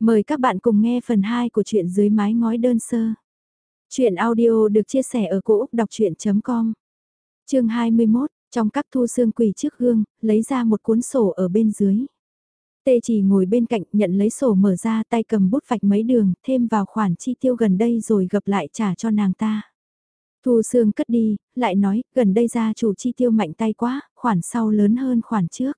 Mời các bạn cùng nghe phần 2 của truyện dưới mái ngói đơn sơ. Chuyện audio được chia sẻ ở cỗ đọc chuyện.com Trường 21, trong các thu xương quỳ trước gương, lấy ra một cuốn sổ ở bên dưới. Tê chỉ ngồi bên cạnh nhận lấy sổ mở ra tay cầm bút vạch mấy đường, thêm vào khoản chi tiêu gần đây rồi gập lại trả cho nàng ta. Thu xương cất đi, lại nói, gần đây ra chủ chi tiêu mạnh tay quá, khoản sau lớn hơn khoản trước.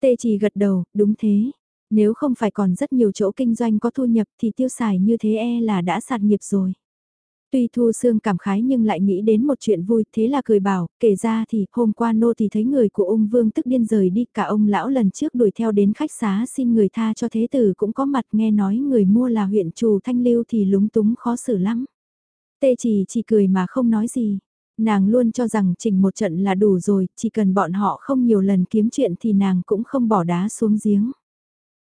Tê chỉ gật đầu, đúng thế. Nếu không phải còn rất nhiều chỗ kinh doanh có thu nhập thì tiêu xài như thế e là đã sạt nghiệp rồi. Tuy Thu Sương cảm khái nhưng lại nghĩ đến một chuyện vui, thế là cười bảo, kể ra thì hôm qua nô thì thấy người của ung vương tức điên rời đi, cả ông lão lần trước đuổi theo đến khách xá xin người tha cho thế tử cũng có mặt nghe nói người mua là huyện trù thanh lưu thì lúng túng khó xử lắm. Tê chỉ chỉ cười mà không nói gì. Nàng luôn cho rằng chỉnh một trận là đủ rồi, chỉ cần bọn họ không nhiều lần kiếm chuyện thì nàng cũng không bỏ đá xuống giếng.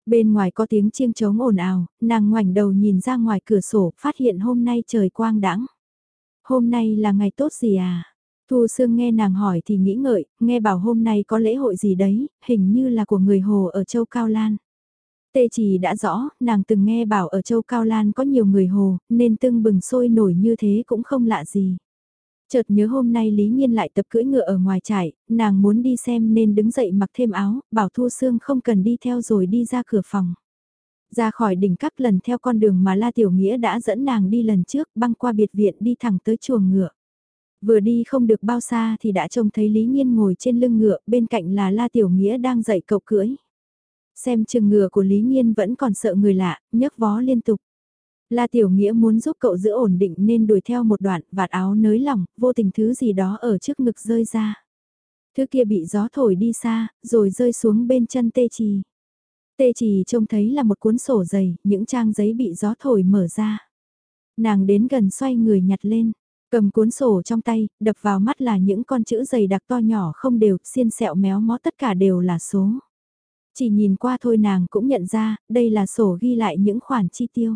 Bên ngoài có tiếng chiêng trống ồn ào, nàng ngoảnh đầu nhìn ra ngoài cửa sổ, phát hiện hôm nay trời quang đãng. Hôm nay là ngày tốt gì à? Thu Sương nghe nàng hỏi thì nghĩ ngợi, nghe bảo hôm nay có lễ hội gì đấy, hình như là của người Hồ ở châu Cao Lan. Tê chỉ đã rõ, nàng từng nghe bảo ở châu Cao Lan có nhiều người Hồ, nên tưng bừng sôi nổi như thế cũng không lạ gì. Chợt nhớ hôm nay Lý Nhiên lại tập cưỡi ngựa ở ngoài trại, nàng muốn đi xem nên đứng dậy mặc thêm áo, bảo Thu Sương không cần đi theo rồi đi ra cửa phòng. Ra khỏi đỉnh các lần theo con đường mà La Tiểu Nghĩa đã dẫn nàng đi lần trước băng qua biệt viện đi thẳng tới chuồng ngựa. Vừa đi không được bao xa thì đã trông thấy Lý Nhiên ngồi trên lưng ngựa, bên cạnh là La Tiểu Nghĩa đang dạy cậu cưỡi. Xem chừng ngựa của Lý Nhiên vẫn còn sợ người lạ, nhấc vó liên tục. La Tiểu Nghĩa muốn giúp cậu giữ ổn định nên đuổi theo một đoạn, vạt áo nới lỏng, vô tình thứ gì đó ở trước ngực rơi ra. Thứ kia bị gió thổi đi xa, rồi rơi xuống bên chân tê trì. Tê trì trông thấy là một cuốn sổ dày, những trang giấy bị gió thổi mở ra. Nàng đến gần xoay người nhặt lên, cầm cuốn sổ trong tay, đập vào mắt là những con chữ dày đặc to nhỏ không đều, xiên sẹo méo mó tất cả đều là số. Chỉ nhìn qua thôi nàng cũng nhận ra, đây là sổ ghi lại những khoản chi tiêu.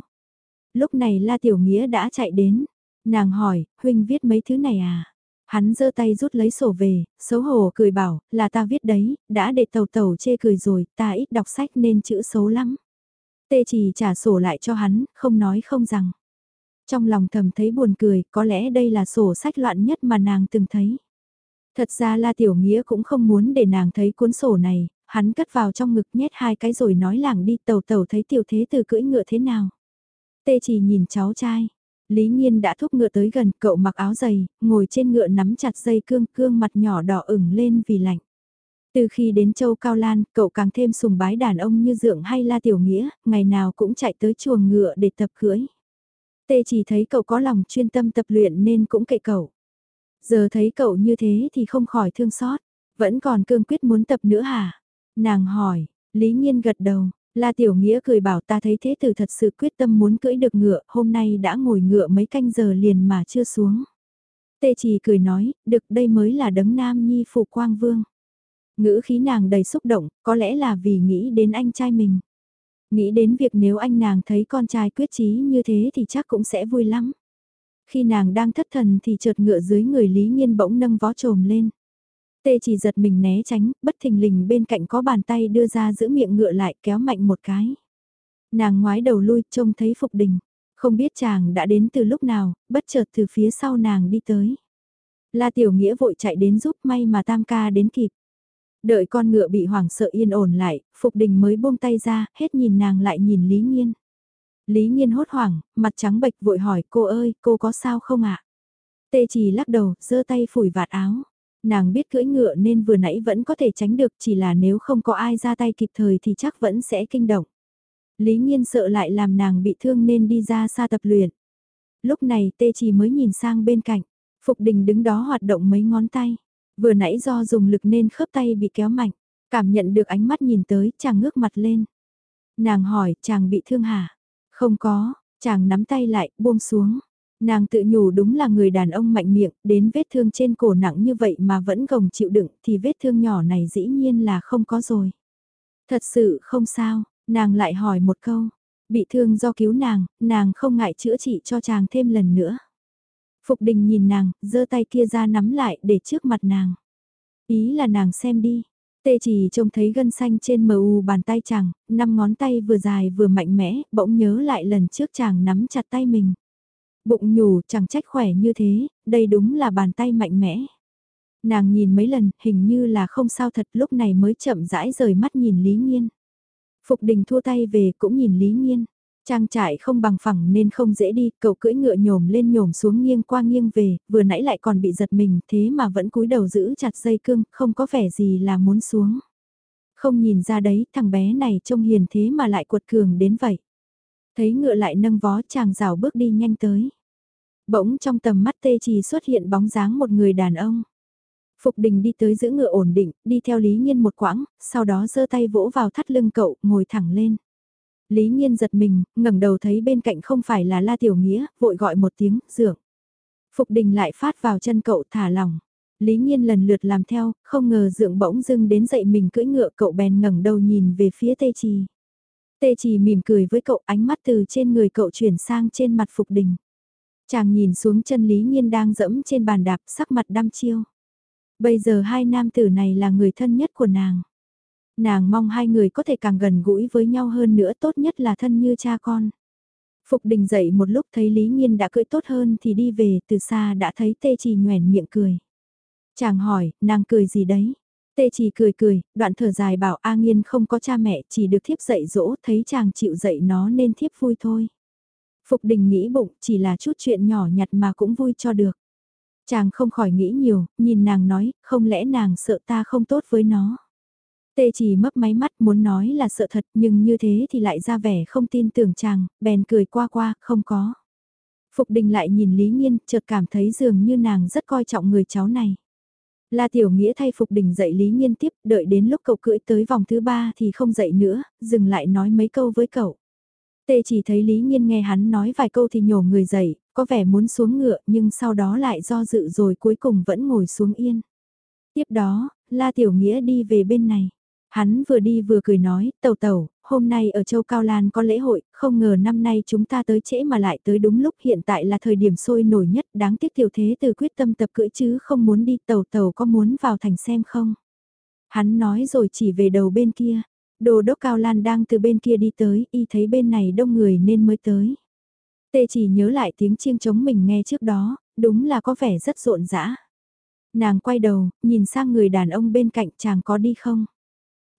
Lúc này La Tiểu Nghĩa đã chạy đến. Nàng hỏi, huynh viết mấy thứ này à? Hắn giơ tay rút lấy sổ về, xấu hổ cười bảo, là ta viết đấy, đã để tàu tàu chê cười rồi, ta ít đọc sách nên chữ xấu lắm. Tê chỉ trả sổ lại cho hắn, không nói không rằng. Trong lòng thầm thấy buồn cười, có lẽ đây là sổ sách loạn nhất mà nàng từng thấy. Thật ra La Tiểu Nghĩa cũng không muốn để nàng thấy cuốn sổ này, hắn cất vào trong ngực nhét hai cái rồi nói làng đi tàu tàu thấy tiểu thế từ cưỡi ngựa thế nào. Tê chỉ nhìn cháu trai. Lý Nhiên đã thúc ngựa tới gần, cậu mặc áo dày, ngồi trên ngựa nắm chặt dây cương, cương mặt nhỏ đỏ ửng lên vì lạnh. Từ khi đến châu Cao Lan, cậu càng thêm sùng bái đàn ông như Dượng hay La Tiểu Nghĩa, ngày nào cũng chạy tới chuồng ngựa để tập cưỡi. Tê chỉ thấy cậu có lòng chuyên tâm tập luyện nên cũng kệ cậu. Giờ thấy cậu như thế thì không khỏi thương xót, vẫn còn cương quyết muốn tập nữa hả? Nàng hỏi, Lý Nhiên gật đầu, La Tiểu Nghĩa cười bảo ta thấy thế tử thật sự quyết tâm muốn cưỡi được ngựa, hôm nay đã ngồi ngựa mấy canh giờ liền mà chưa xuống. Tê chỉ cười nói, được đây mới là đấng nam nhi phụ quang vương. Ngữ khí nàng đầy xúc động, có lẽ là vì nghĩ đến anh trai mình. Nghĩ đến việc nếu anh nàng thấy con trai quyết chí như thế thì chắc cũng sẽ vui lắm. Khi nàng đang thất thần thì chợt ngựa dưới người Lý Nhiên bỗng nâng vó trồm lên. Tê chỉ giật mình né tránh, bất thình lình bên cạnh có bàn tay đưa ra giữ miệng ngựa lại kéo mạnh một cái. Nàng ngoái đầu lui trông thấy Phục Đình. Không biết chàng đã đến từ lúc nào, bất chợt từ phía sau nàng đi tới. La Tiểu Nghĩa vội chạy đến giúp may mà Tam Ca đến kịp. Đợi con ngựa bị hoảng sợ yên ổn lại, Phục Đình mới buông tay ra, hết nhìn nàng lại nhìn Lý Nhiên. Lý Nhiên hốt hoảng, mặt trắng bệch vội hỏi cô ơi, cô có sao không ạ? Tê chỉ lắc đầu, giơ tay phủi vạt áo nàng biết cưỡi ngựa nên vừa nãy vẫn có thể tránh được chỉ là nếu không có ai ra tay kịp thời thì chắc vẫn sẽ kinh động. Lý Nhiên sợ lại làm nàng bị thương nên đi ra xa tập luyện. Lúc này tê chỉ mới nhìn sang bên cạnh, Phục Đình đứng đó hoạt động mấy ngón tay. Vừa nãy do dùng lực nên khớp tay bị kéo mạnh, cảm nhận được ánh mắt nhìn tới chàng ngước mặt lên. Nàng hỏi chàng bị thương hả? Không có, chàng nắm tay lại buông xuống. Nàng tự nhủ đúng là người đàn ông mạnh miệng, đến vết thương trên cổ nặng như vậy mà vẫn gồng chịu đựng thì vết thương nhỏ này dĩ nhiên là không có rồi. Thật sự không sao, nàng lại hỏi một câu, bị thương do cứu nàng, nàng không ngại chữa trị cho chàng thêm lần nữa. Phục đình nhìn nàng, giơ tay kia ra nắm lại để trước mặt nàng. Ý là nàng xem đi. Tê chỉ trông thấy gân xanh trên mờ u bàn tay chàng, năm ngón tay vừa dài vừa mạnh mẽ, bỗng nhớ lại lần trước chàng nắm chặt tay mình. Bụng nhủ chẳng trách khỏe như thế, đây đúng là bàn tay mạnh mẽ. Nàng nhìn mấy lần, hình như là không sao thật lúc này mới chậm rãi rời mắt nhìn Lý Nhiên. Phục đình thua tay về cũng nhìn Lý Nhiên. Trang trại không bằng phẳng nên không dễ đi, cậu cưỡi ngựa nhổm lên nhổm xuống nghiêng qua nghiêng về, vừa nãy lại còn bị giật mình thế mà vẫn cúi đầu giữ chặt dây cương, không có vẻ gì là muốn xuống. Không nhìn ra đấy, thằng bé này trông hiền thế mà lại cuột cường đến vậy. Thấy ngựa lại nâng vó chàng rào bước đi nhanh tới. Bỗng trong tầm mắt tê trì xuất hiện bóng dáng một người đàn ông. Phục đình đi tới giữ ngựa ổn định, đi theo Lý Nhiên một quãng, sau đó giơ tay vỗ vào thắt lưng cậu, ngồi thẳng lên. Lý Nhiên giật mình, ngẩng đầu thấy bên cạnh không phải là La Tiểu Nghĩa, vội gọi một tiếng, dượng. Phục đình lại phát vào chân cậu thả lỏng. Lý Nhiên lần lượt làm theo, không ngờ dượng bỗng dưng đến dậy mình cưỡi ngựa cậu bèn ngẩng đầu nhìn về phía tây Trì. Tê Trì mỉm cười với cậu ánh mắt từ trên người cậu chuyển sang trên mặt Phục đình. Chàng nhìn xuống chân Lý Nhiên đang dẫm trên bàn đạp sắc mặt đăm chiêu. Bây giờ hai nam tử này là người thân nhất của nàng. Nàng mong hai người có thể càng gần gũi với nhau hơn nữa tốt nhất là thân như cha con. Phục đình dậy một lúc thấy Lý Nhiên đã cưỡi tốt hơn thì đi về từ xa đã thấy tê trì nhoèn miệng cười. Chàng hỏi, nàng cười gì đấy? Tê chỉ cười cười, đoạn thở dài bảo A Nghiên không có cha mẹ chỉ được thiếp dạy dỗ thấy chàng chịu dạy nó nên thiếp vui thôi. Phục đình nghĩ bụng chỉ là chút chuyện nhỏ nhặt mà cũng vui cho được. Chàng không khỏi nghĩ nhiều, nhìn nàng nói, không lẽ nàng sợ ta không tốt với nó. Tê chỉ mấp máy mắt muốn nói là sợ thật nhưng như thế thì lại ra vẻ không tin tưởng chàng, bèn cười qua qua, không có. Phục đình lại nhìn Lý Nhiên, chợt cảm thấy dường như nàng rất coi trọng người cháu này. La Tiểu Nghĩa thay Phục Đình dạy Lý Nhiên tiếp, đợi đến lúc cậu cưỡi tới vòng thứ ba thì không dậy nữa, dừng lại nói mấy câu với cậu. Tê chỉ thấy Lý Nhiên nghe hắn nói vài câu thì nhổ người dậy, có vẻ muốn xuống ngựa nhưng sau đó lại do dự rồi cuối cùng vẫn ngồi xuống yên. Tiếp đó, La Tiểu Nghĩa đi về bên này. Hắn vừa đi vừa cười nói, tàu tàu, hôm nay ở Châu Cao Lan có lễ hội, không ngờ năm nay chúng ta tới trễ mà lại tới đúng lúc hiện tại là thời điểm sôi nổi nhất, đáng tiếc tiểu thế từ quyết tâm tập cưỡi chứ không muốn đi tàu tàu có muốn vào thành xem không. Hắn nói rồi chỉ về đầu bên kia, đồ đốc Cao Lan đang từ bên kia đi tới, y thấy bên này đông người nên mới tới. Tê chỉ nhớ lại tiếng chiêng chống mình nghe trước đó, đúng là có vẻ rất rộn rã. Nàng quay đầu, nhìn sang người đàn ông bên cạnh chàng có đi không?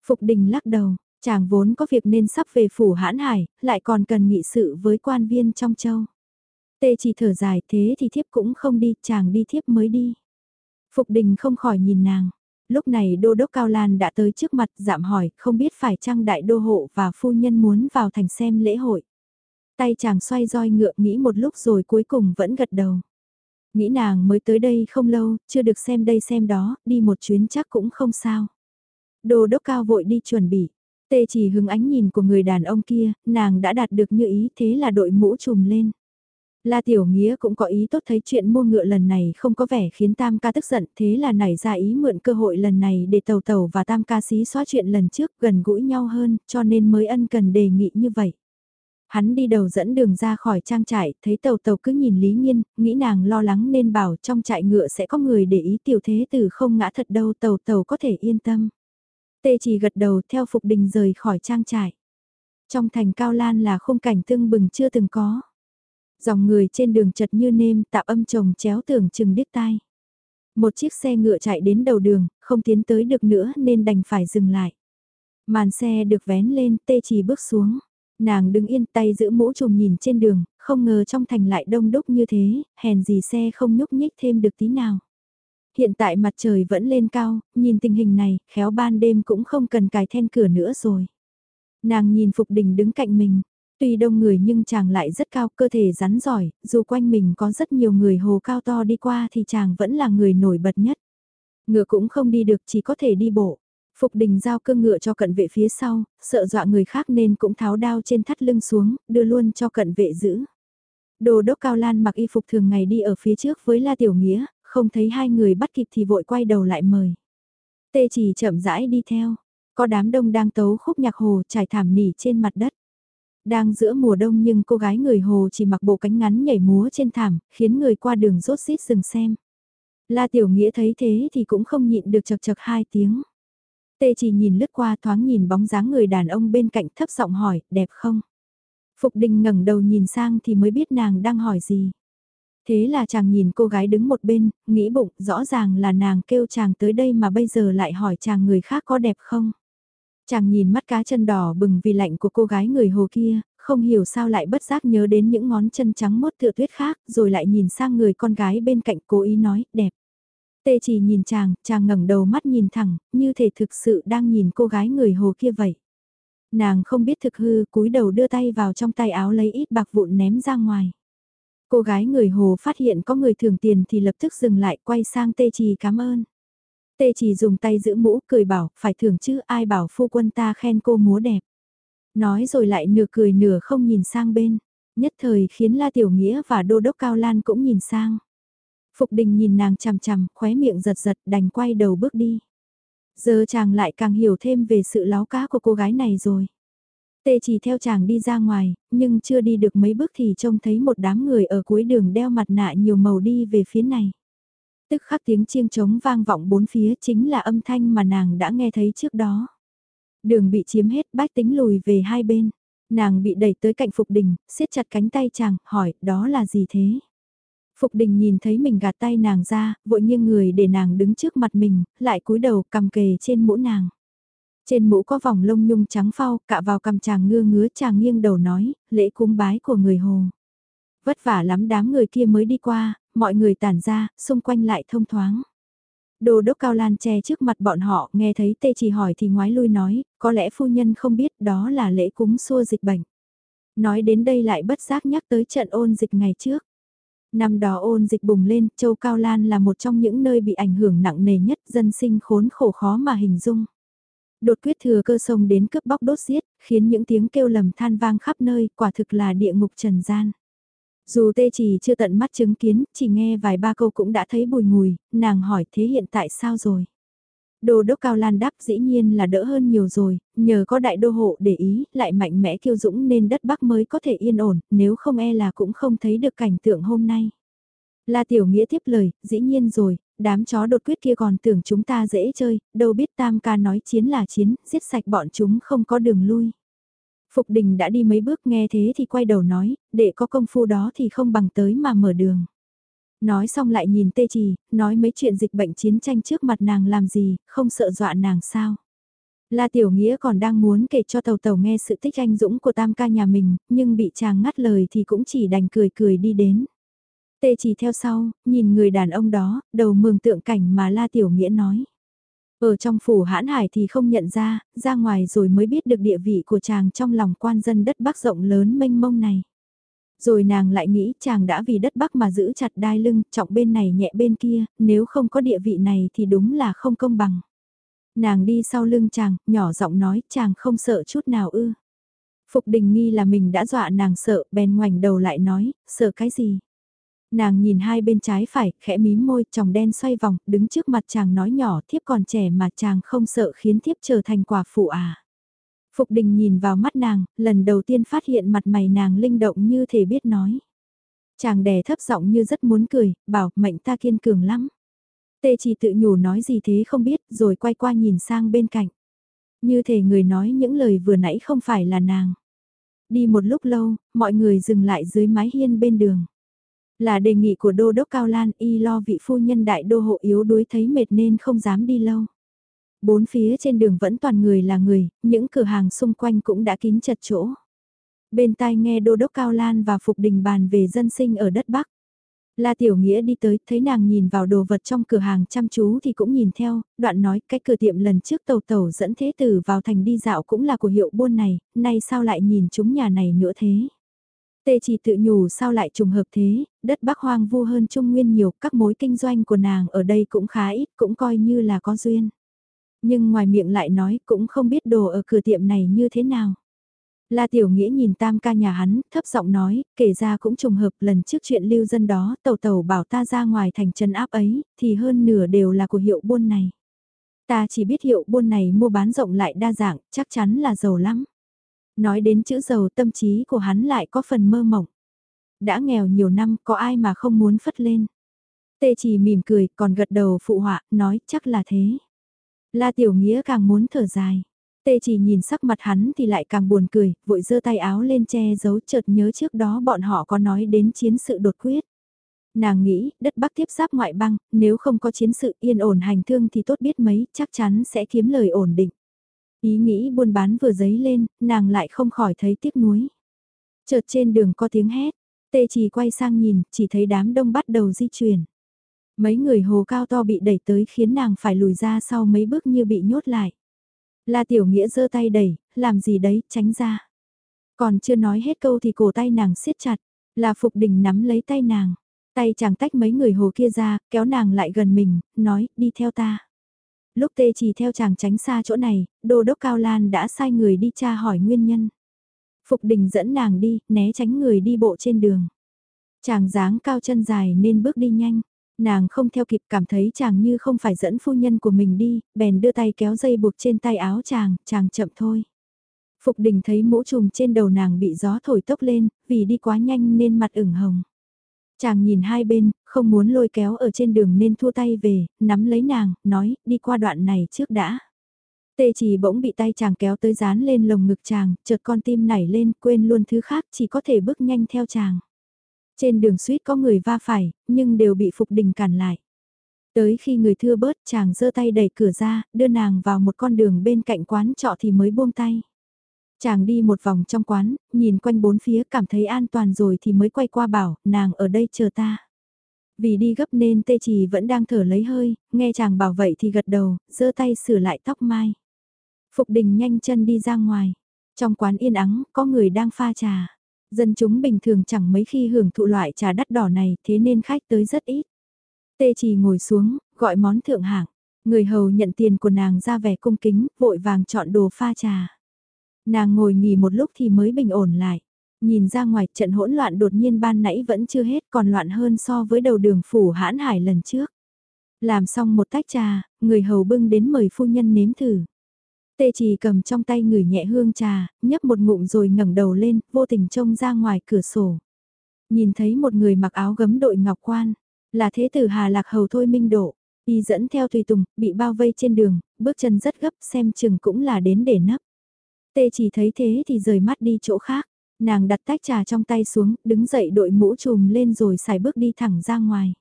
Phục đình lắc đầu, chàng vốn có việc nên sắp về phủ hãn hải, lại còn cần nghị sự với quan viên trong châu. Tê chỉ thở dài thế thì thiếp cũng không đi, chàng đi thiếp mới đi. Phục đình không khỏi nhìn nàng. Lúc này đô đốc Cao Lan đã tới trước mặt giảm hỏi không biết phải chăng đại đô hộ và phu nhân muốn vào thành xem lễ hội. Tay chàng xoay roi ngựa nghĩ một lúc rồi cuối cùng vẫn gật đầu. Nghĩ nàng mới tới đây không lâu, chưa được xem đây xem đó, đi một chuyến chắc cũng không sao. Đô đốc cao vội đi chuẩn bị. Tê chỉ hứng ánh nhìn của người đàn ông kia, nàng đã đạt được như ý thế là đội mũ trùm lên. La Tiểu Nghĩa cũng có ý tốt thấy chuyện mua ngựa lần này không có vẻ khiến Tam ca tức giận thế là nảy ra ý mượn cơ hội lần này để tàu tàu và Tam ca xí xóa chuyện lần trước gần gũi nhau hơn cho nên mới ân cần đề nghị như vậy. Hắn đi đầu dẫn đường ra khỏi trang trại, thấy tàu tàu cứ nhìn Lý Nhiên, nghĩ nàng lo lắng nên bảo trong trại ngựa sẽ có người để ý tiểu thế từ không ngã thật đâu tàu tàu có thể yên tâm. Tê chỉ gật đầu theo Phục Đình rời khỏi trang trại. Trong thành Cao Lan là khung cảnh tương bừng chưa từng có. Dòng người trên đường chật như nêm tạo âm trồng chéo tưởng chừng điếc tai. Một chiếc xe ngựa chạy đến đầu đường, không tiến tới được nữa nên đành phải dừng lại. Màn xe được vén lên, tê chỉ bước xuống. Nàng đứng yên tay giữ mũ trùm nhìn trên đường, không ngờ trong thành lại đông đúc như thế, hèn gì xe không nhúc nhích thêm được tí nào. Hiện tại mặt trời vẫn lên cao, nhìn tình hình này, khéo ban đêm cũng không cần cài then cửa nữa rồi. Nàng nhìn Phục Đình đứng cạnh mình, tuy đông người nhưng chàng lại rất cao, cơ thể rắn giỏi, dù quanh mình có rất nhiều người hồ cao to đi qua thì chàng vẫn là người nổi bật nhất. Ngựa cũng không đi được chỉ có thể đi bộ. Phục đình giao cương ngựa cho cận vệ phía sau, sợ dọa người khác nên cũng tháo đao trên thắt lưng xuống, đưa luôn cho cận vệ giữ. Đồ đốc Cao Lan mặc y phục thường ngày đi ở phía trước với La Tiểu Nghĩa, không thấy hai người bắt kịp thì vội quay đầu lại mời. Tê chỉ chậm rãi đi theo, có đám đông đang tấu khúc nhạc hồ trải thảm nỉ trên mặt đất. Đang giữa mùa đông nhưng cô gái người hồ chỉ mặc bộ cánh ngắn nhảy múa trên thảm, khiến người qua đường rốt xít dừng xem. La Tiểu Nghĩa thấy thế thì cũng không nhịn được chật chật hai tiếng. Tê chỉ nhìn lướt qua thoáng nhìn bóng dáng người đàn ông bên cạnh thấp giọng hỏi, đẹp không? Phục đình ngẩng đầu nhìn sang thì mới biết nàng đang hỏi gì. Thế là chàng nhìn cô gái đứng một bên, nghĩ bụng rõ ràng là nàng kêu chàng tới đây mà bây giờ lại hỏi chàng người khác có đẹp không. Chàng nhìn mắt cá chân đỏ bừng vì lạnh của cô gái người hồ kia, không hiểu sao lại bất giác nhớ đến những ngón chân trắng mốt tựa tuyết khác, rồi lại nhìn sang người con gái bên cạnh cố ý nói, đẹp. Tê chỉ nhìn chàng, chàng ngẩng đầu mắt nhìn thẳng, như thể thực sự đang nhìn cô gái người hồ kia vậy. Nàng không biết thực hư, cúi đầu đưa tay vào trong tay áo lấy ít bạc vụn ném ra ngoài. Cô gái người hồ phát hiện có người thưởng tiền thì lập tức dừng lại quay sang tê trì cảm ơn. Tê trì dùng tay giữ mũ cười bảo, phải thưởng chứ ai bảo phu quân ta khen cô múa đẹp. Nói rồi lại nửa cười nửa không nhìn sang bên. Nhất thời khiến La Tiểu Nghĩa và Đô Đốc Cao Lan cũng nhìn sang. Phục đình nhìn nàng chằm chằm, khóe miệng giật giật đành quay đầu bước đi. Giờ chàng lại càng hiểu thêm về sự láo cá của cô gái này rồi. Tê chỉ theo chàng đi ra ngoài, nhưng chưa đi được mấy bước thì trông thấy một đám người ở cuối đường đeo mặt nạ nhiều màu đi về phía này. Tức khắc tiếng chiêng trống vang vọng bốn phía chính là âm thanh mà nàng đã nghe thấy trước đó. Đường bị chiếm hết bách tính lùi về hai bên. Nàng bị đẩy tới cạnh Phục Đình, siết chặt cánh tay chàng, hỏi, đó là gì thế? Phục Đình nhìn thấy mình gạt tay nàng ra, vội nghiêng người để nàng đứng trước mặt mình, lại cúi đầu cầm kề trên mũ nàng. Trên mũ có vòng lông nhung trắng phao, cạ vào cầm chàng ngưa ngứa chàng nghiêng đầu nói, lễ cúng bái của người hồ. Vất vả lắm đám người kia mới đi qua, mọi người tản ra, xung quanh lại thông thoáng. Đồ đốc cao lan che trước mặt bọn họ, nghe thấy tê chỉ hỏi thì ngoái lui nói, có lẽ phu nhân không biết đó là lễ cúng xua dịch bệnh. Nói đến đây lại bất giác nhắc tới trận ôn dịch ngày trước. Năm đó ôn dịch bùng lên, châu Cao Lan là một trong những nơi bị ảnh hưởng nặng nề nhất, dân sinh khốn khổ khó mà hình dung. Đột quyết thừa cơ sông đến cướp bóc đốt giết, khiến những tiếng kêu lầm than vang khắp nơi, quả thực là địa ngục trần gian. Dù tê chỉ chưa tận mắt chứng kiến, chỉ nghe vài ba câu cũng đã thấy bùi ngùi, nàng hỏi thế hiện tại sao rồi? Đô đốc Cao Lan đáp dĩ nhiên là đỡ hơn nhiều rồi, nhờ có đại đô hộ để ý, lại mạnh mẽ kiêu dũng nên đất Bắc mới có thể yên ổn, nếu không e là cũng không thấy được cảnh tượng hôm nay. La Tiểu Nghĩa tiếp lời, dĩ nhiên rồi, đám chó đột quyết kia còn tưởng chúng ta dễ chơi, đâu biết Tam ca nói chiến là chiến, giết sạch bọn chúng không có đường lui. Phục đình đã đi mấy bước nghe thế thì quay đầu nói, để có công phu đó thì không bằng tới mà mở đường. Nói xong lại nhìn tê trì, nói mấy chuyện dịch bệnh chiến tranh trước mặt nàng làm gì, không sợ dọa nàng sao. La Tiểu Nghĩa còn đang muốn kể cho Tàu Tàu nghe sự tích anh dũng của tam ca nhà mình, nhưng bị chàng ngắt lời thì cũng chỉ đành cười cười đi đến. Tê chỉ theo sau, nhìn người đàn ông đó, đầu mường tượng cảnh mà La Tiểu Nghĩa nói. Ở trong phủ hãn hải thì không nhận ra, ra ngoài rồi mới biết được địa vị của chàng trong lòng quan dân đất bắc rộng lớn mênh mông này. Rồi nàng lại nghĩ chàng đã vì đất bắc mà giữ chặt đai lưng, trọng bên này nhẹ bên kia, nếu không có địa vị này thì đúng là không công bằng. Nàng đi sau lưng chàng, nhỏ giọng nói chàng không sợ chút nào ư. Phục đình nghi là mình đã dọa nàng sợ, bèn ngoảnh đầu lại nói, sợ cái gì. Nàng nhìn hai bên trái phải, khẽ mím môi, tròng đen xoay vòng, đứng trước mặt chàng nói nhỏ thiếp còn trẻ mà chàng không sợ khiến thiếp trở thành quả phụ à. Phục đình nhìn vào mắt nàng, lần đầu tiên phát hiện mặt mày nàng linh động như thể biết nói. Chàng đè thấp giọng như rất muốn cười, bảo mệnh ta kiên cường lắm. Tê chỉ tự nhủ nói gì thế không biết, rồi quay qua nhìn sang bên cạnh. Như thể người nói những lời vừa nãy không phải là nàng. Đi một lúc lâu, mọi người dừng lại dưới mái hiên bên đường. Là đề nghị của đô đốc Cao Lan y lo vị phu nhân đại đô hộ yếu đuối thấy mệt nên không dám đi lâu. Bốn phía trên đường vẫn toàn người là người, những cửa hàng xung quanh cũng đã kín chật chỗ. Bên tai nghe đô đốc Cao Lan và Phục Đình bàn về dân sinh ở đất Bắc. La Tiểu Nghĩa đi tới, thấy nàng nhìn vào đồ vật trong cửa hàng chăm chú thì cũng nhìn theo, đoạn nói cái cửa tiệm lần trước tàu tàu dẫn thế tử vào thành đi dạo cũng là của hiệu buôn này, nay sao lại nhìn chúng nhà này nữa thế. Tê chỉ tự nhủ sao lại trùng hợp thế, đất Bắc hoang vu hơn Trung Nguyên nhiều, các mối kinh doanh của nàng ở đây cũng khá ít, cũng coi như là có duyên. Nhưng ngoài miệng lại nói cũng không biết đồ ở cửa tiệm này như thế nào. La Tiểu Nghĩa nhìn tam ca nhà hắn, thấp giọng nói, kể ra cũng trùng hợp lần trước chuyện lưu dân đó, tàu tàu bảo ta ra ngoài thành chân áp ấy, thì hơn nửa đều là của hiệu buôn này. Ta chỉ biết hiệu buôn này mua bán rộng lại đa dạng, chắc chắn là giàu lắm. Nói đến chữ giàu tâm trí của hắn lại có phần mơ mộng. Đã nghèo nhiều năm, có ai mà không muốn phất lên. Tê chỉ mỉm cười, còn gật đầu phụ họa, nói chắc là thế. La Tiểu Nghĩa càng muốn thở dài. Tê chỉ nhìn sắc mặt hắn thì lại càng buồn cười, vội giơ tay áo lên che giấu chợt nhớ trước đó bọn họ có nói đến chiến sự đột quyết. Nàng nghĩ, đất Bắc tiếp giáp ngoại băng, nếu không có chiến sự yên ổn hành thương thì tốt biết mấy, chắc chắn sẽ kiếm lời ổn định. Ý nghĩ buôn bán vừa dấy lên, nàng lại không khỏi thấy tiếc nuối. Chợt trên đường có tiếng hét, tê chỉ quay sang nhìn, chỉ thấy đám đông bắt đầu di chuyển. Mấy người hồ cao to bị đẩy tới khiến nàng phải lùi ra sau mấy bước như bị nhốt lại. La Tiểu Nghĩa giơ tay đẩy, làm gì đấy, tránh ra. Còn chưa nói hết câu thì cổ tay nàng siết chặt, là Phục Đình nắm lấy tay nàng. Tay chàng tách mấy người hồ kia ra, kéo nàng lại gần mình, nói, đi theo ta. Lúc tê chỉ theo chàng tránh xa chỗ này, đô đốc Cao Lan đã sai người đi tra hỏi nguyên nhân. Phục đình dẫn nàng đi, né tránh người đi bộ trên đường. Chàng dáng cao chân dài nên bước đi nhanh. Nàng không theo kịp cảm thấy chàng như không phải dẫn phu nhân của mình đi, bèn đưa tay kéo dây buộc trên tay áo chàng, chàng chậm thôi. Phục đình thấy mũ trùm trên đầu nàng bị gió thổi tốc lên, vì đi quá nhanh nên mặt ửng hồng. Chàng nhìn hai bên, không muốn lôi kéo ở trên đường nên thua tay về, nắm lấy nàng, nói, đi qua đoạn này trước đã. Tê chỉ bỗng bị tay chàng kéo tới dán lên lồng ngực chàng, chợt con tim nảy lên, quên luôn thứ khác, chỉ có thể bước nhanh theo chàng. Trên đường suýt có người va phải, nhưng đều bị Phục Đình cản lại. Tới khi người thưa bớt chàng giơ tay đẩy cửa ra, đưa nàng vào một con đường bên cạnh quán trọ thì mới buông tay. Chàng đi một vòng trong quán, nhìn quanh bốn phía cảm thấy an toàn rồi thì mới quay qua bảo, nàng ở đây chờ ta. Vì đi gấp nên tê trì vẫn đang thở lấy hơi, nghe chàng bảo vậy thì gật đầu, giơ tay sửa lại tóc mai. Phục đình nhanh chân đi ra ngoài. Trong quán yên ắng, có người đang pha trà. Dân chúng bình thường chẳng mấy khi hưởng thụ loại trà đắt đỏ này, thế nên khách tới rất ít. Tê trì ngồi xuống, gọi món thượng hạng. Người hầu nhận tiền của nàng ra vẻ cung kính, vội vàng chọn đồ pha trà. Nàng ngồi nghỉ một lúc thì mới bình ổn lại. Nhìn ra ngoài trận hỗn loạn đột nhiên ban nãy vẫn chưa hết còn loạn hơn so với đầu đường phủ hãn hải lần trước. Làm xong một tách trà, người hầu bưng đến mời phu nhân nếm thử. Tê chỉ cầm trong tay người nhẹ hương trà, nhấp một ngụm rồi ngẩng đầu lên, vô tình trông ra ngoài cửa sổ. Nhìn thấy một người mặc áo gấm đội ngọc quan, là thế tử Hà Lạc Hầu Thôi Minh Độ, y dẫn theo tùy tùng, bị bao vây trên đường, bước chân rất gấp xem chừng cũng là đến để nấp. Tê chỉ thấy thế thì rời mắt đi chỗ khác, nàng đặt tách trà trong tay xuống, đứng dậy đội mũ trùm lên rồi xài bước đi thẳng ra ngoài.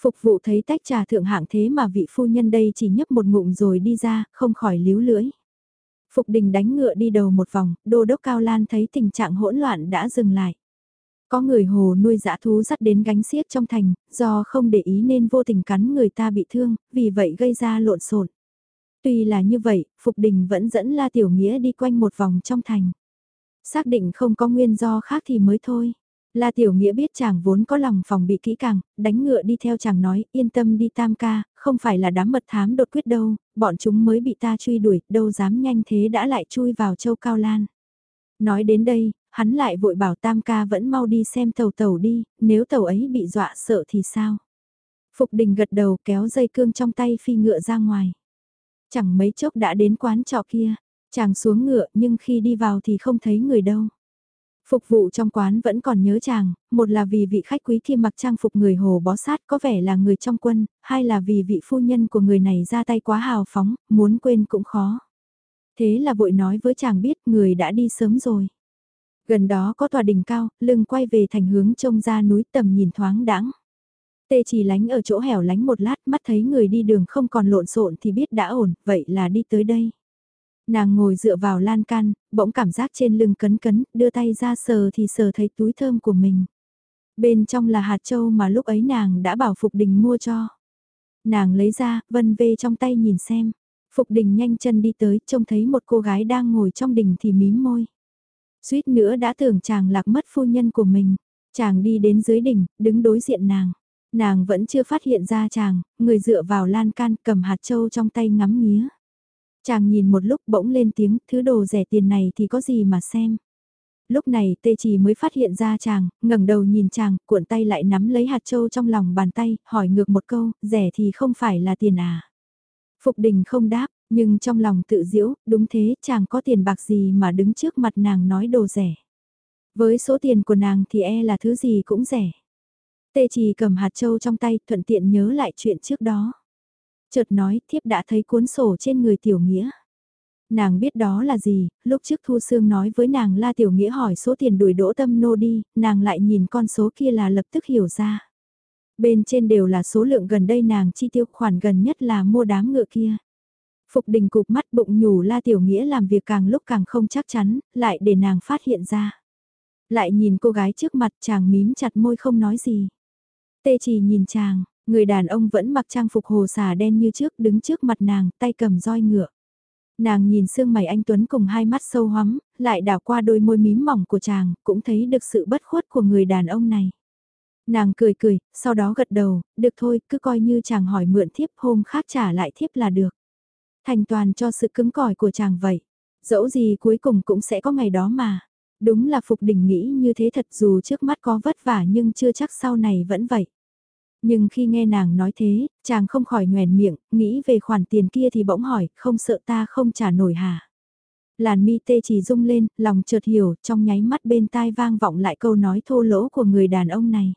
Phục vụ thấy tách trà thượng hạng thế mà vị phu nhân đây chỉ nhấp một ngụm rồi đi ra, không khỏi líu lưỡi. Phục đình đánh ngựa đi đầu một vòng, đô đốc Cao Lan thấy tình trạng hỗn loạn đã dừng lại. Có người hồ nuôi dã thú dắt đến gánh xiếc trong thành, do không để ý nên vô tình cắn người ta bị thương, vì vậy gây ra lộn xộn. Tuy là như vậy, Phục Đình vẫn dẫn La Tiểu Nghĩa đi quanh một vòng trong thành. Xác định không có nguyên do khác thì mới thôi. La Tiểu Nghĩa biết chàng vốn có lòng phòng bị kỹ càng, đánh ngựa đi theo chàng nói, yên tâm đi tam ca, không phải là đám mật thám đột quyết đâu, bọn chúng mới bị ta truy đuổi, đâu dám nhanh thế đã lại chui vào châu Cao Lan. Nói đến đây, hắn lại vội bảo tam ca vẫn mau đi xem tàu tàu đi, nếu tàu ấy bị dọa sợ thì sao? Phục đình gật đầu kéo dây cương trong tay phi ngựa ra ngoài. Chẳng mấy chốc đã đến quán trọ kia, chàng xuống ngựa nhưng khi đi vào thì không thấy người đâu. Phục vụ trong quán vẫn còn nhớ chàng, một là vì vị khách quý kia mặc trang phục người hồ bó sát có vẻ là người trong quân, hai là vì vị phu nhân của người này ra tay quá hào phóng, muốn quên cũng khó. Thế là vội nói với chàng biết người đã đi sớm rồi. Gần đó có tòa đỉnh cao, lưng quay về thành hướng trông ra núi tầm nhìn thoáng đãng. Tê chỉ lánh ở chỗ hẻo lánh một lát mắt thấy người đi đường không còn lộn xộn thì biết đã ổn, vậy là đi tới đây. Nàng ngồi dựa vào lan can, bỗng cảm giác trên lưng cấn cấn, đưa tay ra sờ thì sờ thấy túi thơm của mình. Bên trong là hạt châu mà lúc ấy nàng đã bảo Phục Đình mua cho. Nàng lấy ra, vân vê trong tay nhìn xem. Phục Đình nhanh chân đi tới, trông thấy một cô gái đang ngồi trong đình thì mím môi. Suýt nữa đã tưởng chàng lạc mất phu nhân của mình. Chàng đi đến dưới đỉnh, đứng đối diện nàng. Nàng vẫn chưa phát hiện ra chàng, người dựa vào lan can cầm hạt châu trong tay ngắm nghía. Chàng nhìn một lúc bỗng lên tiếng, thứ đồ rẻ tiền này thì có gì mà xem. Lúc này tê chỉ mới phát hiện ra chàng, ngẩng đầu nhìn chàng, cuộn tay lại nắm lấy hạt châu trong lòng bàn tay, hỏi ngược một câu, rẻ thì không phải là tiền à. Phục đình không đáp, nhưng trong lòng tự diễu, đúng thế, chàng có tiền bạc gì mà đứng trước mặt nàng nói đồ rẻ. Với số tiền của nàng thì e là thứ gì cũng rẻ. Tê chỉ cầm hạt châu trong tay, thuận tiện nhớ lại chuyện trước đó. Chợt nói thiếp đã thấy cuốn sổ trên người tiểu nghĩa. Nàng biết đó là gì, lúc trước Thu Sương nói với nàng La Tiểu Nghĩa hỏi số tiền đuổi đỗ tâm nô đi, nàng lại nhìn con số kia là lập tức hiểu ra. Bên trên đều là số lượng gần đây nàng chi tiêu khoản gần nhất là mua đám ngựa kia. Phục đình cục mắt bụng nhủ La Tiểu Nghĩa làm việc càng lúc càng không chắc chắn, lại để nàng phát hiện ra. Lại nhìn cô gái trước mặt chàng mím chặt môi không nói gì. Tê chỉ nhìn chàng, người đàn ông vẫn mặc trang phục hồ xà đen như trước đứng trước mặt nàng tay cầm roi ngựa. Nàng nhìn sương mày anh Tuấn cùng hai mắt sâu hoắm, lại đảo qua đôi môi mím mỏng của chàng, cũng thấy được sự bất khuất của người đàn ông này. Nàng cười cười, sau đó gật đầu, được thôi, cứ coi như chàng hỏi mượn thiếp hôm khác trả lại thiếp là được. Thành toàn cho sự cứng cỏi của chàng vậy. Dẫu gì cuối cùng cũng sẽ có ngày đó mà. Đúng là Phục Đình nghĩ như thế thật dù trước mắt có vất vả nhưng chưa chắc sau này vẫn vậy. Nhưng khi nghe nàng nói thế, chàng không khỏi nhoèn miệng, nghĩ về khoản tiền kia thì bỗng hỏi, không sợ ta không trả nổi hả? Làn mi tê chỉ rung lên, lòng chợt hiểu, trong nháy mắt bên tai vang vọng lại câu nói thô lỗ của người đàn ông này.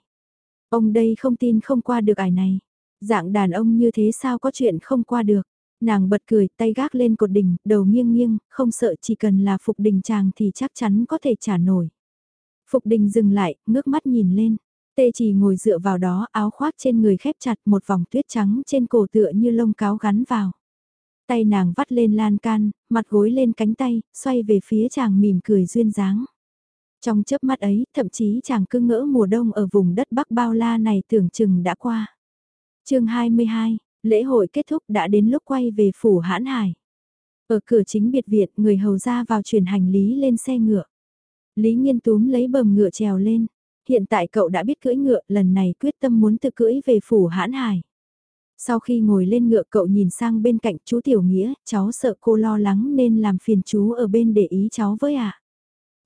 Ông đây không tin không qua được ải này. Dạng đàn ông như thế sao có chuyện không qua được. Nàng bật cười, tay gác lên cột đỉnh, đầu nghiêng nghiêng, không sợ chỉ cần là phục đình chàng thì chắc chắn có thể trả nổi. Phục đình dừng lại, ngước mắt nhìn lên. Tê chỉ ngồi dựa vào đó, áo khoác trên người khép chặt một vòng tuyết trắng trên cổ tựa như lông cáo gắn vào. Tay nàng vắt lên lan can, mặt gối lên cánh tay, xoay về phía chàng mỉm cười duyên dáng. Trong chớp mắt ấy, thậm chí chàng cứ ngỡ mùa đông ở vùng đất Bắc Bao La này tưởng chừng đã qua. chương 22, lễ hội kết thúc đã đến lúc quay về phủ hãn hải. Ở cửa chính biệt viện, người hầu ra vào chuyển hành lý lên xe ngựa. Lý nghiên túm lấy bầm ngựa trèo lên. Hiện tại cậu đã biết cưỡi ngựa, lần này quyết tâm muốn tự cưỡi về phủ hãn hải. Sau khi ngồi lên ngựa cậu nhìn sang bên cạnh chú Tiểu Nghĩa, cháu sợ cô lo lắng nên làm phiền chú ở bên để ý cháu với ạ. À.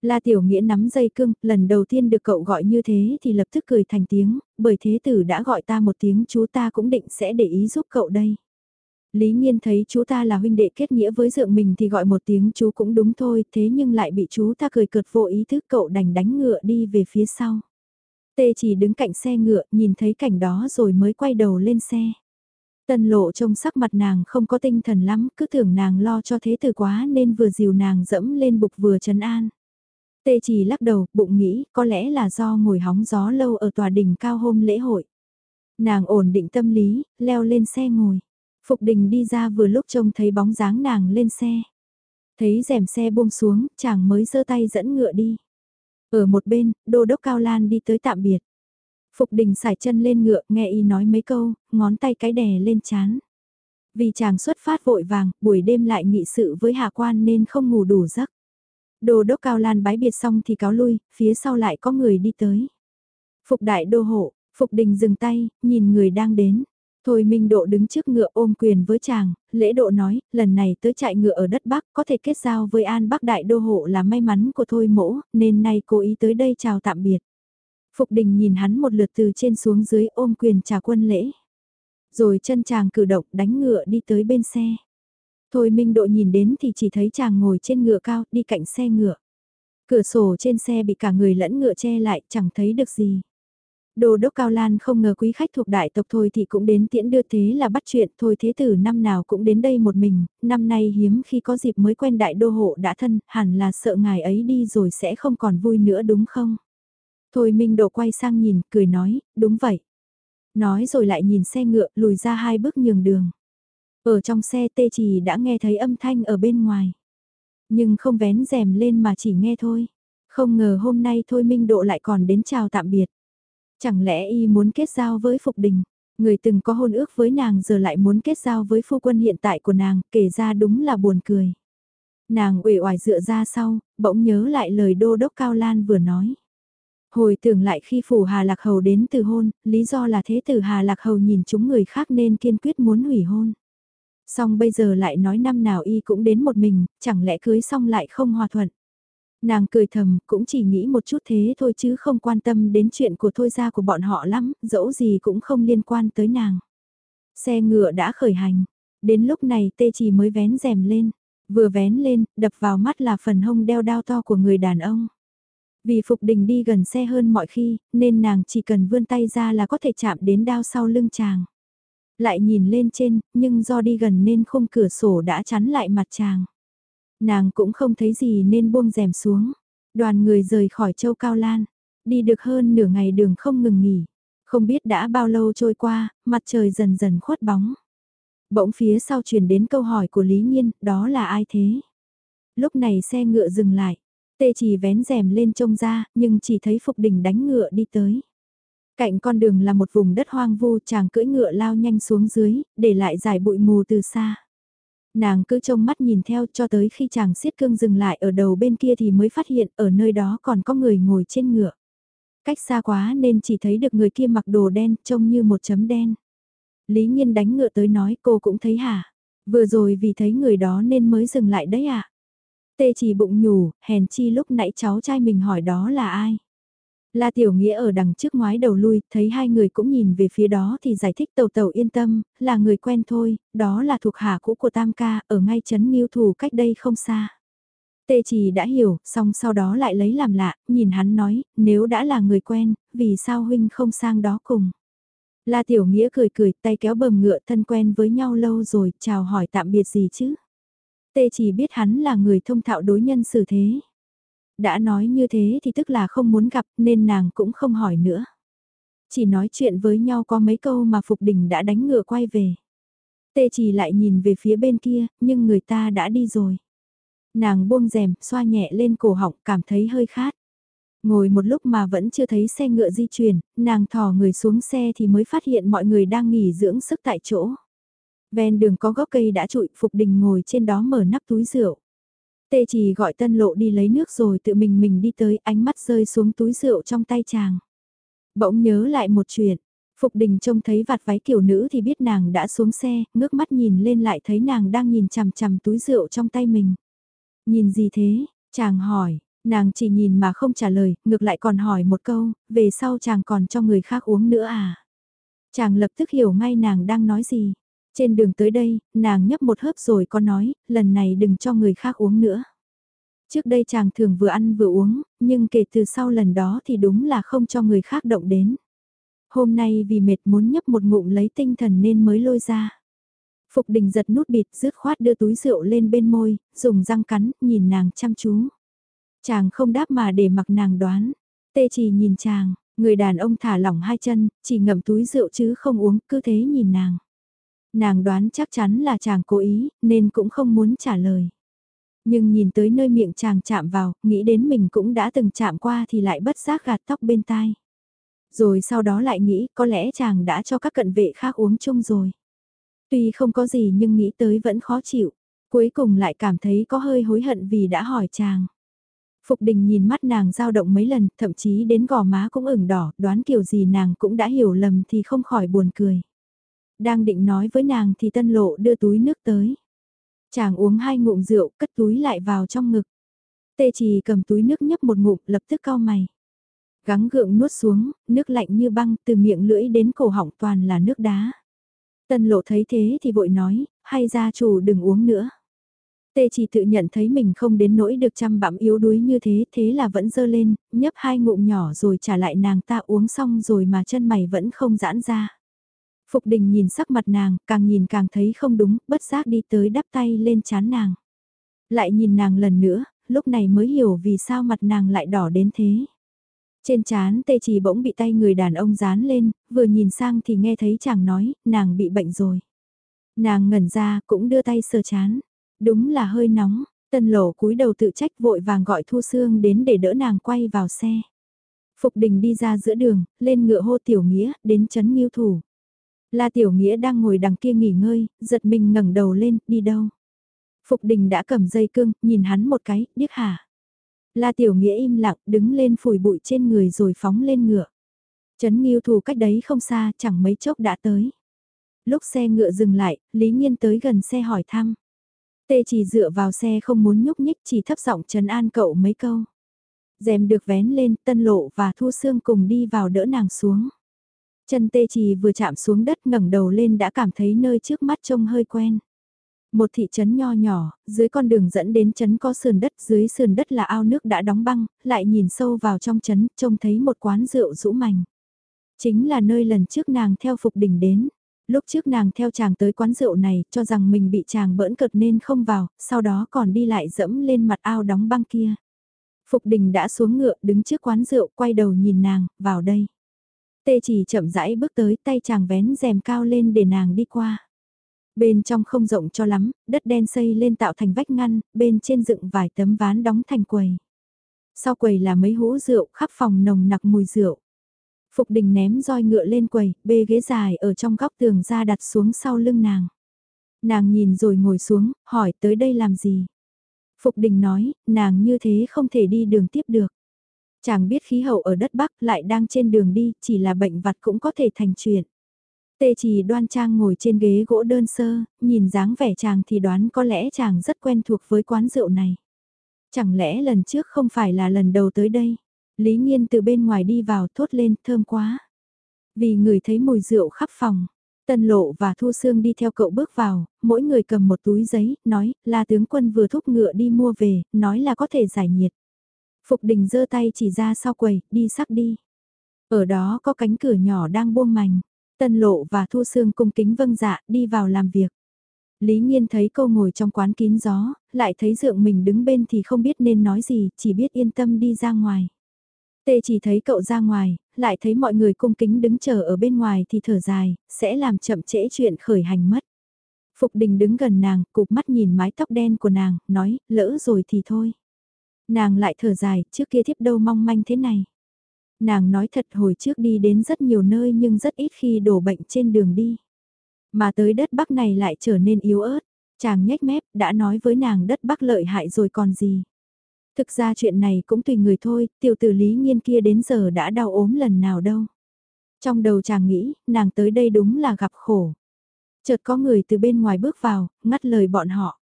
La Tiểu Nghĩa nắm dây cương, lần đầu tiên được cậu gọi như thế thì lập tức cười thành tiếng, bởi thế tử đã gọi ta một tiếng chú ta cũng định sẽ để ý giúp cậu đây. Lý Nhiên thấy chú ta là huynh đệ kết nghĩa với dượng mình thì gọi một tiếng chú cũng đúng thôi, thế nhưng lại bị chú ta cười cợt vô ý thức cậu đành đánh ngựa đi về phía sau. Tê chỉ đứng cạnh xe ngựa, nhìn thấy cảnh đó rồi mới quay đầu lên xe. Tân lộ trông sắc mặt nàng không có tinh thần lắm, cứ tưởng nàng lo cho thế tử quá nên vừa dìu nàng dẫm lên bục vừa trấn an. Tê chỉ lắc đầu, bụng nghĩ, có lẽ là do ngồi hóng gió lâu ở tòa đỉnh cao hôm lễ hội. Nàng ổn định tâm lý, leo lên xe ngồi. Phục đình đi ra vừa lúc trông thấy bóng dáng nàng lên xe. Thấy rèm xe buông xuống, chàng mới giơ tay dẫn ngựa đi. Ở một bên, đô đốc Cao Lan đi tới tạm biệt. Phục đình xài chân lên ngựa, nghe y nói mấy câu, ngón tay cái đè lên chán. Vì chàng xuất phát vội vàng, buổi đêm lại nghị sự với hạ quan nên không ngủ đủ giấc. Đô đốc Cao Lan bái biệt xong thì cáo lui, phía sau lại có người đi tới. Phục đại đô hộ, Phục đình dừng tay, nhìn người đang đến. Thôi Minh Độ đứng trước ngựa ôm quyền với chàng, lễ độ nói, lần này tới chạy ngựa ở đất Bắc có thể kết giao với An Bắc Đại Đô Hộ là may mắn của Thôi Mỗ, nên nay cố ý tới đây chào tạm biệt. Phục đình nhìn hắn một lượt từ trên xuống dưới ôm quyền trả quân lễ. Rồi chân chàng cử động đánh ngựa đi tới bên xe. Thôi Minh Độ nhìn đến thì chỉ thấy chàng ngồi trên ngựa cao đi cạnh xe ngựa. Cửa sổ trên xe bị cả người lẫn ngựa che lại chẳng thấy được gì. Đô đốc Cao Lan không ngờ quý khách thuộc đại tộc thôi thì cũng đến tiễn đưa thế là bắt chuyện thôi thế tử năm nào cũng đến đây một mình, năm nay hiếm khi có dịp mới quen đại đô hộ đã thân, hẳn là sợ ngài ấy đi rồi sẽ không còn vui nữa đúng không? Thôi Minh Độ quay sang nhìn, cười nói, đúng vậy. Nói rồi lại nhìn xe ngựa lùi ra hai bước nhường đường. Ở trong xe tê chỉ đã nghe thấy âm thanh ở bên ngoài. Nhưng không vén rèm lên mà chỉ nghe thôi. Không ngờ hôm nay Thôi Minh Độ lại còn đến chào tạm biệt. Chẳng lẽ y muốn kết giao với Phục Đình? Người từng có hôn ước với nàng giờ lại muốn kết giao với phu quân hiện tại của nàng, kể ra đúng là buồn cười. Nàng uể oải dựa ra sau, bỗng nhớ lại lời đô đốc Cao Lan vừa nói. Hồi tưởng lại khi phủ Hà Lạc Hầu đến từ hôn, lý do là thế tử Hà Lạc Hầu nhìn chúng người khác nên kiên quyết muốn hủy hôn. Xong bây giờ lại nói năm nào y cũng đến một mình, chẳng lẽ cưới xong lại không hòa thuận. Nàng cười thầm, cũng chỉ nghĩ một chút thế thôi chứ không quan tâm đến chuyện của thôi ra của bọn họ lắm, dẫu gì cũng không liên quan tới nàng. Xe ngựa đã khởi hành, đến lúc này tê chỉ mới vén rèm lên, vừa vén lên, đập vào mắt là phần hông đeo đao to của người đàn ông. Vì Phục Đình đi gần xe hơn mọi khi, nên nàng chỉ cần vươn tay ra là có thể chạm đến đao sau lưng chàng. Lại nhìn lên trên, nhưng do đi gần nên khung cửa sổ đã chắn lại mặt chàng. Nàng cũng không thấy gì nên buông rèm xuống. Đoàn người rời khỏi châu Cao Lan. Đi được hơn nửa ngày đường không ngừng nghỉ. Không biết đã bao lâu trôi qua, mặt trời dần dần khuất bóng. Bỗng phía sau truyền đến câu hỏi của Lý Nhiên, đó là ai thế? Lúc này xe ngựa dừng lại. Tê chỉ vén rèm lên trông ra, nhưng chỉ thấy Phục Đình đánh ngựa đi tới. Cạnh con đường là một vùng đất hoang vu chàng cưỡi ngựa lao nhanh xuống dưới, để lại giải bụi mù từ xa. Nàng cứ trông mắt nhìn theo cho tới khi chàng siết cương dừng lại ở đầu bên kia thì mới phát hiện ở nơi đó còn có người ngồi trên ngựa. Cách xa quá nên chỉ thấy được người kia mặc đồ đen trông như một chấm đen. Lý Nhiên đánh ngựa tới nói cô cũng thấy hả? Vừa rồi vì thấy người đó nên mới dừng lại đấy ạ. À? Tê chỉ bụng nhủ, hèn chi lúc nãy cháu trai mình hỏi đó là ai? La Tiểu Nghĩa ở đằng trước ngoái đầu lui, thấy hai người cũng nhìn về phía đó thì giải thích tàu tàu yên tâm, là người quen thôi, đó là thuộc hạ cũ của Tam Ca, ở ngay chấn Nghiêu Thù cách đây không xa. Tê chỉ đã hiểu, xong sau đó lại lấy làm lạ, nhìn hắn nói, nếu đã là người quen, vì sao huynh không sang đó cùng. La Tiểu Nghĩa cười cười, tay kéo bầm ngựa thân quen với nhau lâu rồi, chào hỏi tạm biệt gì chứ. Tê chỉ biết hắn là người thông thạo đối nhân xử thế. Đã nói như thế thì tức là không muốn gặp nên nàng cũng không hỏi nữa. Chỉ nói chuyện với nhau có mấy câu mà Phục Đình đã đánh ngựa quay về. Tê chỉ lại nhìn về phía bên kia, nhưng người ta đã đi rồi. Nàng buông rèm, xoa nhẹ lên cổ họng, cảm thấy hơi khát. Ngồi một lúc mà vẫn chưa thấy xe ngựa di chuyển, nàng thò người xuống xe thì mới phát hiện mọi người đang nghỉ dưỡng sức tại chỗ. Ven đường có gốc cây đã trụi, Phục Đình ngồi trên đó mở nắp túi rượu. Tê chỉ gọi tân lộ đi lấy nước rồi tự mình mình đi tới ánh mắt rơi xuống túi rượu trong tay chàng. Bỗng nhớ lại một chuyện, Phục Đình trông thấy vạt váy kiểu nữ thì biết nàng đã xuống xe, ngước mắt nhìn lên lại thấy nàng đang nhìn chằm chằm túi rượu trong tay mình. Nhìn gì thế? Chàng hỏi, nàng chỉ nhìn mà không trả lời, ngược lại còn hỏi một câu, về sau chàng còn cho người khác uống nữa à? Chàng lập tức hiểu ngay nàng đang nói gì. Trên đường tới đây, nàng nhấp một hớp rồi có nói, lần này đừng cho người khác uống nữa. Trước đây chàng thường vừa ăn vừa uống, nhưng kể từ sau lần đó thì đúng là không cho người khác động đến. Hôm nay vì mệt muốn nhấp một ngụm lấy tinh thần nên mới lôi ra. Phục đình giật nút bịt rứt khoát đưa túi rượu lên bên môi, dùng răng cắn, nhìn nàng chăm chú. Chàng không đáp mà để mặc nàng đoán. Tê chỉ nhìn chàng, người đàn ông thả lỏng hai chân, chỉ ngậm túi rượu chứ không uống, cứ thế nhìn nàng. Nàng đoán chắc chắn là chàng cố ý, nên cũng không muốn trả lời. Nhưng nhìn tới nơi miệng chàng chạm vào, nghĩ đến mình cũng đã từng chạm qua thì lại bất giác gạt tóc bên tai. Rồi sau đó lại nghĩ có lẽ chàng đã cho các cận vệ khác uống chung rồi. Tuy không có gì nhưng nghĩ tới vẫn khó chịu. Cuối cùng lại cảm thấy có hơi hối hận vì đã hỏi chàng. Phục đình nhìn mắt nàng dao động mấy lần, thậm chí đến gò má cũng ửng đỏ, đoán kiểu gì nàng cũng đã hiểu lầm thì không khỏi buồn cười. Đang định nói với nàng thì tân lộ đưa túi nước tới. Chàng uống hai ngụm rượu, cất túi lại vào trong ngực. Tê chỉ cầm túi nước nhấp một ngụm, lập tức cau mày. Gắng gượng nuốt xuống, nước lạnh như băng, từ miệng lưỡi đến cổ họng toàn là nước đá. Tân lộ thấy thế thì vội nói, hay gia chủ đừng uống nữa. Tê chỉ tự nhận thấy mình không đến nỗi được chăm bẵm yếu đuối như thế, thế là vẫn dơ lên, nhấp hai ngụm nhỏ rồi trả lại nàng ta uống xong rồi mà chân mày vẫn không giãn ra. Phục đình nhìn sắc mặt nàng, càng nhìn càng thấy không đúng, bất giác đi tới đắp tay lên chán nàng. Lại nhìn nàng lần nữa, lúc này mới hiểu vì sao mặt nàng lại đỏ đến thế. Trên chán tê chỉ bỗng bị tay người đàn ông dán lên, vừa nhìn sang thì nghe thấy chàng nói, nàng bị bệnh rồi. Nàng ngẩn ra cũng đưa tay sờ chán. Đúng là hơi nóng, tân lộ cúi đầu tự trách vội vàng gọi Thu Sương đến để đỡ nàng quay vào xe. Phục đình đi ra giữa đường, lên ngựa hô tiểu nghĩa, đến chấn nghiêu thủ. La Tiểu Nghĩa đang ngồi đằng kia nghỉ ngơi, giật mình ngẩng đầu lên, đi đâu? Phục đình đã cầm dây cương, nhìn hắn một cái, điếc hả? La Tiểu Nghĩa im lặng, đứng lên phủi bụi trên người rồi phóng lên ngựa. Trấn Nghiêu thù cách đấy không xa, chẳng mấy chốc đã tới. Lúc xe ngựa dừng lại, Lý Nhiên tới gần xe hỏi thăm. Tê chỉ dựa vào xe không muốn nhúc nhích chỉ thấp giọng trấn an cậu mấy câu. Dèm được vén lên, tân lộ và thu xương cùng đi vào đỡ nàng xuống. Chân tê trì vừa chạm xuống đất ngẩng đầu lên đã cảm thấy nơi trước mắt trông hơi quen. Một thị trấn nho nhỏ, dưới con đường dẫn đến trấn có sườn đất, dưới sườn đất là ao nước đã đóng băng, lại nhìn sâu vào trong trấn, trông thấy một quán rượu rũ mảnh. Chính là nơi lần trước nàng theo Phục Đình đến. Lúc trước nàng theo chàng tới quán rượu này, cho rằng mình bị chàng bỡn cợt nên không vào, sau đó còn đi lại dẫm lên mặt ao đóng băng kia. Phục đình đã xuống ngựa, đứng trước quán rượu, quay đầu nhìn nàng, vào đây. Tê chỉ chậm rãi bước tới, tay chàng vén rèm cao lên để nàng đi qua. Bên trong không rộng cho lắm, đất đen xây lên tạo thành vách ngăn, bên trên dựng vài tấm ván đóng thành quầy. Sau quầy là mấy hũ rượu, khắp phòng nồng nặc mùi rượu. Phục đình ném roi ngựa lên quầy, bê ghế dài ở trong góc tường ra đặt xuống sau lưng nàng. Nàng nhìn rồi ngồi xuống, hỏi tới đây làm gì? Phục đình nói, nàng như thế không thể đi đường tiếp được. Chàng biết khí hậu ở đất Bắc lại đang trên đường đi, chỉ là bệnh vặt cũng có thể thành chuyện. Tê chỉ đoan trang ngồi trên ghế gỗ đơn sơ, nhìn dáng vẻ chàng thì đoán có lẽ chàng rất quen thuộc với quán rượu này. Chẳng lẽ lần trước không phải là lần đầu tới đây? Lý Nhiên từ bên ngoài đi vào thốt lên thơm quá. Vì người thấy mùi rượu khắp phòng. Tân Lộ và Thu Sương đi theo cậu bước vào, mỗi người cầm một túi giấy, nói là tướng quân vừa thúc ngựa đi mua về, nói là có thể giải nhiệt. Phục đình giơ tay chỉ ra sau quầy, đi sắc đi. Ở đó có cánh cửa nhỏ đang buông mảnh. Tân Lộ và Thu Sương cung kính vâng dạ, đi vào làm việc. Lý Nhiên thấy cô ngồi trong quán kín gió, lại thấy dượng mình đứng bên thì không biết nên nói gì, chỉ biết yên tâm đi ra ngoài. Tê chỉ thấy cậu ra ngoài, lại thấy mọi người cung kính đứng chờ ở bên ngoài thì thở dài, sẽ làm chậm trễ chuyện khởi hành mất. Phục đình đứng gần nàng, cụp mắt nhìn mái tóc đen của nàng, nói, lỡ rồi thì thôi. Nàng lại thở dài, trước kia thiếp đâu mong manh thế này. Nàng nói thật hồi trước đi đến rất nhiều nơi nhưng rất ít khi đổ bệnh trên đường đi. Mà tới đất Bắc này lại trở nên yếu ớt. Chàng nhếch mép đã nói với nàng đất Bắc lợi hại rồi còn gì. Thực ra chuyện này cũng tùy người thôi, tiểu tử lý nghiên kia đến giờ đã đau ốm lần nào đâu. Trong đầu chàng nghĩ, nàng tới đây đúng là gặp khổ. Chợt có người từ bên ngoài bước vào, ngắt lời bọn họ.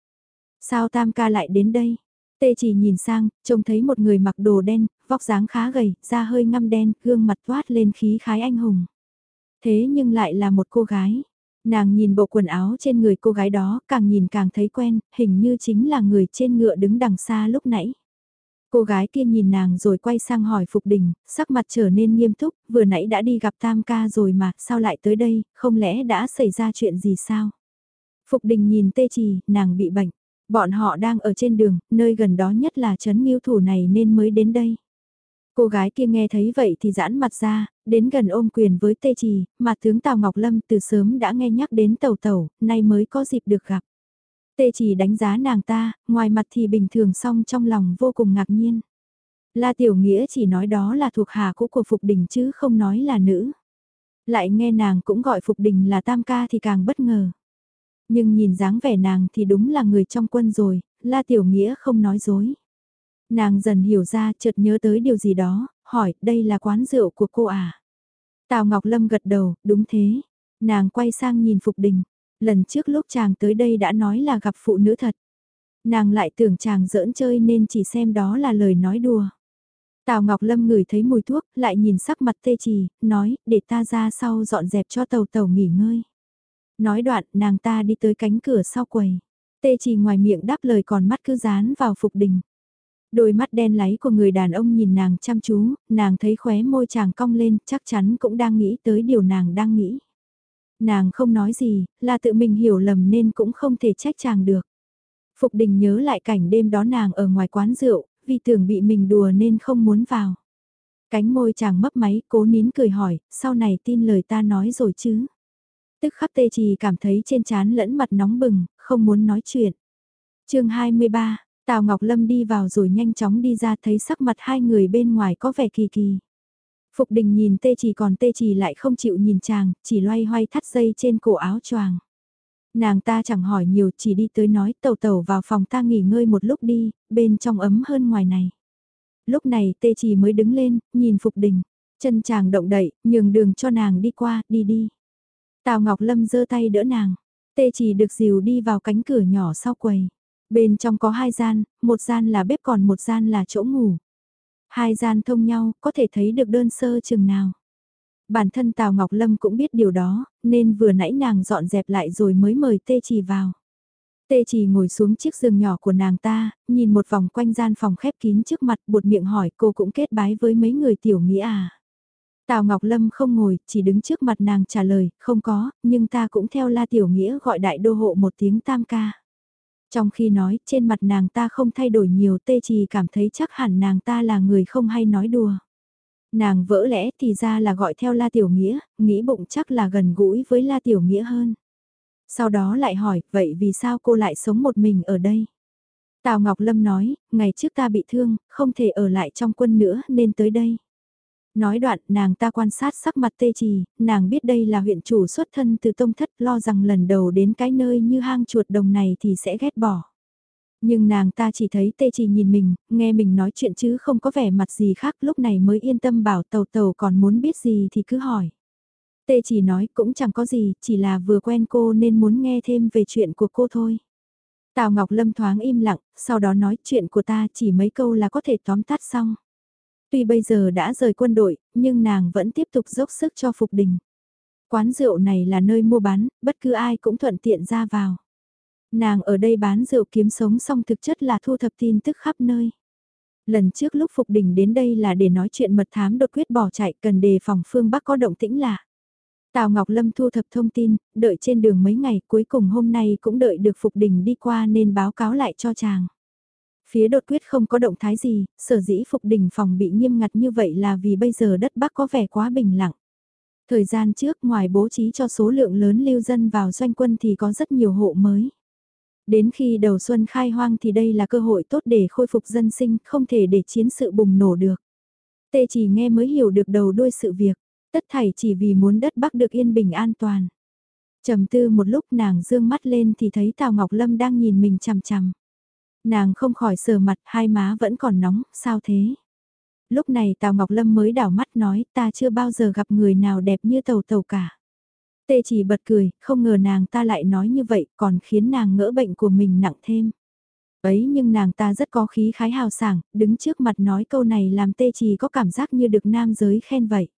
Sao tam ca lại đến đây? Tê chỉ nhìn sang, trông thấy một người mặc đồ đen, vóc dáng khá gầy, da hơi ngăm đen, gương mặt toát lên khí khái anh hùng. Thế nhưng lại là một cô gái. Nàng nhìn bộ quần áo trên người cô gái đó, càng nhìn càng thấy quen, hình như chính là người trên ngựa đứng đằng xa lúc nãy. Cô gái kia nhìn nàng rồi quay sang hỏi Phục Đình, sắc mặt trở nên nghiêm túc, vừa nãy đã đi gặp Tam ca rồi mà, sao lại tới đây, không lẽ đã xảy ra chuyện gì sao? Phục Đình nhìn Tê Trì, nàng bị bệnh. Bọn họ đang ở trên đường, nơi gần đó nhất là trấn nghiêu thủ này nên mới đến đây. Cô gái kia nghe thấy vậy thì giãn mặt ra, đến gần ôm quyền với Tê Trì, mà tướng Tào Ngọc Lâm từ sớm đã nghe nhắc đến tàu tàu, nay mới có dịp được gặp. Tê chỉ đánh giá nàng ta, ngoài mặt thì bình thường song trong lòng vô cùng ngạc nhiên. La Tiểu Nghĩa chỉ nói đó là thuộc hạ cũ của Phục Đình chứ không nói là nữ. Lại nghe nàng cũng gọi Phục Đình là tam ca thì càng bất ngờ. Nhưng nhìn dáng vẻ nàng thì đúng là người trong quân rồi, La Tiểu Nghĩa không nói dối. Nàng dần hiểu ra chợt nhớ tới điều gì đó, hỏi đây là quán rượu của cô à? Tào Ngọc Lâm gật đầu, đúng thế. Nàng quay sang nhìn Phục Đình, lần trước lúc chàng tới đây đã nói là gặp phụ nữ thật. Nàng lại tưởng chàng giỡn chơi nên chỉ xem đó là lời nói đùa. Tào Ngọc Lâm ngửi thấy mùi thuốc, lại nhìn sắc mặt tê trì, nói, để ta ra sau dọn dẹp cho tàu tàu nghỉ ngơi. Nói đoạn, nàng ta đi tới cánh cửa sau quầy. Tê trì ngoài miệng đáp lời còn mắt cứ dán vào phục đình. Đôi mắt đen láy của người đàn ông nhìn nàng chăm chú, nàng thấy khóe môi chàng cong lên, chắc chắn cũng đang nghĩ tới điều nàng đang nghĩ. Nàng không nói gì, là tự mình hiểu lầm nên cũng không thể trách chàng được. Phục đình nhớ lại cảnh đêm đó nàng ở ngoài quán rượu, vì tưởng bị mình đùa nên không muốn vào. Cánh môi chàng mấp máy, cố nín cười hỏi, sau này tin lời ta nói rồi chứ. Tức khắc tê trì cảm thấy trên trán lẫn mặt nóng bừng, không muốn nói chuyện. chương 23, Tào Ngọc Lâm đi vào rồi nhanh chóng đi ra thấy sắc mặt hai người bên ngoài có vẻ kỳ kỳ. Phục đình nhìn tê trì còn tê trì lại không chịu nhìn chàng, chỉ loay hoay thắt dây trên cổ áo choàng. Nàng ta chẳng hỏi nhiều chỉ đi tới nói tàu tàu vào phòng ta nghỉ ngơi một lúc đi, bên trong ấm hơn ngoài này. Lúc này tê trì mới đứng lên, nhìn Phục đình, chân chàng động đậy, nhường đường cho nàng đi qua, đi đi. Tào Ngọc Lâm giơ tay đỡ nàng, tê chỉ được dìu đi vào cánh cửa nhỏ sau quầy. Bên trong có hai gian, một gian là bếp còn một gian là chỗ ngủ. Hai gian thông nhau, có thể thấy được đơn sơ chừng nào. Bản thân Tào Ngọc Lâm cũng biết điều đó, nên vừa nãy nàng dọn dẹp lại rồi mới mời Tê Trì vào. Tê Trì ngồi xuống chiếc giường nhỏ của nàng ta, nhìn một vòng quanh gian phòng khép kín trước mặt buột miệng hỏi cô cũng kết bái với mấy người tiểu nghĩa à. Tào Ngọc Lâm không ngồi, chỉ đứng trước mặt nàng trả lời, không có, nhưng ta cũng theo La Tiểu Nghĩa gọi đại đô hộ một tiếng tam ca. Trong khi nói, trên mặt nàng ta không thay đổi nhiều tê chỉ cảm thấy chắc hẳn nàng ta là người không hay nói đùa. Nàng vỡ lẽ thì ra là gọi theo La Tiểu Nghĩa, nghĩ bụng chắc là gần gũi với La Tiểu Nghĩa hơn. Sau đó lại hỏi, vậy vì sao cô lại sống một mình ở đây? Tào Ngọc Lâm nói, ngày trước ta bị thương, không thể ở lại trong quân nữa nên tới đây. Nói đoạn, nàng ta quan sát sắc mặt tê trì, nàng biết đây là huyện chủ xuất thân từ tông thất lo rằng lần đầu đến cái nơi như hang chuột đồng này thì sẽ ghét bỏ. Nhưng nàng ta chỉ thấy tê trì nhìn mình, nghe mình nói chuyện chứ không có vẻ mặt gì khác lúc này mới yên tâm bảo tàu tàu còn muốn biết gì thì cứ hỏi. Tê chỉ nói cũng chẳng có gì, chỉ là vừa quen cô nên muốn nghe thêm về chuyện của cô thôi. Tào Ngọc Lâm thoáng im lặng, sau đó nói chuyện của ta chỉ mấy câu là có thể tóm tắt xong. Tuy bây giờ đã rời quân đội, nhưng nàng vẫn tiếp tục dốc sức cho Phục Đình. Quán rượu này là nơi mua bán, bất cứ ai cũng thuận tiện ra vào. Nàng ở đây bán rượu kiếm sống xong thực chất là thu thập tin tức khắp nơi. Lần trước lúc Phục Đình đến đây là để nói chuyện mật thám đột quyết bỏ chạy cần đề phòng phương Bắc có động tĩnh lạ. Tào Ngọc Lâm thu thập thông tin, đợi trên đường mấy ngày cuối cùng hôm nay cũng đợi được Phục Đình đi qua nên báo cáo lại cho chàng. Phía đột quyết không có động thái gì, sở dĩ Phục Đình phòng bị nghiêm ngặt như vậy là vì bây giờ đất Bắc có vẻ quá bình lặng. Thời gian trước ngoài bố trí cho số lượng lớn lưu dân vào doanh quân thì có rất nhiều hộ mới. Đến khi đầu xuân khai hoang thì đây là cơ hội tốt để khôi phục dân sinh, không thể để chiến sự bùng nổ được. Tê chỉ nghe mới hiểu được đầu đuôi sự việc, tất thảy chỉ vì muốn đất Bắc được yên bình an toàn. trầm tư một lúc nàng dương mắt lên thì thấy Tào Ngọc Lâm đang nhìn mình chằm chằm. Nàng không khỏi sờ mặt, hai má vẫn còn nóng, sao thế? Lúc này Tào Ngọc Lâm mới đảo mắt nói ta chưa bao giờ gặp người nào đẹp như tàu tàu cả. Tê chỉ bật cười, không ngờ nàng ta lại nói như vậy còn khiến nàng ngỡ bệnh của mình nặng thêm. Ấy nhưng nàng ta rất có khí khái hào sảng, đứng trước mặt nói câu này làm tê chỉ có cảm giác như được nam giới khen vậy.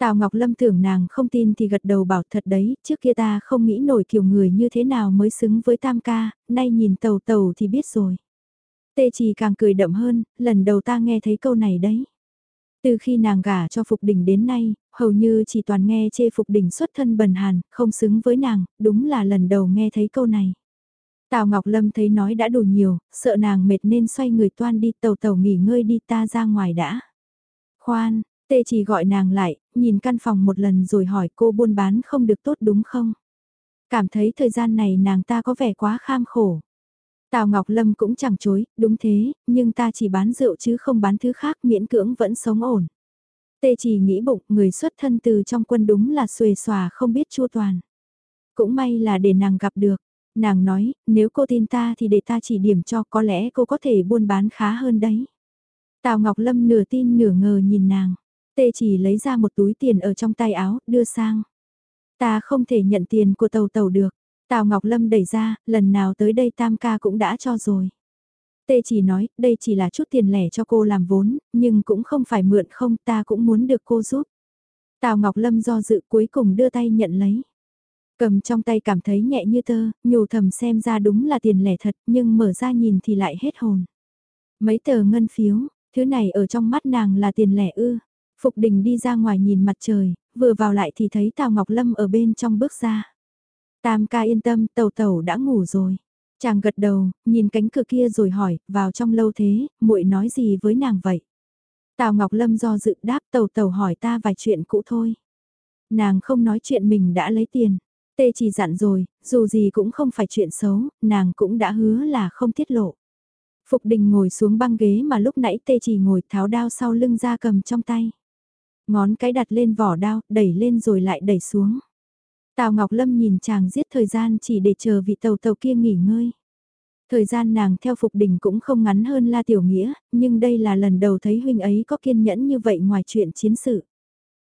Tào Ngọc Lâm tưởng nàng không tin thì gật đầu bảo thật đấy, trước kia ta không nghĩ nổi kiểu người như thế nào mới xứng với tam ca, nay nhìn tàu tàu thì biết rồi. Tê chỉ càng cười đậm hơn, lần đầu ta nghe thấy câu này đấy. Từ khi nàng gả cho Phục Đình đến nay, hầu như chỉ toàn nghe chê Phục Đình xuất thân bần hàn, không xứng với nàng, đúng là lần đầu nghe thấy câu này. Tào Ngọc Lâm thấy nói đã đủ nhiều, sợ nàng mệt nên xoay người toan đi tàu tàu nghỉ ngơi đi ta ra ngoài đã. Khoan, tê chỉ gọi nàng lại, nhìn căn phòng một lần rồi hỏi cô buôn bán không được tốt đúng không? Cảm thấy thời gian này nàng ta có vẻ quá kham khổ. Tào Ngọc Lâm cũng chẳng chối, đúng thế, nhưng ta chỉ bán rượu chứ không bán thứ khác miễn cưỡng vẫn sống ổn. Tê chỉ nghĩ bụng người xuất thân từ trong quân đúng là xuề xòa không biết chua toàn. Cũng may là để nàng gặp được. Nàng nói, nếu cô tin ta thì để ta chỉ điểm cho có lẽ cô có thể buôn bán khá hơn đấy. Tào Ngọc Lâm nửa tin nửa ngờ nhìn nàng. Tê chỉ lấy ra một túi tiền ở trong tay áo, đưa sang. Ta không thể nhận tiền của tàu tàu được. Tào Ngọc Lâm đẩy ra, lần nào tới đây tam ca cũng đã cho rồi. Tê chỉ nói, đây chỉ là chút tiền lẻ cho cô làm vốn, nhưng cũng không phải mượn không, ta cũng muốn được cô giúp. Tào Ngọc Lâm do dự cuối cùng đưa tay nhận lấy. Cầm trong tay cảm thấy nhẹ như tơ, nhủ thầm xem ra đúng là tiền lẻ thật, nhưng mở ra nhìn thì lại hết hồn. Mấy tờ ngân phiếu, thứ này ở trong mắt nàng là tiền lẻ ư. Phục đình đi ra ngoài nhìn mặt trời, vừa vào lại thì thấy Tào Ngọc Lâm ở bên trong bước ra. Tam ca yên tâm, tàu tàu đã ngủ rồi. Chàng gật đầu, nhìn cánh cửa kia rồi hỏi, vào trong lâu thế, muội nói gì với nàng vậy? Tào Ngọc Lâm do dự đáp tàu tàu hỏi ta vài chuyện cũ thôi. Nàng không nói chuyện mình đã lấy tiền. Tê chỉ dặn rồi, dù gì cũng không phải chuyện xấu, nàng cũng đã hứa là không tiết lộ. Phục đình ngồi xuống băng ghế mà lúc nãy tê chỉ ngồi tháo đao sau lưng ra cầm trong tay. Ngón cái đặt lên vỏ đao, đẩy lên rồi lại đẩy xuống. Tào Ngọc Lâm nhìn chàng giết thời gian chỉ để chờ vị tàu tàu kia nghỉ ngơi. Thời gian nàng theo Phục Đình cũng không ngắn hơn La Tiểu Nghĩa, nhưng đây là lần đầu thấy huynh ấy có kiên nhẫn như vậy ngoài chuyện chiến sự.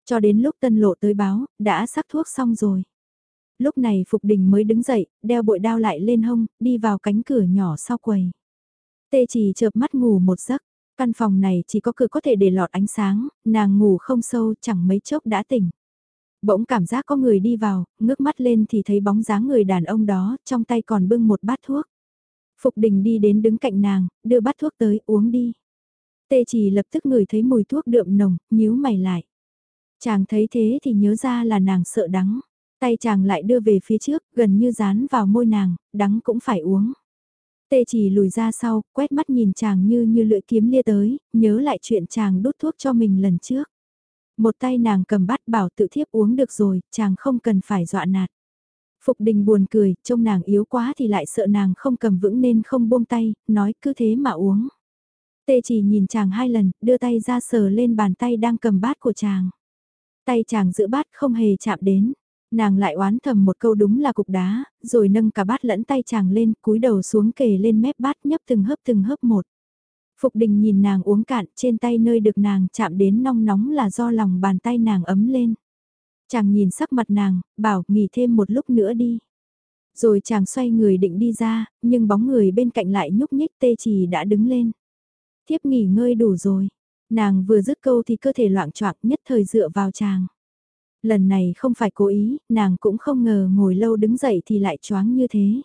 Cho đến lúc tân lộ tới báo, đã sắc thuốc xong rồi. Lúc này Phục Đình mới đứng dậy, đeo bội đao lại lên hông, đi vào cánh cửa nhỏ sau quầy. Tê chỉ chợp mắt ngủ một giấc, căn phòng này chỉ có cửa có thể để lọt ánh sáng, nàng ngủ không sâu chẳng mấy chốc đã tỉnh. Bỗng cảm giác có người đi vào, ngước mắt lên thì thấy bóng dáng người đàn ông đó, trong tay còn bưng một bát thuốc. Phục đình đi đến đứng cạnh nàng, đưa bát thuốc tới, uống đi. Tê chỉ lập tức ngửi thấy mùi thuốc đượm nồng, nhíu mày lại. Chàng thấy thế thì nhớ ra là nàng sợ đắng. Tay chàng lại đưa về phía trước, gần như dán vào môi nàng, đắng cũng phải uống. Tê chỉ lùi ra sau, quét mắt nhìn chàng như như lưỡi kiếm lia tới, nhớ lại chuyện chàng đút thuốc cho mình lần trước. Một tay nàng cầm bát bảo tự thiếp uống được rồi, chàng không cần phải dọa nạt. Phục đình buồn cười, trông nàng yếu quá thì lại sợ nàng không cầm vững nên không buông tay, nói cứ thế mà uống. Tê chỉ nhìn chàng hai lần, đưa tay ra sờ lên bàn tay đang cầm bát của chàng. Tay chàng giữ bát không hề chạm đến. Nàng lại oán thầm một câu đúng là cục đá, rồi nâng cả bát lẫn tay chàng lên, cúi đầu xuống kề lên mép bát nhấp từng hớp từng hớp một. Phục đình nhìn nàng uống cạn trên tay nơi được nàng chạm đến nong nóng là do lòng bàn tay nàng ấm lên. Chàng nhìn sắc mặt nàng, bảo nghỉ thêm một lúc nữa đi. Rồi chàng xoay người định đi ra, nhưng bóng người bên cạnh lại nhúc nhích tê trì đã đứng lên. Thiếp nghỉ ngơi đủ rồi. Nàng vừa dứt câu thì cơ thể loạn choạng nhất thời dựa vào chàng. Lần này không phải cố ý, nàng cũng không ngờ ngồi lâu đứng dậy thì lại choáng như thế.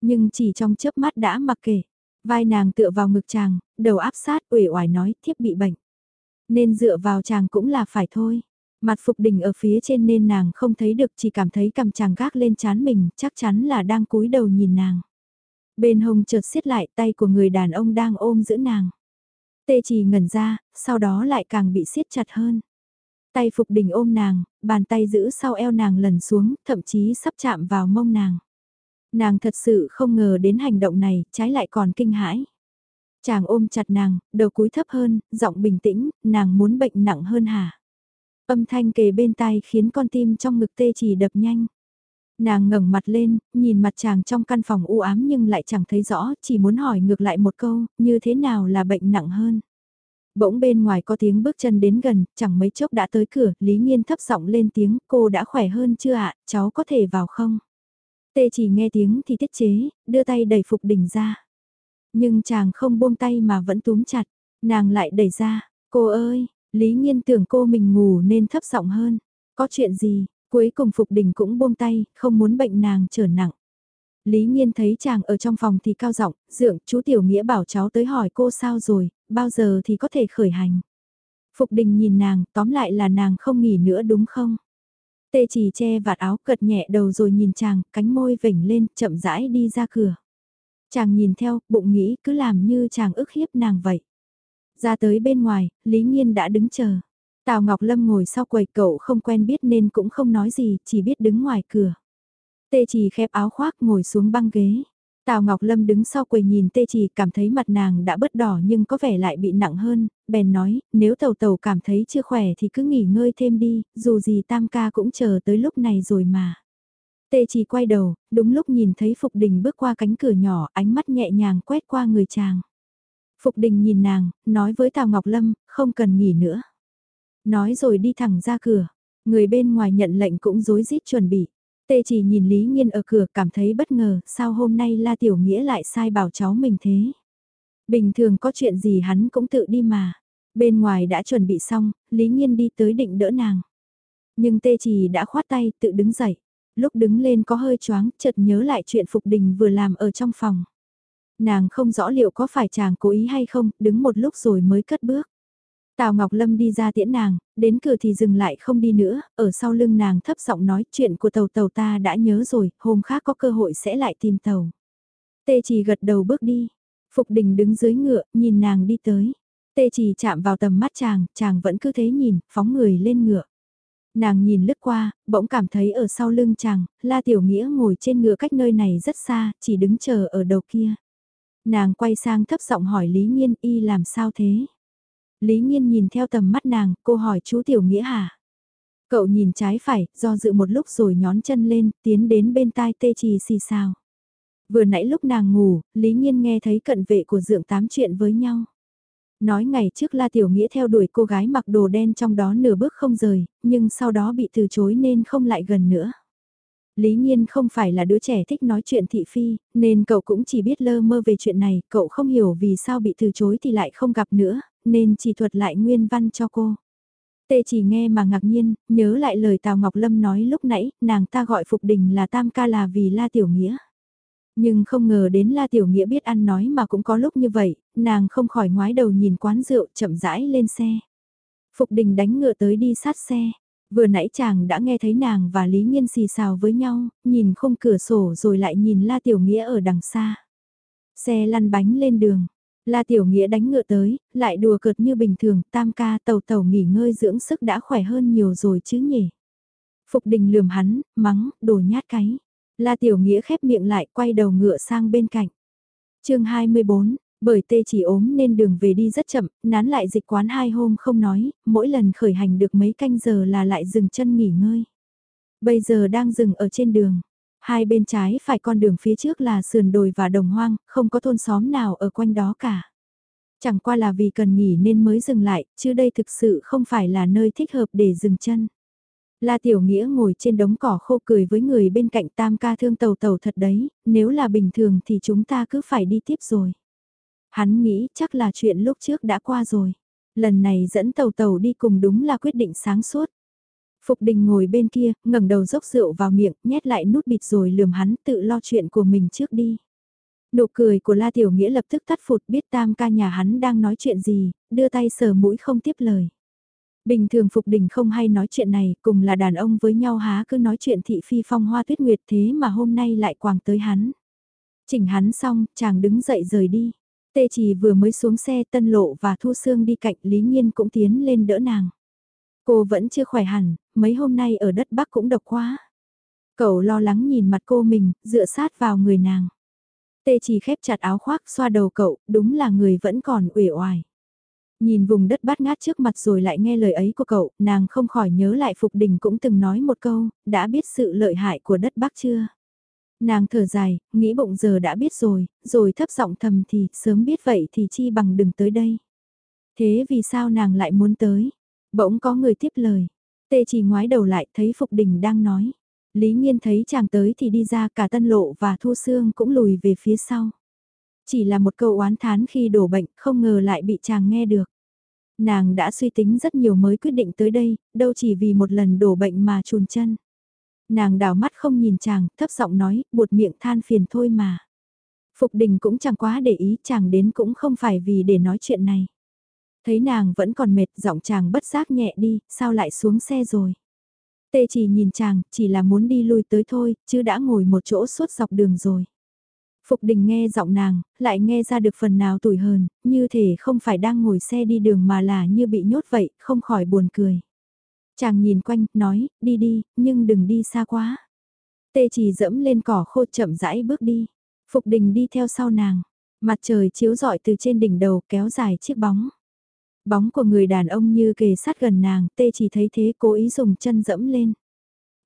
Nhưng chỉ trong chớp mắt đã mặc kệ. Vai nàng tựa vào ngực chàng, đầu áp sát uể oải nói thiếp bị bệnh. Nên dựa vào chàng cũng là phải thôi. Mặt Phục đỉnh ở phía trên nên nàng không thấy được chỉ cảm thấy cầm chàng gác lên chán mình, chắc chắn là đang cúi đầu nhìn nàng. Bên hông chợt xiết lại tay của người đàn ông đang ôm giữ nàng. Tê chỉ ngẩn ra, sau đó lại càng bị siết chặt hơn. Tay Phục Đình ôm nàng, bàn tay giữ sau eo nàng lần xuống, thậm chí sắp chạm vào mông nàng. Nàng thật sự không ngờ đến hành động này, trái lại còn kinh hãi. Chàng ôm chặt nàng, đầu cúi thấp hơn, giọng bình tĩnh, nàng muốn bệnh nặng hơn hả? Âm thanh kề bên tai khiến con tim trong ngực tê chỉ đập nhanh. Nàng ngẩng mặt lên, nhìn mặt chàng trong căn phòng u ám nhưng lại chẳng thấy rõ, chỉ muốn hỏi ngược lại một câu, như thế nào là bệnh nặng hơn. Bỗng bên ngoài có tiếng bước chân đến gần, chẳng mấy chốc đã tới cửa, Lý Nhiên thấp giọng lên tiếng, cô đã khỏe hơn chưa ạ, cháu có thể vào không? Tê chỉ nghe tiếng thì tiết chế, đưa tay đẩy Phục Đình ra. Nhưng chàng không buông tay mà vẫn túm chặt, nàng lại đẩy ra, cô ơi, Lý Nhiên tưởng cô mình ngủ nên thấp giọng hơn, có chuyện gì, cuối cùng Phục Đình cũng buông tay, không muốn bệnh nàng trở nặng. Lý Nhiên thấy chàng ở trong phòng thì cao giọng, dượng chú Tiểu Nghĩa bảo cháu tới hỏi cô sao rồi, bao giờ thì có thể khởi hành. Phục Đình nhìn nàng, tóm lại là nàng không nghỉ nữa đúng không? Tê chỉ che vạt áo cật nhẹ đầu rồi nhìn chàng, cánh môi vểnh lên, chậm rãi đi ra cửa. Chàng nhìn theo, bụng nghĩ cứ làm như chàng ức hiếp nàng vậy. Ra tới bên ngoài, Lý Nhiên đã đứng chờ. Tào Ngọc Lâm ngồi sau quầy cậu không quen biết nên cũng không nói gì, chỉ biết đứng ngoài cửa. Tê chỉ khép áo khoác ngồi xuống băng ghế. Tào Ngọc Lâm đứng sau quầy nhìn tê chỉ cảm thấy mặt nàng đã bớt đỏ nhưng có vẻ lại bị nặng hơn, bèn nói, nếu tàu tàu cảm thấy chưa khỏe thì cứ nghỉ ngơi thêm đi, dù gì tam ca cũng chờ tới lúc này rồi mà. Tê chỉ quay đầu, đúng lúc nhìn thấy Phục Đình bước qua cánh cửa nhỏ, ánh mắt nhẹ nhàng quét qua người chàng. Phục Đình nhìn nàng, nói với Tào Ngọc Lâm, không cần nghỉ nữa. Nói rồi đi thẳng ra cửa, người bên ngoài nhận lệnh cũng rối rít chuẩn bị. Tê chỉ nhìn Lý Nhiên ở cửa cảm thấy bất ngờ, sao hôm nay La Tiểu Nghĩa lại sai bảo cháu mình thế. Bình thường có chuyện gì hắn cũng tự đi mà. Bên ngoài đã chuẩn bị xong, Lý Nhiên đi tới định đỡ nàng. Nhưng Tê chỉ đã khoát tay tự đứng dậy. Lúc đứng lên có hơi choáng, chợt nhớ lại chuyện Phục Đình vừa làm ở trong phòng. Nàng không rõ liệu có phải chàng cố ý hay không, đứng một lúc rồi mới cất bước. Tào Ngọc Lâm đi ra tiễn nàng, đến cửa thì dừng lại không đi nữa, ở sau lưng nàng thấp giọng nói chuyện của tàu tàu ta đã nhớ rồi, hôm khác có cơ hội sẽ lại tìm tàu. Tê chỉ gật đầu bước đi, Phục Đình đứng dưới ngựa, nhìn nàng đi tới. Tê chỉ chạm vào tầm mắt chàng, chàng vẫn cứ thế nhìn, phóng người lên ngựa. Nàng nhìn lướt qua, bỗng cảm thấy ở sau lưng chàng, La Tiểu Nghĩa ngồi trên ngựa cách nơi này rất xa, chỉ đứng chờ ở đầu kia. Nàng quay sang thấp giọng hỏi Lý Nhiên y làm sao thế? Lý Nhiên nhìn theo tầm mắt nàng, cô hỏi chú Tiểu Nghĩa hả? Cậu nhìn trái phải, do dự một lúc rồi nhón chân lên, tiến đến bên tai tê trì xì sao. Vừa nãy lúc nàng ngủ, Lý Nhiên nghe thấy cận vệ của dưỡng tám chuyện với nhau. Nói ngày trước La Tiểu Nghĩa theo đuổi cô gái mặc đồ đen trong đó nửa bước không rời, nhưng sau đó bị từ chối nên không lại gần nữa. Lý Nhiên không phải là đứa trẻ thích nói chuyện thị phi, nên cậu cũng chỉ biết lơ mơ về chuyện này, cậu không hiểu vì sao bị từ chối thì lại không gặp nữa, nên chỉ thuật lại nguyên văn cho cô. Tê chỉ nghe mà ngạc nhiên, nhớ lại lời Tào Ngọc Lâm nói lúc nãy, nàng ta gọi Phục Đình là Tam Ca là vì La Tiểu Nghĩa. Nhưng không ngờ đến La Tiểu Nghĩa biết ăn nói mà cũng có lúc như vậy, nàng không khỏi ngoái đầu nhìn quán rượu chậm rãi lên xe. Phục đình đánh ngựa tới đi sát xe. Vừa nãy chàng đã nghe thấy nàng và Lý Nhiên xì xào với nhau, nhìn khung cửa sổ rồi lại nhìn La Tiểu Nghĩa ở đằng xa. Xe lăn bánh lên đường, La Tiểu Nghĩa đánh ngựa tới, lại đùa cợt như bình thường, tam ca tàu tàu nghỉ ngơi dưỡng sức đã khỏe hơn nhiều rồi chứ nhỉ. Phục đình lườm hắn, mắng, đồ nhát cái. La Tiểu Nghĩa khép miệng lại quay đầu ngựa sang bên cạnh. chương 24, bởi tê chỉ ốm nên đường về đi rất chậm, nán lại dịch quán hai hôm không nói, mỗi lần khởi hành được mấy canh giờ là lại dừng chân nghỉ ngơi. Bây giờ đang dừng ở trên đường. Hai bên trái phải con đường phía trước là sườn đồi và đồng hoang, không có thôn xóm nào ở quanh đó cả. Chẳng qua là vì cần nghỉ nên mới dừng lại, chứ đây thực sự không phải là nơi thích hợp để dừng chân. La Tiểu Nghĩa ngồi trên đống cỏ khô cười với người bên cạnh tam ca thương tàu tàu thật đấy, nếu là bình thường thì chúng ta cứ phải đi tiếp rồi. Hắn nghĩ chắc là chuyện lúc trước đã qua rồi. Lần này dẫn tàu tàu đi cùng đúng là quyết định sáng suốt. Phục đình ngồi bên kia, ngẩng đầu dốc rượu vào miệng, nhét lại nút bịt rồi lườm hắn tự lo chuyện của mình trước đi. Nụ cười của La Tiểu Nghĩa lập tức tắt phụt biết tam ca nhà hắn đang nói chuyện gì, đưa tay sờ mũi không tiếp lời. Bình thường Phục Đình không hay nói chuyện này, cùng là đàn ông với nhau há cứ nói chuyện thị phi phong hoa tuyết nguyệt thế mà hôm nay lại quàng tới hắn. Chỉnh hắn xong, chàng đứng dậy rời đi. Tê chỉ vừa mới xuống xe tân lộ và thu xương đi cạnh Lý Nhiên cũng tiến lên đỡ nàng. Cô vẫn chưa khỏe hẳn, mấy hôm nay ở đất Bắc cũng độc quá. Cậu lo lắng nhìn mặt cô mình, dựa sát vào người nàng. Tê chỉ khép chặt áo khoác xoa đầu cậu, đúng là người vẫn còn uể oải. Nhìn vùng đất bát ngát trước mặt rồi lại nghe lời ấy của cậu, nàng không khỏi nhớ lại Phục Đình cũng từng nói một câu, đã biết sự lợi hại của đất Bắc chưa? Nàng thở dài, nghĩ bụng giờ đã biết rồi, rồi thấp giọng thầm thì, sớm biết vậy thì chi bằng đừng tới đây. Thế vì sao nàng lại muốn tới? Bỗng có người tiếp lời. Tê chỉ ngoái đầu lại thấy Phục Đình đang nói. Lý Nhiên thấy chàng tới thì đi ra cả tân lộ và thu xương cũng lùi về phía sau. Chỉ là một câu oán thán khi đổ bệnh không ngờ lại bị chàng nghe được. Nàng đã suy tính rất nhiều mới quyết định tới đây, đâu chỉ vì một lần đổ bệnh mà chùn chân. Nàng đảo mắt không nhìn chàng, thấp giọng nói, buột miệng than phiền thôi mà. Phục đình cũng chẳng quá để ý chàng đến cũng không phải vì để nói chuyện này. Thấy nàng vẫn còn mệt, giọng chàng bất giác nhẹ đi, sao lại xuống xe rồi. Tê chỉ nhìn chàng, chỉ là muốn đi lui tới thôi, chứ đã ngồi một chỗ suốt dọc đường rồi. Phục đình nghe giọng nàng, lại nghe ra được phần nào tủi hờn, như thể không phải đang ngồi xe đi đường mà là như bị nhốt vậy, không khỏi buồn cười. Chàng nhìn quanh, nói, đi đi, nhưng đừng đi xa quá. Tê chỉ dẫm lên cỏ khô chậm rãi bước đi. Phục đình đi theo sau nàng. Mặt trời chiếu rọi từ trên đỉnh đầu kéo dài chiếc bóng. Bóng của người đàn ông như kề sát gần nàng, tê chỉ thấy thế cố ý dùng chân dẫm lên.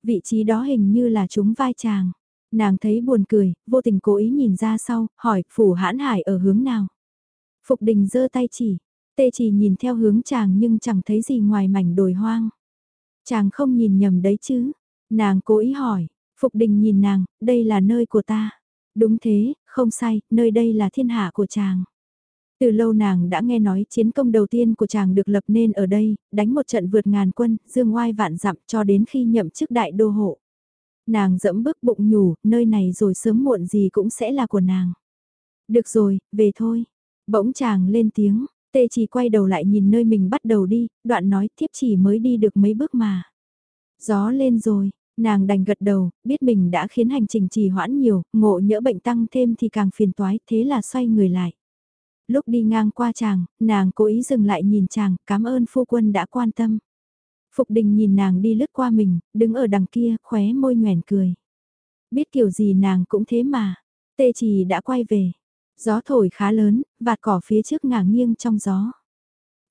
Vị trí đó hình như là chúng vai chàng. Nàng thấy buồn cười, vô tình cố ý nhìn ra sau, hỏi phủ hãn hải ở hướng nào. Phục đình giơ tay chỉ, tê chỉ nhìn theo hướng chàng nhưng chẳng thấy gì ngoài mảnh đồi hoang. Chàng không nhìn nhầm đấy chứ. Nàng cố ý hỏi, Phục đình nhìn nàng, đây là nơi của ta. Đúng thế, không sai, nơi đây là thiên hạ của chàng. Từ lâu nàng đã nghe nói chiến công đầu tiên của chàng được lập nên ở đây, đánh một trận vượt ngàn quân, dương oai vạn dặm cho đến khi nhậm chức đại đô hộ. Nàng dẫm bước bụng nhủ, nơi này rồi sớm muộn gì cũng sẽ là của nàng. Được rồi, về thôi. Bỗng chàng lên tiếng, tê chỉ quay đầu lại nhìn nơi mình bắt đầu đi, đoạn nói thiếp chỉ mới đi được mấy bước mà. Gió lên rồi, nàng đành gật đầu, biết mình đã khiến hành trình trì hoãn nhiều, ngộ nhỡ bệnh tăng thêm thì càng phiền toái, thế là xoay người lại. Lúc đi ngang qua chàng, nàng cố ý dừng lại nhìn chàng, cảm ơn phu quân đã quan tâm. Phục đình nhìn nàng đi lướt qua mình, đứng ở đằng kia, khóe môi nhoèn cười. Biết kiểu gì nàng cũng thế mà. Tê trì đã quay về. Gió thổi khá lớn, vạt cỏ phía trước ngả nghiêng trong gió.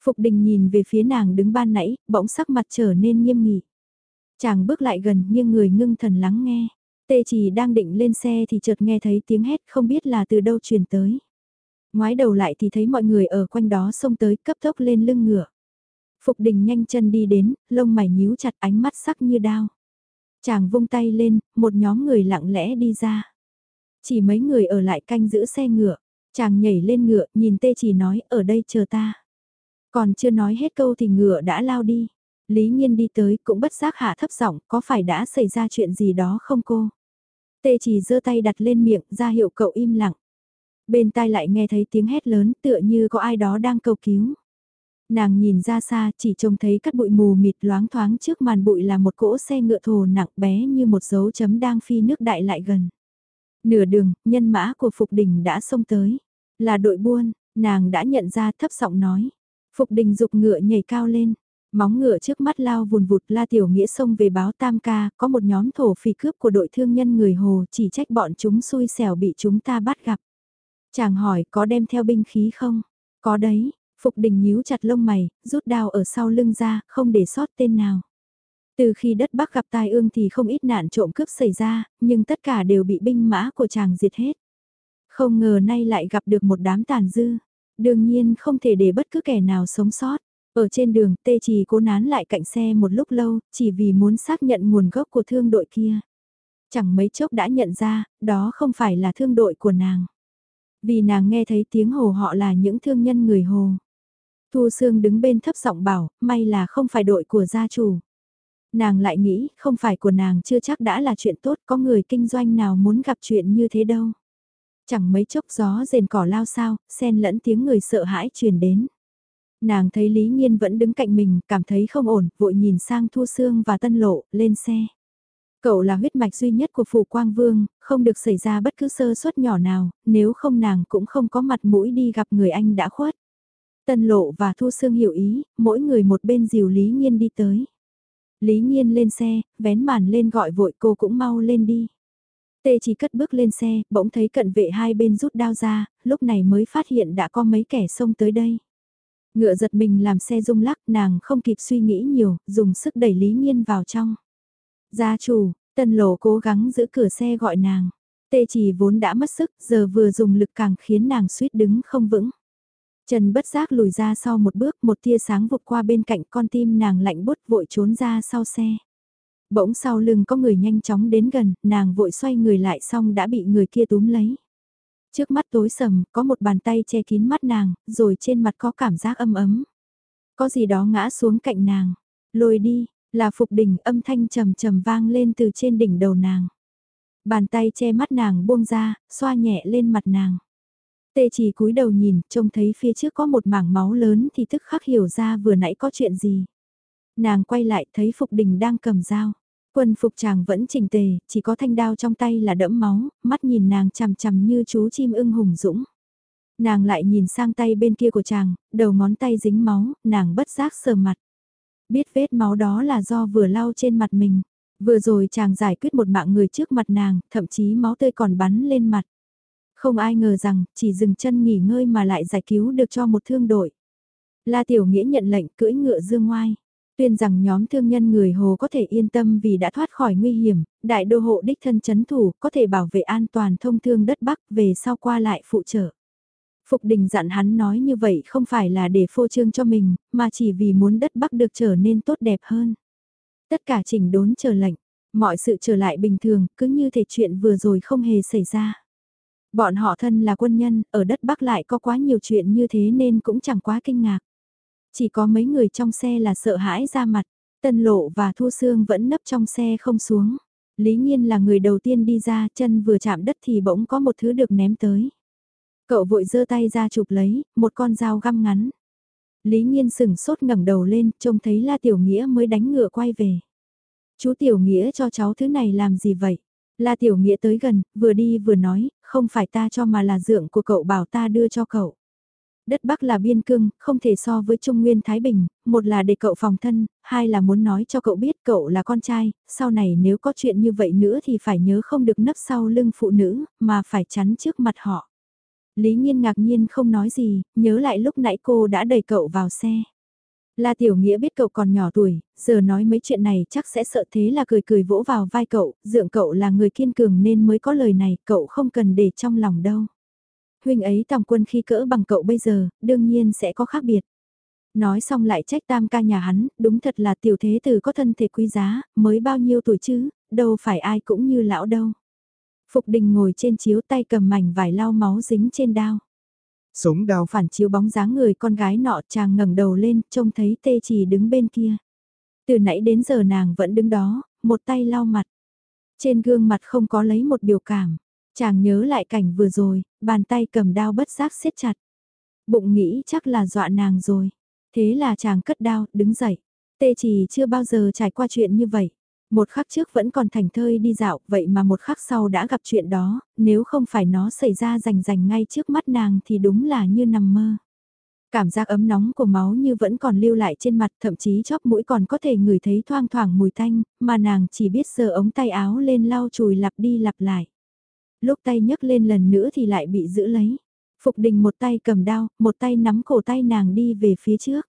Phục đình nhìn về phía nàng đứng ban nãy, bỗng sắc mặt trở nên nghiêm nghị. Chàng bước lại gần nhưng người ngưng thần lắng nghe. Tê chỉ đang định lên xe thì chợt nghe thấy tiếng hét không biết là từ đâu truyền tới. Ngoái đầu lại thì thấy mọi người ở quanh đó xông tới cấp tốc lên lưng ngựa. Phục đình nhanh chân đi đến, lông mày nhíu chặt ánh mắt sắc như đao. Chàng vung tay lên, một nhóm người lặng lẽ đi ra. Chỉ mấy người ở lại canh giữ xe ngựa. Chàng nhảy lên ngựa, nhìn tê chỉ nói, ở đây chờ ta. Còn chưa nói hết câu thì ngựa đã lao đi. Lý Nhiên đi tới cũng bất giác hạ thấp giọng, có phải đã xảy ra chuyện gì đó không cô? Tê chỉ giơ tay đặt lên miệng, ra hiệu cậu im lặng. Bên tai lại nghe thấy tiếng hét lớn tựa như có ai đó đang cầu cứu. Nàng nhìn ra xa chỉ trông thấy các bụi mù mịt loáng thoáng trước màn bụi là một cỗ xe ngựa thồ nặng bé như một dấu chấm đang phi nước đại lại gần. Nửa đường, nhân mã của Phục Đình đã xông tới. Là đội buôn, nàng đã nhận ra thấp giọng nói. Phục Đình dục ngựa nhảy cao lên. Móng ngựa trước mắt lao vùn vụt la tiểu nghĩa xông về báo tam ca, có một nhóm thổ phỉ cướp của đội thương nhân người Hồ chỉ trách bọn chúng xui xẻo bị chúng ta bắt gặp. Chàng hỏi có đem theo binh khí không? Có đấy, Phục đình nhíu chặt lông mày, rút đao ở sau lưng ra, không để sót tên nào. Từ khi đất Bắc gặp tai ương thì không ít nạn trộm cướp xảy ra, nhưng tất cả đều bị binh mã của chàng diệt hết. Không ngờ nay lại gặp được một đám tàn dư. Đương nhiên không thể để bất cứ kẻ nào sống sót. Ở trên đường, tê trì cố nán lại cạnh xe một lúc lâu, chỉ vì muốn xác nhận nguồn gốc của thương đội kia. Chẳng mấy chốc đã nhận ra, đó không phải là thương đội của nàng. Vì nàng nghe thấy tiếng hồ họ là những thương nhân người hồ. Thu Sương đứng bên thấp giọng bảo, may là không phải đội của gia chủ. Nàng lại nghĩ, không phải của nàng chưa chắc đã là chuyện tốt, có người kinh doanh nào muốn gặp chuyện như thế đâu. Chẳng mấy chốc gió rền cỏ lao sao, xen lẫn tiếng người sợ hãi truyền đến. Nàng thấy Lý Nhiên vẫn đứng cạnh mình, cảm thấy không ổn, vội nhìn sang Thu Sương và Tân Lộ, lên xe. Cậu là huyết mạch duy nhất của Phủ Quang Vương, không được xảy ra bất cứ sơ suất nhỏ nào, nếu không nàng cũng không có mặt mũi đi gặp người anh đã khuất. Tân Lộ và Thu Sương hiểu ý, mỗi người một bên dìu Lý Nhiên đi tới. Lý Nhiên lên xe, vén màn lên gọi vội cô cũng mau lên đi. Tê chỉ cất bước lên xe, bỗng thấy cận vệ hai bên rút đao ra, lúc này mới phát hiện đã có mấy kẻ xông tới đây. Ngựa giật mình làm xe rung lắc, nàng không kịp suy nghĩ nhiều, dùng sức đẩy Lý Nhiên vào trong. Gia chủ, tân lộ cố gắng giữ cửa xe gọi nàng. Tê chỉ vốn đã mất sức, giờ vừa dùng lực càng khiến nàng suýt đứng không vững. Trần bất giác lùi ra sau một bước, một tia sáng vụt qua bên cạnh con tim nàng lạnh bút vội trốn ra sau xe. Bỗng sau lưng có người nhanh chóng đến gần, nàng vội xoay người lại xong đã bị người kia túm lấy. Trước mắt tối sầm, có một bàn tay che kín mắt nàng, rồi trên mặt có cảm giác âm ấm. Có gì đó ngã xuống cạnh nàng. Lôi đi, là phục đỉnh âm thanh trầm trầm vang lên từ trên đỉnh đầu nàng. Bàn tay che mắt nàng buông ra, xoa nhẹ lên mặt nàng. Tê chỉ cúi đầu nhìn, trông thấy phía trước có một mảng máu lớn thì tức khắc hiểu ra vừa nãy có chuyện gì. Nàng quay lại thấy Phục Đình đang cầm dao. Quân phục chàng vẫn chỉnh tề, chỉ có thanh đao trong tay là đẫm máu, mắt nhìn nàng chằm chằm như chú chim ưng hùng dũng. Nàng lại nhìn sang tay bên kia của chàng, đầu ngón tay dính máu, nàng bất giác sờ mặt. Biết vết máu đó là do vừa lau trên mặt mình. Vừa rồi chàng giải quyết một mạng người trước mặt nàng, thậm chí máu tươi còn bắn lên mặt. Không ai ngờ rằng, chỉ dừng chân nghỉ ngơi mà lại giải cứu được cho một thương đội. La Tiểu Nghĩa nhận lệnh cưỡi ngựa dương ngoai. Tuyên rằng nhóm thương nhân người Hồ có thể yên tâm vì đã thoát khỏi nguy hiểm, đại đô hộ đích thân chấn thủ có thể bảo vệ an toàn thông thương đất Bắc về sau qua lại phụ trợ. Phục đình dặn hắn nói như vậy không phải là để phô trương cho mình, mà chỉ vì muốn đất Bắc được trở nên tốt đẹp hơn. Tất cả chỉnh đốn chờ lệnh, mọi sự trở lại bình thường, cứ như thể chuyện vừa rồi không hề xảy ra. Bọn họ thân là quân nhân, ở đất Bắc lại có quá nhiều chuyện như thế nên cũng chẳng quá kinh ngạc. Chỉ có mấy người trong xe là sợ hãi ra mặt, Tân Lộ và Thu Sương vẫn nấp trong xe không xuống. Lý Nhiên là người đầu tiên đi ra, chân vừa chạm đất thì bỗng có một thứ được ném tới. Cậu vội giơ tay ra chụp lấy, một con dao găm ngắn. Lý Nhiên sừng sốt ngẩng đầu lên, trông thấy La Tiểu Nghĩa mới đánh ngựa quay về. Chú Tiểu Nghĩa cho cháu thứ này làm gì vậy? La Tiểu Nghĩa tới gần, vừa đi vừa nói, không phải ta cho mà là dượng của cậu bảo ta đưa cho cậu. Đất Bắc là biên cương, không thể so với Trung Nguyên Thái Bình, một là để cậu phòng thân, hai là muốn nói cho cậu biết cậu là con trai, sau này nếu có chuyện như vậy nữa thì phải nhớ không được nấp sau lưng phụ nữ, mà phải chắn trước mặt họ. Lý Nhiên ngạc nhiên không nói gì, nhớ lại lúc nãy cô đã đẩy cậu vào xe. La Tiểu Nghĩa biết cậu còn nhỏ tuổi, giờ nói mấy chuyện này chắc sẽ sợ thế là cười cười vỗ vào vai cậu, dượng cậu là người kiên cường nên mới có lời này, cậu không cần để trong lòng đâu. Huynh ấy tòng quân khi cỡ bằng cậu bây giờ, đương nhiên sẽ có khác biệt. Nói xong lại trách tam ca nhà hắn, đúng thật là tiểu thế tử có thân thể quý giá, mới bao nhiêu tuổi chứ, đâu phải ai cũng như lão đâu. Phục đình ngồi trên chiếu tay cầm mảnh vải lau máu dính trên đao. Sống đao phản chiếu bóng dáng người con gái nọ chàng ngẩng đầu lên, trông thấy tê chỉ đứng bên kia. Từ nãy đến giờ nàng vẫn đứng đó, một tay lau mặt. Trên gương mặt không có lấy một biểu cảm. Chàng nhớ lại cảnh vừa rồi, bàn tay cầm đao bất giác siết chặt. Bụng nghĩ chắc là dọa nàng rồi. Thế là chàng cất đao, đứng dậy. Tê chỉ chưa bao giờ trải qua chuyện như vậy. Một khắc trước vẫn còn thành thơi đi dạo, vậy mà một khắc sau đã gặp chuyện đó, nếu không phải nó xảy ra rành rành ngay trước mắt nàng thì đúng là như nằm mơ. Cảm giác ấm nóng của máu như vẫn còn lưu lại trên mặt, thậm chí chóp mũi còn có thể ngửi thấy thoang thoảng mùi tanh, mà nàng chỉ biết sờ ống tay áo lên lau chùi lặp đi lặp lại. Lúc tay nhấc lên lần nữa thì lại bị giữ lấy. Phục đình một tay cầm đao, một tay nắm cổ tay nàng đi về phía trước.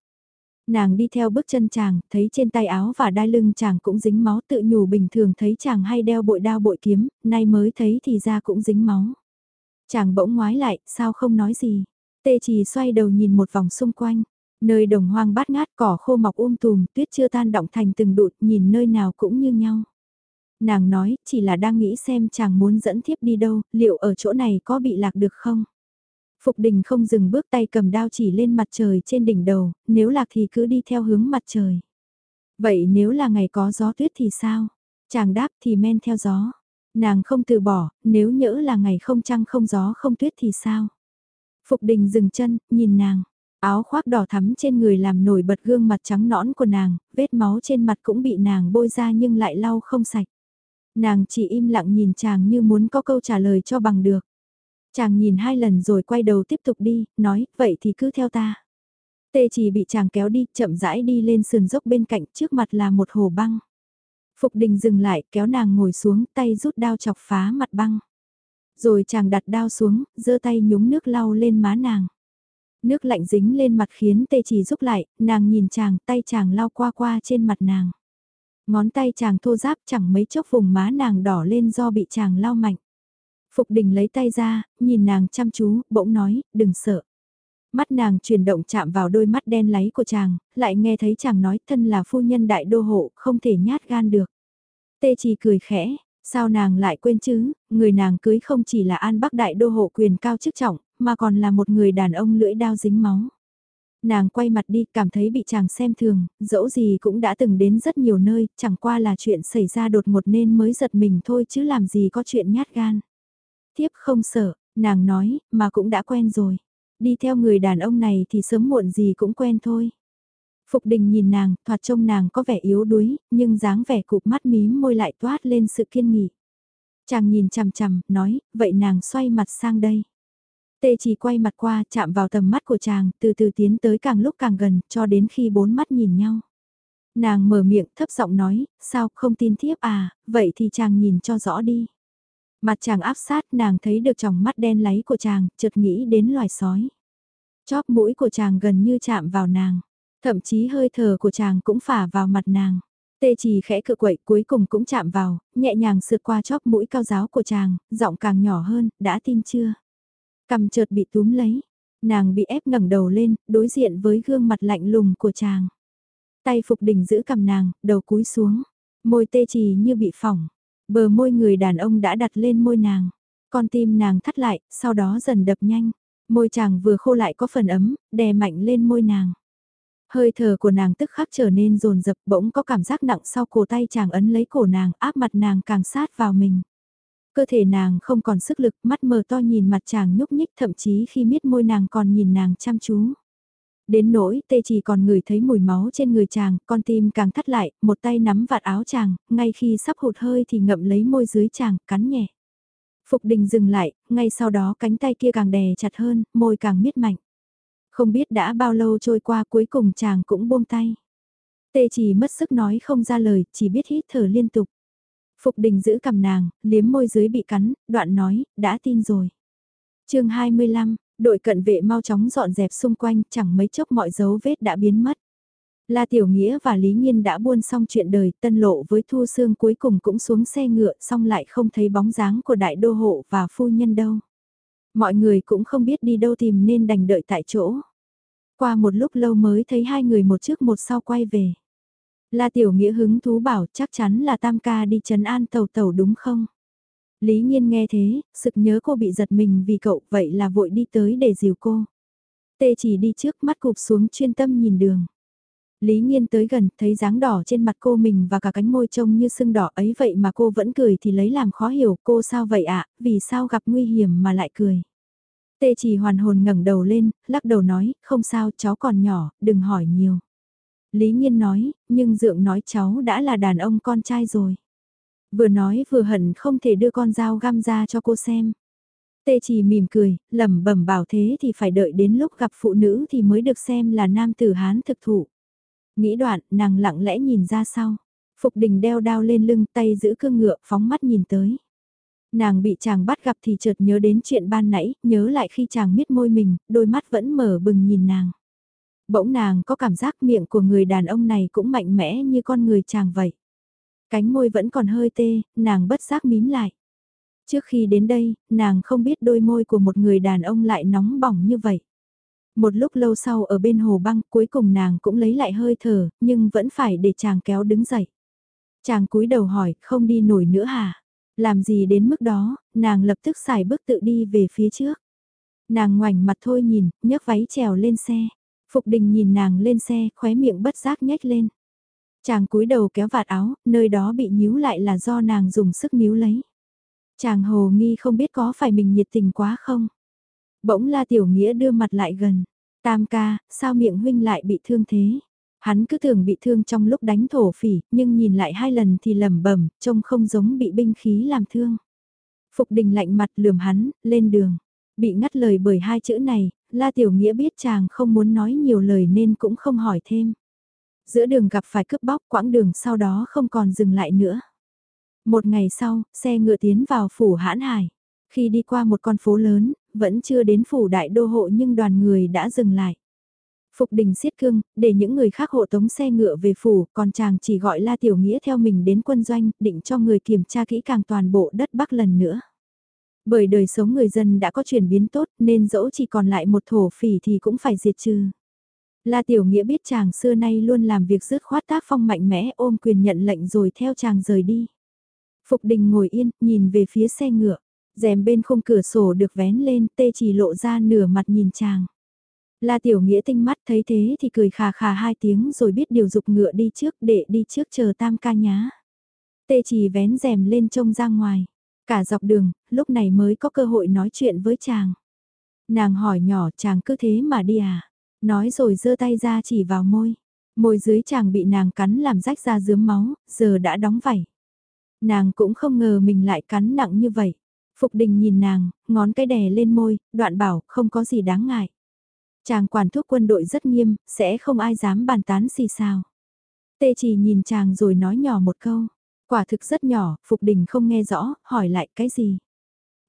Nàng đi theo bước chân chàng, thấy trên tay áo và đai lưng chàng cũng dính máu tự nhủ bình thường thấy chàng hay đeo bội đao bội kiếm, nay mới thấy thì ra cũng dính máu. Chàng bỗng ngoái lại, sao không nói gì. Tê chỉ xoay đầu nhìn một vòng xung quanh. Nơi đồng hoang bát ngát cỏ khô mọc um tùm, tuyết chưa tan động thành từng đụt, nhìn nơi nào cũng như nhau. Nàng nói, chỉ là đang nghĩ xem chàng muốn dẫn thiếp đi đâu, liệu ở chỗ này có bị lạc được không? Phục đình không dừng bước tay cầm đao chỉ lên mặt trời trên đỉnh đầu, nếu lạc thì cứ đi theo hướng mặt trời. Vậy nếu là ngày có gió tuyết thì sao? Chàng đáp thì men theo gió. Nàng không từ bỏ, nếu nhỡ là ngày không trăng không gió không tuyết thì sao? Phục đình dừng chân, nhìn nàng. Áo khoác đỏ thắm trên người làm nổi bật gương mặt trắng nõn của nàng, vết máu trên mặt cũng bị nàng bôi ra nhưng lại lau không sạch. Nàng chỉ im lặng nhìn chàng như muốn có câu trả lời cho bằng được. Chàng nhìn hai lần rồi quay đầu tiếp tục đi, nói, vậy thì cứ theo ta. Tê chỉ bị chàng kéo đi, chậm rãi đi lên sườn dốc bên cạnh, trước mặt là một hồ băng. Phục đình dừng lại, kéo nàng ngồi xuống, tay rút đao chọc phá mặt băng. Rồi chàng đặt đao xuống, giơ tay nhúng nước lau lên má nàng. Nước lạnh dính lên mặt khiến tê chỉ rút lại, nàng nhìn chàng, tay chàng lau qua qua trên mặt nàng. Ngón tay chàng thô giáp chẳng mấy chốc vùng má nàng đỏ lên do bị chàng lau mạnh. Phục đình lấy tay ra, nhìn nàng chăm chú, bỗng nói, đừng sợ. Mắt nàng chuyển động chạm vào đôi mắt đen láy của chàng, lại nghe thấy chàng nói thân là phu nhân đại đô hộ, không thể nhát gan được. Tê chỉ cười khẽ, sao nàng lại quên chứ, người nàng cưới không chỉ là an bắc đại đô hộ quyền cao chức trọng, mà còn là một người đàn ông lưỡi đao dính máu. Nàng quay mặt đi cảm thấy bị chàng xem thường, dẫu gì cũng đã từng đến rất nhiều nơi, chẳng qua là chuyện xảy ra đột ngột nên mới giật mình thôi chứ làm gì có chuyện nhát gan. Tiếp không sợ, nàng nói, mà cũng đã quen rồi. Đi theo người đàn ông này thì sớm muộn gì cũng quen thôi. Phục đình nhìn nàng, thoạt trông nàng có vẻ yếu đuối, nhưng dáng vẻ cụp mắt mím môi lại toát lên sự kiên nghị. Chàng nhìn chằm chằm, nói, vậy nàng xoay mặt sang đây. Tê chỉ quay mặt qua, chạm vào tầm mắt của chàng, từ từ tiến tới càng lúc càng gần, cho đến khi bốn mắt nhìn nhau. Nàng mở miệng thấp giọng nói, sao không tin thiếp à, vậy thì chàng nhìn cho rõ đi. Mặt chàng áp sát nàng thấy được tròng mắt đen láy của chàng, chợt nghĩ đến loài sói. Chóp mũi của chàng gần như chạm vào nàng, thậm chí hơi thở của chàng cũng phả vào mặt nàng. Tê chỉ khẽ cự quậy cuối cùng cũng chạm vào, nhẹ nhàng sượt qua chóp mũi cao giáo của chàng, giọng càng nhỏ hơn, đã tin chưa? Cầm chợt bị túm lấy, nàng bị ép ngẩng đầu lên, đối diện với gương mặt lạnh lùng của chàng. Tay phục đỉnh giữ cầm nàng, đầu cúi xuống, môi tê trì như bị phỏng. Bờ môi người đàn ông đã đặt lên môi nàng. Con tim nàng thắt lại, sau đó dần đập nhanh. Môi chàng vừa khô lại có phần ấm, đè mạnh lên môi nàng. Hơi thở của nàng tức khắc trở nên rồn rập bỗng có cảm giác nặng sau cổ tay chàng ấn lấy cổ nàng áp mặt nàng càng sát vào mình. Cơ thể nàng không còn sức lực mắt mờ to nhìn mặt chàng nhúc nhích thậm chí khi miết môi nàng còn nhìn nàng chăm chú. Đến nỗi tê chỉ còn ngửi thấy mùi máu trên người chàng, con tim càng thắt lại, một tay nắm vạt áo chàng, ngay khi sắp hụt hơi thì ngậm lấy môi dưới chàng, cắn nhẹ. Phục đình dừng lại, ngay sau đó cánh tay kia càng đè chặt hơn, môi càng miết mạnh. Không biết đã bao lâu trôi qua cuối cùng chàng cũng buông tay. Tê chỉ mất sức nói không ra lời, chỉ biết hít thở liên tục. Phục đình giữ cầm nàng, liếm môi dưới bị cắn, đoạn nói, đã tin rồi. chương 25, Đội cận vệ mau chóng dọn dẹp xung quanh, chẳng mấy chốc mọi dấu vết đã biến mất. La Tiểu Nghĩa và Lý Nhiên đã buôn xong chuyện đời, tân lộ với Thu Sương cuối cùng cũng xuống xe ngựa, xong lại không thấy bóng dáng của đại đô hộ và phu nhân đâu. Mọi người cũng không biết đi đâu tìm nên đành đợi tại chỗ. Qua một lúc lâu mới thấy hai người một trước một sau quay về. La Tiểu Nghĩa hứng thú bảo chắc chắn là Tam Ca đi trấn an tàu tàu đúng không? Lý Nhiên nghe thế, sực nhớ cô bị giật mình vì cậu vậy là vội đi tới để dìu cô. Tê chỉ đi trước mắt cụp xuống chuyên tâm nhìn đường. Lý Nhiên tới gần, thấy dáng đỏ trên mặt cô mình và cả cánh môi trông như sưng đỏ ấy vậy mà cô vẫn cười thì lấy làm khó hiểu cô sao vậy ạ, vì sao gặp nguy hiểm mà lại cười. Tê chỉ hoàn hồn ngẩng đầu lên, lắc đầu nói, không sao cháu còn nhỏ, đừng hỏi nhiều. Lý Nhiên nói, nhưng Dượng nói cháu đã là đàn ông con trai rồi. Vừa nói vừa hận không thể đưa con dao găm ra cho cô xem. Tê chỉ mỉm cười, lẩm bẩm bảo thế thì phải đợi đến lúc gặp phụ nữ thì mới được xem là nam tử Hán thực thụ. Nghĩ đoạn, nàng lặng lẽ nhìn ra sau. Phục đình đeo đao lên lưng tay giữ cương ngựa phóng mắt nhìn tới. Nàng bị chàng bắt gặp thì chợt nhớ đến chuyện ban nãy, nhớ lại khi chàng miết môi mình, đôi mắt vẫn mở bừng nhìn nàng. Bỗng nàng có cảm giác miệng của người đàn ông này cũng mạnh mẽ như con người chàng vậy. Cánh môi vẫn còn hơi tê, nàng bất giác mím lại. Trước khi đến đây, nàng không biết đôi môi của một người đàn ông lại nóng bỏng như vậy. Một lúc lâu sau ở bên hồ băng cuối cùng nàng cũng lấy lại hơi thở, nhưng vẫn phải để chàng kéo đứng dậy. Chàng cúi đầu hỏi, không đi nổi nữa hả? Làm gì đến mức đó, nàng lập tức xài bước tự đi về phía trước. Nàng ngoảnh mặt thôi nhìn, nhấc váy trèo lên xe. Phục đình nhìn nàng lên xe, khóe miệng bất giác nhếch lên. Chàng cúi đầu kéo vạt áo, nơi đó bị nhíu lại là do nàng dùng sức níu lấy. Chàng hồ nghi không biết có phải mình nhiệt tình quá không? Bỗng la tiểu nghĩa đưa mặt lại gần. Tam ca, sao miệng huynh lại bị thương thế? Hắn cứ tưởng bị thương trong lúc đánh thổ phỉ, nhưng nhìn lại hai lần thì lẩm bẩm, trông không giống bị binh khí làm thương. Phục đình lạnh mặt lườm hắn, lên đường. Bị ngắt lời bởi hai chữ này, La Tiểu Nghĩa biết chàng không muốn nói nhiều lời nên cũng không hỏi thêm. Giữa đường gặp phải cướp bóc quãng đường sau đó không còn dừng lại nữa. Một ngày sau, xe ngựa tiến vào phủ hãn hải. Khi đi qua một con phố lớn, vẫn chưa đến phủ đại đô hộ nhưng đoàn người đã dừng lại. Phục đình siết cương, để những người khác hộ tống xe ngựa về phủ, còn chàng chỉ gọi La Tiểu Nghĩa theo mình đến quân doanh, định cho người kiểm tra kỹ càng toàn bộ đất Bắc lần nữa. Bởi đời sống người dân đã có chuyển biến tốt nên dẫu chỉ còn lại một thổ phỉ thì cũng phải diệt trừ. La Tiểu Nghĩa biết chàng xưa nay luôn làm việc dứt khoát tác phong mạnh mẽ ôm quyền nhận lệnh rồi theo chàng rời đi. Phục đình ngồi yên, nhìn về phía xe ngựa. rèm bên khung cửa sổ được vén lên, tê chỉ lộ ra nửa mặt nhìn chàng. La Tiểu Nghĩa tinh mắt thấy thế thì cười khà khà hai tiếng rồi biết điều dục ngựa đi trước để đi trước chờ tam ca nhá. Tê chỉ vén rèm lên trông ra ngoài. Cả dọc đường, lúc này mới có cơ hội nói chuyện với chàng. Nàng hỏi nhỏ chàng cứ thế mà đi à? Nói rồi giơ tay ra chỉ vào môi. Môi dưới chàng bị nàng cắn làm rách ra dướm máu, giờ đã đóng vảy. Nàng cũng không ngờ mình lại cắn nặng như vậy. Phục đình nhìn nàng, ngón cái đè lên môi, đoạn bảo không có gì đáng ngại. Chàng quản thúc quân đội rất nghiêm, sẽ không ai dám bàn tán xì sao. Tê chỉ nhìn chàng rồi nói nhỏ một câu. Quả thực rất nhỏ, Phục Đình không nghe rõ, hỏi lại cái gì.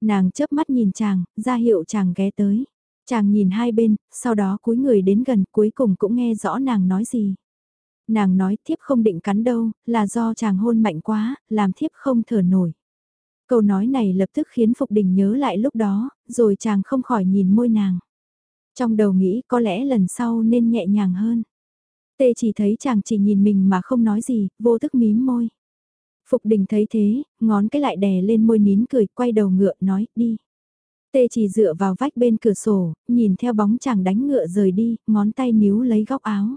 Nàng chớp mắt nhìn chàng, ra hiệu chàng ghé tới. Chàng nhìn hai bên, sau đó cúi người đến gần cuối cùng cũng nghe rõ nàng nói gì. Nàng nói thiếp không định cắn đâu, là do chàng hôn mạnh quá, làm thiếp không thở nổi. Câu nói này lập tức khiến Phục Đình nhớ lại lúc đó, rồi chàng không khỏi nhìn môi nàng. Trong đầu nghĩ có lẽ lần sau nên nhẹ nhàng hơn. Tê chỉ thấy chàng chỉ nhìn mình mà không nói gì, vô thức mím môi. Phục đình thấy thế, ngón cái lại đè lên môi nín cười, quay đầu ngựa, nói, đi. Tê chỉ dựa vào vách bên cửa sổ, nhìn theo bóng chàng đánh ngựa rời đi, ngón tay níu lấy góc áo.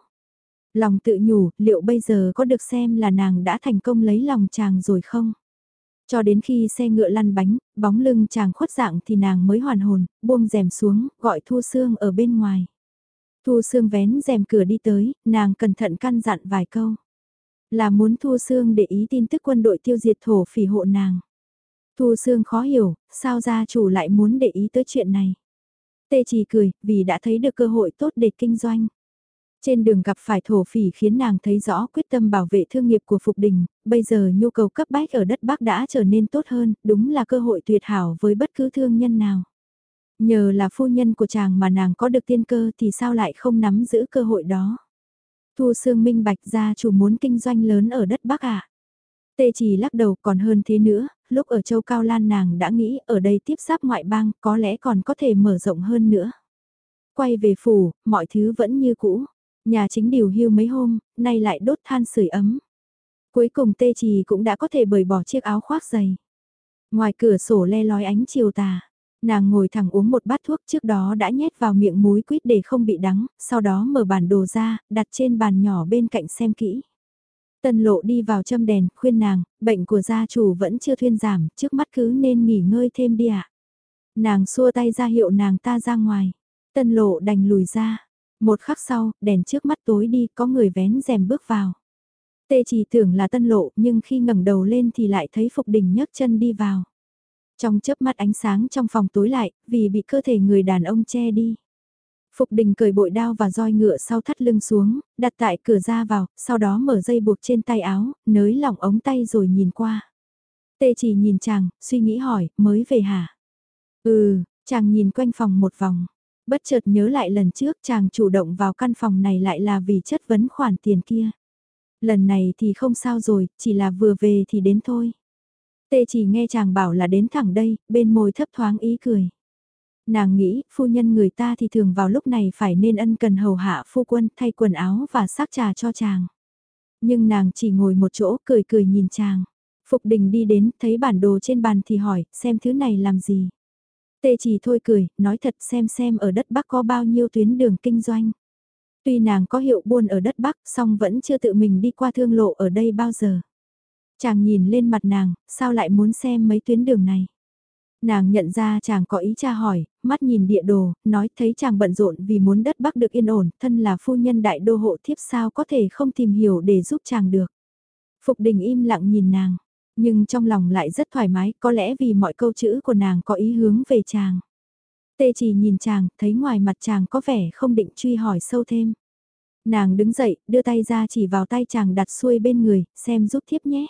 Lòng tự nhủ, liệu bây giờ có được xem là nàng đã thành công lấy lòng chàng rồi không? Cho đến khi xe ngựa lăn bánh, bóng lưng chàng khuất dạng thì nàng mới hoàn hồn, buông rèm xuống, gọi Thu Sương ở bên ngoài. Thu Sương vén rèm cửa đi tới, nàng cẩn thận căn dặn vài câu. Là muốn Thu Sương để ý tin tức quân đội tiêu diệt thổ phỉ hộ nàng. Thu Sương khó hiểu, sao gia chủ lại muốn để ý tới chuyện này. Tê chỉ cười, vì đã thấy được cơ hội tốt để kinh doanh. Trên đường gặp phải thổ phỉ khiến nàng thấy rõ quyết tâm bảo vệ thương nghiệp của Phục Đình, bây giờ nhu cầu cấp bách ở đất Bắc đã trở nên tốt hơn, đúng là cơ hội tuyệt hảo với bất cứ thương nhân nào. Nhờ là phu nhân của chàng mà nàng có được tiên cơ thì sao lại không nắm giữ cơ hội đó. Thu Sương minh bạch gia chủ muốn kinh doanh lớn ở đất Bắc à. Tê chỉ lắc đầu còn hơn thế nữa, lúc ở châu Cao Lan nàng đã nghĩ ở đây tiếp giáp ngoại bang có lẽ còn có thể mở rộng hơn nữa. Quay về phủ, mọi thứ vẫn như cũ. Nhà chính điều hưu mấy hôm, nay lại đốt than sưởi ấm. Cuối cùng tê trì cũng đã có thể bời bỏ chiếc áo khoác dày. Ngoài cửa sổ le lói ánh chiều tà. Nàng ngồi thẳng uống một bát thuốc trước đó đã nhét vào miệng muối quýt để không bị đắng, sau đó mở bản đồ ra, đặt trên bàn nhỏ bên cạnh xem kỹ. Tân lộ đi vào châm đèn, khuyên nàng, bệnh của gia chủ vẫn chưa thuyên giảm, trước mắt cứ nên nghỉ ngơi thêm đi ạ. Nàng xua tay ra hiệu nàng ta ra ngoài. Tân lộ đành lùi ra. Một khắc sau, đèn trước mắt tối đi có người vén rèm bước vào. Tê chỉ tưởng là tân lộ nhưng khi ngẩng đầu lên thì lại thấy Phục Đình nhấc chân đi vào. Trong chớp mắt ánh sáng trong phòng tối lại, vì bị cơ thể người đàn ông che đi. Phục đình cởi bội đao và roi ngựa sau thắt lưng xuống, đặt tại cửa ra vào, sau đó mở dây buộc trên tay áo, nới lỏng ống tay rồi nhìn qua. Tê chỉ nhìn chàng, suy nghĩ hỏi, mới về hả? Ừ, chàng nhìn quanh phòng một vòng. Bất chợt nhớ lại lần trước chàng chủ động vào căn phòng này lại là vì chất vấn khoản tiền kia. Lần này thì không sao rồi, chỉ là vừa về thì đến thôi. Tê chỉ nghe chàng bảo là đến thẳng đây, bên môi thấp thoáng ý cười. Nàng nghĩ, phu nhân người ta thì thường vào lúc này phải nên ân cần hầu hạ phu quân thay quần áo và sắc trà cho chàng. Nhưng nàng chỉ ngồi một chỗ cười cười nhìn chàng. Phục đình đi đến, thấy bản đồ trên bàn thì hỏi, xem thứ này làm gì. Tê chỉ thôi cười, nói thật xem xem ở đất Bắc có bao nhiêu tuyến đường kinh doanh. Tuy nàng có hiệu buôn ở đất Bắc, song vẫn chưa tự mình đi qua thương lộ ở đây bao giờ. Chàng nhìn lên mặt nàng, sao lại muốn xem mấy tuyến đường này? Nàng nhận ra chàng có ý tra hỏi, mắt nhìn địa đồ, nói thấy chàng bận rộn vì muốn đất Bắc được yên ổn, thân là phu nhân đại đô hộ thiếp sao có thể không tìm hiểu để giúp chàng được. Phục đình im lặng nhìn nàng, nhưng trong lòng lại rất thoải mái, có lẽ vì mọi câu chữ của nàng có ý hướng về chàng. Tê chỉ nhìn chàng, thấy ngoài mặt chàng có vẻ không định truy hỏi sâu thêm. Nàng đứng dậy, đưa tay ra chỉ vào tay chàng đặt xuôi bên người, xem giúp thiếp nhé.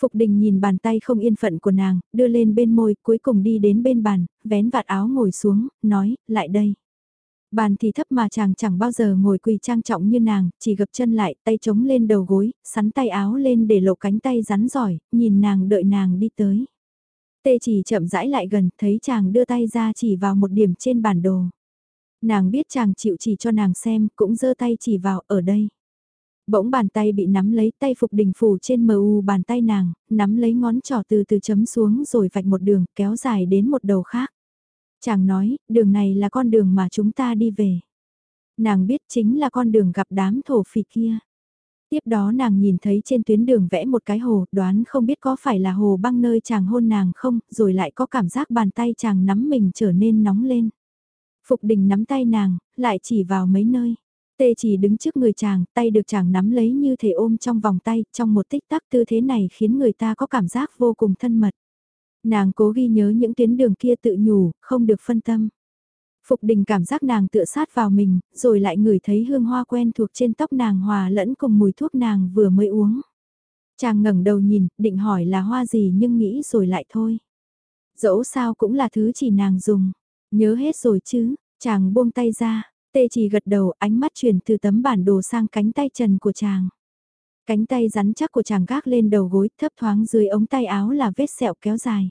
Phục đình nhìn bàn tay không yên phận của nàng, đưa lên bên môi, cuối cùng đi đến bên bàn, vén vạt áo ngồi xuống, nói, lại đây. Bàn thì thấp mà chàng chẳng bao giờ ngồi quỳ trang trọng như nàng, chỉ gập chân lại, tay chống lên đầu gối, sắn tay áo lên để lộ cánh tay rắn giỏi, nhìn nàng đợi nàng đi tới. Tê chỉ chậm rãi lại gần, thấy chàng đưa tay ra chỉ vào một điểm trên bản đồ. Nàng biết chàng chịu chỉ cho nàng xem, cũng giơ tay chỉ vào, ở đây. Bỗng bàn tay bị nắm lấy tay Phục Đình phủ trên mờ u bàn tay nàng, nắm lấy ngón trỏ từ từ chấm xuống rồi vạch một đường kéo dài đến một đầu khác. Chàng nói, đường này là con đường mà chúng ta đi về. Nàng biết chính là con đường gặp đám thổ phỉ kia. Tiếp đó nàng nhìn thấy trên tuyến đường vẽ một cái hồ, đoán không biết có phải là hồ băng nơi chàng hôn nàng không, rồi lại có cảm giác bàn tay chàng nắm mình trở nên nóng lên. Phục đình nắm tay nàng, lại chỉ vào mấy nơi. Tê chỉ đứng trước người chàng, tay được chàng nắm lấy như thể ôm trong vòng tay, trong một tích tắc tư thế này khiến người ta có cảm giác vô cùng thân mật. Nàng cố ghi nhớ những tuyến đường kia tự nhủ, không được phân tâm. Phục đình cảm giác nàng tựa sát vào mình, rồi lại ngửi thấy hương hoa quen thuộc trên tóc nàng hòa lẫn cùng mùi thuốc nàng vừa mới uống. Chàng ngẩng đầu nhìn, định hỏi là hoa gì nhưng nghĩ rồi lại thôi. Dẫu sao cũng là thứ chỉ nàng dùng. Nhớ hết rồi chứ, chàng buông tay ra, Tê chỉ gật đầu ánh mắt chuyển từ tấm bản đồ sang cánh tay trần của chàng. Cánh tay rắn chắc của chàng gác lên đầu gối thấp thoáng dưới ống tay áo là vết sẹo kéo dài.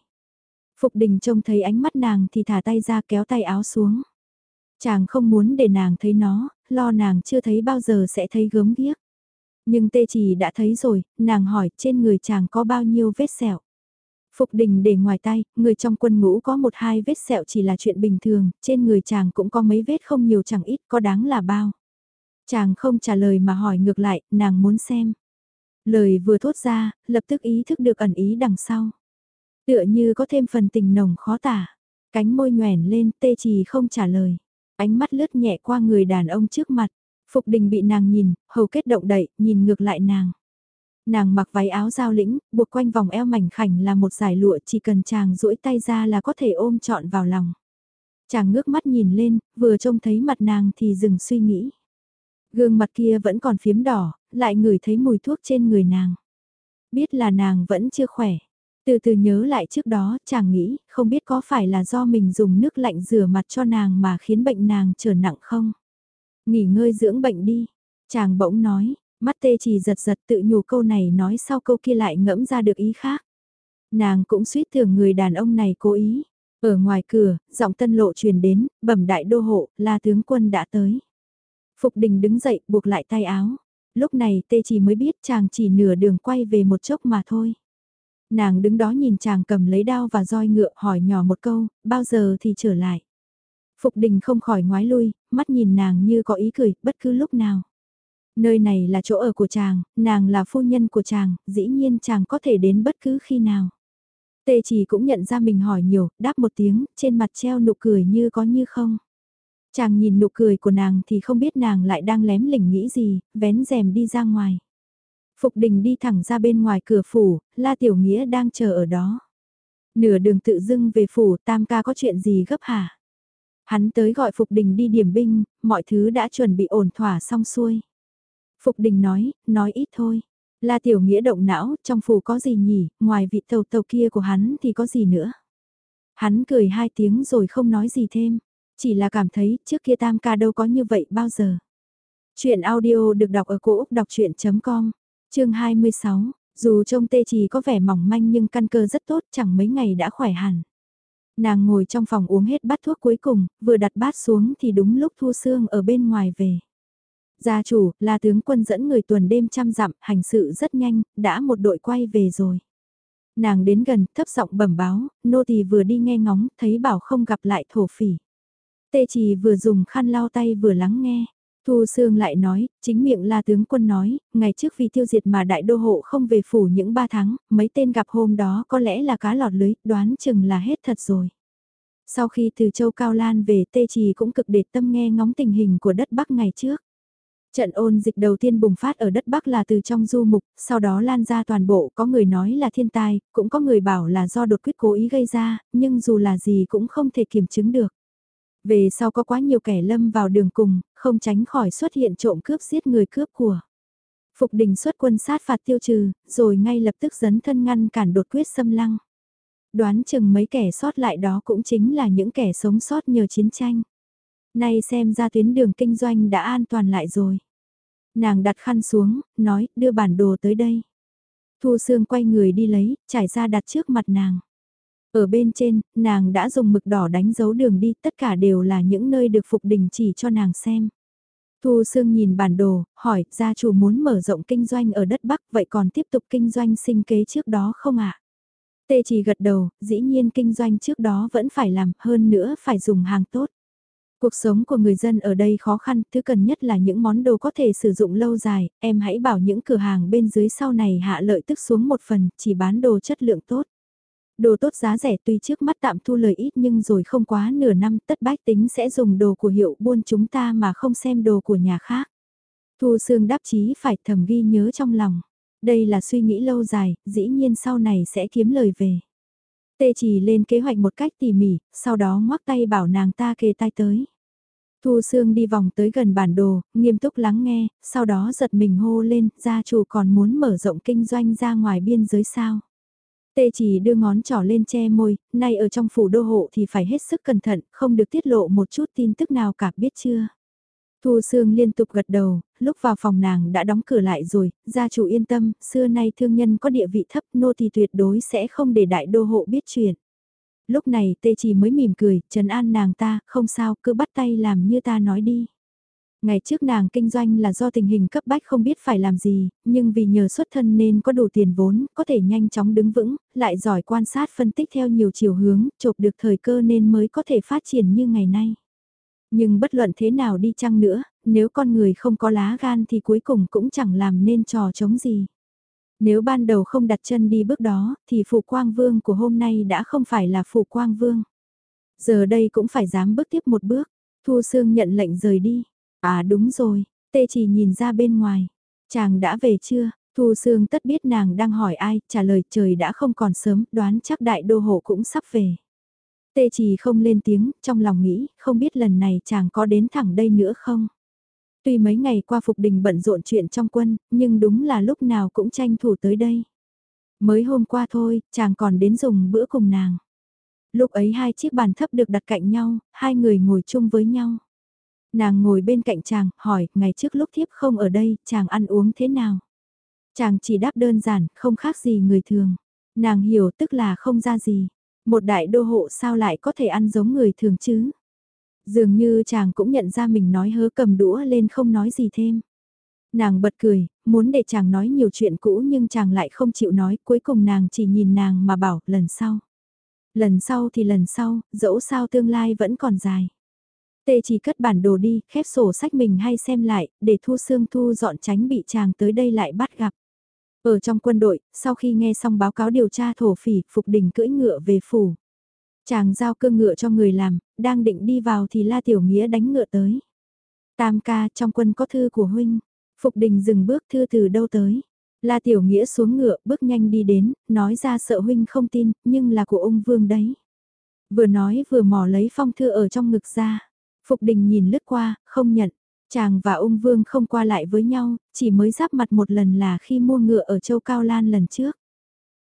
Phục đình trông thấy ánh mắt nàng thì thả tay ra kéo tay áo xuống. Chàng không muốn để nàng thấy nó, lo nàng chưa thấy bao giờ sẽ thấy gớm ghiếc. Nhưng tê chỉ đã thấy rồi, nàng hỏi trên người chàng có bao nhiêu vết sẹo. Phục đình để ngoài tay, người trong quân ngũ có một hai vết sẹo chỉ là chuyện bình thường, trên người chàng cũng có mấy vết không nhiều chẳng ít, có đáng là bao. Chàng không trả lời mà hỏi ngược lại, nàng muốn xem. Lời vừa thốt ra, lập tức ý thức được ẩn ý đằng sau. Tựa như có thêm phần tình nồng khó tả. Cánh môi nhoèn lên, tê trì không trả lời. Ánh mắt lướt nhẹ qua người đàn ông trước mặt. Phục đình bị nàng nhìn, hầu kết động đậy, nhìn ngược lại nàng. Nàng mặc váy áo giao lĩnh, buộc quanh vòng eo mảnh khảnh là một giải lụa chỉ cần chàng duỗi tay ra là có thể ôm trọn vào lòng. Chàng ngước mắt nhìn lên, vừa trông thấy mặt nàng thì dừng suy nghĩ. Gương mặt kia vẫn còn phiếm đỏ, lại ngửi thấy mùi thuốc trên người nàng. Biết là nàng vẫn chưa khỏe. Từ từ nhớ lại trước đó, chàng nghĩ, không biết có phải là do mình dùng nước lạnh rửa mặt cho nàng mà khiến bệnh nàng trở nặng không? Nghỉ ngơi dưỡng bệnh đi. Chàng bỗng nói, Mắt tê chỉ giật giật tự nhủ câu này nói sau câu kia lại ngẫm ra được ý khác. Nàng cũng suýt tưởng người đàn ông này cố ý. Ở ngoài cửa, giọng tân lộ truyền đến, bẩm đại đô hộ, là tướng quân đã tới. Phục đình đứng dậy, buộc lại tay áo. Lúc này tê chỉ mới biết chàng chỉ nửa đường quay về một chốc mà thôi. Nàng đứng đó nhìn chàng cầm lấy đao và roi ngựa hỏi nhỏ một câu, bao giờ thì trở lại. Phục đình không khỏi ngoái lui, mắt nhìn nàng như có ý cười, bất cứ lúc nào. Nơi này là chỗ ở của chàng, nàng là phu nhân của chàng, dĩ nhiên chàng có thể đến bất cứ khi nào. Tê chỉ cũng nhận ra mình hỏi nhiều, đáp một tiếng, trên mặt treo nụ cười như có như không. Chàng nhìn nụ cười của nàng thì không biết nàng lại đang lém lỉnh nghĩ gì, vén rèm đi ra ngoài. Phục đình đi thẳng ra bên ngoài cửa phủ, La Tiểu Nghĩa đang chờ ở đó. Nửa đường tự dưng về phủ tam ca có chuyện gì gấp hả? Hắn tới gọi Phục đình đi điểm binh, mọi thứ đã chuẩn bị ổn thỏa xong xuôi. Phục đình nói, nói ít thôi. La Tiểu Nghĩa động não, trong phủ có gì nhỉ, ngoài vị tàu tàu kia của hắn thì có gì nữa. Hắn cười hai tiếng rồi không nói gì thêm, chỉ là cảm thấy trước kia tam ca đâu có như vậy bao giờ. Chuyện audio được đọc ở cổ Úc đọc chuyện.com, chương 26, dù trông tê chỉ có vẻ mỏng manh nhưng căn cơ rất tốt chẳng mấy ngày đã khỏe hẳn. Nàng ngồi trong phòng uống hết bát thuốc cuối cùng, vừa đặt bát xuống thì đúng lúc Thu Sương ở bên ngoài về. Gia chủ, là tướng quân dẫn người tuần đêm trăm dặm, hành sự rất nhanh, đã một đội quay về rồi. Nàng đến gần, thấp giọng bẩm báo, nô tỳ vừa đi nghe ngóng, thấy bảo không gặp lại thổ phỉ. Tê trì vừa dùng khăn lau tay vừa lắng nghe. Thu Sương lại nói, chính miệng là tướng quân nói, ngày trước vì tiêu diệt mà đại đô hộ không về phủ những ba tháng, mấy tên gặp hôm đó có lẽ là cá lọt lưới, đoán chừng là hết thật rồi. Sau khi từ châu Cao Lan về Tê Trì cũng cực để tâm nghe ngóng tình hình của đất Bắc ngày trước. Trận ôn dịch đầu tiên bùng phát ở đất Bắc là từ trong du mục, sau đó lan ra toàn bộ, có người nói là thiên tai, cũng có người bảo là do đột quyết cố ý gây ra, nhưng dù là gì cũng không thể kiểm chứng được. Về sau có quá nhiều kẻ lâm vào đường cùng, không tránh khỏi xuất hiện trộm cướp giết người cướp của. Phục đình xuất quân sát phạt tiêu trừ, rồi ngay lập tức dấn thân ngăn cản đột quyết xâm lăng. Đoán chừng mấy kẻ sót lại đó cũng chính là những kẻ sống sót nhờ chiến tranh. Nay xem ra tuyến đường kinh doanh đã an toàn lại rồi. Nàng đặt khăn xuống, nói, đưa bản đồ tới đây. Thu Sương quay người đi lấy, trải ra đặt trước mặt nàng. Ở bên trên, nàng đã dùng mực đỏ đánh dấu đường đi, tất cả đều là những nơi được Phục Đình chỉ cho nàng xem. Thu Sương nhìn bản đồ, hỏi, gia chủ muốn mở rộng kinh doanh ở đất Bắc, vậy còn tiếp tục kinh doanh sinh kế trước đó không ạ? Tê chỉ gật đầu, dĩ nhiên kinh doanh trước đó vẫn phải làm, hơn nữa phải dùng hàng tốt. Cuộc sống của người dân ở đây khó khăn, thứ cần nhất là những món đồ có thể sử dụng lâu dài, em hãy bảo những cửa hàng bên dưới sau này hạ lợi tức xuống một phần, chỉ bán đồ chất lượng tốt. Đồ tốt giá rẻ tuy trước mắt tạm thu lời ít nhưng rồi không quá nửa năm tất bách tính sẽ dùng đồ của hiệu buôn chúng ta mà không xem đồ của nhà khác. Thu Sương đáp chí phải thầm ghi nhớ trong lòng. Đây là suy nghĩ lâu dài, dĩ nhiên sau này sẽ kiếm lời về. Tê chỉ lên kế hoạch một cách tỉ mỉ, sau đó ngoắc tay bảo nàng ta kề tay tới. Thu Sương đi vòng tới gần bản đồ, nghiêm túc lắng nghe, sau đó giật mình hô lên, gia chủ còn muốn mở rộng kinh doanh ra ngoài biên giới sao. Tê chỉ đưa ngón trỏ lên che môi, nay ở trong phủ đô hộ thì phải hết sức cẩn thận, không được tiết lộ một chút tin tức nào cả biết chưa. Thu Sương liên tục gật đầu, lúc vào phòng nàng đã đóng cửa lại rồi, gia chủ yên tâm, xưa nay thương nhân có địa vị thấp nô thì tuyệt đối sẽ không để đại đô hộ biết chuyện. Lúc này tê chỉ mới mỉm cười, trấn an nàng ta, không sao, cứ bắt tay làm như ta nói đi. Ngày trước nàng kinh doanh là do tình hình cấp bách không biết phải làm gì, nhưng vì nhờ xuất thân nên có đủ tiền vốn, có thể nhanh chóng đứng vững, lại giỏi quan sát phân tích theo nhiều chiều hướng, chộp được thời cơ nên mới có thể phát triển như ngày nay. Nhưng bất luận thế nào đi chăng nữa, nếu con người không có lá gan thì cuối cùng cũng chẳng làm nên trò chống gì. Nếu ban đầu không đặt chân đi bước đó, thì phủ quang vương của hôm nay đã không phải là phủ quang vương. Giờ đây cũng phải dám bước tiếp một bước, Thu Sương nhận lệnh rời đi. À đúng rồi, tê chỉ nhìn ra bên ngoài. Chàng đã về chưa? Thu Sương tất biết nàng đang hỏi ai, trả lời trời đã không còn sớm, đoán chắc đại đô hộ cũng sắp về. Tê chỉ không lên tiếng, trong lòng nghĩ, không biết lần này chàng có đến thẳng đây nữa không? Tuy mấy ngày qua Phục Đình bận rộn chuyện trong quân, nhưng đúng là lúc nào cũng tranh thủ tới đây. Mới hôm qua thôi, chàng còn đến dùng bữa cùng nàng. Lúc ấy hai chiếc bàn thấp được đặt cạnh nhau, hai người ngồi chung với nhau. Nàng ngồi bên cạnh chàng, hỏi, ngày trước lúc thiếp không ở đây, chàng ăn uống thế nào? Chàng chỉ đáp đơn giản, không khác gì người thường. Nàng hiểu tức là không ra gì. Một đại đô hộ sao lại có thể ăn giống người thường chứ? Dường như chàng cũng nhận ra mình nói hớ cầm đũa lên không nói gì thêm. Nàng bật cười, muốn để chàng nói nhiều chuyện cũ nhưng chàng lại không chịu nói, cuối cùng nàng chỉ nhìn nàng mà bảo, lần sau. Lần sau thì lần sau, dẫu sao tương lai vẫn còn dài. Tê chỉ cất bản đồ đi, khép sổ sách mình hay xem lại, để Thu Sương Thu dọn tránh bị chàng tới đây lại bắt gặp. Ở trong quân đội, sau khi nghe xong báo cáo điều tra thổ phỉ, Phục Đình cưỡi ngựa về phủ. Chàng giao cương ngựa cho người làm, đang định đi vào thì La Tiểu Nghĩa đánh ngựa tới. Tam ca trong quân có thư của huynh. Phục Đình dừng bước thư từ đâu tới. La Tiểu Nghĩa xuống ngựa bước nhanh đi đến, nói ra sợ huynh không tin, nhưng là của ông Vương đấy. Vừa nói vừa mò lấy phong thư ở trong ngực ra. Phục Đình nhìn lướt qua, không nhận. Chàng và ung vương không qua lại với nhau, chỉ mới giáp mặt một lần là khi mua ngựa ở châu Cao Lan lần trước.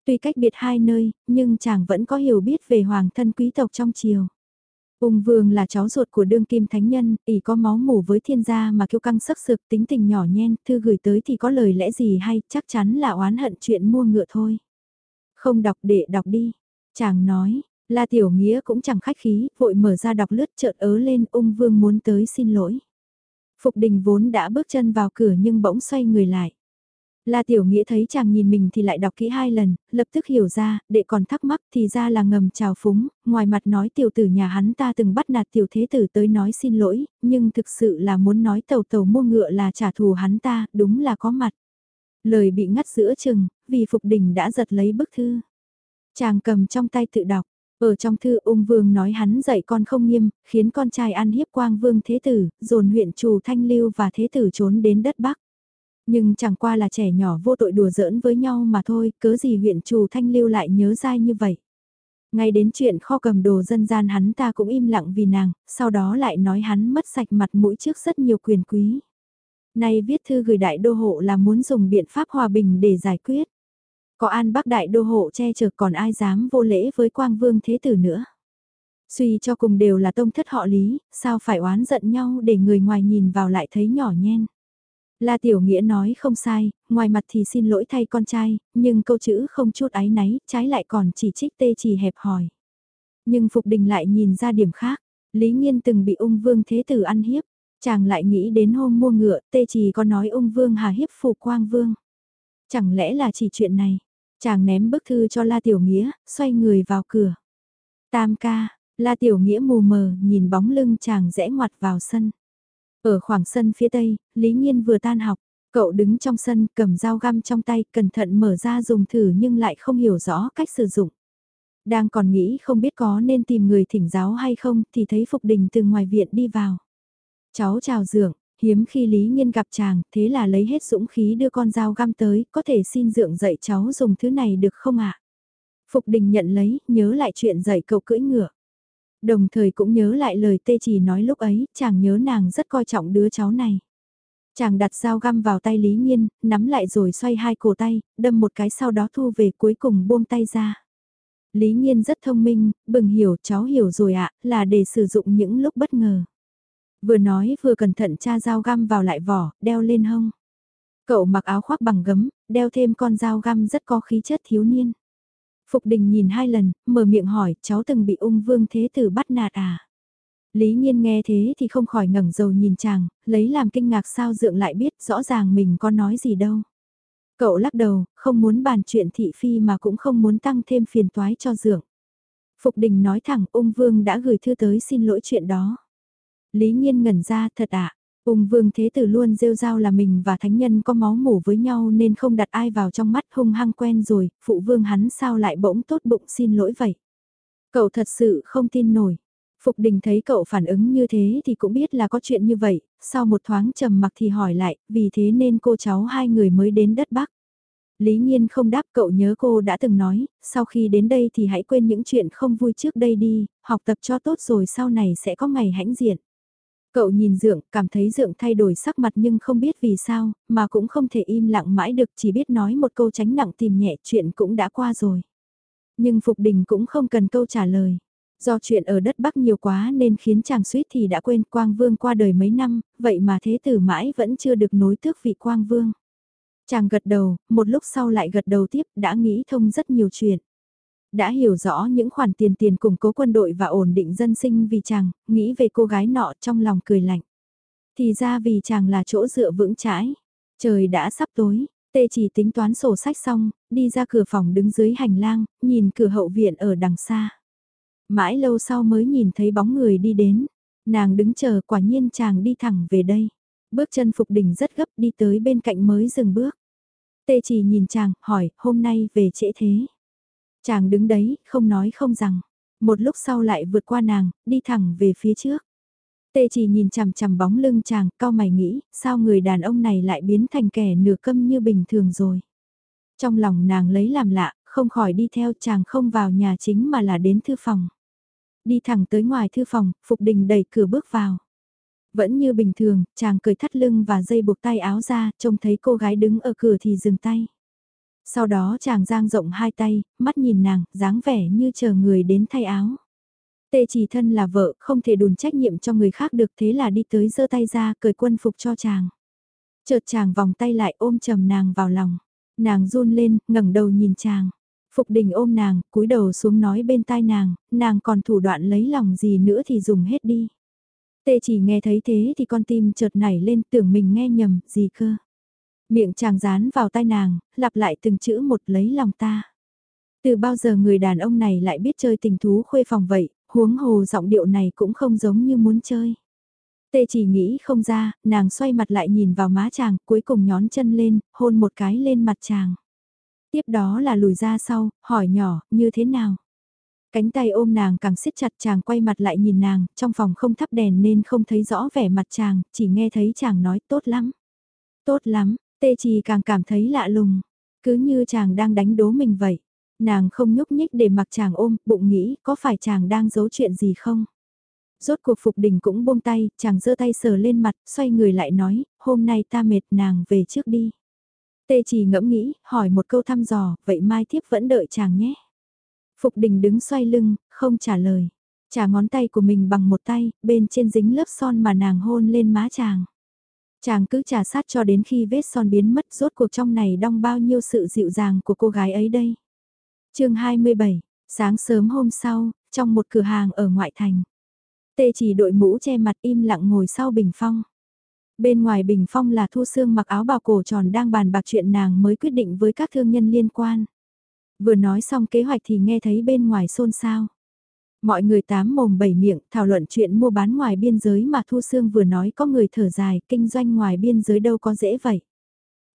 Tuy cách biệt hai nơi, nhưng chàng vẫn có hiểu biết về hoàng thân quý tộc trong triều. Ung vương là cháu ruột của đương kim thánh nhân, ỷ có máu mủ với thiên gia mà kiêu căng sắc sực tính tình nhỏ nhen, thư gửi tới thì có lời lẽ gì hay, chắc chắn là oán hận chuyện mua ngựa thôi. Không đọc để đọc đi. Chàng nói, La Tiểu Nghĩa cũng chẳng khách khí, vội mở ra đọc lướt chợt ớ lên ung vương muốn tới xin lỗi. Phục đình vốn đã bước chân vào cửa nhưng bỗng xoay người lại. La Tiểu Nghĩa thấy chàng nhìn mình thì lại đọc kỹ hai lần, lập tức hiểu ra, đệ còn thắc mắc thì ra là ngầm chào phúng, ngoài mặt nói tiểu tử nhà hắn ta từng bắt nạt tiểu thế tử tới nói xin lỗi, nhưng thực sự là muốn nói tàu tàu mua ngựa là trả thù hắn ta, đúng là có mặt. Lời bị ngắt giữa chừng, vì Phục Đình đã giật lấy bức thư. Chàng cầm trong tay tự đọc, ở trong thư ung vương nói hắn dạy con không nghiêm, khiến con trai ăn hiếp quang vương thế tử, dồn huyện trù thanh lưu và thế tử trốn đến đất Bắc. Nhưng chẳng qua là trẻ nhỏ vô tội đùa giỡn với nhau mà thôi, cớ gì huyện trù thanh lưu lại nhớ dai như vậy. Ngay đến chuyện kho cầm đồ dân gian hắn ta cũng im lặng vì nàng, sau đó lại nói hắn mất sạch mặt mũi trước rất nhiều quyền quý. Nay viết thư gửi đại đô hộ là muốn dùng biện pháp hòa bình để giải quyết. Có an bắc đại đô hộ che chở còn ai dám vô lễ với quang vương thế tử nữa. Suy cho cùng đều là tông thất họ lý, sao phải oán giận nhau để người ngoài nhìn vào lại thấy nhỏ nhen. La Tiểu Nghĩa nói không sai, ngoài mặt thì xin lỗi thay con trai, nhưng câu chữ không chút ái náy, trái lại còn chỉ trích tê chỉ hẹp hòi. Nhưng Phục Đình lại nhìn ra điểm khác, Lý Nghiên từng bị ung vương thế tử ăn hiếp, chàng lại nghĩ đến hôm mua ngựa, tê chỉ có nói ung vương hà hiếp phù quang vương. Chẳng lẽ là chỉ chuyện này? Chàng ném bức thư cho La Tiểu Nghĩa, xoay người vào cửa. Tam ca, La Tiểu Nghĩa mù mờ, nhìn bóng lưng chàng rẽ ngoặt vào sân. Ở khoảng sân phía tây, Lý Nhiên vừa tan học, cậu đứng trong sân cầm dao găm trong tay, cẩn thận mở ra dùng thử nhưng lại không hiểu rõ cách sử dụng. Đang còn nghĩ không biết có nên tìm người thỉnh giáo hay không thì thấy Phục Đình từ ngoài viện đi vào. Cháu chào dượng, Hiếm khi Lý Nhiên gặp chàng, thế là lấy hết dũng khí đưa con dao găm tới, có thể xin dượng dạy cháu dùng thứ này được không ạ? Phục đình nhận lấy, nhớ lại chuyện dạy cậu cưỡi ngựa. Đồng thời cũng nhớ lại lời tê chỉ nói lúc ấy, chàng nhớ nàng rất coi trọng đứa cháu này. Chàng đặt dao găm vào tay Lý Nhiên, nắm lại rồi xoay hai cổ tay, đâm một cái sau đó thu về cuối cùng buông tay ra. Lý Nhiên rất thông minh, bừng hiểu cháu hiểu rồi ạ, là để sử dụng những lúc bất ngờ. Vừa nói vừa cẩn thận cha dao găm vào lại vỏ, đeo lên hông. Cậu mặc áo khoác bằng gấm, đeo thêm con dao găm rất có khí chất thiếu niên. Phục đình nhìn hai lần, mở miệng hỏi, cháu từng bị ung vương thế tử bắt nạt à? Lý nhiên nghe thế thì không khỏi ngẩng dầu nhìn chàng, lấy làm kinh ngạc sao dượng lại biết rõ ràng mình có nói gì đâu. Cậu lắc đầu, không muốn bàn chuyện thị phi mà cũng không muốn tăng thêm phiền toái cho dượng. Phục đình nói thẳng ung vương đã gửi thư tới xin lỗi chuyện đó. Lý Nhiên ngẩn ra thật ạ. À? Ung vương thế tử luôn rêu rao là mình và thánh nhân có máu mủ với nhau nên không đặt ai vào trong mắt hung hăng quen rồi, phụ vương hắn sao lại bỗng tốt bụng xin lỗi vậy. Cậu thật sự không tin nổi. Phục đình thấy cậu phản ứng như thế thì cũng biết là có chuyện như vậy, sau một thoáng trầm mặc thì hỏi lại, vì thế nên cô cháu hai người mới đến đất Bắc. Lý Nhiên không đáp cậu nhớ cô đã từng nói, sau khi đến đây thì hãy quên những chuyện không vui trước đây đi, học tập cho tốt rồi sau này sẽ có ngày hãnh diện. Cậu nhìn Dượng, cảm thấy Dượng thay đổi sắc mặt nhưng không biết vì sao, mà cũng không thể im lặng mãi được chỉ biết nói một câu tránh nặng tìm nhẹ chuyện cũng đã qua rồi. Nhưng Phục Đình cũng không cần câu trả lời. Do chuyện ở đất Bắc nhiều quá nên khiến chàng suýt thì đã quên Quang Vương qua đời mấy năm, vậy mà thế tử mãi vẫn chưa được nối tước vị Quang Vương. Chàng gật đầu, một lúc sau lại gật đầu tiếp, đã nghĩ thông rất nhiều chuyện đã hiểu rõ những khoản tiền tiền củng cố quân đội và ổn định dân sinh vì chàng, nghĩ về cô gái nọ trong lòng cười lạnh. Thì ra vì chàng là chỗ dựa vững chãi. Trời đã sắp tối, tê chỉ tính toán sổ sách xong, đi ra cửa phòng đứng dưới hành lang, nhìn cửa hậu viện ở đằng xa. Mãi lâu sau mới nhìn thấy bóng người đi đến. Nàng đứng chờ quả nhiên chàng đi thẳng về đây. Bước chân Phục đỉnh rất gấp đi tới bên cạnh mới dừng bước. Tê chỉ nhìn chàng, hỏi, hôm nay về trễ thế. Chàng đứng đấy, không nói không rằng. Một lúc sau lại vượt qua nàng, đi thẳng về phía trước. Tê chỉ nhìn chằm chằm bóng lưng chàng, cao mày nghĩ, sao người đàn ông này lại biến thành kẻ nửa câm như bình thường rồi. Trong lòng nàng lấy làm lạ, không khỏi đi theo chàng không vào nhà chính mà là đến thư phòng. Đi thẳng tới ngoài thư phòng, Phục Đình đẩy cửa bước vào. Vẫn như bình thường, chàng cười thắt lưng và dây buộc tay áo ra, trông thấy cô gái đứng ở cửa thì dừng tay. Sau đó chàng giang rộng hai tay, mắt nhìn nàng, dáng vẻ như chờ người đến thay áo. Tê chỉ thân là vợ, không thể đùn trách nhiệm cho người khác được thế là đi tới giơ tay ra, cởi quân phục cho chàng. Chợt chàng vòng tay lại ôm chầm nàng vào lòng. Nàng run lên, ngẩng đầu nhìn chàng. Phục đình ôm nàng, cúi đầu xuống nói bên tai nàng, nàng còn thủ đoạn lấy lòng gì nữa thì dùng hết đi. Tê chỉ nghe thấy thế thì con tim chợt nảy lên tưởng mình nghe nhầm, gì cơ. Miệng chàng dán vào tai nàng, lặp lại từng chữ một lấy lòng ta. Từ bao giờ người đàn ông này lại biết chơi tình thú khuê phòng vậy, huống hồ giọng điệu này cũng không giống như muốn chơi. Tê chỉ nghĩ không ra, nàng xoay mặt lại nhìn vào má chàng, cuối cùng nhón chân lên, hôn một cái lên mặt chàng. Tiếp đó là lùi ra sau, hỏi nhỏ, như thế nào? Cánh tay ôm nàng càng siết chặt chàng quay mặt lại nhìn nàng, trong phòng không thắp đèn nên không thấy rõ vẻ mặt chàng, chỉ nghe thấy chàng nói tốt lắm. Tốt lắm, tê trì càng cảm thấy lạ lùng, cứ như chàng đang đánh đố mình vậy. Nàng không nhúc nhích để mặc chàng ôm, bụng nghĩ có phải chàng đang giấu chuyện gì không? Rốt cuộc Phục Đình cũng buông tay, chàng giơ tay sờ lên mặt, xoay người lại nói, hôm nay ta mệt nàng về trước đi. Tê chỉ ngẫm nghĩ, hỏi một câu thăm dò, vậy mai tiếp vẫn đợi chàng nhé. Phục Đình đứng xoay lưng, không trả lời. Trả ngón tay của mình bằng một tay, bên trên dính lớp son mà nàng hôn lên má chàng. Chàng cứ trà sát cho đến khi vết son biến mất rốt cuộc trong này đong bao nhiêu sự dịu dàng của cô gái ấy đây. chương 27, sáng sớm hôm sau, trong một cửa hàng ở ngoại thành. Tê chỉ đội mũ che mặt im lặng ngồi sau bình phong. Bên ngoài bình phong là Thu Sương mặc áo bào cổ tròn đang bàn bạc chuyện nàng mới quyết định với các thương nhân liên quan. Vừa nói xong kế hoạch thì nghe thấy bên ngoài xôn xao. Mọi người tám mồm bảy miệng thảo luận chuyện mua bán ngoài biên giới mà Thu Sương vừa nói có người thở dài, kinh doanh ngoài biên giới đâu có dễ vậy.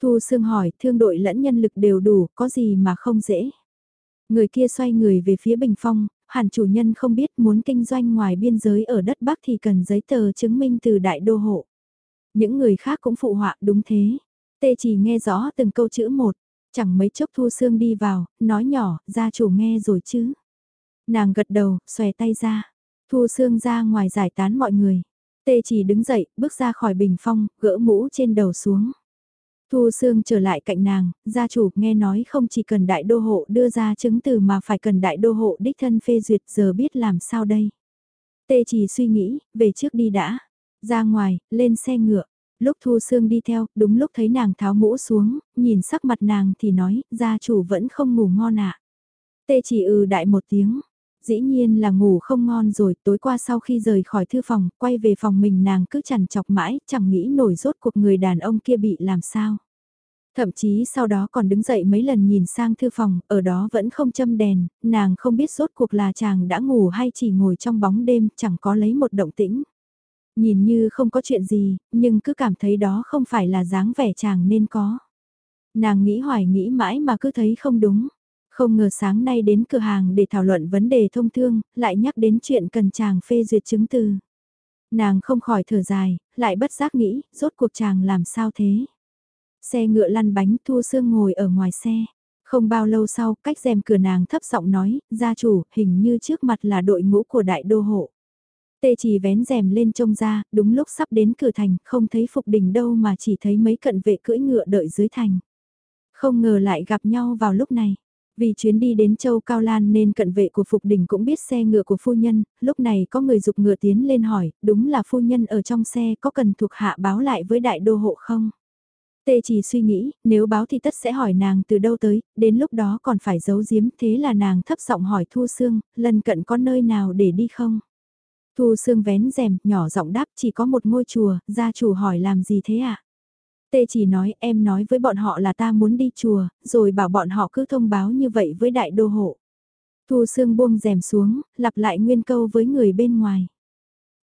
Thu Sương hỏi, thương đội lẫn nhân lực đều đủ, có gì mà không dễ. Người kia xoay người về phía bình phong, hẳn chủ nhân không biết muốn kinh doanh ngoài biên giới ở đất Bắc thì cần giấy tờ chứng minh từ đại đô hộ. Những người khác cũng phụ họa đúng thế. Tê chỉ nghe rõ từng câu chữ một, chẳng mấy chốc Thu Sương đi vào, nói nhỏ, gia chủ nghe rồi chứ. Nàng gật đầu, xòe tay ra. Thu Sương ra ngoài giải tán mọi người. Tê chỉ đứng dậy, bước ra khỏi bình phong, gỡ mũ trên đầu xuống. Thu Sương trở lại cạnh nàng, gia chủ nghe nói không chỉ cần đại đô hộ đưa ra chứng từ mà phải cần đại đô hộ đích thân phê duyệt giờ biết làm sao đây. Tê chỉ suy nghĩ, về trước đi đã. Ra ngoài, lên xe ngựa. Lúc Thu Sương đi theo, đúng lúc thấy nàng tháo mũ xuống, nhìn sắc mặt nàng thì nói, gia chủ vẫn không ngủ ngon ạ. Tê chỉ ừ đại một tiếng. Dĩ nhiên là ngủ không ngon rồi, tối qua sau khi rời khỏi thư phòng, quay về phòng mình nàng cứ chằn chọc mãi, chẳng nghĩ nổi rốt cuộc người đàn ông kia bị làm sao. Thậm chí sau đó còn đứng dậy mấy lần nhìn sang thư phòng, ở đó vẫn không châm đèn, nàng không biết rốt cuộc là chàng đã ngủ hay chỉ ngồi trong bóng đêm, chẳng có lấy một động tĩnh. Nhìn như không có chuyện gì, nhưng cứ cảm thấy đó không phải là dáng vẻ chàng nên có. Nàng nghĩ hoài nghĩ mãi mà cứ thấy không đúng. Không ngờ sáng nay đến cửa hàng để thảo luận vấn đề thông thương, lại nhắc đến chuyện cần chàng phê duyệt chứng từ. Nàng không khỏi thở dài, lại bất giác nghĩ, rốt cuộc chàng làm sao thế. Xe ngựa lăn bánh Thu Sương ngồi ở ngoài xe. Không bao lâu sau, cách rèm cửa nàng thấp giọng nói, gia chủ, hình như trước mặt là đội ngũ của đại đô hộ. Tê chỉ vén rèm lên trông ra, đúng lúc sắp đến cửa thành, không thấy Phục Đình đâu mà chỉ thấy mấy cận vệ cưỡi ngựa đợi dưới thành. Không ngờ lại gặp nhau vào lúc này. Vì chuyến đi đến châu Cao Lan nên cận vệ của Phục Đình cũng biết xe ngựa của phu nhân, lúc này có người dục ngựa tiến lên hỏi, đúng là phu nhân ở trong xe có cần thuộc hạ báo lại với đại đô hộ không? Tê chỉ suy nghĩ, nếu báo thì tất sẽ hỏi nàng từ đâu tới, đến lúc đó còn phải giấu giếm thế là nàng thấp giọng hỏi Thu Sương, lần cận có nơi nào để đi không? Thu Sương vén rèm, nhỏ giọng đáp chỉ có một ngôi chùa, gia chủ hỏi làm gì thế ạ? À? Tê chỉ nói em nói với bọn họ là ta muốn đi chùa, rồi bảo bọn họ cứ thông báo như vậy với đại đô hộ. Thu Sương buông rèm xuống, lặp lại nguyên câu với người bên ngoài.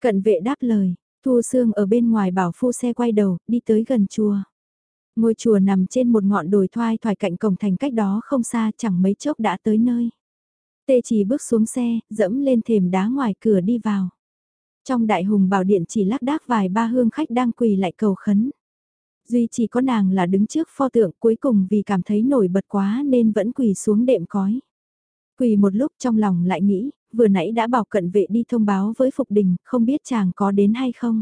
Cận vệ đáp lời, Thu Sương ở bên ngoài bảo phu xe quay đầu, đi tới gần chùa. Ngôi chùa nằm trên một ngọn đồi thoai thoải cạnh cổng thành cách đó không xa chẳng mấy chốc đã tới nơi. Tê chỉ bước xuống xe, dẫm lên thềm đá ngoài cửa đi vào. Trong đại hùng bảo điện chỉ lác đác vài ba hương khách đang quỳ lại cầu khấn. Duy chỉ có nàng là đứng trước pho tượng cuối cùng vì cảm thấy nổi bật quá nên vẫn quỳ xuống đệm cói. Quỳ một lúc trong lòng lại nghĩ, vừa nãy đã bảo cận vệ đi thông báo với Phục Đình, không biết chàng có đến hay không.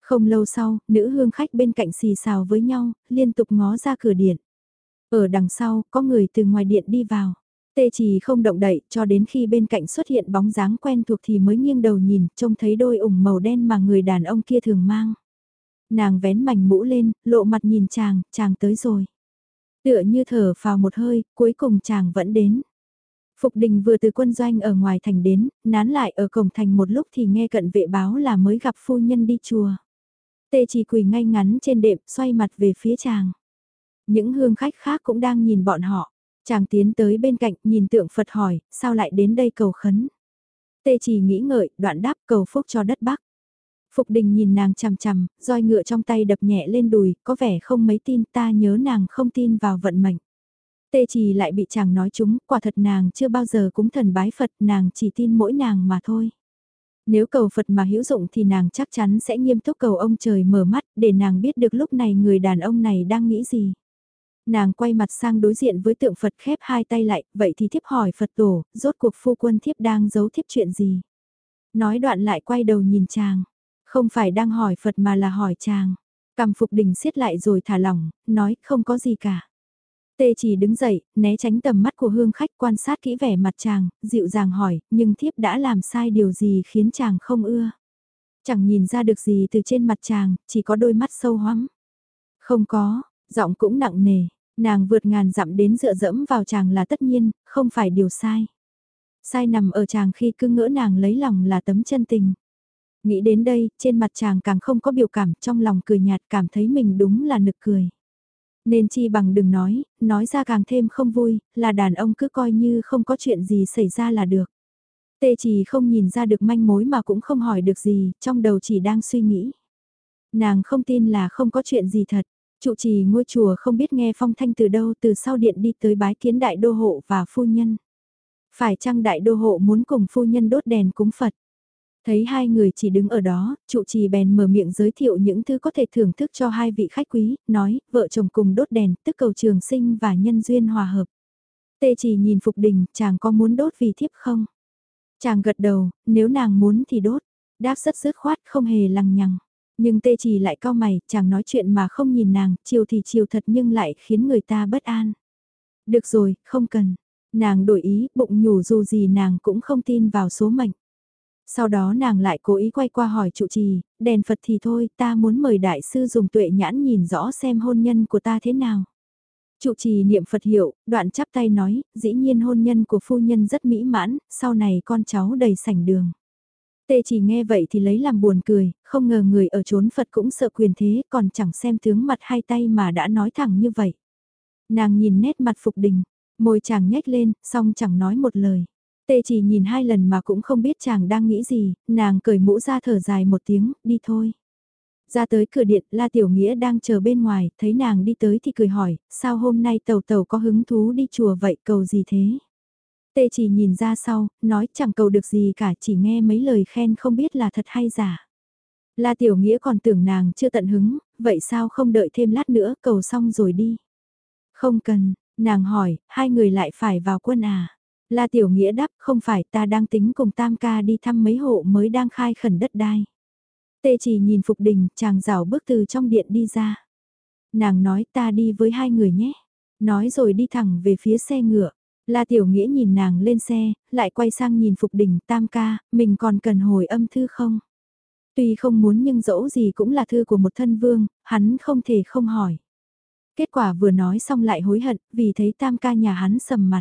Không lâu sau, nữ hương khách bên cạnh xì xào với nhau, liên tục ngó ra cửa điện. Ở đằng sau, có người từ ngoài điện đi vào. Tê chỉ không động đậy cho đến khi bên cạnh xuất hiện bóng dáng quen thuộc thì mới nghiêng đầu nhìn, trông thấy đôi ủng màu đen mà người đàn ông kia thường mang. Nàng vén mảnh mũ lên, lộ mặt nhìn chàng, chàng tới rồi. Tựa như thở vào một hơi, cuối cùng chàng vẫn đến. Phục đình vừa từ quân doanh ở ngoài thành đến, nán lại ở cổng thành một lúc thì nghe cận vệ báo là mới gặp phu nhân đi chùa. Tê chỉ quỳ ngay ngắn trên đệm, xoay mặt về phía chàng. Những hương khách khác cũng đang nhìn bọn họ. Chàng tiến tới bên cạnh, nhìn tượng Phật hỏi, sao lại đến đây cầu khấn? Tê chỉ nghĩ ngợi, đoạn đáp cầu phúc cho đất Bắc. Phục đình nhìn nàng chằm chằm, roi ngựa trong tay đập nhẹ lên đùi, có vẻ không mấy tin ta nhớ nàng không tin vào vận mệnh. Tê trì lại bị chàng nói chúng, quả thật nàng chưa bao giờ cúng thần bái Phật, nàng chỉ tin mỗi nàng mà thôi. Nếu cầu Phật mà hữu dụng thì nàng chắc chắn sẽ nghiêm túc cầu ông trời mở mắt để nàng biết được lúc này người đàn ông này đang nghĩ gì. Nàng quay mặt sang đối diện với tượng Phật khép hai tay lại, vậy thì thiếp hỏi Phật tổ, rốt cuộc phu quân thiếp đang giấu thiếp chuyện gì? Nói đoạn lại quay đầu nhìn chàng, không phải đang hỏi Phật mà là hỏi chàng. Cầm phục đình siết lại rồi thả lỏng, nói không có gì cả. Tê chỉ đứng dậy, né tránh tầm mắt của hương khách quan sát kỹ vẻ mặt chàng, dịu dàng hỏi, nhưng thiếp đã làm sai điều gì khiến chàng không ưa. Chẳng nhìn ra được gì từ trên mặt chàng, chỉ có đôi mắt sâu hoắm. Không có, giọng cũng nặng nề, nàng vượt ngàn dặm đến dựa dẫm vào chàng là tất nhiên, không phải điều sai. Sai nằm ở chàng khi cứ ngỡ nàng lấy lòng là tấm chân tình. Nghĩ đến đây, trên mặt chàng càng không có biểu cảm, trong lòng cười nhạt cảm thấy mình đúng là nực cười. Nên chi bằng đừng nói, nói ra càng thêm không vui, là đàn ông cứ coi như không có chuyện gì xảy ra là được. Tê chỉ không nhìn ra được manh mối mà cũng không hỏi được gì, trong đầu chỉ đang suy nghĩ. Nàng không tin là không có chuyện gì thật, trụ trì ngôi chùa không biết nghe phong thanh từ đâu từ sau điện đi tới bái kiến đại đô hộ và phu nhân. Phải chăng đại đô hộ muốn cùng phu nhân đốt đèn cúng Phật? Thấy hai người chỉ đứng ở đó, trụ trì bèn mở miệng giới thiệu những thứ có thể thưởng thức cho hai vị khách quý, nói, vợ chồng cùng đốt đèn, tức cầu trường sinh và nhân duyên hòa hợp. Tê chỉ nhìn Phục Đình, chàng có muốn đốt vì thiếp không? Chàng gật đầu, nếu nàng muốn thì đốt. Đáp rất dứt khoát, không hề lằng nhằng. Nhưng tê chỉ lại cao mày, chàng nói chuyện mà không nhìn nàng, chiều thì chiều thật nhưng lại khiến người ta bất an. Được rồi, không cần. Nàng đổi ý, bụng nhủ dù gì nàng cũng không tin vào số mệnh. Sau đó nàng lại cố ý quay qua hỏi trụ trì, đèn Phật thì thôi, ta muốn mời đại sư dùng tuệ nhãn nhìn rõ xem hôn nhân của ta thế nào. Trụ trì niệm Phật hiệu, đoạn chắp tay nói, dĩ nhiên hôn nhân của phu nhân rất mỹ mãn, sau này con cháu đầy sảnh đường. Tê chỉ nghe vậy thì lấy làm buồn cười, không ngờ người ở chốn Phật cũng sợ quyền thế, còn chẳng xem tướng mặt hai tay mà đã nói thẳng như vậy. Nàng nhìn nét mặt phục đình, môi chàng nhếch lên, song chẳng nói một lời. Tê chỉ nhìn hai lần mà cũng không biết chàng đang nghĩ gì, nàng cởi mũ ra thở dài một tiếng, đi thôi. Ra tới cửa điện, La Tiểu Nghĩa đang chờ bên ngoài, thấy nàng đi tới thì cười hỏi, sao hôm nay tàu tàu có hứng thú đi chùa vậy, cầu gì thế? Tê chỉ nhìn ra sau, nói chẳng cầu được gì cả, chỉ nghe mấy lời khen không biết là thật hay giả. La Tiểu Nghĩa còn tưởng nàng chưa tận hứng, vậy sao không đợi thêm lát nữa, cầu xong rồi đi. Không cần, nàng hỏi, hai người lại phải vào quân à? La Tiểu Nghĩa đáp không phải ta đang tính cùng Tam Ca đi thăm mấy hộ mới đang khai khẩn đất đai. Tê chỉ nhìn Phục Đình, chàng rảo bước từ trong điện đi ra. Nàng nói ta đi với hai người nhé. Nói rồi đi thẳng về phía xe ngựa. La Tiểu Nghĩa nhìn nàng lên xe, lại quay sang nhìn Phục Đình Tam Ca, mình còn cần hồi âm thư không? Tuy không muốn nhưng dẫu gì cũng là thư của một thân vương, hắn không thể không hỏi. Kết quả vừa nói xong lại hối hận, vì thấy Tam Ca nhà hắn sầm mặt.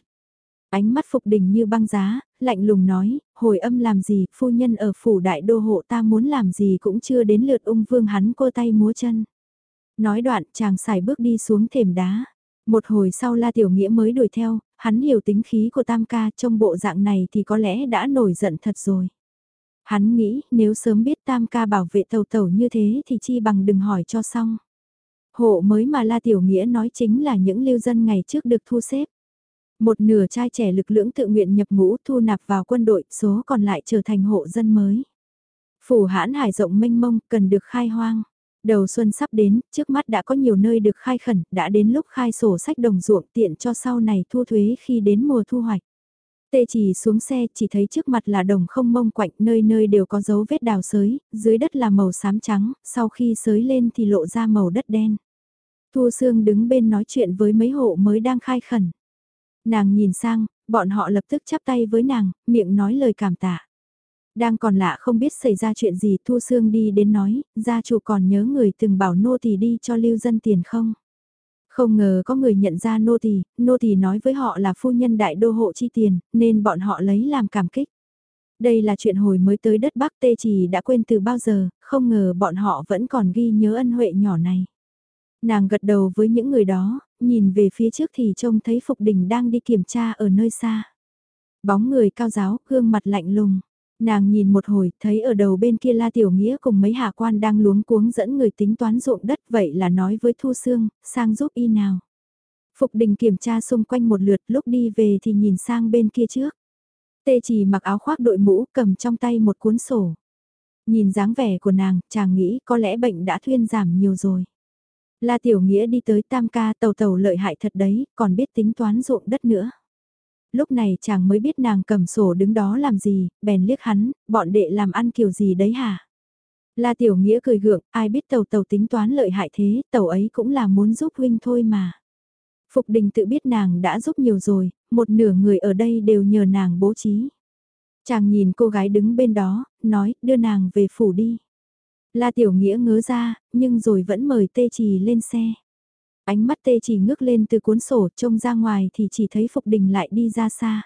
Ánh mắt Phục Đình như băng giá, lạnh lùng nói, hồi âm làm gì, phu nhân ở phủ đại đô hộ ta muốn làm gì cũng chưa đến lượt ung vương hắn cô tay múa chân. Nói đoạn chàng xài bước đi xuống thềm đá. Một hồi sau La Tiểu Nghĩa mới đuổi theo, hắn hiểu tính khí của Tam Ca trong bộ dạng này thì có lẽ đã nổi giận thật rồi. Hắn nghĩ nếu sớm biết Tam Ca bảo vệ tàu tàu như thế thì chi bằng đừng hỏi cho xong. Hộ mới mà La Tiểu Nghĩa nói chính là những lưu dân ngày trước được thu xếp. Một nửa trai trẻ lực lưỡng tự nguyện nhập ngũ thu nạp vào quân đội, số còn lại trở thành hộ dân mới. Phủ hãn hải rộng mênh mông, cần được khai hoang. Đầu xuân sắp đến, trước mắt đã có nhiều nơi được khai khẩn, đã đến lúc khai sổ sách đồng ruộng tiện cho sau này thu thuế khi đến mùa thu hoạch. Tê chỉ xuống xe chỉ thấy trước mặt là đồng không mông quạnh nơi nơi đều có dấu vết đào sới, dưới đất là màu xám trắng, sau khi sới lên thì lộ ra màu đất đen. Thu Sương đứng bên nói chuyện với mấy hộ mới đang khai khẩn. Nàng nhìn sang, bọn họ lập tức chắp tay với nàng, miệng nói lời cảm tạ. Đang còn lạ không biết xảy ra chuyện gì Thu Sương đi đến nói, gia chủ còn nhớ người từng bảo nô tỳ đi cho lưu dân tiền không? Không ngờ có người nhận ra nô tỳ, nô tỳ nói với họ là phu nhân đại đô hộ chi tiền, nên bọn họ lấy làm cảm kích. Đây là chuyện hồi mới tới đất Bắc Tê Trì đã quên từ bao giờ, không ngờ bọn họ vẫn còn ghi nhớ ân huệ nhỏ này. Nàng gật đầu với những người đó, nhìn về phía trước thì trông thấy Phục Đình đang đi kiểm tra ở nơi xa. Bóng người cao giáo, gương mặt lạnh lùng. Nàng nhìn một hồi, thấy ở đầu bên kia La Tiểu Nghĩa cùng mấy hạ quan đang luống cuống dẫn người tính toán ruộng đất vậy là nói với Thu Sương, sang giúp y nào. Phục đình kiểm tra xung quanh một lượt lúc đi về thì nhìn sang bên kia trước. Tê chỉ mặc áo khoác đội mũ cầm trong tay một cuốn sổ. Nhìn dáng vẻ của nàng, chàng nghĩ có lẽ bệnh đã thuyên giảm nhiều rồi. La Tiểu Nghĩa đi tới tam ca tàu tàu lợi hại thật đấy, còn biết tính toán ruộng đất nữa lúc này chàng mới biết nàng cầm sổ đứng đó làm gì, bèn liếc hắn, bọn đệ làm ăn kiểu gì đấy hả? La Tiểu Nghĩa cười gượng, ai biết tàu tàu tính toán lợi hại thế, tàu ấy cũng là muốn giúp huynh thôi mà. Phục đình tự biết nàng đã giúp nhiều rồi, một nửa người ở đây đều nhờ nàng bố trí. Chàng nhìn cô gái đứng bên đó, nói, đưa nàng về phủ đi. La Tiểu Nghĩa ngớ ra, nhưng rồi vẫn mời Tê Trì lên xe. Ánh mắt tê chỉ ngước lên từ cuốn sổ trông ra ngoài thì chỉ thấy Phục Đình lại đi ra xa.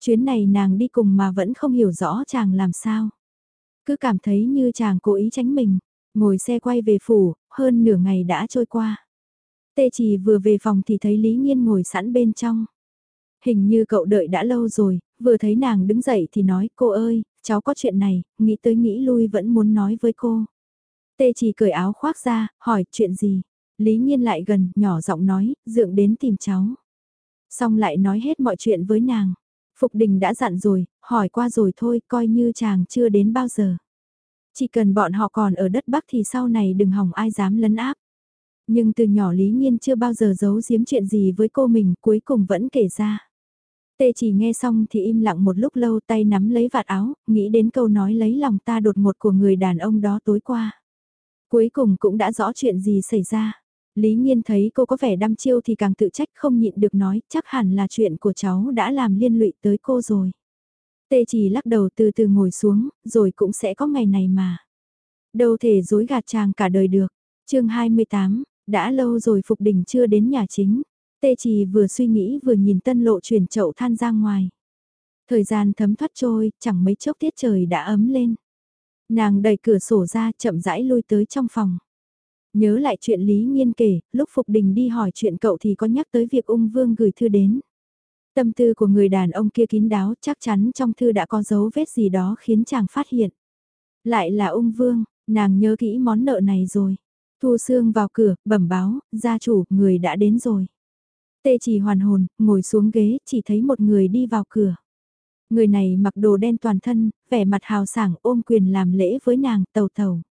Chuyến này nàng đi cùng mà vẫn không hiểu rõ chàng làm sao. Cứ cảm thấy như chàng cố ý tránh mình, ngồi xe quay về phủ, hơn nửa ngày đã trôi qua. Tê chỉ vừa về phòng thì thấy Lý Nhiên ngồi sẵn bên trong. Hình như cậu đợi đã lâu rồi, vừa thấy nàng đứng dậy thì nói cô ơi, cháu có chuyện này, nghĩ tới nghĩ lui vẫn muốn nói với cô. Tê chỉ cởi áo khoác ra, hỏi chuyện gì. Lý Nhiên lại gần, nhỏ giọng nói, dượng đến tìm cháu. Xong lại nói hết mọi chuyện với nàng. Phục đình đã dặn rồi, hỏi qua rồi thôi, coi như chàng chưa đến bao giờ. Chỉ cần bọn họ còn ở đất Bắc thì sau này đừng hỏng ai dám lấn áp. Nhưng từ nhỏ Lý Nhiên chưa bao giờ giấu giếm chuyện gì với cô mình, cuối cùng vẫn kể ra. Tê chỉ nghe xong thì im lặng một lúc lâu tay nắm lấy vạt áo, nghĩ đến câu nói lấy lòng ta đột ngột của người đàn ông đó tối qua. Cuối cùng cũng đã rõ chuyện gì xảy ra. Lý Nhiên thấy cô có vẻ đăm chiêu thì càng tự trách không nhịn được nói chắc hẳn là chuyện của cháu đã làm liên lụy tới cô rồi. Tê chỉ lắc đầu từ từ ngồi xuống, rồi cũng sẽ có ngày này mà. Đâu thể dối gạt chàng cả đời được. chương 28, đã lâu rồi Phục Đình chưa đến nhà chính. Tê trì vừa suy nghĩ vừa nhìn tân lộ chuyển chậu than ra ngoài. Thời gian thấm thoát trôi, chẳng mấy chốc tiết trời đã ấm lên. Nàng đẩy cửa sổ ra chậm rãi lui tới trong phòng. Nhớ lại chuyện Lý Nhiên kể, lúc Phục Đình đi hỏi chuyện cậu thì có nhắc tới việc ung vương gửi thư đến. Tâm tư của người đàn ông kia kín đáo chắc chắn trong thư đã có dấu vết gì đó khiến chàng phát hiện. Lại là ung vương, nàng nhớ kỹ món nợ này rồi. Thu Sương vào cửa, bẩm báo, gia chủ, người đã đến rồi. Tê chỉ hoàn hồn, ngồi xuống ghế, chỉ thấy một người đi vào cửa. Người này mặc đồ đen toàn thân, vẻ mặt hào sảng ôm quyền làm lễ với nàng, tàu tàu.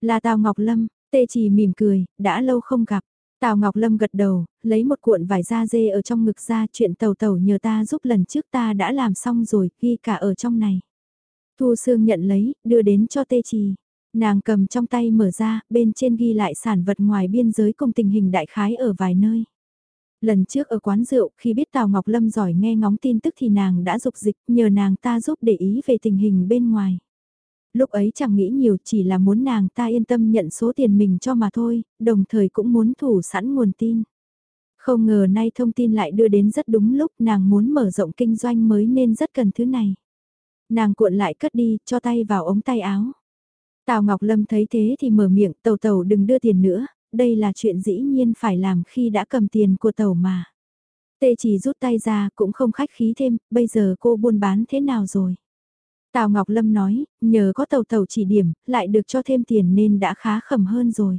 Là Tào Ngọc Lâm, Tê chỉ mỉm cười, đã lâu không gặp. Tào Ngọc Lâm gật đầu, lấy một cuộn vải da dê ở trong ngực ra chuyện tàu tàu nhờ ta giúp lần trước ta đã làm xong rồi, ghi cả ở trong này. Thu Sương nhận lấy, đưa đến cho Tê Trì. Nàng cầm trong tay mở ra, bên trên ghi lại sản vật ngoài biên giới cùng tình hình đại khái ở vài nơi. Lần trước ở quán rượu, khi biết Tào Ngọc Lâm giỏi nghe ngóng tin tức thì nàng đã dục dịch, nhờ nàng ta giúp để ý về tình hình bên ngoài. Lúc ấy chẳng nghĩ nhiều chỉ là muốn nàng ta yên tâm nhận số tiền mình cho mà thôi, đồng thời cũng muốn thủ sẵn nguồn tin. Không ngờ nay thông tin lại đưa đến rất đúng lúc nàng muốn mở rộng kinh doanh mới nên rất cần thứ này. Nàng cuộn lại cất đi, cho tay vào ống tay áo. Tào Ngọc Lâm thấy thế thì mở miệng, tàu tàu đừng đưa tiền nữa, đây là chuyện dĩ nhiên phải làm khi đã cầm tiền của tàu mà. Tê chỉ rút tay ra cũng không khách khí thêm, bây giờ cô buôn bán thế nào rồi? Tào Ngọc Lâm nói, nhờ có tàu tàu chỉ điểm, lại được cho thêm tiền nên đã khá khẩm hơn rồi.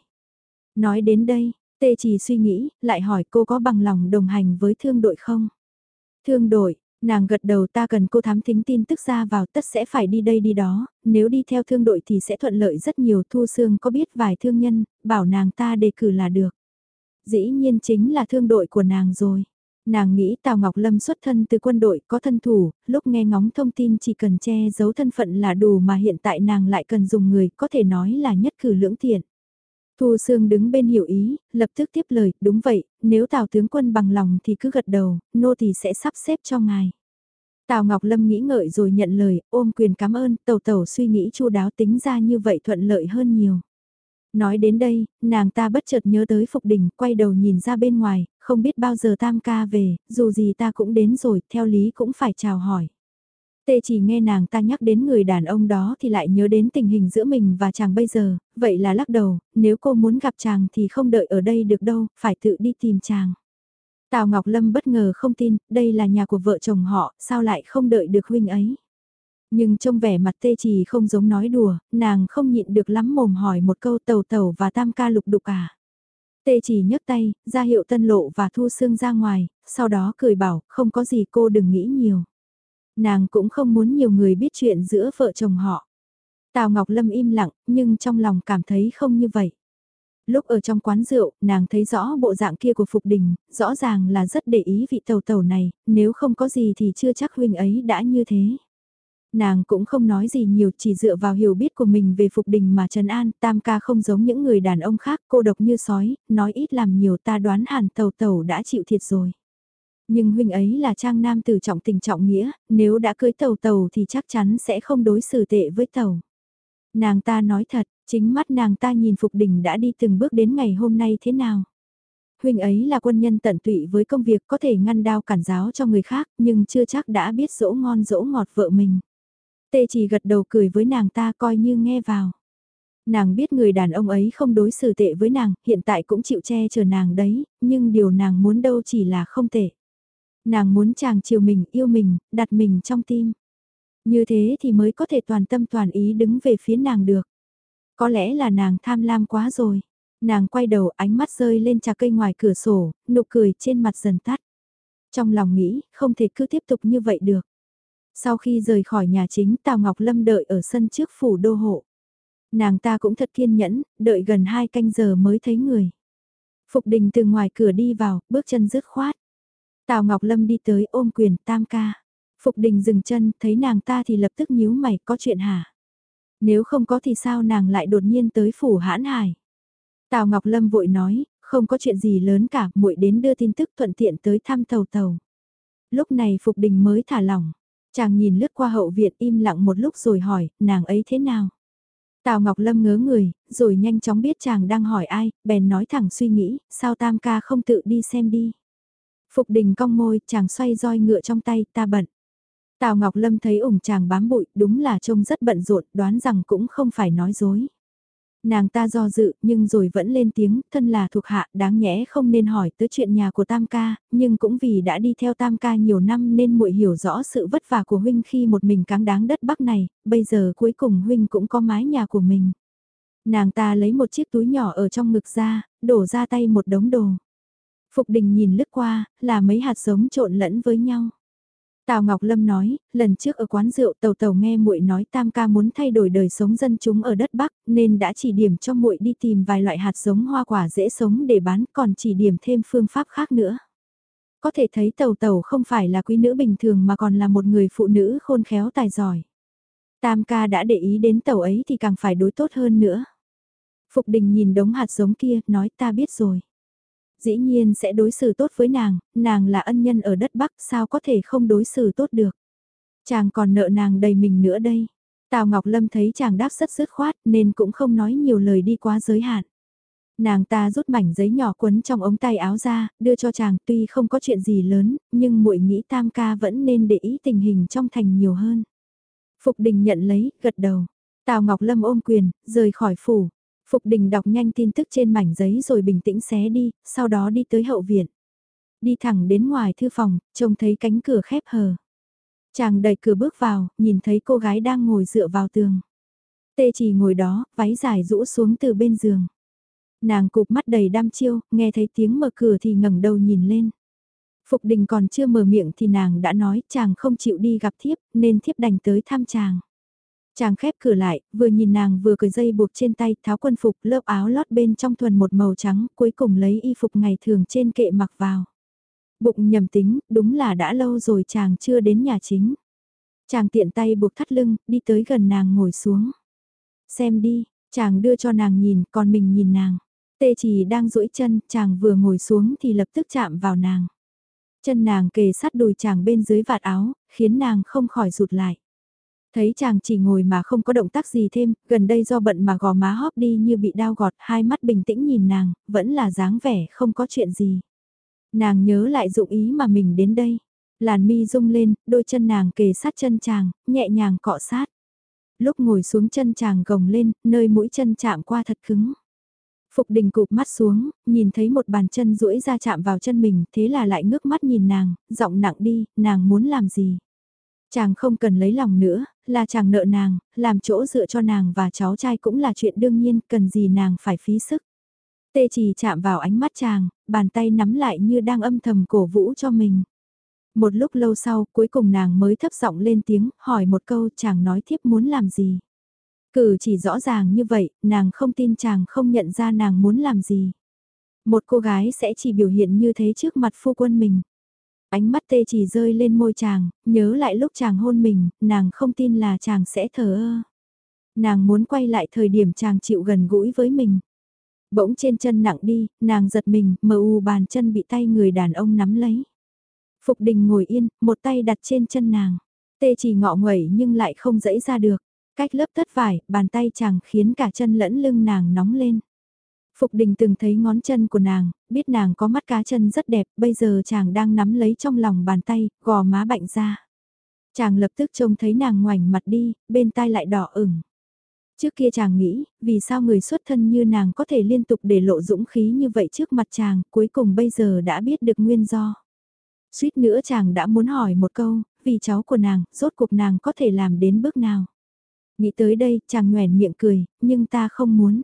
Nói đến đây, tê chỉ suy nghĩ, lại hỏi cô có bằng lòng đồng hành với thương đội không? Thương đội, nàng gật đầu ta cần cô thám thính tin tức ra vào tất sẽ phải đi đây đi đó, nếu đi theo thương đội thì sẽ thuận lợi rất nhiều thu xương có biết vài thương nhân, bảo nàng ta đề cử là được. Dĩ nhiên chính là thương đội của nàng rồi. Nàng nghĩ Tào Ngọc Lâm xuất thân từ quân đội có thân thủ, lúc nghe ngóng thông tin chỉ cần che giấu thân phận là đủ mà hiện tại nàng lại cần dùng người có thể nói là nhất cử lưỡng tiện. Thu Sương đứng bên hiểu ý, lập tức tiếp lời, đúng vậy, nếu Tào tướng quân bằng lòng thì cứ gật đầu, nô thì sẽ sắp xếp cho ngài. Tào Ngọc Lâm nghĩ ngợi rồi nhận lời, ôm quyền cảm ơn, Tẩu Tẩu suy nghĩ chu đáo tính ra như vậy thuận lợi hơn nhiều. Nói đến đây, nàng ta bất chợt nhớ tới Phục Đình, quay đầu nhìn ra bên ngoài, không biết bao giờ tam ca về, dù gì ta cũng đến rồi, theo lý cũng phải chào hỏi. Tê chỉ nghe nàng ta nhắc đến người đàn ông đó thì lại nhớ đến tình hình giữa mình và chàng bây giờ, vậy là lắc đầu, nếu cô muốn gặp chàng thì không đợi ở đây được đâu, phải tự đi tìm chàng. Tào Ngọc Lâm bất ngờ không tin, đây là nhà của vợ chồng họ, sao lại không đợi được huynh ấy. Nhưng trông vẻ mặt tê chỉ không giống nói đùa, nàng không nhịn được lắm mồm hỏi một câu tàu tàu và tam ca lục đục à. Tê chỉ nhấc tay, ra hiệu tân lộ và thu xương ra ngoài, sau đó cười bảo, không có gì cô đừng nghĩ nhiều. Nàng cũng không muốn nhiều người biết chuyện giữa vợ chồng họ. Tào Ngọc Lâm im lặng, nhưng trong lòng cảm thấy không như vậy. Lúc ở trong quán rượu, nàng thấy rõ bộ dạng kia của Phục Đình, rõ ràng là rất để ý vị tàu tàu này, nếu không có gì thì chưa chắc huynh ấy đã như thế. Nàng cũng không nói gì nhiều chỉ dựa vào hiểu biết của mình về Phục Đình mà Trần An, Tam ca không giống những người đàn ông khác, cô độc như sói, nói ít làm nhiều ta đoán hẳn tàu tàu đã chịu thiệt rồi. Nhưng huynh ấy là trang nam tử trọng tình trọng nghĩa, nếu đã cưới tàu tàu thì chắc chắn sẽ không đối xử tệ với tàu. Nàng ta nói thật, chính mắt nàng ta nhìn Phục Đình đã đi từng bước đến ngày hôm nay thế nào. Huynh ấy là quân nhân tận tụy với công việc có thể ngăn đao cản giáo cho người khác nhưng chưa chắc đã biết dỗ ngon dỗ ngọt vợ mình. Tê chỉ gật đầu cười với nàng ta coi như nghe vào. Nàng biết người đàn ông ấy không đối xử tệ với nàng, hiện tại cũng chịu che chở nàng đấy, nhưng điều nàng muốn đâu chỉ là không tệ. Nàng muốn chàng chiều mình, yêu mình, đặt mình trong tim. Như thế thì mới có thể toàn tâm toàn ý đứng về phía nàng được. Có lẽ là nàng tham lam quá rồi. Nàng quay đầu ánh mắt rơi lên trà cây ngoài cửa sổ, nụ cười trên mặt dần tắt. Trong lòng nghĩ, không thể cứ tiếp tục như vậy được. Sau khi rời khỏi nhà chính Tào Ngọc Lâm đợi ở sân trước phủ đô hộ. Nàng ta cũng thật kiên nhẫn, đợi gần hai canh giờ mới thấy người. Phục đình từ ngoài cửa đi vào, bước chân dứt khoát. Tào Ngọc Lâm đi tới ôm quyền tam ca. Phục đình dừng chân, thấy nàng ta thì lập tức nhíu mày, có chuyện hả? Nếu không có thì sao nàng lại đột nhiên tới phủ hãn hải? Tào Ngọc Lâm vội nói, không có chuyện gì lớn cả, muội đến đưa tin tức thuận tiện tới thăm tàu tàu. Lúc này Phục Đình mới thả lỏng, chàng nhìn lướt qua hậu viện im lặng một lúc rồi hỏi, nàng ấy thế nào? Tào Ngọc Lâm ngớ người, rồi nhanh chóng biết chàng đang hỏi ai, bèn nói thẳng suy nghĩ, sao tam ca không tự đi xem đi. Phục đình cong môi, chàng xoay roi ngựa trong tay, ta bận. Tào Ngọc Lâm thấy ủng chàng bám bụi, đúng là trông rất bận rộn, đoán rằng cũng không phải nói dối. Nàng ta do dự, nhưng rồi vẫn lên tiếng, thân là thuộc hạ, đáng nhẽ không nên hỏi tới chuyện nhà của Tam ca, nhưng cũng vì đã đi theo Tam ca nhiều năm nên muội hiểu rõ sự vất vả của huynh khi một mình cáng đáng đất Bắc này, bây giờ cuối cùng huynh cũng có mái nhà của mình. Nàng ta lấy một chiếc túi nhỏ ở trong ngực ra, đổ ra tay một đống đồ. Phục đình nhìn lướt qua, là mấy hạt giống trộn lẫn với nhau. Tào Ngọc Lâm nói, lần trước ở quán rượu tàu tàu nghe muội nói Tam ca muốn thay đổi đời sống dân chúng ở đất Bắc, nên đã chỉ điểm cho muội đi tìm vài loại hạt giống hoa quả dễ sống để bán, còn chỉ điểm thêm phương pháp khác nữa. Có thể thấy tàu tàu không phải là quý nữ bình thường mà còn là một người phụ nữ khôn khéo tài giỏi. Tam ca đã để ý đến tàu ấy thì càng phải đối tốt hơn nữa. Phục đình nhìn đống hạt giống kia, nói ta biết rồi dĩ nhiên sẽ đối xử tốt với nàng, nàng là ân nhân ở đất Bắc sao có thể không đối xử tốt được. Chàng còn nợ nàng đầy mình nữa đây. Tào Ngọc Lâm thấy chàng đáp rất dứt khoát nên cũng không nói nhiều lời đi quá giới hạn. Nàng ta rút mảnh giấy nhỏ quấn trong ống tay áo ra, đưa cho chàng tuy không có chuyện gì lớn, nhưng muội nghĩ tam ca vẫn nên để ý tình hình trong thành nhiều hơn. Phục đình nhận lấy, gật đầu. Tào Ngọc Lâm ôm quyền, rời khỏi phủ. Phục đình đọc nhanh tin tức trên mảnh giấy rồi bình tĩnh xé đi, sau đó đi tới hậu viện. Đi thẳng đến ngoài thư phòng, trông thấy cánh cửa khép hờ. Chàng đẩy cửa bước vào, nhìn thấy cô gái đang ngồi dựa vào tường. Tê chỉ ngồi đó, váy dài rũ xuống từ bên giường. Nàng cụp mắt đầy đam chiêu, nghe thấy tiếng mở cửa thì ngẩng đầu nhìn lên. Phục đình còn chưa mở miệng thì nàng đã nói chàng không chịu đi gặp thiếp nên thiếp đành tới thăm chàng. Chàng khép cửa lại, vừa nhìn nàng vừa cười dây buộc trên tay tháo quân phục lớp áo lót bên trong thuần một màu trắng cuối cùng lấy y phục ngày thường trên kệ mặc vào. Bụng nhầm tính, đúng là đã lâu rồi chàng chưa đến nhà chính. Chàng tiện tay buộc thắt lưng, đi tới gần nàng ngồi xuống. Xem đi, chàng đưa cho nàng nhìn, còn mình nhìn nàng. Tê chỉ đang duỗi chân, chàng vừa ngồi xuống thì lập tức chạm vào nàng. Chân nàng kề sát đùi chàng bên dưới vạt áo, khiến nàng không khỏi rụt lại. Thấy chàng chỉ ngồi mà không có động tác gì thêm, gần đây do bận mà gò má hóp đi như bị đau gọt, hai mắt bình tĩnh nhìn nàng, vẫn là dáng vẻ không có chuyện gì. Nàng nhớ lại dụng ý mà mình đến đây. Làn mi rung lên, đôi chân nàng kề sát chân chàng, nhẹ nhàng cọ sát. Lúc ngồi xuống chân chàng gồng lên, nơi mũi chân chạm qua thật cứng. Phục đình cụp mắt xuống, nhìn thấy một bàn chân duỗi ra chạm vào chân mình, thế là lại ngước mắt nhìn nàng, giọng nặng đi, nàng muốn làm gì. Chàng không cần lấy lòng nữa, là chàng nợ nàng, làm chỗ dựa cho nàng và cháu trai cũng là chuyện đương nhiên, cần gì nàng phải phí sức. Tê chỉ chạm vào ánh mắt chàng, bàn tay nắm lại như đang âm thầm cổ vũ cho mình. Một lúc lâu sau, cuối cùng nàng mới thấp giọng lên tiếng, hỏi một câu chàng nói thiếp muốn làm gì. Cử chỉ rõ ràng như vậy, nàng không tin chàng không nhận ra nàng muốn làm gì. Một cô gái sẽ chỉ biểu hiện như thế trước mặt phu quân mình. Ánh mắt tê chỉ rơi lên môi chàng, nhớ lại lúc chàng hôn mình, nàng không tin là chàng sẽ thờ ơ. Nàng muốn quay lại thời điểm chàng chịu gần gũi với mình. Bỗng trên chân nặng đi, nàng giật mình, mờ u bàn chân bị tay người đàn ông nắm lấy. Phục đình ngồi yên, một tay đặt trên chân nàng. Tê chỉ ngọ nguẩy nhưng lại không dẫy ra được. Cách lớp tất vải, bàn tay chàng khiến cả chân lẫn lưng nàng nóng lên. Phục đình từng thấy ngón chân của nàng, biết nàng có mắt cá chân rất đẹp, bây giờ chàng đang nắm lấy trong lòng bàn tay, gò má bạnh ra. Chàng lập tức trông thấy nàng ngoảnh mặt đi, bên tai lại đỏ ửng. Trước kia chàng nghĩ, vì sao người xuất thân như nàng có thể liên tục để lộ dũng khí như vậy trước mặt chàng, cuối cùng bây giờ đã biết được nguyên do. Suýt nữa chàng đã muốn hỏi một câu, vì cháu của nàng, rốt cuộc nàng có thể làm đến bước nào. Nghĩ tới đây, chàng nhoèn miệng cười, nhưng ta không muốn.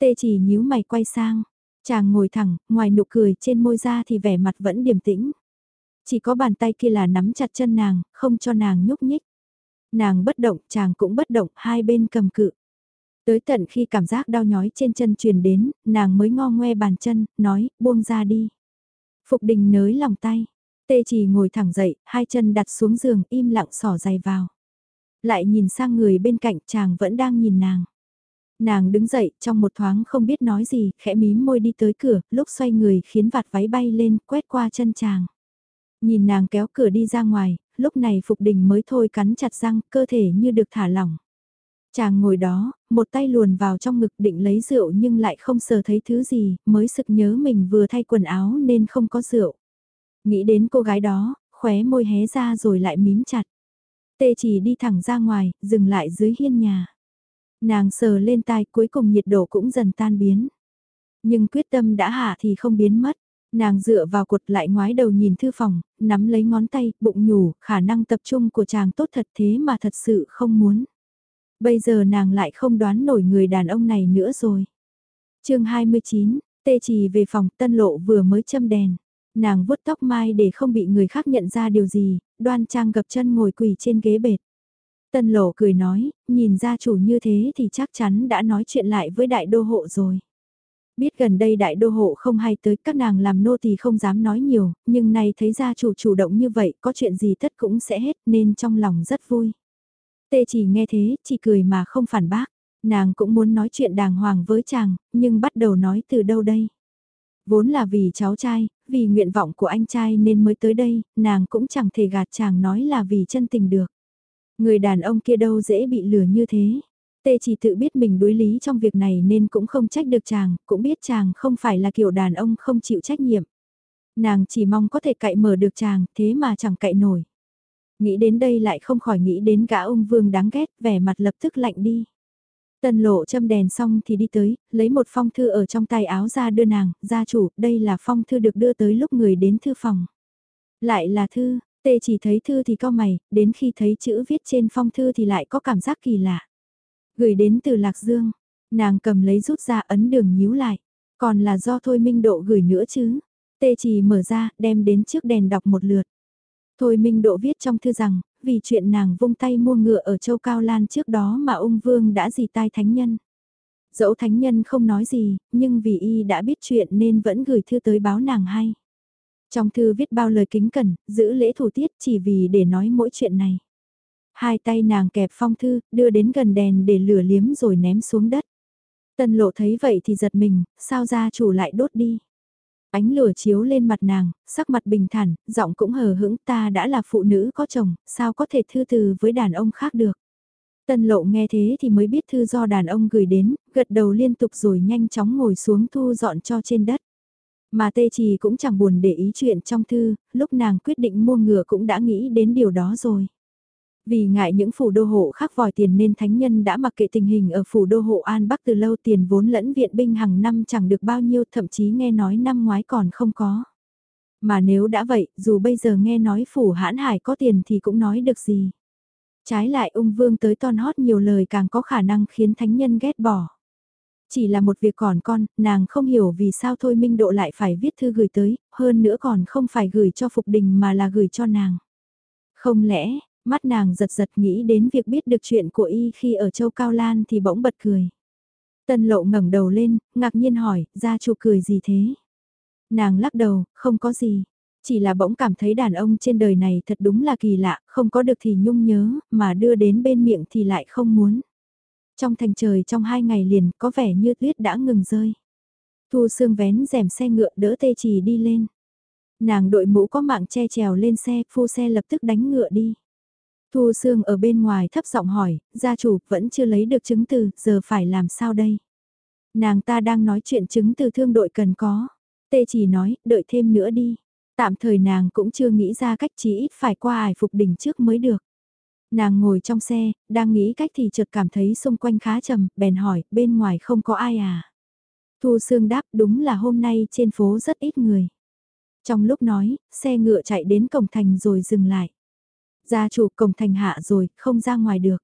Tê chỉ nhíu mày quay sang, chàng ngồi thẳng, ngoài nụ cười trên môi ra thì vẻ mặt vẫn điềm tĩnh. Chỉ có bàn tay kia là nắm chặt chân nàng, không cho nàng nhúc nhích. Nàng bất động, chàng cũng bất động, hai bên cầm cự. Tới tận khi cảm giác đau nhói trên chân truyền đến, nàng mới ngo ngoe bàn chân, nói, buông ra đi. Phục đình nới lòng tay, tê chỉ ngồi thẳng dậy, hai chân đặt xuống giường, im lặng sỏ giày vào. Lại nhìn sang người bên cạnh chàng vẫn đang nhìn nàng. Nàng đứng dậy, trong một thoáng không biết nói gì, khẽ mím môi đi tới cửa, lúc xoay người khiến vạt váy bay lên, quét qua chân chàng. Nhìn nàng kéo cửa đi ra ngoài, lúc này Phục Đình mới thôi cắn chặt răng, cơ thể như được thả lỏng. Chàng ngồi đó, một tay luồn vào trong ngực định lấy rượu nhưng lại không sờ thấy thứ gì, mới sực nhớ mình vừa thay quần áo nên không có rượu. Nghĩ đến cô gái đó, khóe môi hé ra rồi lại mím chặt. Tê chỉ đi thẳng ra ngoài, dừng lại dưới hiên nhà. Nàng sờ lên tai cuối cùng nhiệt độ cũng dần tan biến. Nhưng quyết tâm đã hạ thì không biến mất. Nàng dựa vào cột lại ngoái đầu nhìn thư phòng, nắm lấy ngón tay, bụng nhủ, khả năng tập trung của chàng tốt thật thế mà thật sự không muốn. Bây giờ nàng lại không đoán nổi người đàn ông này nữa rồi. chương 29, tê trì về phòng tân lộ vừa mới châm đèn. Nàng vuốt tóc mai để không bị người khác nhận ra điều gì, đoan trang gập chân ngồi quỳ trên ghế bệt. Tân lộ cười nói, nhìn gia chủ như thế thì chắc chắn đã nói chuyện lại với đại đô hộ rồi. Biết gần đây đại đô hộ không hay tới các nàng làm nô thì không dám nói nhiều, nhưng nay thấy gia chủ chủ động như vậy có chuyện gì tất cũng sẽ hết nên trong lòng rất vui. Tê chỉ nghe thế, chỉ cười mà không phản bác. Nàng cũng muốn nói chuyện đàng hoàng với chàng, nhưng bắt đầu nói từ đâu đây? Vốn là vì cháu trai, vì nguyện vọng của anh trai nên mới tới đây, nàng cũng chẳng thể gạt chàng nói là vì chân tình được. Người đàn ông kia đâu dễ bị lừa như thế. Tê chỉ tự biết mình đối lý trong việc này nên cũng không trách được chàng, cũng biết chàng không phải là kiểu đàn ông không chịu trách nhiệm. Nàng chỉ mong có thể cậy mở được chàng, thế mà chẳng cậy nổi. Nghĩ đến đây lại không khỏi nghĩ đến gã ông vương đáng ghét, vẻ mặt lập tức lạnh đi. Tần lộ châm đèn xong thì đi tới, lấy một phong thư ở trong tay áo ra đưa nàng, gia chủ, đây là phong thư được đưa tới lúc người đến thư phòng. Lại là thư, tê chỉ thấy thư thì co mày, đến khi thấy chữ viết trên phong thư thì lại có cảm giác kỳ lạ. Gửi đến từ Lạc Dương, nàng cầm lấy rút ra ấn đường nhíu lại. Còn là do Thôi Minh Độ gửi nữa chứ. Tê chỉ mở ra, đem đến trước đèn đọc một lượt. Thôi Minh Độ viết trong thư rằng, vì chuyện nàng vung tay mua ngựa ở châu Cao Lan trước đó mà ung vương đã dì tai thánh nhân. Dẫu thánh nhân không nói gì, nhưng vì y đã biết chuyện nên vẫn gửi thư tới báo nàng hay. Trong thư viết bao lời kính cẩn, giữ lễ thủ tiết chỉ vì để nói mỗi chuyện này. Hai tay nàng kẹp phong thư, đưa đến gần đèn để lửa liếm rồi ném xuống đất. Tân lộ thấy vậy thì giật mình, sao gia chủ lại đốt đi. Ánh lửa chiếu lên mặt nàng, sắc mặt bình thản, giọng cũng hờ hững ta đã là phụ nữ có chồng, sao có thể thư từ với đàn ông khác được. Tân lộ nghe thế thì mới biết thư do đàn ông gửi đến, gật đầu liên tục rồi nhanh chóng ngồi xuống thu dọn cho trên đất. Mà tê trì cũng chẳng buồn để ý chuyện trong thư, lúc nàng quyết định mua ngựa cũng đã nghĩ đến điều đó rồi. Vì ngại những phủ đô hộ khác vòi tiền nên thánh nhân đã mặc kệ tình hình ở phủ đô hộ An Bắc từ lâu tiền vốn lẫn viện binh hàng năm chẳng được bao nhiêu thậm chí nghe nói năm ngoái còn không có. Mà nếu đã vậy, dù bây giờ nghe nói phủ hãn hải có tiền thì cũng nói được gì. Trái lại ung vương tới ton hót nhiều lời càng có khả năng khiến thánh nhân ghét bỏ. Chỉ là một việc còn con, nàng không hiểu vì sao thôi Minh Độ lại phải viết thư gửi tới, hơn nữa còn không phải gửi cho Phục Đình mà là gửi cho nàng. Không lẽ, mắt nàng giật giật nghĩ đến việc biết được chuyện của y khi ở châu Cao Lan thì bỗng bật cười. Tân lộ ngẩng đầu lên, ngạc nhiên hỏi, gia chủ cười gì thế? Nàng lắc đầu, không có gì. Chỉ là bỗng cảm thấy đàn ông trên đời này thật đúng là kỳ lạ, không có được thì nhung nhớ, mà đưa đến bên miệng thì lại không muốn. Trong thành trời trong hai ngày liền có vẻ như tuyết đã ngừng rơi. Thu Sương vén rèm xe ngựa đỡ tê trì đi lên. Nàng đội mũ có mạng che trèo lên xe, phu xe lập tức đánh ngựa đi. Thu Sương ở bên ngoài thấp giọng hỏi, gia chủ vẫn chưa lấy được chứng từ, giờ phải làm sao đây? Nàng ta đang nói chuyện chứng từ thương đội cần có. Tê chỉ nói, đợi thêm nữa đi. Tạm thời nàng cũng chưa nghĩ ra cách chỉ ít phải qua ải phục đỉnh trước mới được. Nàng ngồi trong xe, đang nghĩ cách thì chợt cảm thấy xung quanh khá trầm, bèn hỏi, bên ngoài không có ai à? Thu Sương đáp đúng là hôm nay trên phố rất ít người. Trong lúc nói, xe ngựa chạy đến cổng thành rồi dừng lại. Gia chủ cổng thành hạ rồi, không ra ngoài được.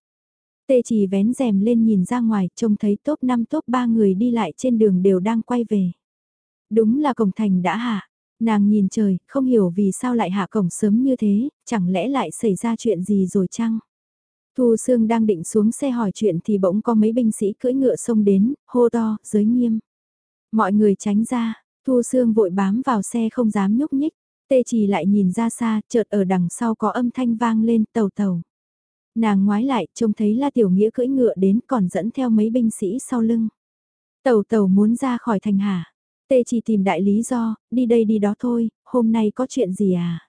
Tê chỉ vén rèm lên nhìn ra ngoài, trông thấy top 5 top 3 người đi lại trên đường đều đang quay về. Đúng là cổng thành đã hạ. Nàng nhìn trời, không hiểu vì sao lại hạ cổng sớm như thế, chẳng lẽ lại xảy ra chuyện gì rồi chăng? Thu Sương đang định xuống xe hỏi chuyện thì bỗng có mấy binh sĩ cưỡi ngựa xông đến, hô to, giới nghiêm. Mọi người tránh ra, Thu Sương vội bám vào xe không dám nhúc nhích. Tê chỉ lại nhìn ra xa, chợt ở đằng sau có âm thanh vang lên tàu tàu. Nàng ngoái lại, trông thấy La Tiểu Nghĩa cưỡi ngựa đến còn dẫn theo mấy binh sĩ sau lưng. Tàu tàu muốn ra khỏi thành hà. Tê chỉ tìm đại lý do, đi đây đi đó thôi, hôm nay có chuyện gì à?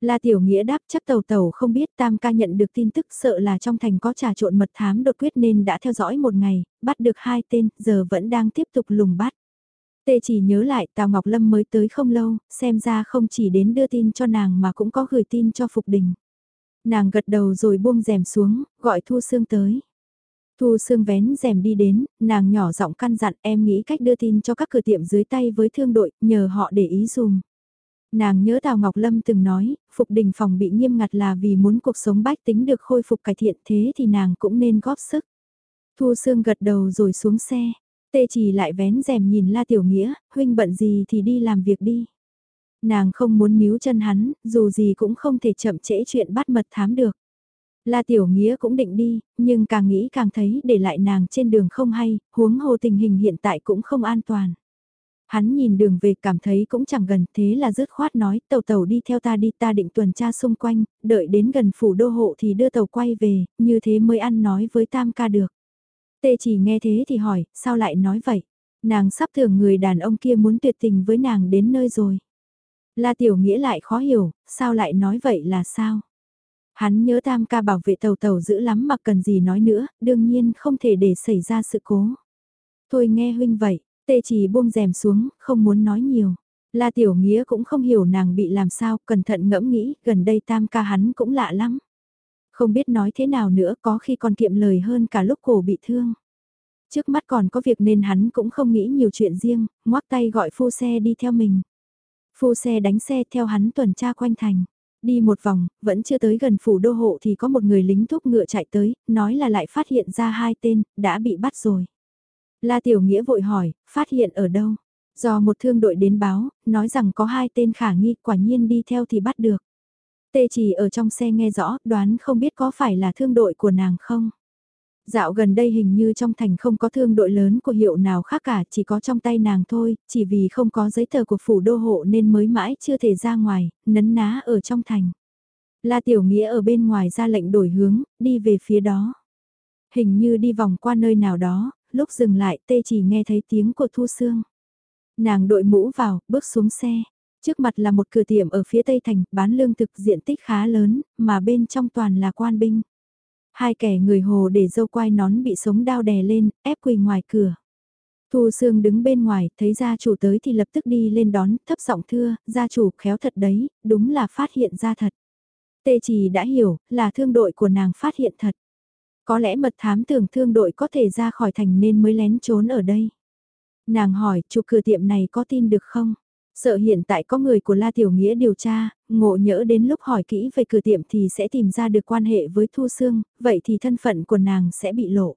La Tiểu Nghĩa đáp chắc tàu tàu không biết Tam ca nhận được tin tức sợ là trong thành có trà trộn mật thám đột quyết nên đã theo dõi một ngày, bắt được hai tên, giờ vẫn đang tiếp tục lùng bắt. Tê chỉ nhớ lại Tào Ngọc Lâm mới tới không lâu, xem ra không chỉ đến đưa tin cho nàng mà cũng có gửi tin cho Phục Đình. Nàng gật đầu rồi buông rèm xuống, gọi Thu Sương tới. Thu Sương vén rèm đi đến, nàng nhỏ giọng căn dặn em nghĩ cách đưa tin cho các cửa tiệm dưới tay với thương đội, nhờ họ để ý dùm. Nàng nhớ Tào Ngọc Lâm từng nói, Phục Đình phòng bị nghiêm ngặt là vì muốn cuộc sống bách tính được khôi phục cải thiện thế thì nàng cũng nên góp sức. Thu Sương gật đầu rồi xuống xe. Tê chỉ lại vén rèm nhìn La Tiểu Nghĩa, huynh bận gì thì đi làm việc đi. Nàng không muốn níu chân hắn, dù gì cũng không thể chậm trễ chuyện bắt mật thám được. La Tiểu Nghĩa cũng định đi, nhưng càng nghĩ càng thấy để lại nàng trên đường không hay, huống hồ tình hình hiện tại cũng không an toàn. Hắn nhìn đường về cảm thấy cũng chẳng gần, thế là dứt khoát nói, tàu tàu đi theo ta đi ta định tuần tra xung quanh, đợi đến gần phủ đô hộ thì đưa tàu quay về, như thế mới ăn nói với tam ca được. Tê chỉ nghe thế thì hỏi, sao lại nói vậy? Nàng sắp thường người đàn ông kia muốn tuyệt tình với nàng đến nơi rồi. La Tiểu Nghĩa lại khó hiểu, sao lại nói vậy là sao? Hắn nhớ tam ca bảo vệ tàu tàu dữ lắm mà cần gì nói nữa, đương nhiên không thể để xảy ra sự cố. Thôi nghe huynh vậy, tê chỉ buông rèm xuống, không muốn nói nhiều. La Tiểu Nghĩa cũng không hiểu nàng bị làm sao, cẩn thận ngẫm nghĩ, gần đây tam ca hắn cũng lạ lắm. Không biết nói thế nào nữa có khi còn kiệm lời hơn cả lúc cổ bị thương. Trước mắt còn có việc nên hắn cũng không nghĩ nhiều chuyện riêng, ngoắc tay gọi phu xe đi theo mình. Phu xe đánh xe theo hắn tuần tra quanh thành. Đi một vòng, vẫn chưa tới gần phủ đô hộ thì có một người lính thúc ngựa chạy tới, nói là lại phát hiện ra hai tên, đã bị bắt rồi. La Tiểu Nghĩa vội hỏi, phát hiện ở đâu? Do một thương đội đến báo, nói rằng có hai tên khả nghi quả nhiên đi theo thì bắt được. Tê chỉ ở trong xe nghe rõ, đoán không biết có phải là thương đội của nàng không. Dạo gần đây hình như trong thành không có thương đội lớn của hiệu nào khác cả, chỉ có trong tay nàng thôi, chỉ vì không có giấy tờ của phủ đô hộ nên mới mãi chưa thể ra ngoài, nấn ná ở trong thành. La Tiểu Nghĩa ở bên ngoài ra lệnh đổi hướng, đi về phía đó. Hình như đi vòng qua nơi nào đó, lúc dừng lại tê chỉ nghe thấy tiếng của Thu Sương. Nàng đội mũ vào, bước xuống xe. Trước mặt là một cửa tiệm ở phía tây thành, bán lương thực diện tích khá lớn, mà bên trong toàn là quan binh. Hai kẻ người hồ để dâu quai nón bị sống đao đè lên, ép quỳ ngoài cửa. Thu Sương đứng bên ngoài, thấy gia chủ tới thì lập tức đi lên đón, thấp giọng thưa, gia chủ khéo thật đấy, đúng là phát hiện ra thật. Tê chỉ đã hiểu, là thương đội của nàng phát hiện thật. Có lẽ mật thám tưởng thương đội có thể ra khỏi thành nên mới lén trốn ở đây. Nàng hỏi, chủ cửa tiệm này có tin được không? Sợ hiện tại có người của La Tiểu Nghĩa điều tra, ngộ nhỡ đến lúc hỏi kỹ về cửa tiệm thì sẽ tìm ra được quan hệ với Thu Sương, vậy thì thân phận của nàng sẽ bị lộ.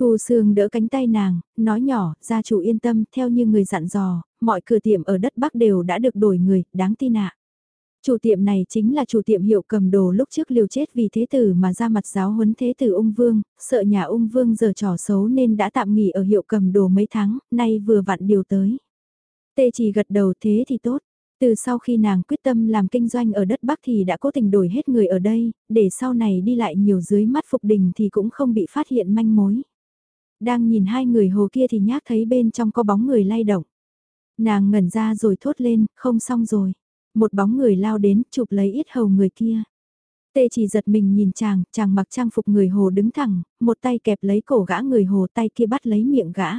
Thu Sương đỡ cánh tay nàng, nói nhỏ, gia chủ yên tâm, theo như người dặn dò, mọi cửa tiệm ở đất Bắc đều đã được đổi người, đáng tin ạ. Chủ tiệm này chính là chủ tiệm hiệu cầm đồ lúc trước liều chết vì thế tử mà ra mặt giáo huấn thế tử ung vương, sợ nhà ung vương giờ trò xấu nên đã tạm nghỉ ở hiệu cầm đồ mấy tháng, nay vừa vặn điều tới. Tê chỉ gật đầu thế thì tốt. Từ sau khi nàng quyết tâm làm kinh doanh ở đất Bắc thì đã cố tình đổi hết người ở đây, để sau này đi lại nhiều dưới mắt Phục Đình thì cũng không bị phát hiện manh mối. Đang nhìn hai người hồ kia thì nhác thấy bên trong có bóng người lay động. Nàng ngẩn ra rồi thốt lên, không xong rồi. Một bóng người lao đến, chụp lấy ít hầu người kia. Tê chỉ giật mình nhìn chàng, chàng mặc trang phục người hồ đứng thẳng, một tay kẹp lấy cổ gã người hồ tay kia bắt lấy miệng gã.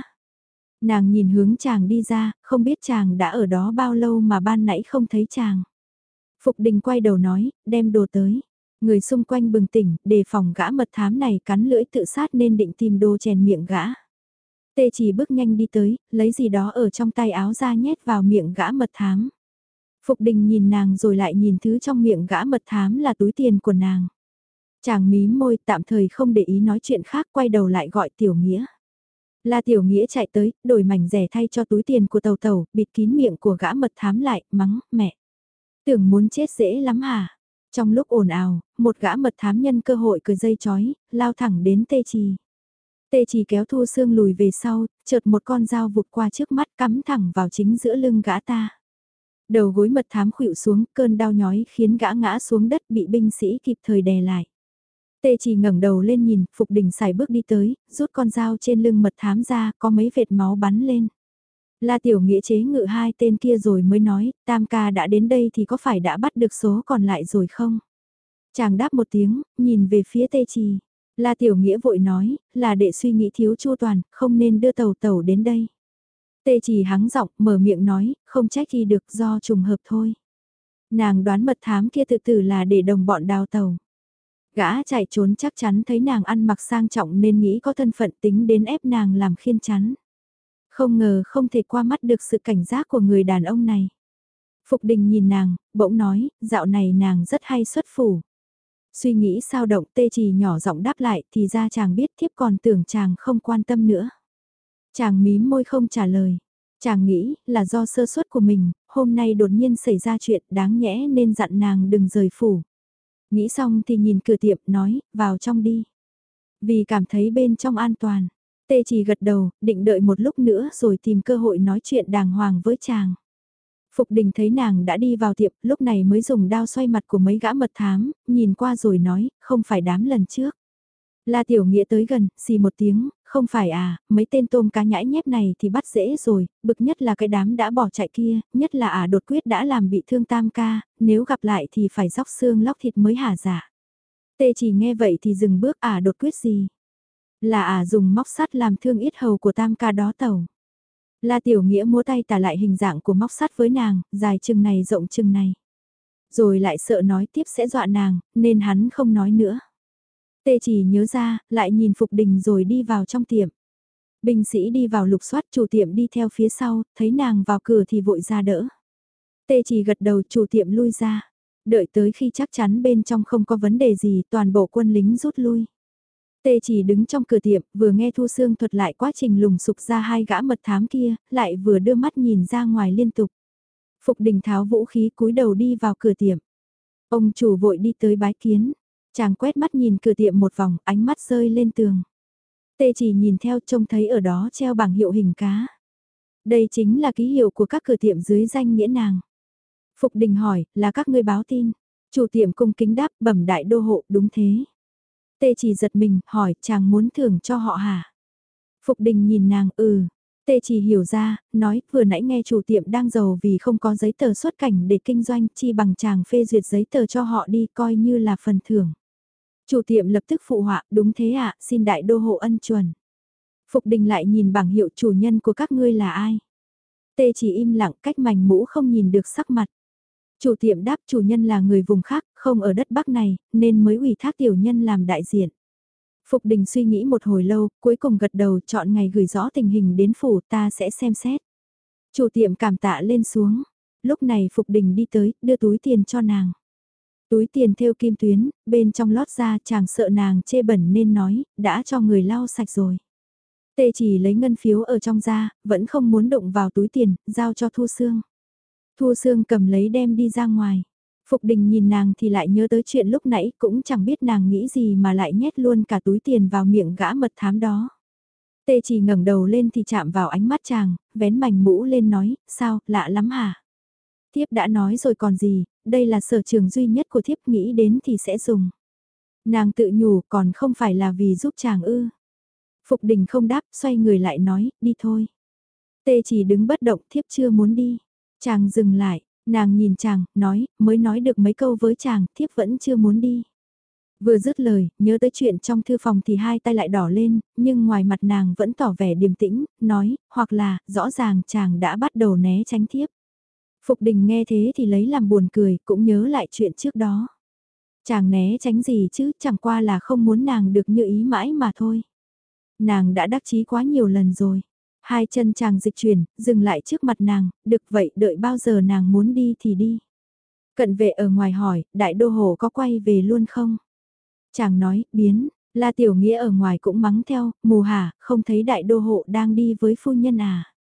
Nàng nhìn hướng chàng đi ra, không biết chàng đã ở đó bao lâu mà ban nãy không thấy chàng. Phục đình quay đầu nói, đem đồ tới. Người xung quanh bừng tỉnh, đề phòng gã mật thám này cắn lưỡi tự sát nên định tìm đồ chèn miệng gã. Tê chỉ bước nhanh đi tới, lấy gì đó ở trong tay áo ra nhét vào miệng gã mật thám. Phục đình nhìn nàng rồi lại nhìn thứ trong miệng gã mật thám là túi tiền của nàng. Chàng mí môi tạm thời không để ý nói chuyện khác quay đầu lại gọi tiểu nghĩa. La tiểu nghĩa chạy tới, đổi mảnh rẻ thay cho túi tiền của tàu tàu, bịt kín miệng của gã mật thám lại, mắng, mẹ. Tưởng muốn chết dễ lắm hả? Trong lúc ồn ào, một gã mật thám nhân cơ hội cười dây chói, lao thẳng đến tê trì. Tê trì kéo thu xương lùi về sau, chợt một con dao vụt qua trước mắt cắm thẳng vào chính giữa lưng gã ta. Đầu gối mật thám khuỵu xuống, cơn đau nhói khiến gã ngã xuống đất bị binh sĩ kịp thời đè lại. Tê chỉ ngẩng đầu lên nhìn, Phục Đình xài bước đi tới, rút con dao trên lưng mật thám ra, có mấy vệt máu bắn lên. La Tiểu Nghĩa chế ngự hai tên kia rồi mới nói, Tam ca đã đến đây thì có phải đã bắt được số còn lại rồi không? Chàng đáp một tiếng, nhìn về phía Tê Trì. La Tiểu Nghĩa vội nói, là để suy nghĩ thiếu chu toàn, không nên đưa tàu tàu đến đây. Tê Trì hắng giọng, mở miệng nói, không trách gì được do trùng hợp thôi. Nàng đoán mật thám kia tự tử là để đồng bọn đào tàu. Gã chạy trốn chắc chắn thấy nàng ăn mặc sang trọng nên nghĩ có thân phận tính đến ép nàng làm khiên chắn. Không ngờ không thể qua mắt được sự cảnh giác của người đàn ông này. Phục đình nhìn nàng, bỗng nói, dạo này nàng rất hay xuất phủ. Suy nghĩ sao động tê trì nhỏ giọng đáp lại thì ra chàng biết thiếp còn tưởng chàng không quan tâm nữa. Chàng mím môi không trả lời. Chàng nghĩ là do sơ suất của mình, hôm nay đột nhiên xảy ra chuyện đáng nhẽ nên dặn nàng đừng rời phủ. Nghĩ xong thì nhìn cửa tiệm nói, vào trong đi. Vì cảm thấy bên trong an toàn, tê chỉ gật đầu, định đợi một lúc nữa rồi tìm cơ hội nói chuyện đàng hoàng với chàng. Phục đình thấy nàng đã đi vào tiệm, lúc này mới dùng đao xoay mặt của mấy gã mật thám, nhìn qua rồi nói, không phải đám lần trước. La Tiểu Nghĩa tới gần, xì một tiếng, không phải à, mấy tên tôm cá nhãi nhép này thì bắt dễ rồi, bực nhất là cái đám đã bỏ chạy kia, nhất là à đột quyết đã làm bị thương tam ca, nếu gặp lại thì phải róc xương lóc thịt mới hả giả. Dạ. Tê chỉ nghe vậy thì dừng bước à đột quyết gì? Là à dùng móc sắt làm thương ít hầu của tam ca đó tàu. La Tiểu Nghĩa múa tay tả lại hình dạng của móc sắt với nàng, dài chừng này rộng chừng này. Rồi lại sợ nói tiếp sẽ dọa nàng, nên hắn không nói nữa. Tê chỉ nhớ ra, lại nhìn Phục Đình rồi đi vào trong tiệm. Binh sĩ đi vào lục soát chủ tiệm đi theo phía sau, thấy nàng vào cửa thì vội ra đỡ. Tê chỉ gật đầu chủ tiệm lui ra. Đợi tới khi chắc chắn bên trong không có vấn đề gì toàn bộ quân lính rút lui. Tê chỉ đứng trong cửa tiệm, vừa nghe Thu Sương thuật lại quá trình lùng sục ra hai gã mật thám kia, lại vừa đưa mắt nhìn ra ngoài liên tục. Phục đình tháo vũ khí cúi đầu đi vào cửa tiệm. Ông chủ vội đi tới bái kiến. Chàng quét mắt nhìn cửa tiệm một vòng, ánh mắt rơi lên tường. Tê chỉ nhìn theo trông thấy ở đó treo bảng hiệu hình cá. Đây chính là ký hiệu của các cửa tiệm dưới danh nghĩa nàng. Phục đình hỏi, là các ngươi báo tin. Chủ tiệm cung kính đáp bẩm đại đô hộ, đúng thế. Tê chỉ giật mình, hỏi, chàng muốn thưởng cho họ hả? Phục đình nhìn nàng, ừ. Tê chỉ hiểu ra, nói, vừa nãy nghe chủ tiệm đang giàu vì không có giấy tờ xuất cảnh để kinh doanh, chi bằng chàng phê duyệt giấy tờ cho họ đi, coi như là phần thưởng. Chủ tiệm lập tức phụ họa, đúng thế ạ, xin đại đô hộ ân chuẩn. Phục đình lại nhìn bảng hiệu chủ nhân của các ngươi là ai? Tê chỉ im lặng cách mảnh mũ không nhìn được sắc mặt. Chủ tiệm đáp chủ nhân là người vùng khác, không ở đất Bắc này, nên mới ủy thác tiểu nhân làm đại diện. Phục đình suy nghĩ một hồi lâu, cuối cùng gật đầu chọn ngày gửi rõ tình hình đến phủ ta sẽ xem xét. Chủ tiệm cảm tạ lên xuống. Lúc này Phục đình đi tới, đưa túi tiền cho nàng. Túi tiền theo kim tuyến, bên trong lót ra chàng sợ nàng chê bẩn nên nói, đã cho người lau sạch rồi. Tê chỉ lấy ngân phiếu ở trong ra, vẫn không muốn động vào túi tiền, giao cho Thu Sương. Thu Sương cầm lấy đem đi ra ngoài. Phục đình nhìn nàng thì lại nhớ tới chuyện lúc nãy cũng chẳng biết nàng nghĩ gì mà lại nhét luôn cả túi tiền vào miệng gã mật thám đó. Tê chỉ ngẩng đầu lên thì chạm vào ánh mắt chàng, vén mảnh mũ lên nói, sao, lạ lắm hả? Thiếp đã nói rồi còn gì, đây là sở trường duy nhất của thiếp nghĩ đến thì sẽ dùng. Nàng tự nhủ còn không phải là vì giúp chàng ư. Phục đình không đáp, xoay người lại nói, đi thôi. Tê chỉ đứng bất động, thiếp chưa muốn đi. Chàng dừng lại, nàng nhìn chàng, nói, mới nói được mấy câu với chàng, thiếp vẫn chưa muốn đi. Vừa dứt lời, nhớ tới chuyện trong thư phòng thì hai tay lại đỏ lên, nhưng ngoài mặt nàng vẫn tỏ vẻ điềm tĩnh, nói, hoặc là, rõ ràng chàng đã bắt đầu né tránh thiếp. Phục đình nghe thế thì lấy làm buồn cười, cũng nhớ lại chuyện trước đó. Chàng né tránh gì chứ, chẳng qua là không muốn nàng được như ý mãi mà thôi. Nàng đã đắc chí quá nhiều lần rồi. Hai chân chàng dịch chuyển, dừng lại trước mặt nàng, được vậy đợi bao giờ nàng muốn đi thì đi. Cận vệ ở ngoài hỏi, đại đô hồ có quay về luôn không? Chàng nói, biến, La Tiểu Nghĩa ở ngoài cũng mắng theo, mù hả, không thấy đại đô hộ đang đi với phu nhân à.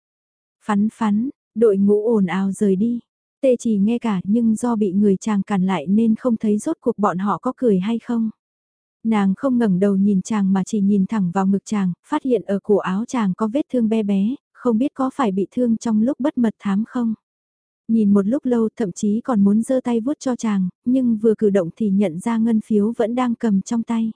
Phắn phắn, đội ngũ ồn ào rời đi. Tê chỉ nghe cả nhưng do bị người chàng cản lại nên không thấy rốt cuộc bọn họ có cười hay không. Nàng không ngẩng đầu nhìn chàng mà chỉ nhìn thẳng vào ngực chàng, phát hiện ở cổ áo chàng có vết thương bé bé, không biết có phải bị thương trong lúc bất mật thám không. Nhìn một lúc lâu thậm chí còn muốn giơ tay vuốt cho chàng, nhưng vừa cử động thì nhận ra ngân phiếu vẫn đang cầm trong tay.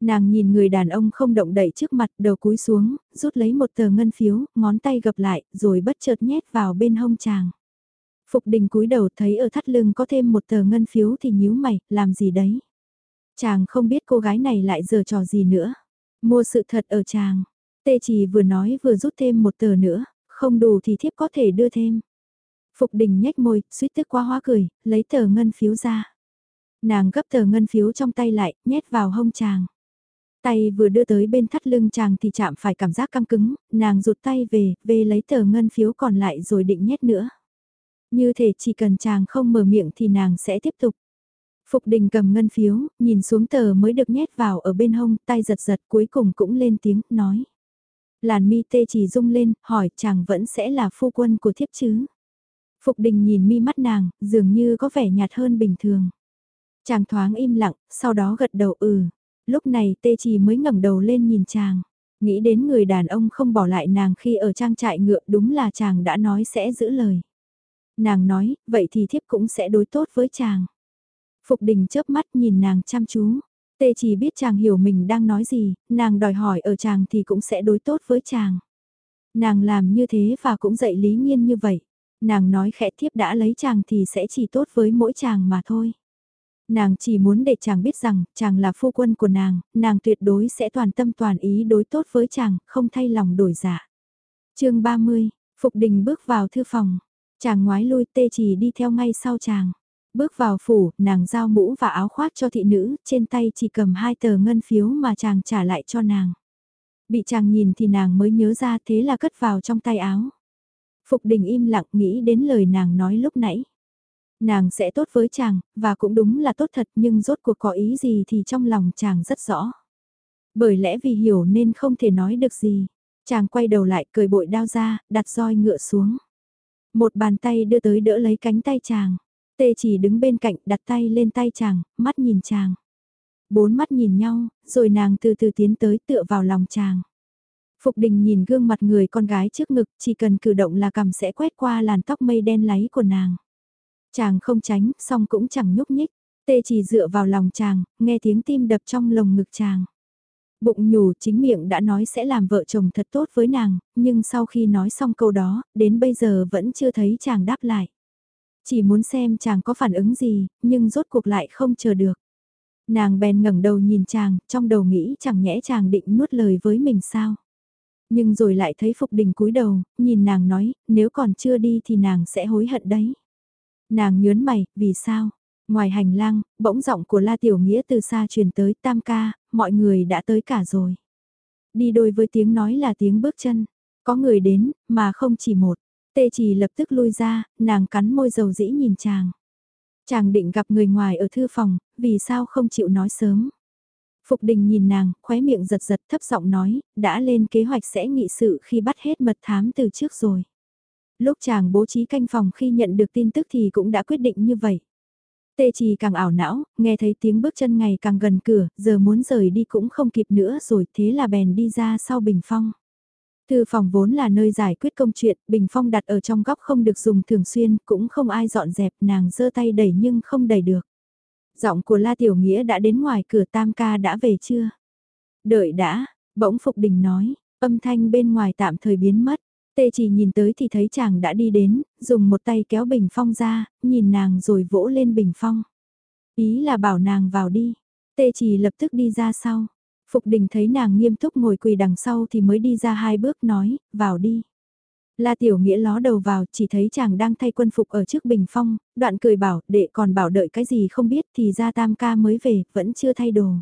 Nàng nhìn người đàn ông không động đậy trước mặt đầu cúi xuống, rút lấy một tờ ngân phiếu, ngón tay gập lại, rồi bất chợt nhét vào bên hông chàng. Phục đình cúi đầu thấy ở thắt lưng có thêm một tờ ngân phiếu thì nhíu mày, làm gì đấy? Chàng không biết cô gái này lại giờ trò gì nữa. Mua sự thật ở chàng. Tê chỉ vừa nói vừa rút thêm một tờ nữa, không đủ thì thiếp có thể đưa thêm. Phục đình nhếch môi, suýt tức quá hóa cười, lấy tờ ngân phiếu ra. Nàng gấp tờ ngân phiếu trong tay lại, nhét vào hông chàng. Tay vừa đưa tới bên thắt lưng chàng thì chạm phải cảm giác căng cứng, nàng rụt tay về, về lấy tờ ngân phiếu còn lại rồi định nhét nữa. Như thể chỉ cần chàng không mở miệng thì nàng sẽ tiếp tục. Phục đình cầm ngân phiếu, nhìn xuống tờ mới được nhét vào ở bên hông, tay giật giật cuối cùng cũng lên tiếng, nói. Làn mi tê chỉ rung lên, hỏi chàng vẫn sẽ là phu quân của thiếp chứ. Phục đình nhìn mi mắt nàng, dường như có vẻ nhạt hơn bình thường. Chàng thoáng im lặng, sau đó gật đầu ừ. Lúc này tê chỉ mới ngẩng đầu lên nhìn chàng. Nghĩ đến người đàn ông không bỏ lại nàng khi ở trang trại ngựa đúng là chàng đã nói sẽ giữ lời. Nàng nói, vậy thì thiếp cũng sẽ đối tốt với chàng. Phục đình chớp mắt nhìn nàng chăm chú. Tê chỉ biết chàng hiểu mình đang nói gì, nàng đòi hỏi ở chàng thì cũng sẽ đối tốt với chàng. Nàng làm như thế và cũng dạy lý nghiên như vậy. Nàng nói khẽ thiếp đã lấy chàng thì sẽ chỉ tốt với mỗi chàng mà thôi. Nàng chỉ muốn để chàng biết rằng chàng là phu quân của nàng, nàng tuyệt đối sẽ toàn tâm toàn ý đối tốt với chàng, không thay lòng đổi. Dạ. chương 30, Phục Đình bước vào thư phòng. Chàng ngoái lui tê chỉ đi theo ngay sau chàng. Bước vào phủ, nàng giao mũ và áo khoác cho thị nữ, trên tay chỉ cầm hai tờ ngân phiếu mà chàng trả lại cho nàng. Bị chàng nhìn thì nàng mới nhớ ra thế là cất vào trong tay áo. Phục đình im lặng nghĩ đến lời nàng nói lúc nãy. Nàng sẽ tốt với chàng, và cũng đúng là tốt thật nhưng rốt cuộc có ý gì thì trong lòng chàng rất rõ. Bởi lẽ vì hiểu nên không thể nói được gì. Chàng quay đầu lại cười bội đao ra, đặt roi ngựa xuống. Một bàn tay đưa tới đỡ lấy cánh tay chàng. Tê chỉ đứng bên cạnh đặt tay lên tay chàng, mắt nhìn chàng. Bốn mắt nhìn nhau, rồi nàng từ từ tiến tới tựa vào lòng chàng. Phục đình nhìn gương mặt người con gái trước ngực, chỉ cần cử động là cầm sẽ quét qua làn tóc mây đen láy của nàng. Chàng không tránh, song cũng chẳng nhúc nhích. Tê chỉ dựa vào lòng chàng, nghe tiếng tim đập trong lồng ngực chàng. Bụng nhủ chính miệng đã nói sẽ làm vợ chồng thật tốt với nàng, nhưng sau khi nói xong câu đó, đến bây giờ vẫn chưa thấy chàng đáp lại. Chỉ muốn xem chàng có phản ứng gì, nhưng rốt cuộc lại không chờ được. Nàng bèn ngẩng đầu nhìn chàng, trong đầu nghĩ chẳng nhẽ chàng định nuốt lời với mình sao. Nhưng rồi lại thấy Phục Đình cúi đầu, nhìn nàng nói, nếu còn chưa đi thì nàng sẽ hối hận đấy. Nàng nhớn mày, vì sao? Ngoài hành lang, bỗng giọng của La Tiểu Nghĩa từ xa truyền tới tam ca, mọi người đã tới cả rồi. Đi đôi với tiếng nói là tiếng bước chân. Có người đến, mà không chỉ một. Tê chỉ lập tức lui ra, nàng cắn môi dầu dĩ nhìn chàng. Chàng định gặp người ngoài ở thư phòng, vì sao không chịu nói sớm. Phục đình nhìn nàng, khóe miệng giật giật thấp giọng nói, đã lên kế hoạch sẽ nghị sự khi bắt hết mật thám từ trước rồi. Lúc chàng bố trí canh phòng khi nhận được tin tức thì cũng đã quyết định như vậy. Tê chỉ càng ảo não, nghe thấy tiếng bước chân ngày càng gần cửa, giờ muốn rời đi cũng không kịp nữa rồi thế là bèn đi ra sau bình phong. Thư phòng vốn là nơi giải quyết công chuyện, bình phong đặt ở trong góc không được dùng thường xuyên, cũng không ai dọn dẹp, nàng giơ tay đẩy nhưng không đẩy được. Giọng của La Tiểu Nghĩa đã đến ngoài cửa tam ca đã về chưa? Đợi đã, bỗng Phục Đình nói, âm thanh bên ngoài tạm thời biến mất. Tê chỉ nhìn tới thì thấy chàng đã đi đến, dùng một tay kéo bình phong ra, nhìn nàng rồi vỗ lên bình phong. Ý là bảo nàng vào đi. Tê chỉ lập tức đi ra sau. Phục đình thấy nàng nghiêm túc ngồi quỳ đằng sau thì mới đi ra hai bước nói, vào đi. La Tiểu Nghĩa ló đầu vào chỉ thấy chàng đang thay quân phục ở trước bình phong, đoạn cười bảo đệ còn bảo đợi cái gì không biết thì ra tam ca mới về, vẫn chưa thay đồ.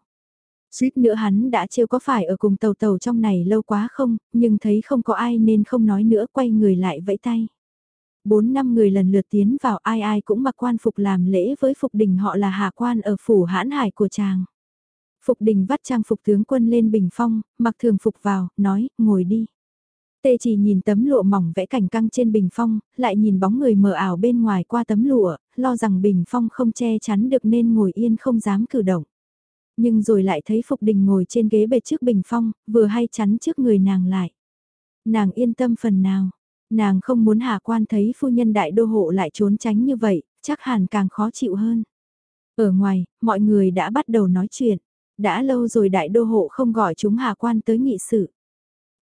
Suýt nữa hắn đã trêu có phải ở cùng tàu tàu trong này lâu quá không, nhưng thấy không có ai nên không nói nữa quay người lại vẫy tay. Bốn năm người lần lượt tiến vào ai ai cũng mặc quan phục làm lễ với phục đình họ là hạ quan ở phủ hãn hải của chàng. Phục đình vắt trang phục tướng quân lên bình phong, mặc thường phục vào, nói, ngồi đi. Tê chỉ nhìn tấm lụa mỏng vẽ cảnh căng trên bình phong, lại nhìn bóng người mờ ảo bên ngoài qua tấm lụa, lo rằng bình phong không che chắn được nên ngồi yên không dám cử động. Nhưng rồi lại thấy Phục Đình ngồi trên ghế bệt trước bình phong, vừa hay chắn trước người nàng lại. Nàng yên tâm phần nào, nàng không muốn hạ quan thấy phu nhân đại đô hộ lại trốn tránh như vậy, chắc hẳn càng khó chịu hơn. Ở ngoài, mọi người đã bắt đầu nói chuyện. Đã lâu rồi đại đô hộ không gọi chúng hạ quan tới nghị sự.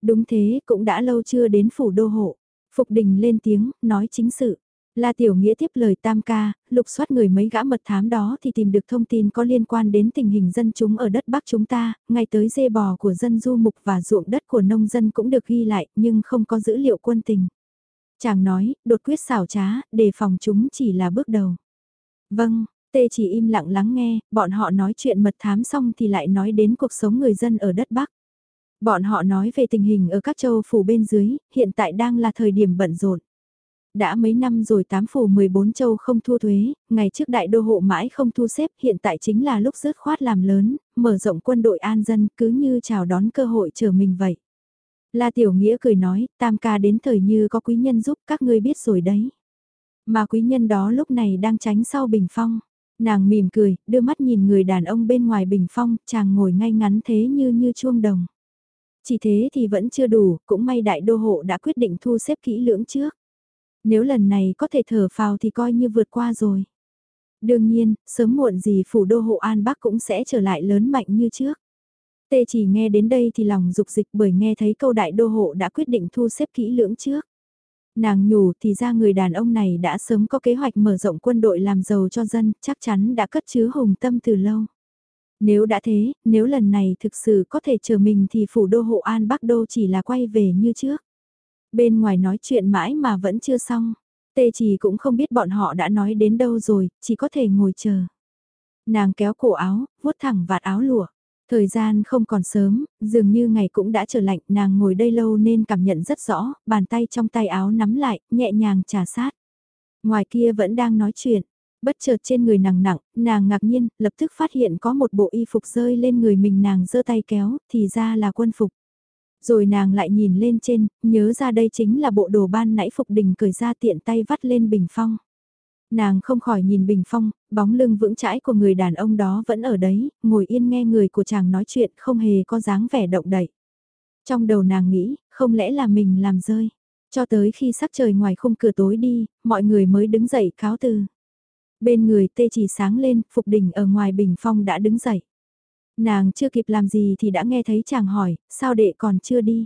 Đúng thế, cũng đã lâu chưa đến phủ đô hộ. Phục đình lên tiếng, nói chính sự. La Tiểu Nghĩa tiếp lời tam ca, lục soát người mấy gã mật thám đó thì tìm được thông tin có liên quan đến tình hình dân chúng ở đất Bắc chúng ta, ngay tới dê bò của dân du mục và ruộng đất của nông dân cũng được ghi lại nhưng không có dữ liệu quân tình. Chàng nói, đột quyết xảo trá, đề phòng chúng chỉ là bước đầu. Vâng, Tê chỉ im lặng lắng nghe, bọn họ nói chuyện mật thám xong thì lại nói đến cuộc sống người dân ở đất Bắc. Bọn họ nói về tình hình ở các châu phủ bên dưới, hiện tại đang là thời điểm bận rộn. Đã mấy năm rồi tám phủ 14 châu không thu thuế, ngày trước đại đô hộ mãi không thu xếp, hiện tại chính là lúc rớt khoát làm lớn, mở rộng quân đội an dân cứ như chào đón cơ hội chờ mình vậy. La Tiểu Nghĩa cười nói, tam ca đến thời như có quý nhân giúp các ngươi biết rồi đấy. Mà quý nhân đó lúc này đang tránh sau bình phong. Nàng mỉm cười, đưa mắt nhìn người đàn ông bên ngoài bình phong, chàng ngồi ngay ngắn thế như như chuông đồng. Chỉ thế thì vẫn chưa đủ, cũng may đại đô hộ đã quyết định thu xếp kỹ lưỡng trước. Nếu lần này có thể thở phào thì coi như vượt qua rồi. Đương nhiên, sớm muộn gì phủ đô hộ An Bắc cũng sẽ trở lại lớn mạnh như trước. Tê chỉ nghe đến đây thì lòng dục dịch bởi nghe thấy câu đại đô hộ đã quyết định thu xếp kỹ lưỡng trước. Nàng nhủ thì ra người đàn ông này đã sớm có kế hoạch mở rộng quân đội làm giàu cho dân, chắc chắn đã cất chứa hùng tâm từ lâu. Nếu đã thế, nếu lần này thực sự có thể chờ mình thì phủ đô hộ An Bắc Đô chỉ là quay về như trước. Bên ngoài nói chuyện mãi mà vẫn chưa xong. Tê chỉ cũng không biết bọn họ đã nói đến đâu rồi, chỉ có thể ngồi chờ. Nàng kéo cổ áo, vuốt thẳng vạt áo lụa. Thời gian không còn sớm, dường như ngày cũng đã trở lạnh, nàng ngồi đây lâu nên cảm nhận rất rõ, bàn tay trong tay áo nắm lại, nhẹ nhàng trà sát. Ngoài kia vẫn đang nói chuyện, Bất chợt trên người nàng nặng, nàng ngạc nhiên, lập tức phát hiện có một bộ y phục rơi lên người mình nàng giơ tay kéo, thì ra là quân phục. Rồi nàng lại nhìn lên trên, nhớ ra đây chính là bộ đồ ban nãy phục đình cởi ra tiện tay vắt lên bình phong. Nàng không khỏi nhìn bình phong, bóng lưng vững chãi của người đàn ông đó vẫn ở đấy, ngồi yên nghe người của chàng nói chuyện không hề có dáng vẻ động đậy. Trong đầu nàng nghĩ, không lẽ là mình làm rơi. Cho tới khi sắc trời ngoài khung cửa tối đi, mọi người mới đứng dậy cáo từ. Bên người tê chỉ sáng lên, Phục Đình ở ngoài bình phong đã đứng dậy. Nàng chưa kịp làm gì thì đã nghe thấy chàng hỏi, sao đệ còn chưa đi?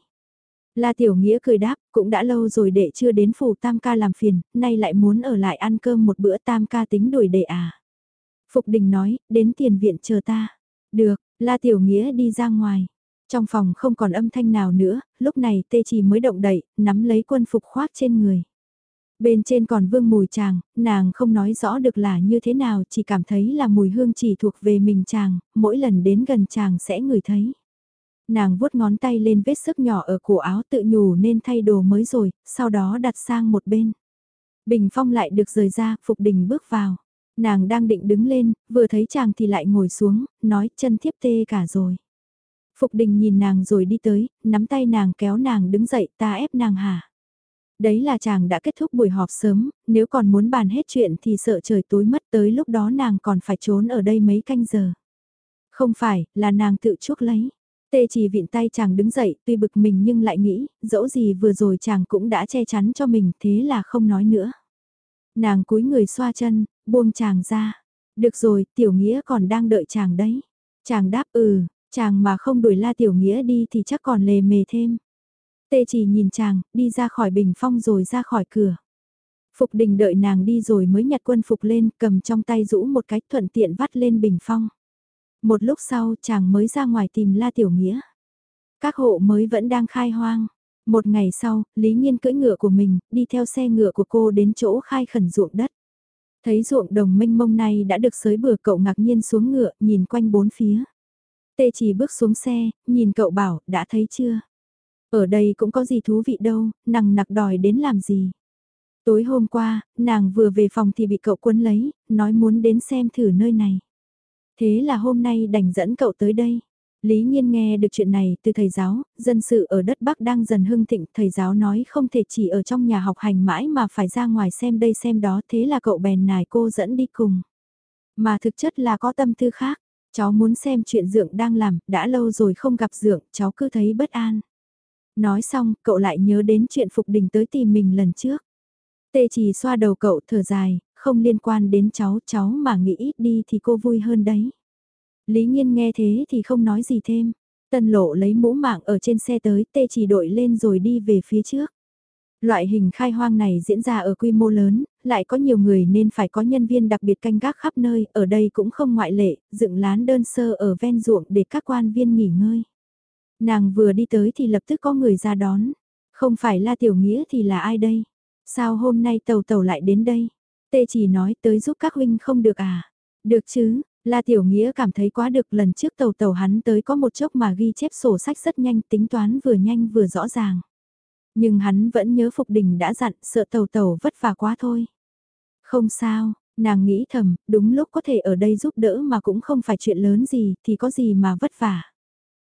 La Tiểu Nghĩa cười đáp, cũng đã lâu rồi đệ chưa đến phủ Tam ca làm phiền, nay lại muốn ở lại ăn cơm một bữa Tam ca tính đuổi đệ à. Phục Đình nói, đến tiền viện chờ ta. Được, La Tiểu Nghĩa đi ra ngoài. Trong phòng không còn âm thanh nào nữa, lúc này tê chỉ mới động đậy, nắm lấy quân phục khoác trên người. Bên trên còn vương mùi chàng, nàng không nói rõ được là như thế nào, chỉ cảm thấy là mùi hương chỉ thuộc về mình chàng, mỗi lần đến gần chàng sẽ ngửi thấy. Nàng vuốt ngón tay lên vết sức nhỏ ở cổ áo tự nhủ nên thay đồ mới rồi, sau đó đặt sang một bên. Bình phong lại được rời ra, Phục Đình bước vào. Nàng đang định đứng lên, vừa thấy chàng thì lại ngồi xuống, nói chân thiếp tê cả rồi. Phục Đình nhìn nàng rồi đi tới, nắm tay nàng kéo nàng đứng dậy ta ép nàng hả. Đấy là chàng đã kết thúc buổi họp sớm, nếu còn muốn bàn hết chuyện thì sợ trời tối mất tới lúc đó nàng còn phải trốn ở đây mấy canh giờ. Không phải, là nàng tự chuốc lấy. Tê chỉ vịn tay chàng đứng dậy, tuy bực mình nhưng lại nghĩ, dẫu gì vừa rồi chàng cũng đã che chắn cho mình, thế là không nói nữa. Nàng cúi người xoa chân, buông chàng ra. Được rồi, tiểu nghĩa còn đang đợi chàng đấy. Chàng đáp ừ, chàng mà không đuổi la tiểu nghĩa đi thì chắc còn lề mề thêm. Tê chỉ nhìn chàng, đi ra khỏi bình phong rồi ra khỏi cửa. Phục đình đợi nàng đi rồi mới nhặt quân phục lên, cầm trong tay rũ một cái thuận tiện vắt lên bình phong. Một lúc sau chàng mới ra ngoài tìm La Tiểu Nghĩa. Các hộ mới vẫn đang khai hoang. Một ngày sau, Lý Nhiên cưỡi ngựa của mình, đi theo xe ngựa của cô đến chỗ khai khẩn ruộng đất. Thấy ruộng đồng mênh mông này đã được sới bừa cậu ngạc nhiên xuống ngựa, nhìn quanh bốn phía. Tê chỉ bước xuống xe, nhìn cậu bảo, đã thấy chưa? Ở đây cũng có gì thú vị đâu, nàng nặc đòi đến làm gì? Tối hôm qua, nàng vừa về phòng thì bị cậu quấn lấy, nói muốn đến xem thử nơi này. Thế là hôm nay đành dẫn cậu tới đây. Lý Nhiên nghe được chuyện này từ thầy giáo, dân sự ở đất Bắc đang dần hưng thịnh, thầy giáo nói không thể chỉ ở trong nhà học hành mãi mà phải ra ngoài xem đây xem đó, thế là cậu bèn nài cô dẫn đi cùng. Mà thực chất là có tâm tư khác, cháu muốn xem chuyện Dượng đang làm, đã lâu rồi không gặp Dượng, cháu cứ thấy bất an. Nói xong, cậu lại nhớ đến chuyện Phục Đình tới tìm mình lần trước. Tê chỉ xoa đầu cậu thở dài, không liên quan đến cháu, cháu mà nghĩ ít đi thì cô vui hơn đấy. Lý Nhiên nghe thế thì không nói gì thêm. Tân lộ lấy mũ mạng ở trên xe tới, tê chỉ đội lên rồi đi về phía trước. Loại hình khai hoang này diễn ra ở quy mô lớn, lại có nhiều người nên phải có nhân viên đặc biệt canh gác khắp nơi, ở đây cũng không ngoại lệ, dựng lán đơn sơ ở ven ruộng để các quan viên nghỉ ngơi. Nàng vừa đi tới thì lập tức có người ra đón. Không phải là tiểu nghĩa thì là ai đây? Sao hôm nay tàu tàu lại đến đây? Tê chỉ nói tới giúp các huynh không được à? Được chứ, La Tiểu Nghĩa cảm thấy quá được lần trước tàu tàu hắn tới có một chốc mà ghi chép sổ sách rất nhanh tính toán vừa nhanh vừa rõ ràng. Nhưng hắn vẫn nhớ Phục Đình đã dặn sợ tàu tàu vất vả quá thôi. Không sao, nàng nghĩ thầm, đúng lúc có thể ở đây giúp đỡ mà cũng không phải chuyện lớn gì thì có gì mà vất vả.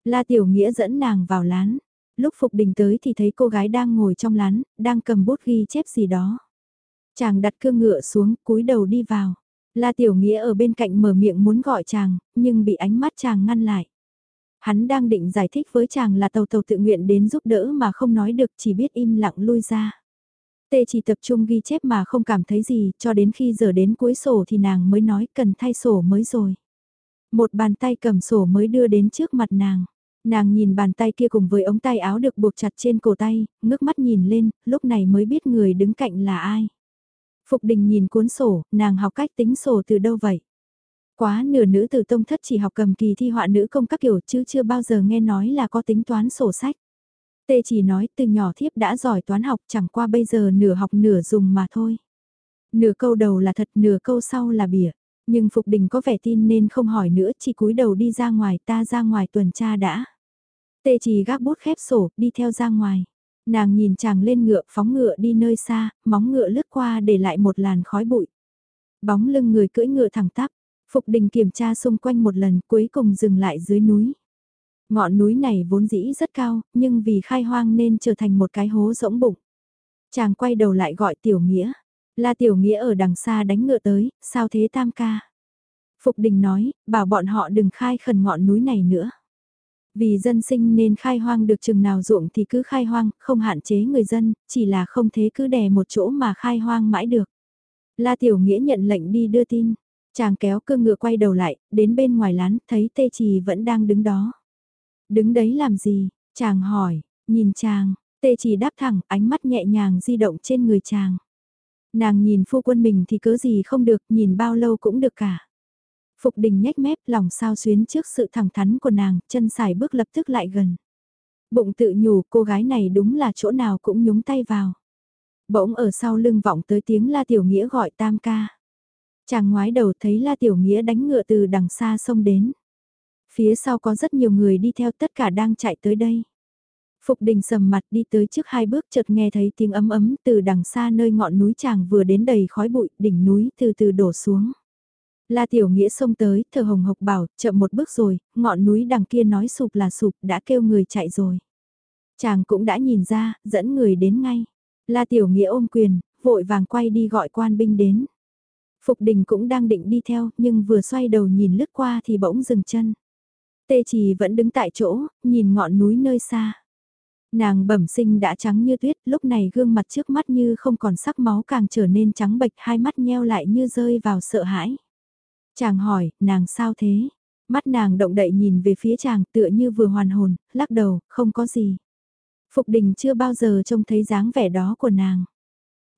La Tiểu Nghĩa dẫn nàng vào lán. Lúc Phục Đình tới thì thấy cô gái đang ngồi trong lán, đang cầm bút ghi chép gì đó. Chàng đặt cương ngựa xuống, cúi đầu đi vào. La Tiểu Nghĩa ở bên cạnh mở miệng muốn gọi chàng, nhưng bị ánh mắt chàng ngăn lại. Hắn đang định giải thích với chàng là tàu tàu tự nguyện đến giúp đỡ mà không nói được chỉ biết im lặng lui ra. Tê chỉ tập trung ghi chép mà không cảm thấy gì, cho đến khi giờ đến cuối sổ thì nàng mới nói cần thay sổ mới rồi. Một bàn tay cầm sổ mới đưa đến trước mặt nàng. Nàng nhìn bàn tay kia cùng với ống tay áo được buộc chặt trên cổ tay, ngước mắt nhìn lên, lúc này mới biết người đứng cạnh là ai. Phục đình nhìn cuốn sổ, nàng học cách tính sổ từ đâu vậy? Quá nửa nữ từ tông thất chỉ học cầm kỳ thi họa nữ công các kiểu chứ chưa bao giờ nghe nói là có tính toán sổ sách. Tê chỉ nói từ nhỏ thiếp đã giỏi toán học chẳng qua bây giờ nửa học nửa dùng mà thôi. Nửa câu đầu là thật nửa câu sau là bịa. Nhưng Phục Đình có vẻ tin nên không hỏi nữa chỉ cúi đầu đi ra ngoài ta ra ngoài tuần tra đã. Tê chỉ gác bút khép sổ đi theo ra ngoài. Nàng nhìn chàng lên ngựa phóng ngựa đi nơi xa, móng ngựa lướt qua để lại một làn khói bụi. Bóng lưng người cưỡi ngựa thẳng tắp, Phục Đình kiểm tra xung quanh một lần cuối cùng dừng lại dưới núi. Ngọn núi này vốn dĩ rất cao, nhưng vì khai hoang nên trở thành một cái hố rỗng bụng. Chàng quay đầu lại gọi Tiểu Nghĩa. La Tiểu Nghĩa ở đằng xa đánh ngựa tới, sao thế tam ca? Phục Đình nói, bảo bọn họ đừng khai khẩn ngọn núi này nữa. Vì dân sinh nên khai hoang được chừng nào ruộng thì cứ khai hoang, không hạn chế người dân, chỉ là không thế cứ đè một chỗ mà khai hoang mãi được. La Tiểu Nghĩa nhận lệnh đi đưa tin. Chàng kéo cơ ngựa quay đầu lại, đến bên ngoài lán, thấy Tê Trì vẫn đang đứng đó. Đứng đấy làm gì? Chàng hỏi, nhìn chàng, Tê Trì đáp thẳng, ánh mắt nhẹ nhàng di động trên người chàng. Nàng nhìn phu quân mình thì cớ gì không được, nhìn bao lâu cũng được cả. Phục đình nhếch mép lòng sao xuyến trước sự thẳng thắn của nàng, chân xài bước lập tức lại gần. Bụng tự nhủ cô gái này đúng là chỗ nào cũng nhúng tay vào. Bỗng ở sau lưng vọng tới tiếng La Tiểu Nghĩa gọi tam ca. Chàng ngoái đầu thấy La Tiểu Nghĩa đánh ngựa từ đằng xa sông đến. Phía sau có rất nhiều người đi theo tất cả đang chạy tới đây. Phục đình sầm mặt đi tới trước hai bước chợt nghe thấy tiếng ấm ấm từ đằng xa nơi ngọn núi chàng vừa đến đầy khói bụi, đỉnh núi từ từ đổ xuống. La Tiểu Nghĩa xông tới, thở hồng hộc bảo, chậm một bước rồi, ngọn núi đằng kia nói sụp là sụp, đã kêu người chạy rồi. Chàng cũng đã nhìn ra, dẫn người đến ngay. La Tiểu Nghĩa ôm quyền, vội vàng quay đi gọi quan binh đến. Phục đình cũng đang định đi theo, nhưng vừa xoay đầu nhìn lướt qua thì bỗng dừng chân. Tê Trì vẫn đứng tại chỗ, nhìn ngọn núi nơi xa. Nàng bẩm sinh đã trắng như tuyết, lúc này gương mặt trước mắt như không còn sắc máu càng trở nên trắng bệch hai mắt nheo lại như rơi vào sợ hãi. Chàng hỏi, nàng sao thế? Mắt nàng động đậy nhìn về phía chàng tựa như vừa hoàn hồn, lắc đầu, không có gì. Phục đình chưa bao giờ trông thấy dáng vẻ đó của nàng.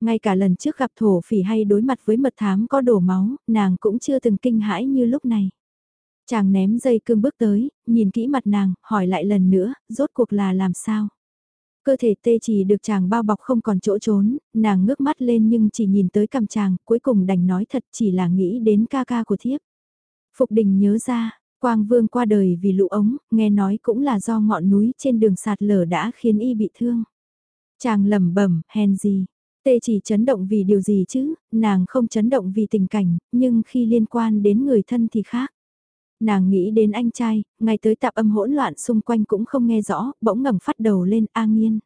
Ngay cả lần trước gặp thổ phỉ hay đối mặt với mật thám có đổ máu, nàng cũng chưa từng kinh hãi như lúc này. Chàng ném dây cương bước tới, nhìn kỹ mặt nàng, hỏi lại lần nữa, rốt cuộc là làm sao? Cơ thể tê chỉ được chàng bao bọc không còn chỗ trốn, nàng ngước mắt lên nhưng chỉ nhìn tới cầm chàng, cuối cùng đành nói thật chỉ là nghĩ đến ca ca của thiếp. Phục đình nhớ ra, Quang Vương qua đời vì lũ ống, nghe nói cũng là do ngọn núi trên đường sạt lở đã khiến y bị thương. Chàng lẩm bẩm, hèn gì, Tê chỉ chấn động vì điều gì chứ, nàng không chấn động vì tình cảnh, nhưng khi liên quan đến người thân thì khác. Nàng nghĩ đến anh trai, ngày tới tạp âm hỗn loạn xung quanh cũng không nghe rõ, bỗng ngẩng phát đầu lên A Nghiên.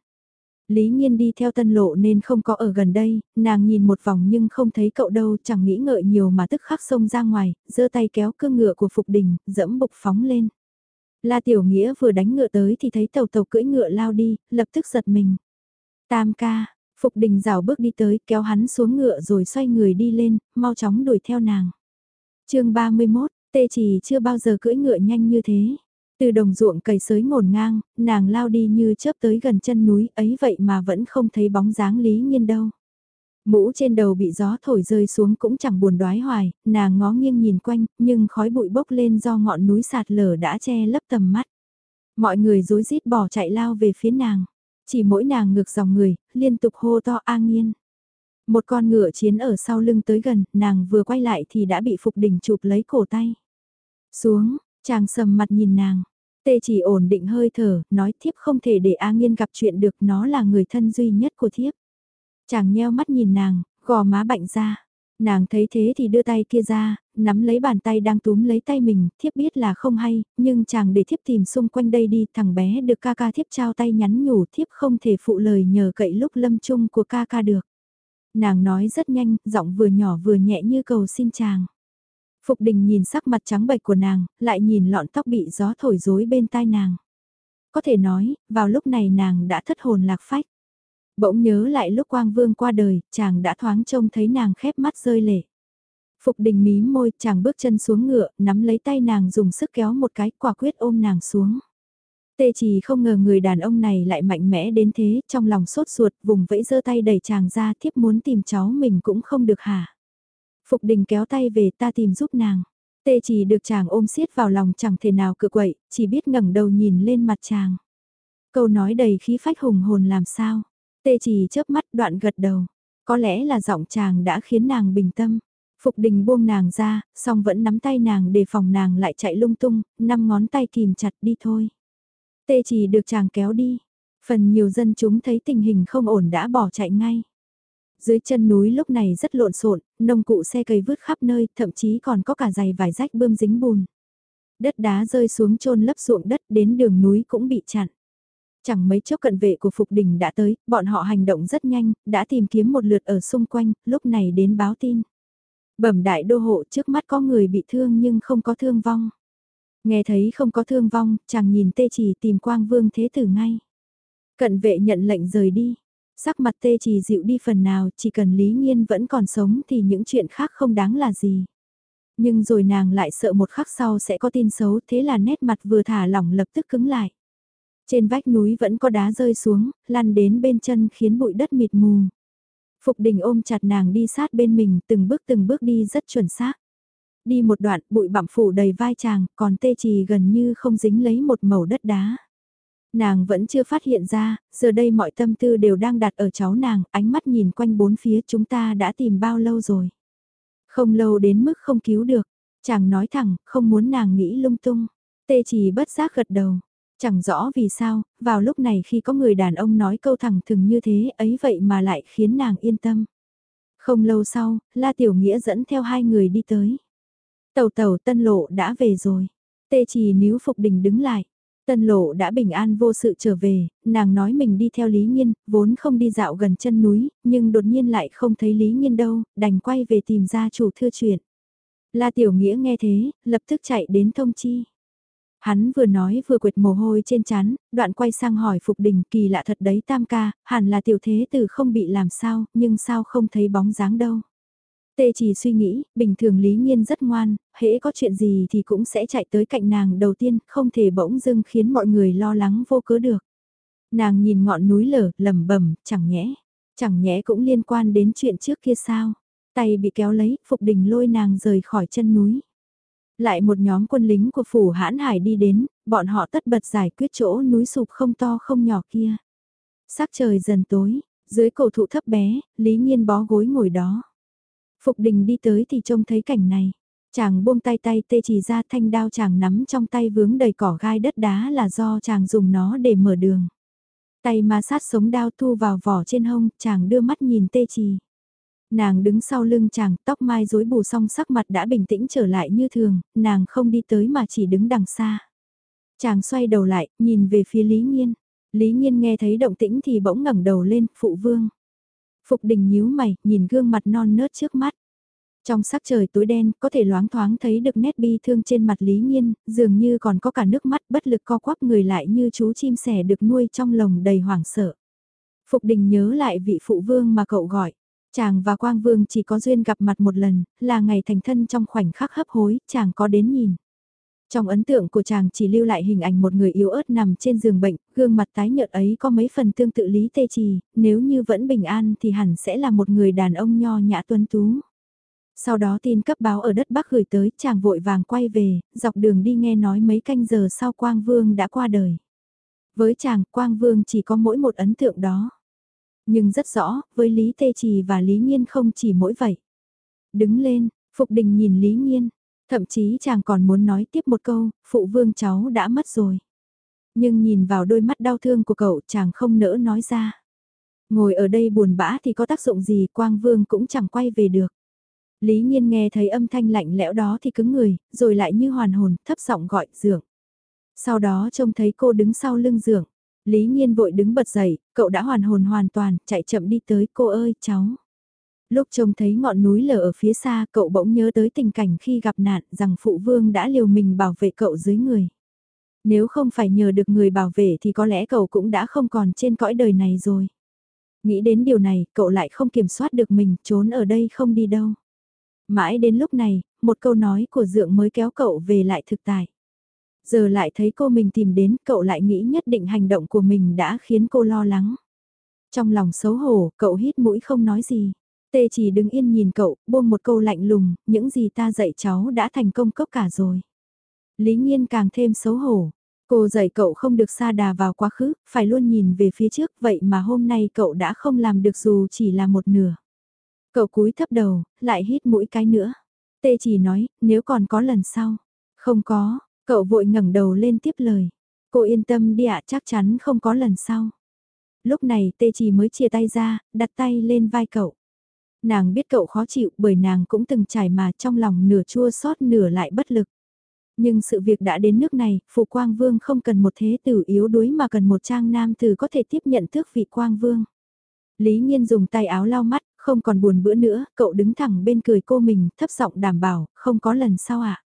Lý Nhiên đi theo tân lộ nên không có ở gần đây, nàng nhìn một vòng nhưng không thấy cậu đâu, chẳng nghĩ ngợi nhiều mà tức khắc xông ra ngoài, giơ tay kéo cương ngựa của Phục Đình, dẫm bục phóng lên. La Tiểu Nghĩa vừa đánh ngựa tới thì thấy tàu tàu cưỡi ngựa lao đi, lập tức giật mình. Tam ca, Phục đình rào bước đi tới kéo hắn xuống ngựa rồi xoay người đi lên, mau chóng đuổi theo nàng. chương 31, tê chỉ chưa bao giờ cưỡi ngựa nhanh như thế. Từ đồng ruộng cầy sới ngổn ngang, nàng lao đi như chớp tới gần chân núi ấy vậy mà vẫn không thấy bóng dáng lý nhiên đâu. Mũ trên đầu bị gió thổi rơi xuống cũng chẳng buồn đoái hoài, nàng ngó nghiêng nhìn quanh, nhưng khói bụi bốc lên do ngọn núi sạt lở đã che lấp tầm mắt. Mọi người rối rít bỏ chạy lao về phía nàng. Chỉ mỗi nàng ngược dòng người, liên tục hô to an nhiên. Một con ngựa chiến ở sau lưng tới gần, nàng vừa quay lại thì đã bị Phục Đình chụp lấy cổ tay. Xuống, chàng sầm mặt nhìn nàng. Tê chỉ ổn định hơi thở, nói thiếp không thể để A Nghiên gặp chuyện được nó là người thân duy nhất của thiếp. Chàng nheo mắt nhìn nàng, gò má bạnh ra. Nàng thấy thế thì đưa tay kia ra, nắm lấy bàn tay đang túm lấy tay mình, thiếp biết là không hay, nhưng chàng để thiếp tìm xung quanh đây đi, thằng bé được ca ca thiếp trao tay nhắn nhủ thiếp không thể phụ lời nhờ cậy lúc lâm chung của ca ca được. Nàng nói rất nhanh, giọng vừa nhỏ vừa nhẹ như cầu xin chàng. Phục đình nhìn sắc mặt trắng bệch của nàng, lại nhìn lọn tóc bị gió thổi rối bên tai nàng. Có thể nói, vào lúc này nàng đã thất hồn lạc phách. Bỗng nhớ lại lúc Quang Vương qua đời, chàng đã thoáng trông thấy nàng khép mắt rơi lệ. Phục đình mí môi, chàng bước chân xuống ngựa, nắm lấy tay nàng dùng sức kéo một cái, quả quyết ôm nàng xuống. Tê chỉ không ngờ người đàn ông này lại mạnh mẽ đến thế, trong lòng sốt ruột, vùng vẫy giơ tay đẩy chàng ra, thiếp muốn tìm cháu mình cũng không được hả. Phục đình kéo tay về ta tìm giúp nàng. Tê chỉ được chàng ôm siết vào lòng chẳng thể nào cự quậy, chỉ biết ngẩng đầu nhìn lên mặt chàng. Câu nói đầy khí phách hùng hồn làm sao. Tê chỉ chớp mắt đoạn gật đầu. Có lẽ là giọng chàng đã khiến nàng bình tâm. Phục đình buông nàng ra, song vẫn nắm tay nàng để phòng nàng lại chạy lung tung, năm ngón tay kìm chặt đi thôi. Tê chỉ được chàng kéo đi. Phần nhiều dân chúng thấy tình hình không ổn đã bỏ chạy ngay. Dưới chân núi lúc này rất lộn xộn, nông cụ xe cày vứt khắp nơi, thậm chí còn có cả giày vải rách bơm dính bùn. Đất đá rơi xuống trôn lấp ruộng đất đến đường núi cũng bị chặn. Chẳng mấy chốc cận vệ của Phục Đình đã tới, bọn họ hành động rất nhanh, đã tìm kiếm một lượt ở xung quanh, lúc này đến báo tin. Bẩm đại đô hộ trước mắt có người bị thương nhưng không có thương vong. Nghe thấy không có thương vong, chàng nhìn tê chỉ tìm quang vương thế tử ngay. Cận vệ nhận lệnh rời đi. Sắc mặt tê chỉ dịu đi phần nào, chỉ cần Lý Nhiên vẫn còn sống thì những chuyện khác không đáng là gì. Nhưng rồi nàng lại sợ một khắc sau sẽ có tin xấu thế là nét mặt vừa thả lỏng lập tức cứng lại. Trên vách núi vẫn có đá rơi xuống, lăn đến bên chân khiến bụi đất mịt mù. Phục đình ôm chặt nàng đi sát bên mình, từng bước từng bước đi rất chuẩn xác. Đi một đoạn, bụi bặm phủ đầy vai chàng, còn tê trì gần như không dính lấy một màu đất đá. Nàng vẫn chưa phát hiện ra, giờ đây mọi tâm tư đều đang đặt ở cháu nàng, ánh mắt nhìn quanh bốn phía chúng ta đã tìm bao lâu rồi. Không lâu đến mức không cứu được, chàng nói thẳng, không muốn nàng nghĩ lung tung. Tê chỉ bất giác gật đầu, Chẳng rõ vì sao, vào lúc này khi có người đàn ông nói câu thẳng thừng như thế ấy vậy mà lại khiến nàng yên tâm. Không lâu sau, La Tiểu Nghĩa dẫn theo hai người đi tới. Tàu tàu tân lộ đã về rồi. Tê Chỉ níu Phục Đình đứng lại. Tân lộ đã bình an vô sự trở về, nàng nói mình đi theo Lý Nhiên, vốn không đi dạo gần chân núi, nhưng đột nhiên lại không thấy Lý Nhiên đâu, đành quay về tìm ra chủ thưa chuyện. La Tiểu Nghĩa nghe thế, lập tức chạy đến thông chi. Hắn vừa nói vừa quệt mồ hôi trên chán, đoạn quay sang hỏi Phục Đình kỳ lạ thật đấy tam ca, hẳn là tiểu thế tử không bị làm sao, nhưng sao không thấy bóng dáng đâu. Tê chỉ suy nghĩ, bình thường Lý Nhiên rất ngoan, hễ có chuyện gì thì cũng sẽ chạy tới cạnh nàng đầu tiên, không thể bỗng dưng khiến mọi người lo lắng vô cớ được. Nàng nhìn ngọn núi lở, lầm bẩm chẳng nhẽ, chẳng nhẽ cũng liên quan đến chuyện trước kia sao. Tay bị kéo lấy, Phục Đình lôi nàng rời khỏi chân núi. Lại một nhóm quân lính của phủ hãn hải đi đến, bọn họ tất bật giải quyết chỗ núi sụp không to không nhỏ kia. Sắc trời dần tối, dưới cổ thụ thấp bé, Lý Nhiên bó gối ngồi đó. Phục đình đi tới thì trông thấy cảnh này. Chàng buông tay tay tê chỉ ra thanh đao chàng nắm trong tay vướng đầy cỏ gai đất đá là do chàng dùng nó để mở đường. Tay ma sát sống đao thu vào vỏ trên hông, chàng đưa mắt nhìn tê trì. Nàng đứng sau lưng chàng, tóc mai rối bù xong sắc mặt đã bình tĩnh trở lại như thường, nàng không đi tới mà chỉ đứng đằng xa. Chàng xoay đầu lại, nhìn về phía Lý Nhiên. Lý Nhiên nghe thấy động tĩnh thì bỗng ngẩng đầu lên, phụ vương. Phục đình nhíu mày, nhìn gương mặt non nớt trước mắt. Trong sắc trời tối đen, có thể loáng thoáng thấy được nét bi thương trên mặt Lý Nhiên, dường như còn có cả nước mắt bất lực co quắp người lại như chú chim sẻ được nuôi trong lồng đầy hoảng sợ. Phục đình nhớ lại vị phụ vương mà cậu gọi. Chàng và Quang Vương chỉ có duyên gặp mặt một lần, là ngày thành thân trong khoảnh khắc hấp hối, chàng có đến nhìn. Trong ấn tượng của chàng chỉ lưu lại hình ảnh một người yếu ớt nằm trên giường bệnh, gương mặt tái nhợt ấy có mấy phần tương tự Lý Tê Trì, nếu như vẫn bình an thì hẳn sẽ là một người đàn ông nho nhã tuấn tú. Sau đó tin cấp báo ở đất Bắc gửi tới, chàng vội vàng quay về, dọc đường đi nghe nói mấy canh giờ sau Quang Vương đã qua đời. Với chàng, Quang Vương chỉ có mỗi một ấn tượng đó. Nhưng rất rõ, với Lý Tê Trì và Lý Nhiên không chỉ mỗi vậy. Đứng lên, Phục Đình nhìn Lý Nhiên, thậm chí chàng còn muốn nói tiếp một câu, phụ vương cháu đã mất rồi. Nhưng nhìn vào đôi mắt đau thương của cậu chàng không nỡ nói ra. Ngồi ở đây buồn bã thì có tác dụng gì Quang Vương cũng chẳng quay về được. Lý Nhiên nghe thấy âm thanh lạnh lẽo đó thì cứng người, rồi lại như hoàn hồn, thấp giọng gọi dưỡng. Sau đó trông thấy cô đứng sau lưng dưỡng. Lý Nhiên vội đứng bật dậy, cậu đã hoàn hồn hoàn toàn, chạy chậm đi tới, cô ơi, cháu. Lúc trông thấy ngọn núi lở ở phía xa, cậu bỗng nhớ tới tình cảnh khi gặp nạn rằng phụ vương đã liều mình bảo vệ cậu dưới người. Nếu không phải nhờ được người bảo vệ thì có lẽ cậu cũng đã không còn trên cõi đời này rồi. Nghĩ đến điều này, cậu lại không kiểm soát được mình, trốn ở đây không đi đâu. Mãi đến lúc này, một câu nói của Dượng mới kéo cậu về lại thực tại giờ lại thấy cô mình tìm đến, cậu lại nghĩ nhất định hành động của mình đã khiến cô lo lắng. Trong lòng xấu hổ, cậu hít mũi không nói gì. Tê chỉ đứng yên nhìn cậu, buông một câu lạnh lùng, những gì ta dạy cháu đã thành công cấp cả rồi. Lý Nhiên càng thêm xấu hổ. Cô dạy cậu không được xa đà vào quá khứ, phải luôn nhìn về phía trước, vậy mà hôm nay cậu đã không làm được dù chỉ là một nửa. Cậu cúi thấp đầu, lại hít mũi cái nữa. Tê chỉ nói, nếu còn có lần sau. Không có, Cậu vội ngẩng đầu lên tiếp lời. Cô yên tâm đi ạ chắc chắn không có lần sau. Lúc này tê chỉ mới chia tay ra, đặt tay lên vai cậu. Nàng biết cậu khó chịu bởi nàng cũng từng trải mà trong lòng nửa chua xót nửa lại bất lực. Nhưng sự việc đã đến nước này, phù Quang Vương không cần một thế tử yếu đuối mà cần một trang nam tử có thể tiếp nhận tước vị Quang Vương. Lý Nhiên dùng tay áo lau mắt, không còn buồn bữa nữa, cậu đứng thẳng bên cười cô mình, thấp giọng đảm bảo, không có lần sau ạ. À?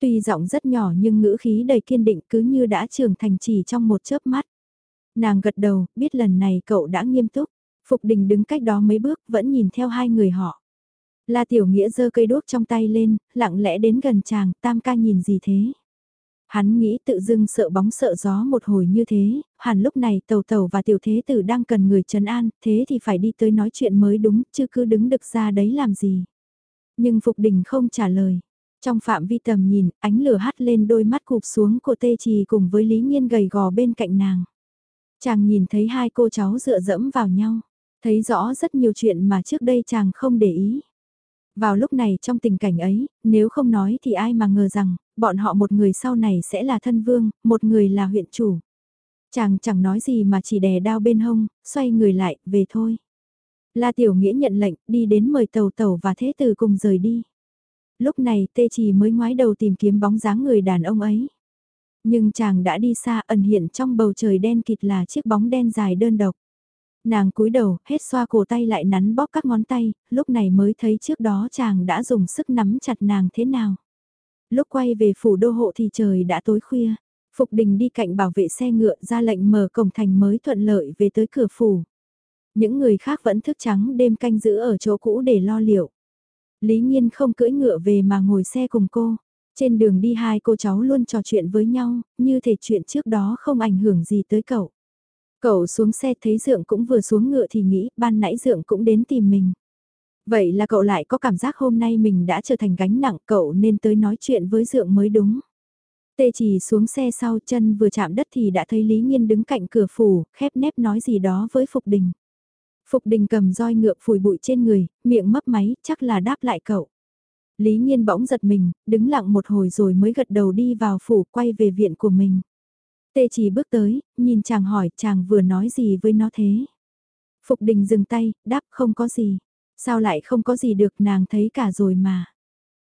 Tuy giọng rất nhỏ nhưng ngữ khí đầy kiên định cứ như đã trưởng thành chỉ trong một chớp mắt. Nàng gật đầu, biết lần này cậu đã nghiêm túc. Phục đình đứng cách đó mấy bước vẫn nhìn theo hai người họ. La Tiểu Nghĩa giơ cây đuốc trong tay lên, lặng lẽ đến gần chàng, tam ca nhìn gì thế? Hắn nghĩ tự dưng sợ bóng sợ gió một hồi như thế, hẳn lúc này tàu tàu và tiểu thế tử đang cần người trấn an, thế thì phải đi tới nói chuyện mới đúng, chứ cứ đứng đực ra đấy làm gì. Nhưng Phục Đình không trả lời. Trong phạm vi tầm nhìn, ánh lửa hắt lên đôi mắt cụp xuống của tê trì cùng với Lý Nhiên gầy gò bên cạnh nàng. Chàng nhìn thấy hai cô cháu dựa dẫm vào nhau, thấy rõ rất nhiều chuyện mà trước đây chàng không để ý. Vào lúc này trong tình cảnh ấy, nếu không nói thì ai mà ngờ rằng, bọn họ một người sau này sẽ là thân vương, một người là huyện chủ. Chàng chẳng nói gì mà chỉ đè đao bên hông, xoay người lại, về thôi. La Tiểu Nghĩa nhận lệnh, đi đến mời tàu tàu và thế tử cùng rời đi. Lúc này tê chỉ mới ngoái đầu tìm kiếm bóng dáng người đàn ông ấy. Nhưng chàng đã đi xa ẩn hiện trong bầu trời đen kịt là chiếc bóng đen dài đơn độc. Nàng cúi đầu, hết xoa cổ tay lại nắn bóp các ngón tay, lúc này mới thấy trước đó chàng đã dùng sức nắm chặt nàng thế nào. Lúc quay về phủ đô hộ thì trời đã tối khuya. Phục đình đi cạnh bảo vệ xe ngựa ra lệnh mở cổng thành mới thuận lợi về tới cửa phủ. Những người khác vẫn thức trắng đêm canh giữ ở chỗ cũ để lo liệu. Lý Nhiên không cưỡi ngựa về mà ngồi xe cùng cô. Trên đường đi hai cô cháu luôn trò chuyện với nhau, như thể chuyện trước đó không ảnh hưởng gì tới cậu. Cậu xuống xe thấy Dượng cũng vừa xuống ngựa thì nghĩ ban nãy Dượng cũng đến tìm mình. Vậy là cậu lại có cảm giác hôm nay mình đã trở thành gánh nặng cậu nên tới nói chuyện với Dượng mới đúng. Tê chỉ xuống xe sau chân vừa chạm đất thì đã thấy Lý Nhiên đứng cạnh cửa phủ, khép nép nói gì đó với Phục Đình. Phục Đình cầm roi ngựa phủi bụi trên người, miệng mấp máy, chắc là đáp lại cậu. Lý Nhiên bỗng giật mình, đứng lặng một hồi rồi mới gật đầu đi vào phủ quay về viện của mình. Tê chỉ bước tới, nhìn chàng hỏi chàng vừa nói gì với nó thế. Phục đình dừng tay, đáp không có gì. Sao lại không có gì được nàng thấy cả rồi mà.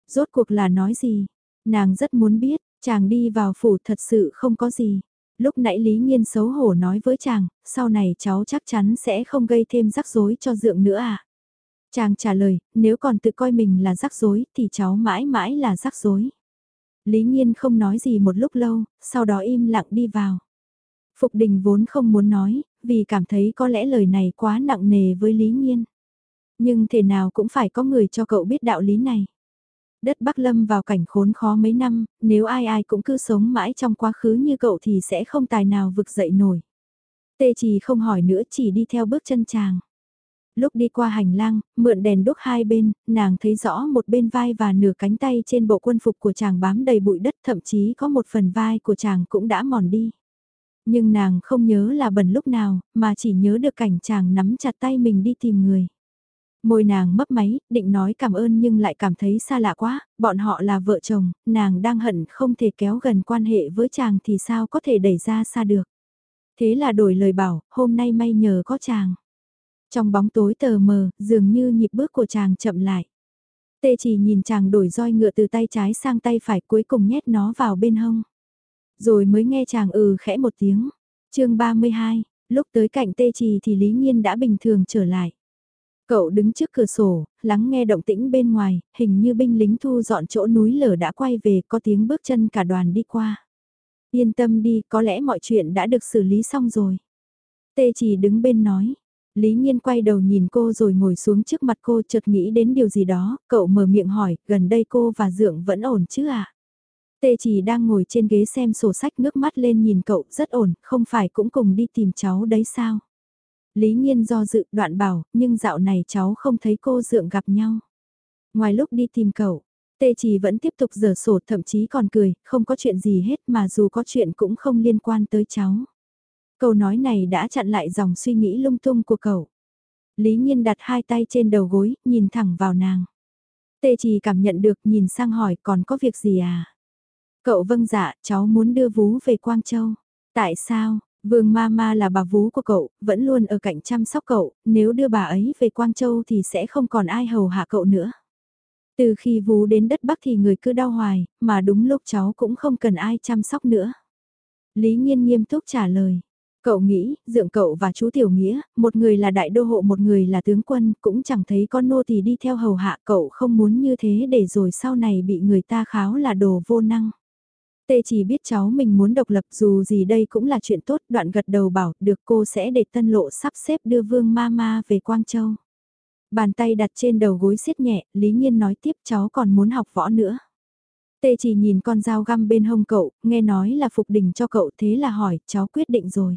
Rốt cuộc là nói gì? Nàng rất muốn biết, chàng đi vào phủ thật sự không có gì. Lúc nãy Lý Nhiên xấu hổ nói với chàng, sau này cháu chắc chắn sẽ không gây thêm rắc rối cho dượng nữa à. Chàng trả lời, nếu còn tự coi mình là rắc rối thì cháu mãi mãi là rắc rối. Lý Nhiên không nói gì một lúc lâu, sau đó im lặng đi vào. Phục đình vốn không muốn nói, vì cảm thấy có lẽ lời này quá nặng nề với Lý Nhiên. Nhưng thể nào cũng phải có người cho cậu biết đạo lý này. Đất Bắc Lâm vào cảnh khốn khó mấy năm, nếu ai ai cũng cứ sống mãi trong quá khứ như cậu thì sẽ không tài nào vực dậy nổi. Tê chỉ không hỏi nữa chỉ đi theo bước chân chàng lúc đi qua hành lang, mượn đèn đốt hai bên, nàng thấy rõ một bên vai và nửa cánh tay trên bộ quân phục của chàng bám đầy bụi đất thậm chí có một phần vai của chàng cũng đã mòn đi. Nhưng nàng không nhớ là bẩn lúc nào, mà chỉ nhớ được cảnh chàng nắm chặt tay mình đi tìm người. Môi nàng mấp máy, định nói cảm ơn nhưng lại cảm thấy xa lạ quá, bọn họ là vợ chồng, nàng đang hận không thể kéo gần quan hệ với chàng thì sao có thể đẩy ra xa được. Thế là đổi lời bảo, hôm nay may nhờ có chàng. Trong bóng tối tờ mờ, dường như nhịp bước của chàng chậm lại. Tê chỉ nhìn chàng đổi roi ngựa từ tay trái sang tay phải cuối cùng nhét nó vào bên hông. Rồi mới nghe chàng ừ khẽ một tiếng. chương 32, lúc tới cạnh tê trì thì Lý Nhiên đã bình thường trở lại. Cậu đứng trước cửa sổ, lắng nghe động tĩnh bên ngoài, hình như binh lính thu dọn chỗ núi lở đã quay về có tiếng bước chân cả đoàn đi qua. Yên tâm đi, có lẽ mọi chuyện đã được xử lý xong rồi. Tê chỉ đứng bên nói, Lý Nhiên quay đầu nhìn cô rồi ngồi xuống trước mặt cô chợt nghĩ đến điều gì đó, cậu mở miệng hỏi, gần đây cô và Dượng vẫn ổn chứ à? Tê chỉ đang ngồi trên ghế xem sổ sách ngước mắt lên nhìn cậu, rất ổn, không phải cũng cùng đi tìm cháu đấy sao? Lý Nhiên do dự đoạn bảo, nhưng dạo này cháu không thấy cô Dượng gặp nhau. Ngoài lúc đi tìm cậu, Tê chỉ vẫn tiếp tục dở sổ thậm chí còn cười, không có chuyện gì hết mà dù có chuyện cũng không liên quan tới cháu. Câu nói này đã chặn lại dòng suy nghĩ lung tung của cậu. Lý Nhiên đặt hai tay trên đầu gối, nhìn thẳng vào nàng. Tê chỉ cảm nhận được nhìn sang hỏi còn có việc gì à? Cậu vâng dạ, cháu muốn đưa vú về Quang Châu. Tại sao? Vương ma ma là bà vú của cậu, vẫn luôn ở cạnh chăm sóc cậu, nếu đưa bà ấy về Quang Châu thì sẽ không còn ai hầu hạ cậu nữa. Từ khi vú đến đất Bắc thì người cứ đau hoài, mà đúng lúc cháu cũng không cần ai chăm sóc nữa. Lý Nhiên nghiêm túc trả lời. Cậu nghĩ, dượng cậu và chú Tiểu Nghĩa, một người là đại đô hộ một người là tướng quân, cũng chẳng thấy con nô tỳ đi theo hầu hạ cậu không muốn như thế để rồi sau này bị người ta kháo là đồ vô năng. Tê chỉ biết cháu mình muốn độc lập dù gì đây cũng là chuyện tốt, đoạn gật đầu bảo được cô sẽ để tân lộ sắp xếp đưa vương ma ma về Quang Châu. Bàn tay đặt trên đầu gối siết nhẹ, Lý Nhiên nói tiếp cháu còn muốn học võ nữa. Tê chỉ nhìn con dao găm bên hông cậu, nghe nói là phục đình cho cậu thế là hỏi, cháu quyết định rồi.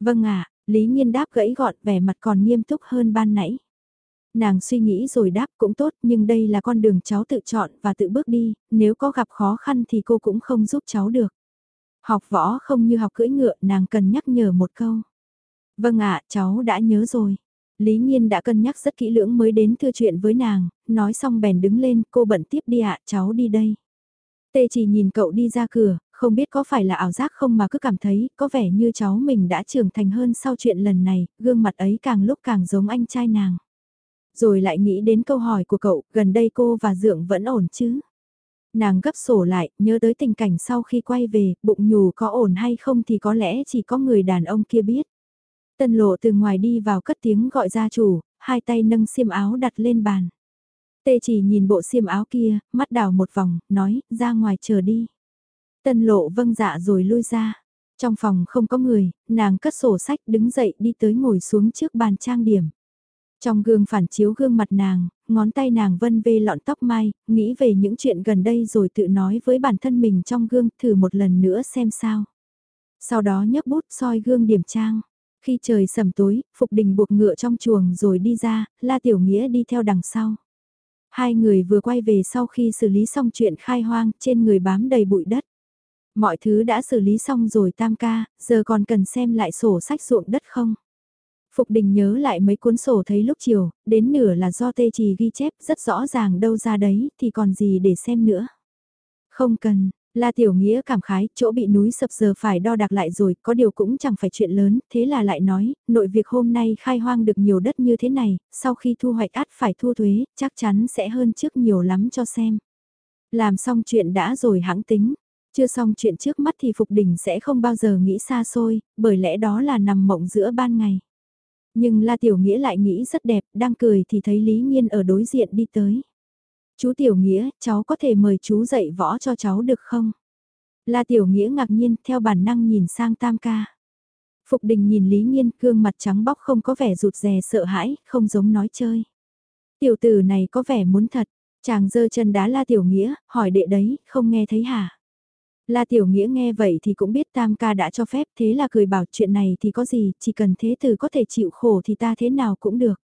Vâng ạ, Lý Nhiên đáp gãy gọn vẻ mặt còn nghiêm túc hơn ban nãy. Nàng suy nghĩ rồi đáp cũng tốt nhưng đây là con đường cháu tự chọn và tự bước đi, nếu có gặp khó khăn thì cô cũng không giúp cháu được. Học võ không như học cưỡi ngựa nàng cần nhắc nhở một câu. Vâng ạ, cháu đã nhớ rồi. Lý Nhiên đã cân nhắc rất kỹ lưỡng mới đến thưa chuyện với nàng, nói xong bèn đứng lên, cô bận tiếp đi ạ, cháu đi đây. Tê chỉ nhìn cậu đi ra cửa, không biết có phải là ảo giác không mà cứ cảm thấy có vẻ như cháu mình đã trưởng thành hơn sau chuyện lần này, gương mặt ấy càng lúc càng giống anh trai nàng. Rồi lại nghĩ đến câu hỏi của cậu, gần đây cô và Dượng vẫn ổn chứ? Nàng gấp sổ lại, nhớ tới tình cảnh sau khi quay về, bụng nhù có ổn hay không thì có lẽ chỉ có người đàn ông kia biết. Tân lộ từ ngoài đi vào cất tiếng gọi gia chủ, hai tay nâng xiêm áo đặt lên bàn. Tê chỉ nhìn bộ xiêm áo kia, mắt đảo một vòng, nói, ra ngoài chờ đi. Tân lộ vâng dạ rồi lui ra. Trong phòng không có người, nàng cất sổ sách đứng dậy đi tới ngồi xuống trước bàn trang điểm. Trong gương phản chiếu gương mặt nàng, ngón tay nàng vân vê lọn tóc mai, nghĩ về những chuyện gần đây rồi tự nói với bản thân mình trong gương thử một lần nữa xem sao. Sau đó nhấc bút soi gương điểm trang. Khi trời sầm tối, Phục Đình buộc ngựa trong chuồng rồi đi ra, La Tiểu Nghĩa đi theo đằng sau. Hai người vừa quay về sau khi xử lý xong chuyện khai hoang, trên người bám đầy bụi đất. Mọi thứ đã xử lý xong rồi tam ca, giờ còn cần xem lại sổ sách ruộng đất không? Phục đình nhớ lại mấy cuốn sổ thấy lúc chiều, đến nửa là do tê trì ghi chép rất rõ ràng đâu ra đấy, thì còn gì để xem nữa. Không cần, La Tiểu Nghĩa cảm khái, chỗ bị núi sập giờ phải đo đạc lại rồi, có điều cũng chẳng phải chuyện lớn, thế là lại nói, nội việc hôm nay khai hoang được nhiều đất như thế này, sau khi thu hoạch át phải thu thuế, chắc chắn sẽ hơn trước nhiều lắm cho xem. Làm xong chuyện đã rồi hãng tính, chưa xong chuyện trước mắt thì Phục Đình sẽ không bao giờ nghĩ xa xôi, bởi lẽ đó là nằm mộng giữa ban ngày. Nhưng La Tiểu Nghĩa lại nghĩ rất đẹp, đang cười thì thấy Lý Nhiên ở đối diện đi tới. Chú Tiểu Nghĩa, cháu có thể mời chú dạy võ cho cháu được không? La Tiểu Nghĩa ngạc nhiên theo bản năng nhìn sang Tam Ca. Phục Đình nhìn Lý Nhiên gương mặt trắng bóc không có vẻ rụt rè sợ hãi, không giống nói chơi. Tiểu tử này có vẻ muốn thật, chàng giơ chân đá La Tiểu Nghĩa, hỏi đệ đấy, không nghe thấy hả? La Tiểu Nghĩa nghe vậy thì cũng biết Tam ca đã cho phép thế là cười bảo chuyện này thì có gì, chỉ cần thế tử có thể chịu khổ thì ta thế nào cũng được.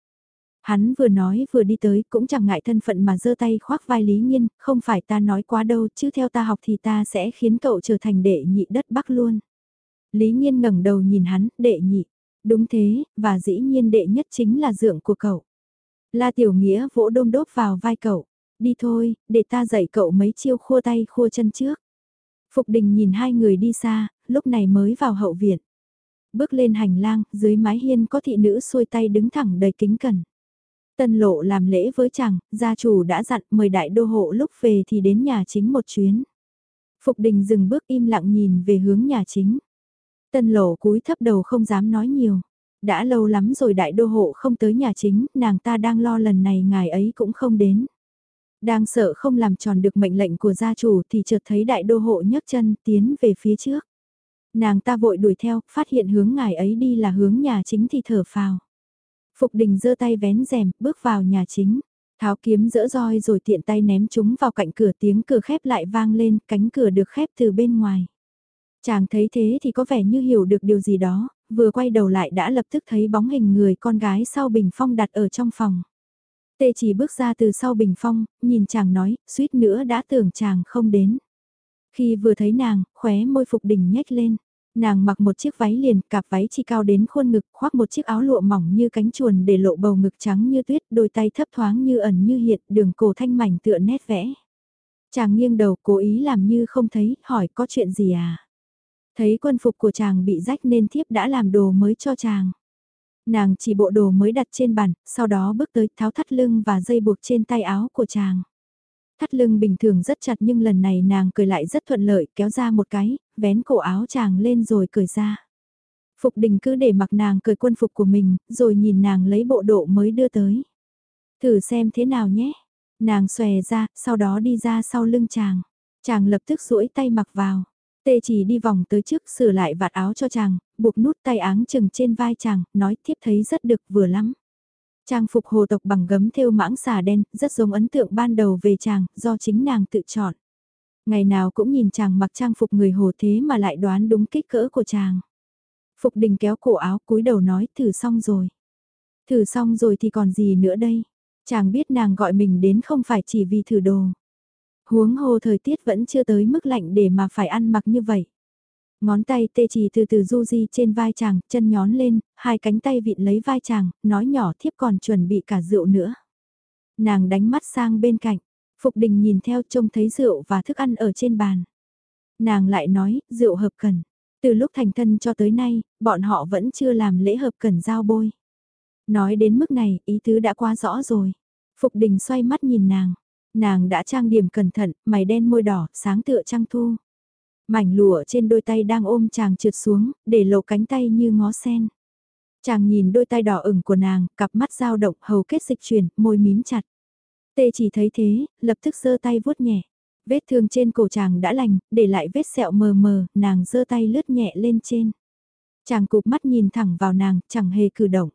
Hắn vừa nói vừa đi tới cũng chẳng ngại thân phận mà giơ tay khoác vai Lý Nhiên, không phải ta nói quá đâu chứ theo ta học thì ta sẽ khiến cậu trở thành đệ nhị đất Bắc luôn. Lý Nhiên ngẩng đầu nhìn hắn, đệ nhị. Đúng thế, và dĩ nhiên đệ nhất chính là dượng của cậu. La Tiểu Nghĩa vỗ đôm đốp vào vai cậu. Đi thôi, để ta dạy cậu mấy chiêu khua tay khua chân trước. Phục đình nhìn hai người đi xa, lúc này mới vào hậu viện. Bước lên hành lang, dưới mái hiên có thị nữ xuôi tay đứng thẳng đầy kính cẩn. Tân lộ làm lễ với chàng, gia chủ đã dặn mời đại đô hộ lúc về thì đến nhà chính một chuyến. Phục đình dừng bước im lặng nhìn về hướng nhà chính. Tân lộ cúi thấp đầu không dám nói nhiều. Đã lâu lắm rồi đại đô hộ không tới nhà chính, nàng ta đang lo lần này ngài ấy cũng không đến. Đang sợ không làm tròn được mệnh lệnh của gia chủ thì chợt thấy đại đô hộ nhấc chân tiến về phía trước. Nàng ta vội đuổi theo, phát hiện hướng ngài ấy đi là hướng nhà chính thì thở phào. Phục đình giơ tay vén rèm, bước vào nhà chính. Tháo kiếm dỡ roi rồi tiện tay ném chúng vào cạnh cửa tiếng cửa khép lại vang lên, cánh cửa được khép từ bên ngoài. Chàng thấy thế thì có vẻ như hiểu được điều gì đó, vừa quay đầu lại đã lập tức thấy bóng hình người con gái sau bình phong đặt ở trong phòng. Tê chỉ bước ra từ sau bình phong, nhìn chàng nói, suýt nữa đã tưởng chàng không đến. Khi vừa thấy nàng, khóe môi phục đỉnh nhếch lên. Nàng mặc một chiếc váy liền, cạp váy chỉ cao đến khuôn ngực, khoác một chiếc áo lụa mỏng như cánh chuồn để lộ bầu ngực trắng như tuyết, đôi tay thấp thoáng như ẩn như hiện, đường cổ thanh mảnh tựa nét vẽ. Chàng nghiêng đầu cố ý làm như không thấy, hỏi có chuyện gì à? Thấy quân phục của chàng bị rách nên thiếp đã làm đồ mới cho chàng. Nàng chỉ bộ đồ mới đặt trên bàn, sau đó bước tới tháo thắt lưng và dây buộc trên tay áo của chàng. Thắt lưng bình thường rất chặt nhưng lần này nàng cười lại rất thuận lợi, kéo ra một cái, vén cổ áo chàng lên rồi cười ra. Phục đình cứ để mặc nàng cười quân phục của mình, rồi nhìn nàng lấy bộ độ mới đưa tới. Thử xem thế nào nhé. Nàng xòe ra, sau đó đi ra sau lưng chàng. Chàng lập tức duỗi tay mặc vào. Tê chỉ đi vòng tới trước sửa lại vạt áo cho chàng, buộc nút tay áng chừng trên vai chàng, nói thiếp thấy rất được vừa lắm. Trang phục hồ tộc bằng gấm thêu mãng xà đen, rất giống ấn tượng ban đầu về chàng, do chính nàng tự chọn. Ngày nào cũng nhìn chàng mặc trang phục người hồ thế mà lại đoán đúng kích cỡ của chàng. Phục đình kéo cổ áo cúi đầu nói thử xong rồi. Thử xong rồi thì còn gì nữa đây? Chàng biết nàng gọi mình đến không phải chỉ vì thử đồ. Huống hồ thời tiết vẫn chưa tới mức lạnh để mà phải ăn mặc như vậy. Ngón tay tê chỉ từ từ du di trên vai chàng, chân nhón lên, hai cánh tay vịn lấy vai chàng, nói nhỏ thiếp còn chuẩn bị cả rượu nữa. Nàng đánh mắt sang bên cạnh, Phục Đình nhìn theo trông thấy rượu và thức ăn ở trên bàn. Nàng lại nói, rượu hợp cần. Từ lúc thành thân cho tới nay, bọn họ vẫn chưa làm lễ hợp cần giao bôi. Nói đến mức này, ý tứ đã quá rõ rồi. Phục Đình xoay mắt nhìn nàng. Nàng đã trang điểm cẩn thận, mày đen môi đỏ, sáng tựa trăng thu. Mảnh lụa trên đôi tay đang ôm chàng trượt xuống, để lộ cánh tay như ngó sen. Chàng nhìn đôi tay đỏ ửng của nàng, cặp mắt dao động, hầu kết dịch chuyển, môi mím chặt. Tê chỉ thấy thế, lập tức giơ tay vuốt nhẹ. Vết thương trên cổ chàng đã lành, để lại vết sẹo mờ mờ, nàng giơ tay lướt nhẹ lên trên. Chàng cụp mắt nhìn thẳng vào nàng, chẳng hề cử động.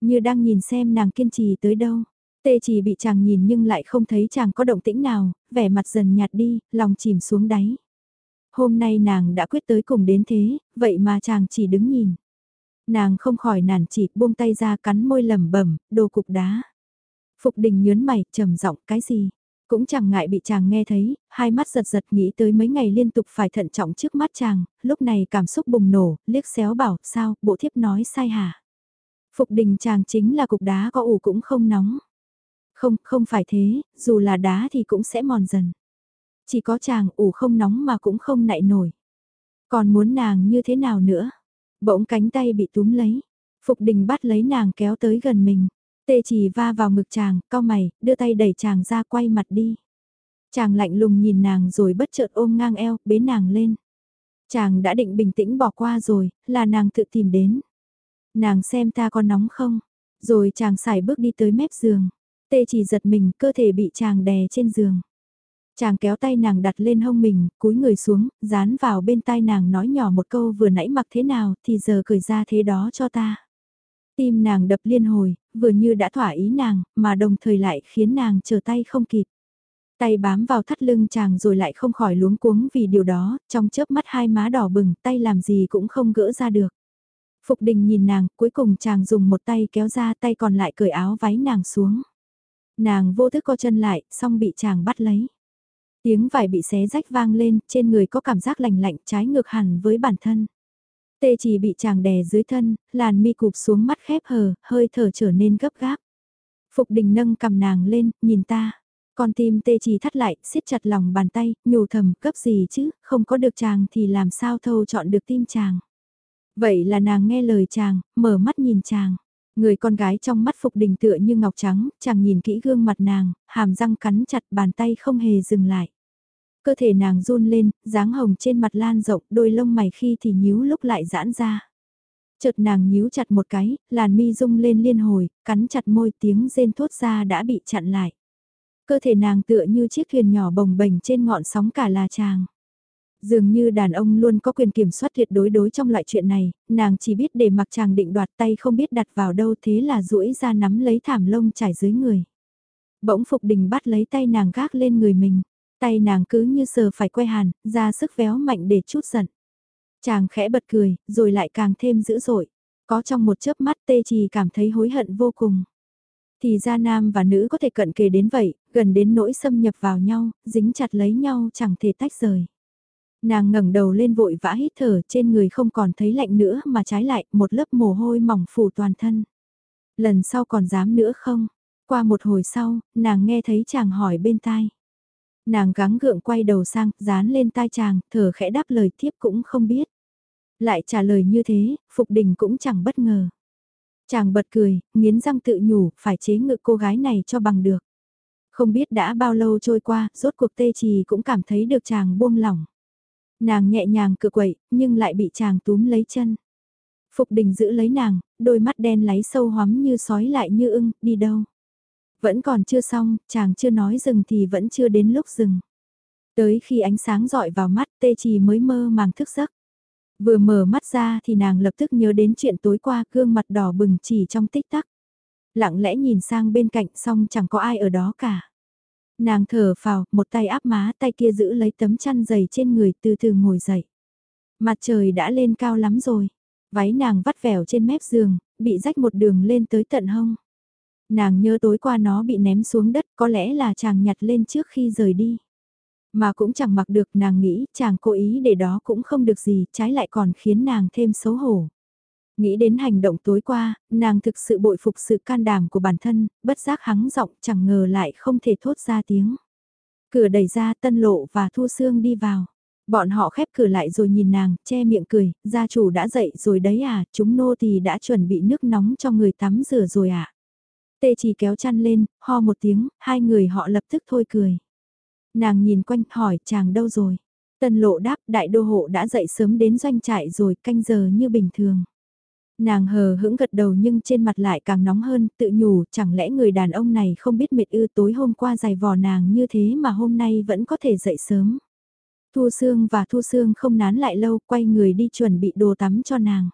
Như đang nhìn xem nàng kiên trì tới đâu. Tê chỉ bị chàng nhìn nhưng lại không thấy chàng có động tĩnh nào, vẻ mặt dần nhạt đi, lòng chìm xuống đáy. Hôm nay nàng đã quyết tới cùng đến thế, vậy mà chàng chỉ đứng nhìn. Nàng không khỏi nản chỉ buông tay ra cắn môi lẩm bẩm, đồ cục đá. Phục đình nhớn mày, trầm giọng cái gì? Cũng chẳng ngại bị chàng nghe thấy, hai mắt giật giật nghĩ tới mấy ngày liên tục phải thận trọng trước mắt chàng, lúc này cảm xúc bùng nổ, liếc xéo bảo, sao, bộ thiếp nói sai hả? Phục đình chàng chính là cục đá có ủ cũng không nóng. Không, không phải thế, dù là đá thì cũng sẽ mòn dần. Chỉ có chàng ủ không nóng mà cũng không nại nổi. Còn muốn nàng như thế nào nữa? Bỗng cánh tay bị túm lấy. Phục đình bắt lấy nàng kéo tới gần mình. Tê chỉ va vào ngực chàng, cao mày, đưa tay đẩy chàng ra quay mặt đi. Chàng lạnh lùng nhìn nàng rồi bất chợt ôm ngang eo, bế nàng lên. Chàng đã định bình tĩnh bỏ qua rồi, là nàng tự tìm đến. Nàng xem ta có nóng không? Rồi chàng xài bước đi tới mép giường. Tê chỉ giật mình, cơ thể bị chàng đè trên giường. Chàng kéo tay nàng đặt lên hông mình, cúi người xuống, dán vào bên tai nàng nói nhỏ một câu vừa nãy mặc thế nào thì giờ cởi ra thế đó cho ta. Tim nàng đập liên hồi, vừa như đã thỏa ý nàng, mà đồng thời lại khiến nàng chờ tay không kịp. Tay bám vào thắt lưng chàng rồi lại không khỏi luống cuống vì điều đó, trong chớp mắt hai má đỏ bừng, tay làm gì cũng không gỡ ra được. Phục đình nhìn nàng, cuối cùng chàng dùng một tay kéo ra tay còn lại cởi áo váy nàng xuống. Nàng vô thức co chân lại, xong bị chàng bắt lấy. Tiếng vải bị xé rách vang lên, trên người có cảm giác lạnh lạnh trái ngược hẳn với bản thân. Tê chỉ bị chàng đè dưới thân, làn mi cụp xuống mắt khép hờ, hơi thở trở nên gấp gáp. Phục đình nâng cầm nàng lên, nhìn ta. Con tim tê chỉ thắt lại, siết chặt lòng bàn tay, nhủ thầm, cấp gì chứ, không có được chàng thì làm sao thâu chọn được tim chàng. Vậy là nàng nghe lời chàng, mở mắt nhìn chàng. Người con gái trong mắt Phục Đình tựa như ngọc trắng, chàng nhìn kỹ gương mặt nàng, hàm răng cắn chặt bàn tay không hề dừng lại. Cơ thể nàng run lên, dáng hồng trên mặt lan rộng, đôi lông mày khi thì nhíu lúc lại giãn ra. Chợt nàng nhíu chặt một cái, làn mi rung lên liên hồi, cắn chặt môi tiếng rên thốt ra đã bị chặn lại. Cơ thể nàng tựa như chiếc thuyền nhỏ bồng bềnh trên ngọn sóng cả là chàng. Dường như đàn ông luôn có quyền kiểm soát tuyệt đối đối trong loại chuyện này, nàng chỉ biết để mặc chàng định đoạt tay không biết đặt vào đâu thế là duỗi ra nắm lấy thảm lông trải dưới người. Bỗng Phục Đình bắt lấy tay nàng gác lên người mình, tay nàng cứ như sờ phải quay hàn, ra sức véo mạnh để chút giận. Chàng khẽ bật cười, rồi lại càng thêm dữ dội. Có trong một chớp mắt tê trì cảm thấy hối hận vô cùng. Thì ra nam và nữ có thể cận kề đến vậy, gần đến nỗi xâm nhập vào nhau, dính chặt lấy nhau chẳng thể tách rời. Nàng ngẩng đầu lên vội vã hít thở trên người không còn thấy lạnh nữa mà trái lại một lớp mồ hôi mỏng phủ toàn thân. Lần sau còn dám nữa không? Qua một hồi sau, nàng nghe thấy chàng hỏi bên tai. Nàng gắng gượng quay đầu sang, dán lên tai chàng, thở khẽ đáp lời thiếp cũng không biết. Lại trả lời như thế, Phục Đình cũng chẳng bất ngờ. Chàng bật cười, nghiến răng tự nhủ, phải chế ngự cô gái này cho bằng được. Không biết đã bao lâu trôi qua, rốt cuộc tê trì cũng cảm thấy được chàng buông lỏng. Nàng nhẹ nhàng cự quậy, nhưng lại bị chàng túm lấy chân. Phục đình giữ lấy nàng, đôi mắt đen láy sâu hoắm như sói lại như ưng, đi đâu. Vẫn còn chưa xong, chàng chưa nói dừng thì vẫn chưa đến lúc dừng. Tới khi ánh sáng dọi vào mắt tê trì mới mơ màng thức giấc. Vừa mở mắt ra thì nàng lập tức nhớ đến chuyện tối qua gương mặt đỏ bừng chỉ trong tích tắc. Lặng lẽ nhìn sang bên cạnh xong chẳng có ai ở đó cả. Nàng thở phào, một tay áp má, tay kia giữ lấy tấm chăn dày trên người từ từ ngồi dậy. Mặt trời đã lên cao lắm rồi. Váy nàng vắt vẻo trên mép giường, bị rách một đường lên tới tận hông. Nàng nhớ tối qua nó bị ném xuống đất có lẽ là chàng nhặt lên trước khi rời đi. Mà cũng chẳng mặc được nàng nghĩ chàng cố ý để đó cũng không được gì, trái lại còn khiến nàng thêm xấu hổ. Nghĩ đến hành động tối qua, nàng thực sự bội phục sự can đảm của bản thân, bất giác hắng giọng chẳng ngờ lại không thể thốt ra tiếng. Cửa đẩy ra tân lộ và thu xương đi vào. Bọn họ khép cửa lại rồi nhìn nàng, che miệng cười, gia chủ đã dậy rồi đấy à, chúng nô thì đã chuẩn bị nước nóng cho người tắm rửa rồi à. Tê chỉ kéo chăn lên, ho một tiếng, hai người họ lập tức thôi cười. Nàng nhìn quanh hỏi chàng đâu rồi. Tân lộ đáp đại đô hộ đã dậy sớm đến doanh trại rồi canh giờ như bình thường. Nàng hờ hững gật đầu nhưng trên mặt lại càng nóng hơn, tự nhủ chẳng lẽ người đàn ông này không biết mệt ư tối hôm qua giày vò nàng như thế mà hôm nay vẫn có thể dậy sớm. Thu Sương và Thu Sương không nán lại lâu quay người đi chuẩn bị đồ tắm cho nàng.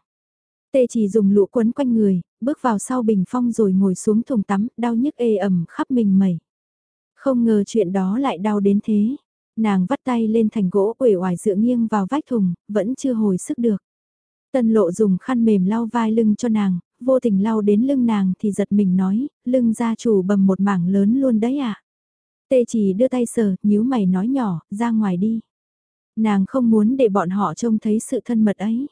Tê chỉ dùng lụa quấn quanh người, bước vào sau bình phong rồi ngồi xuống thùng tắm, đau nhức ê ẩm khắp mình mẩy. Không ngờ chuyện đó lại đau đến thế. Nàng vắt tay lên thành gỗ uể oải dựa nghiêng vào vách thùng, vẫn chưa hồi sức được. Tân lộ dùng khăn mềm lau vai lưng cho nàng, vô tình lau đến lưng nàng thì giật mình nói, lưng gia chủ bầm một mảng lớn luôn đấy ạ. À? Tê chỉ đưa tay sờ, nhíu mày nói nhỏ, ra ngoài đi. Nàng không muốn để bọn họ trông thấy sự thân mật ấy.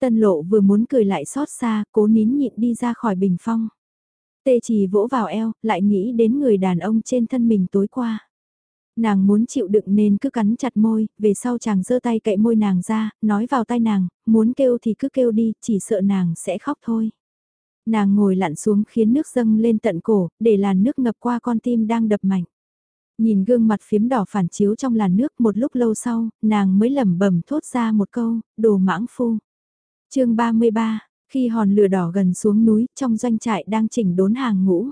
Tân lộ vừa muốn cười lại xót xa, cố nín nhịn đi ra khỏi bình phong. Tê chỉ vỗ vào eo, lại nghĩ đến người đàn ông trên thân mình tối qua. Nàng muốn chịu đựng nên cứ cắn chặt môi, về sau chàng giơ tay cậy môi nàng ra, nói vào tai nàng, muốn kêu thì cứ kêu đi, chỉ sợ nàng sẽ khóc thôi. Nàng ngồi lặn xuống khiến nước dâng lên tận cổ, để làn nước ngập qua con tim đang đập mạnh. Nhìn gương mặt phiếm đỏ phản chiếu trong làn nước một lúc lâu sau, nàng mới lẩm bẩm thốt ra một câu, đồ mãng phu. chương 33, khi hòn lửa đỏ gần xuống núi, trong doanh trại đang chỉnh đốn hàng ngũ.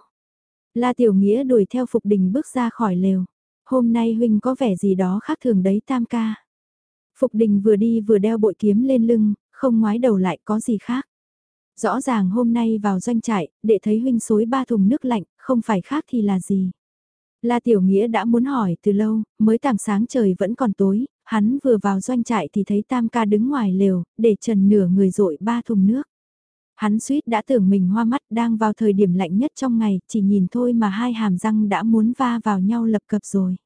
La Tiểu Nghĩa đuổi theo Phục Đình bước ra khỏi lều. Hôm nay huynh có vẻ gì đó khác thường đấy tam ca. Phục Đình vừa đi vừa đeo bội kiếm lên lưng, không ngoái đầu lại có gì khác. Rõ ràng hôm nay vào doanh trại, để thấy huynh xối ba thùng nước lạnh, không phải khác thì là gì. La Tiểu Nghĩa đã muốn hỏi từ lâu, mới tảng sáng trời vẫn còn tối, hắn vừa vào doanh trại thì thấy Tam ca đứng ngoài lều, để trần nửa người rội ba thùng nước. Hắn suýt đã tưởng mình hoa mắt đang vào thời điểm lạnh nhất trong ngày, chỉ nhìn thôi mà hai hàm răng đã muốn va vào nhau lập cập rồi.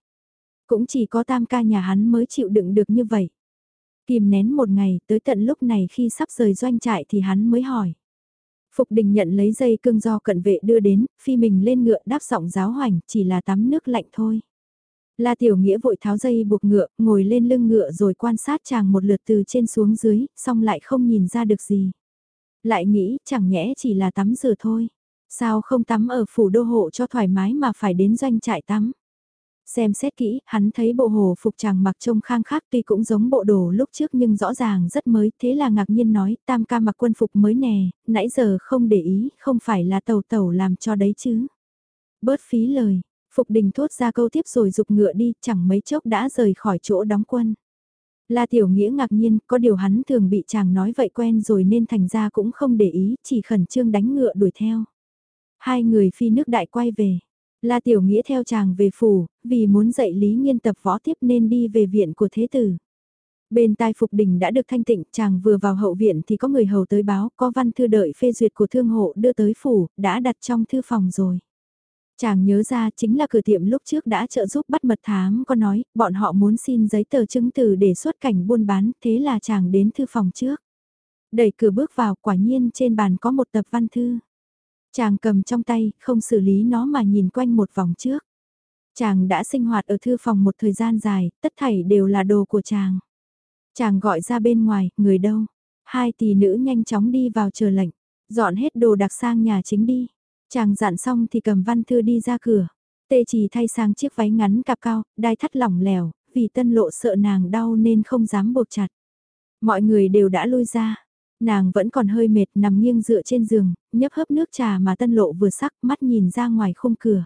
Cũng chỉ có tam ca nhà hắn mới chịu đựng được như vậy. Kìm nén một ngày, tới tận lúc này khi sắp rời doanh trại thì hắn mới hỏi. Phục đình nhận lấy dây cương do cận vệ đưa đến, phi mình lên ngựa đáp giọng giáo hoành, chỉ là tắm nước lạnh thôi. La Tiểu Nghĩa vội tháo dây buộc ngựa, ngồi lên lưng ngựa rồi quan sát chàng một lượt từ trên xuống dưới, xong lại không nhìn ra được gì. Lại nghĩ chẳng nhẽ chỉ là tắm rửa thôi. Sao không tắm ở phủ đô hộ cho thoải mái mà phải đến doanh trại tắm. Xem xét kỹ, hắn thấy bộ hồ phục chàng mặc trông khang khác tuy cũng giống bộ đồ lúc trước nhưng rõ ràng rất mới, thế là ngạc nhiên nói, tam ca mặc quân phục mới nè, nãy giờ không để ý, không phải là tàu tàu làm cho đấy chứ. Bớt phí lời, Phục đình thốt ra câu tiếp rồi dục ngựa đi, chẳng mấy chốc đã rời khỏi chỗ đóng quân. La Tiểu Nghĩa ngạc nhiên, có điều hắn thường bị chàng nói vậy quen rồi nên thành ra cũng không để ý, chỉ khẩn trương đánh ngựa đuổi theo. Hai người phi nước đại quay về. La Tiểu Nghĩa theo chàng về phủ, vì muốn dạy Lý Nghiên tập võ tiếp nên đi về viện của Thế Tử. Bên tai Phục Đình đã được thanh tịnh, chàng vừa vào hậu viện thì có người hầu tới báo, có văn thư đợi phê duyệt của thương hộ đưa tới phủ, đã đặt trong thư phòng rồi. Chàng nhớ ra chính là cửa tiệm lúc trước đã trợ giúp bắt mật thám có nói, bọn họ muốn xin giấy tờ chứng từ để xuất cảnh buôn bán, thế là chàng đến thư phòng trước. Đẩy cửa bước vào, quả nhiên trên bàn có một tập văn thư. Chàng cầm trong tay, không xử lý nó mà nhìn quanh một vòng trước. Chàng đã sinh hoạt ở thư phòng một thời gian dài, tất thảy đều là đồ của chàng. Chàng gọi ra bên ngoài, người đâu? Hai tỷ nữ nhanh chóng đi vào chờ lệnh, dọn hết đồ đặc sang nhà chính đi. Chàng dặn xong thì cầm văn thư đi ra cửa. Tê chỉ thay sang chiếc váy ngắn cặp cao, đai thắt lỏng lẻo, vì tân lộ sợ nàng đau nên không dám buộc chặt. Mọi người đều đã lui ra. Nàng vẫn còn hơi mệt nằm nghiêng dựa trên giường, nhấp hớp nước trà mà tân lộ vừa sắc mắt nhìn ra ngoài khung cửa.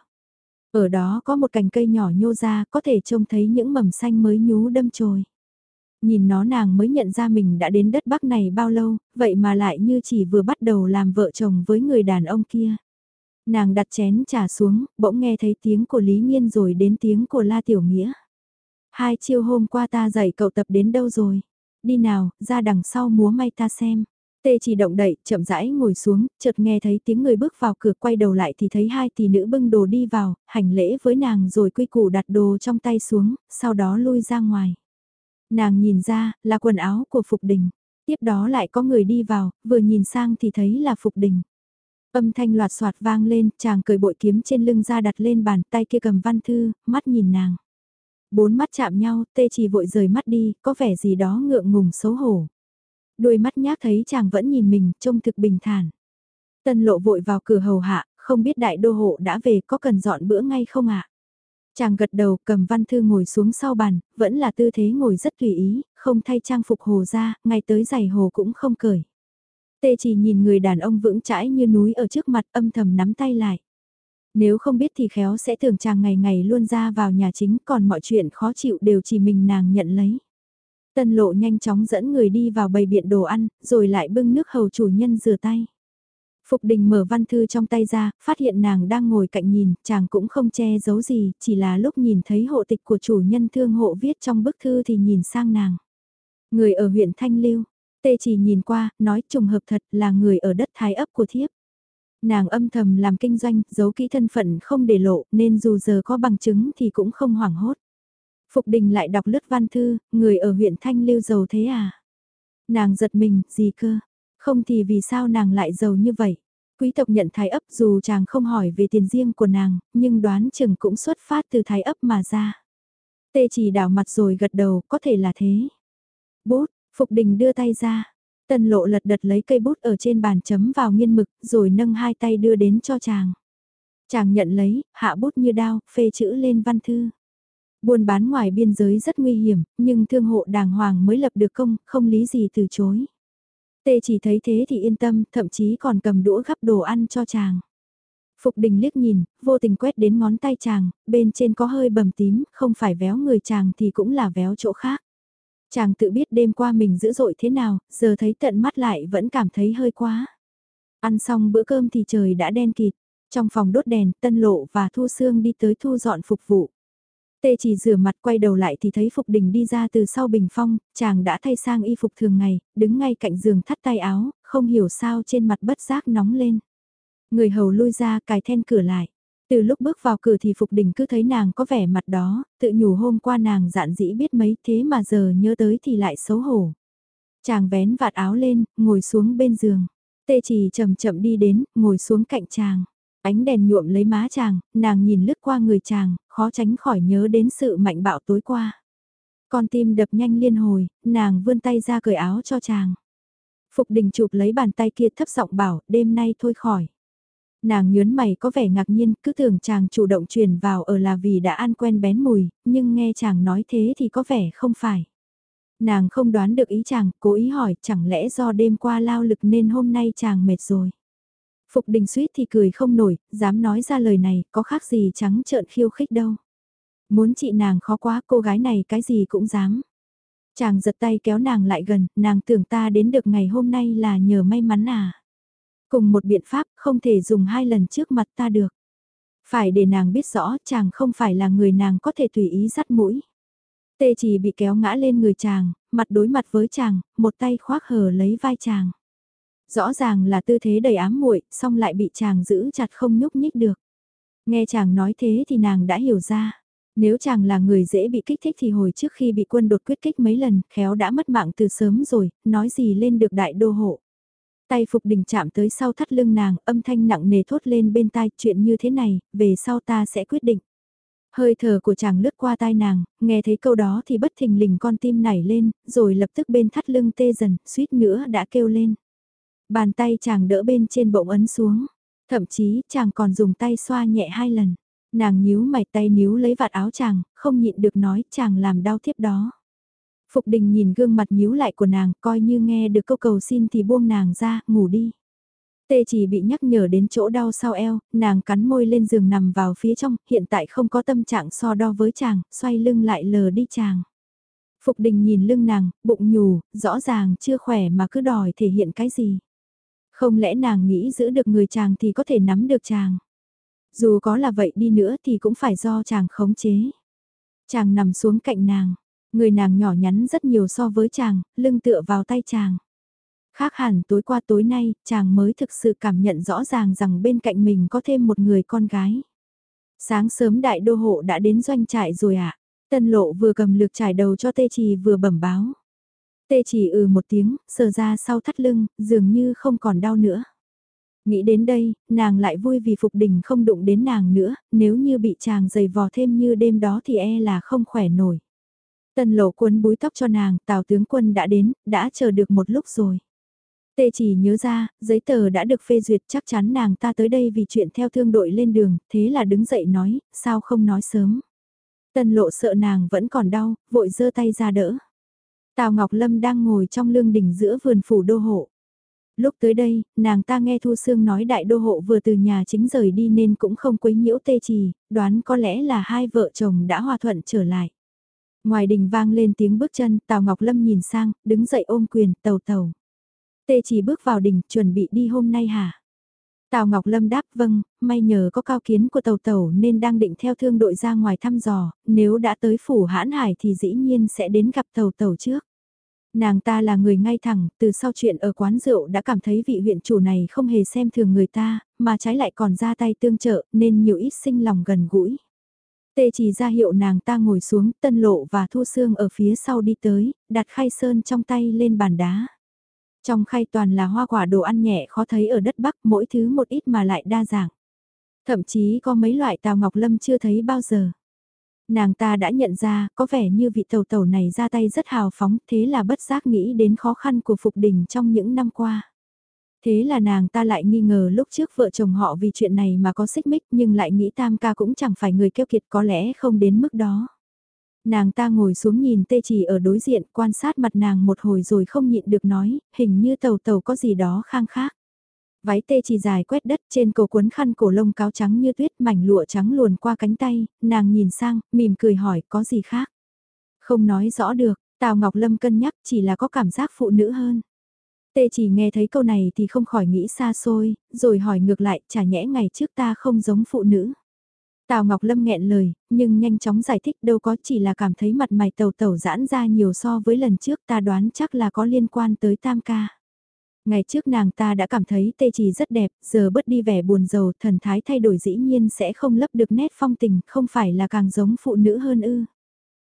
Ở đó có một cành cây nhỏ nhô ra có thể trông thấy những mầm xanh mới nhú đâm chồi. Nhìn nó nàng mới nhận ra mình đã đến đất Bắc này bao lâu, vậy mà lại như chỉ vừa bắt đầu làm vợ chồng với người đàn ông kia. Nàng đặt chén trà xuống, bỗng nghe thấy tiếng của Lý Nhiên rồi đến tiếng của La Tiểu Nghĩa. Hai chiêu hôm qua ta dạy cậu tập đến đâu rồi? Đi nào, ra đằng sau múa may ta xem. Tê chỉ động đậy, chậm rãi ngồi xuống, chợt nghe thấy tiếng người bước vào cửa quay đầu lại thì thấy hai tỷ nữ bưng đồ đi vào, hành lễ với nàng rồi quy củ đặt đồ trong tay xuống, sau đó lui ra ngoài. Nàng nhìn ra, là quần áo của Phục Đình. Tiếp đó lại có người đi vào, vừa nhìn sang thì thấy là Phục Đình. Âm thanh loạt soạt vang lên, chàng cởi bội kiếm trên lưng ra đặt lên bàn tay kia cầm văn thư, mắt nhìn nàng. Bốn mắt chạm nhau, tê chỉ vội rời mắt đi, có vẻ gì đó ngượng ngùng xấu hổ. Đôi mắt nhác thấy chàng vẫn nhìn mình, trông thực bình thản. Tân lộ vội vào cửa hầu hạ, không biết đại đô hộ đã về có cần dọn bữa ngay không ạ? Chàng gật đầu cầm văn thư ngồi xuống sau bàn, vẫn là tư thế ngồi rất tùy ý, không thay trang phục hồ ra, ngay tới giày hồ cũng không cởi. Tê chỉ nhìn người đàn ông vững chãi như núi ở trước mặt âm thầm nắm tay lại. Nếu không biết thì khéo sẽ tưởng chàng ngày ngày luôn ra vào nhà chính còn mọi chuyện khó chịu đều chỉ mình nàng nhận lấy. Tân lộ nhanh chóng dẫn người đi vào bầy biện đồ ăn, rồi lại bưng nước hầu chủ nhân rửa tay. Phục đình mở văn thư trong tay ra, phát hiện nàng đang ngồi cạnh nhìn, chàng cũng không che giấu gì, chỉ là lúc nhìn thấy hộ tịch của chủ nhân thương hộ viết trong bức thư thì nhìn sang nàng. Người ở huyện Thanh Lưu, tê chỉ nhìn qua, nói trùng hợp thật là người ở đất thái ấp của thiếp. Nàng âm thầm làm kinh doanh, giấu kỹ thân phận không để lộ, nên dù giờ có bằng chứng thì cũng không hoảng hốt. Phục đình lại đọc lướt văn thư, người ở huyện Thanh Lưu giàu thế à? Nàng giật mình, gì cơ? Không thì vì sao nàng lại giàu như vậy? Quý tộc nhận thái ấp dù chàng không hỏi về tiền riêng của nàng, nhưng đoán chừng cũng xuất phát từ thái ấp mà ra. Tê chỉ đảo mặt rồi gật đầu, có thể là thế. Bút, Phục Đình đưa tay ra. Tần lộ lật đật lấy cây bút ở trên bàn chấm vào nghiên mực, rồi nâng hai tay đưa đến cho chàng. Chàng nhận lấy, hạ bút như đao, phê chữ lên văn thư. Buôn bán ngoài biên giới rất nguy hiểm, nhưng thương hộ đàng hoàng mới lập được công, không lý gì từ chối. Tê chỉ thấy thế thì yên tâm, thậm chí còn cầm đũa gắp đồ ăn cho chàng. Phục đình liếc nhìn, vô tình quét đến ngón tay chàng, bên trên có hơi bầm tím, không phải véo người chàng thì cũng là véo chỗ khác. Chàng tự biết đêm qua mình dữ dội thế nào, giờ thấy tận mắt lại vẫn cảm thấy hơi quá. Ăn xong bữa cơm thì trời đã đen kịt, trong phòng đốt đèn, tân lộ và thu xương đi tới thu dọn phục vụ. Tê chỉ rửa mặt quay đầu lại thì thấy Phục Đình đi ra từ sau bình phong, chàng đã thay sang y phục thường ngày, đứng ngay cạnh giường thắt tay áo, không hiểu sao trên mặt bất giác nóng lên. Người hầu lui ra cài then cửa lại. Từ lúc bước vào cửa thì Phục Đình cứ thấy nàng có vẻ mặt đó, tự nhủ hôm qua nàng dạn dĩ biết mấy thế mà giờ nhớ tới thì lại xấu hổ. Chàng vén vạt áo lên, ngồi xuống bên giường. Tê chỉ chậm chậm đi đến, ngồi xuống cạnh chàng. Ánh đèn nhuộm lấy má chàng, nàng nhìn lướt qua người chàng, khó tránh khỏi nhớ đến sự mạnh bạo tối qua. Con tim đập nhanh liên hồi, nàng vươn tay ra cởi áo cho chàng. Phục đình chụp lấy bàn tay kia thấp giọng bảo, đêm nay thôi khỏi. Nàng nhớn mày có vẻ ngạc nhiên, cứ tưởng chàng chủ động truyền vào ở là vì đã ăn quen bén mùi, nhưng nghe chàng nói thế thì có vẻ không phải. Nàng không đoán được ý chàng, cố ý hỏi chẳng lẽ do đêm qua lao lực nên hôm nay chàng mệt rồi. Phục đình suýt thì cười không nổi, dám nói ra lời này, có khác gì trắng trợn khiêu khích đâu. Muốn chị nàng khó quá, cô gái này cái gì cũng dám. Chàng giật tay kéo nàng lại gần, nàng tưởng ta đến được ngày hôm nay là nhờ may mắn à. Cùng một biện pháp không thể dùng hai lần trước mặt ta được. Phải để nàng biết rõ chàng không phải là người nàng có thể tùy ý dắt mũi. Tê chỉ bị kéo ngã lên người chàng, mặt đối mặt với chàng, một tay khoác hờ lấy vai chàng. Rõ ràng là tư thế đầy ám muội, song lại bị chàng giữ chặt không nhúc nhích được. Nghe chàng nói thế thì nàng đã hiểu ra. Nếu chàng là người dễ bị kích thích thì hồi trước khi bị quân đột quyết kích mấy lần, khéo đã mất mạng từ sớm rồi, nói gì lên được đại đô hộ. Tay Phục Đình chạm tới sau thắt lưng nàng, âm thanh nặng nề thốt lên bên tai chuyện như thế này, về sau ta sẽ quyết định. Hơi thở của chàng lướt qua tai nàng, nghe thấy câu đó thì bất thình lình con tim nảy lên, rồi lập tức bên thắt lưng tê dần, suýt nữa đã kêu lên. Bàn tay chàng đỡ bên trên bụng ấn xuống, thậm chí chàng còn dùng tay xoa nhẹ hai lần. Nàng nhíu mày tay níu lấy vạt áo chàng, không nhịn được nói chàng làm đau thiếp đó. Phục đình nhìn gương mặt nhíu lại của nàng, coi như nghe được câu cầu xin thì buông nàng ra, ngủ đi. Tê chỉ bị nhắc nhở đến chỗ đau sau eo, nàng cắn môi lên giường nằm vào phía trong, hiện tại không có tâm trạng so đo với chàng, xoay lưng lại lờ đi chàng. Phục đình nhìn lưng nàng, bụng nhù, rõ ràng chưa khỏe mà cứ đòi thể hiện cái gì. Không lẽ nàng nghĩ giữ được người chàng thì có thể nắm được chàng. Dù có là vậy đi nữa thì cũng phải do chàng khống chế. Chàng nằm xuống cạnh nàng, người nàng nhỏ nhắn rất nhiều so với chàng, lưng tựa vào tay chàng. Khác hẳn tối qua tối nay, chàng mới thực sự cảm nhận rõ ràng rằng bên cạnh mình có thêm một người con gái. Sáng sớm đại đô hộ đã đến doanh trại rồi ạ. À? Tân lộ vừa cầm lược trải đầu cho tê trì vừa bẩm báo. Tê chỉ ừ một tiếng, sờ ra sau thắt lưng, dường như không còn đau nữa. Nghĩ đến đây, nàng lại vui vì Phục Đình không đụng đến nàng nữa, nếu như bị chàng giày vò thêm như đêm đó thì e là không khỏe nổi. Tân lộ quân búi tóc cho nàng, tào tướng quân đã đến, đã chờ được một lúc rồi. Tê chỉ nhớ ra, giấy tờ đã được phê duyệt chắc chắn nàng ta tới đây vì chuyện theo thương đội lên đường, thế là đứng dậy nói, sao không nói sớm. Tân lộ sợ nàng vẫn còn đau, vội giơ tay ra đỡ. Tào Ngọc Lâm đang ngồi trong lương đỉnh giữa vườn phủ đô hộ. Lúc tới đây, nàng ta nghe Thu Sương nói đại đô hộ vừa từ nhà chính rời đi nên cũng không quấy nhiễu tê trì, đoán có lẽ là hai vợ chồng đã hòa thuận trở lại. Ngoài đình vang lên tiếng bước chân, Tào Ngọc Lâm nhìn sang, đứng dậy ôm quyền, tàu tàu. Tê chỉ bước vào đình, chuẩn bị đi hôm nay hả? Tào Ngọc Lâm đáp vâng, may nhờ có cao kiến của tàu tàu nên đang định theo thương đội ra ngoài thăm dò, nếu đã tới phủ hãn hải thì dĩ nhiên sẽ đến gặp tàu tàu trước. Nàng ta là người ngay thẳng, từ sau chuyện ở quán rượu đã cảm thấy vị huyện chủ này không hề xem thường người ta, mà trái lại còn ra tay tương trợ nên nhiều ít sinh lòng gần gũi. Tê chỉ ra hiệu nàng ta ngồi xuống, tân lộ và thu xương ở phía sau đi tới, đặt khay sơn trong tay lên bàn đá. Trong khay toàn là hoa quả đồ ăn nhẹ khó thấy ở đất Bắc mỗi thứ một ít mà lại đa dạng. Thậm chí có mấy loại tào ngọc lâm chưa thấy bao giờ. Nàng ta đã nhận ra có vẻ như vị tàu tàu này ra tay rất hào phóng thế là bất giác nghĩ đến khó khăn của Phục Đình trong những năm qua. Thế là nàng ta lại nghi ngờ lúc trước vợ chồng họ vì chuyện này mà có xích mích nhưng lại nghĩ tam ca cũng chẳng phải người keo kiệt có lẽ không đến mức đó. Nàng ta ngồi xuống nhìn tê chỉ ở đối diện quan sát mặt nàng một hồi rồi không nhịn được nói, hình như tàu tàu có gì đó khang khác. Váy tê chỉ dài quét đất trên cổ cuốn khăn cổ lông cáo trắng như tuyết mảnh lụa trắng luồn qua cánh tay, nàng nhìn sang, mỉm cười hỏi có gì khác. Không nói rõ được, Tào Ngọc Lâm cân nhắc chỉ là có cảm giác phụ nữ hơn. Tê chỉ nghe thấy câu này thì không khỏi nghĩ xa xôi, rồi hỏi ngược lại chả nhẽ ngày trước ta không giống phụ nữ. Tào Ngọc Lâm nghẹn lời, nhưng nhanh chóng giải thích đâu có chỉ là cảm thấy mặt mày tàu tàu giãn ra nhiều so với lần trước ta đoán chắc là có liên quan tới tam ca. Ngày trước nàng ta đã cảm thấy tê trì rất đẹp, giờ bớt đi vẻ buồn rầu thần thái thay đổi dĩ nhiên sẽ không lấp được nét phong tình, không phải là càng giống phụ nữ hơn ư.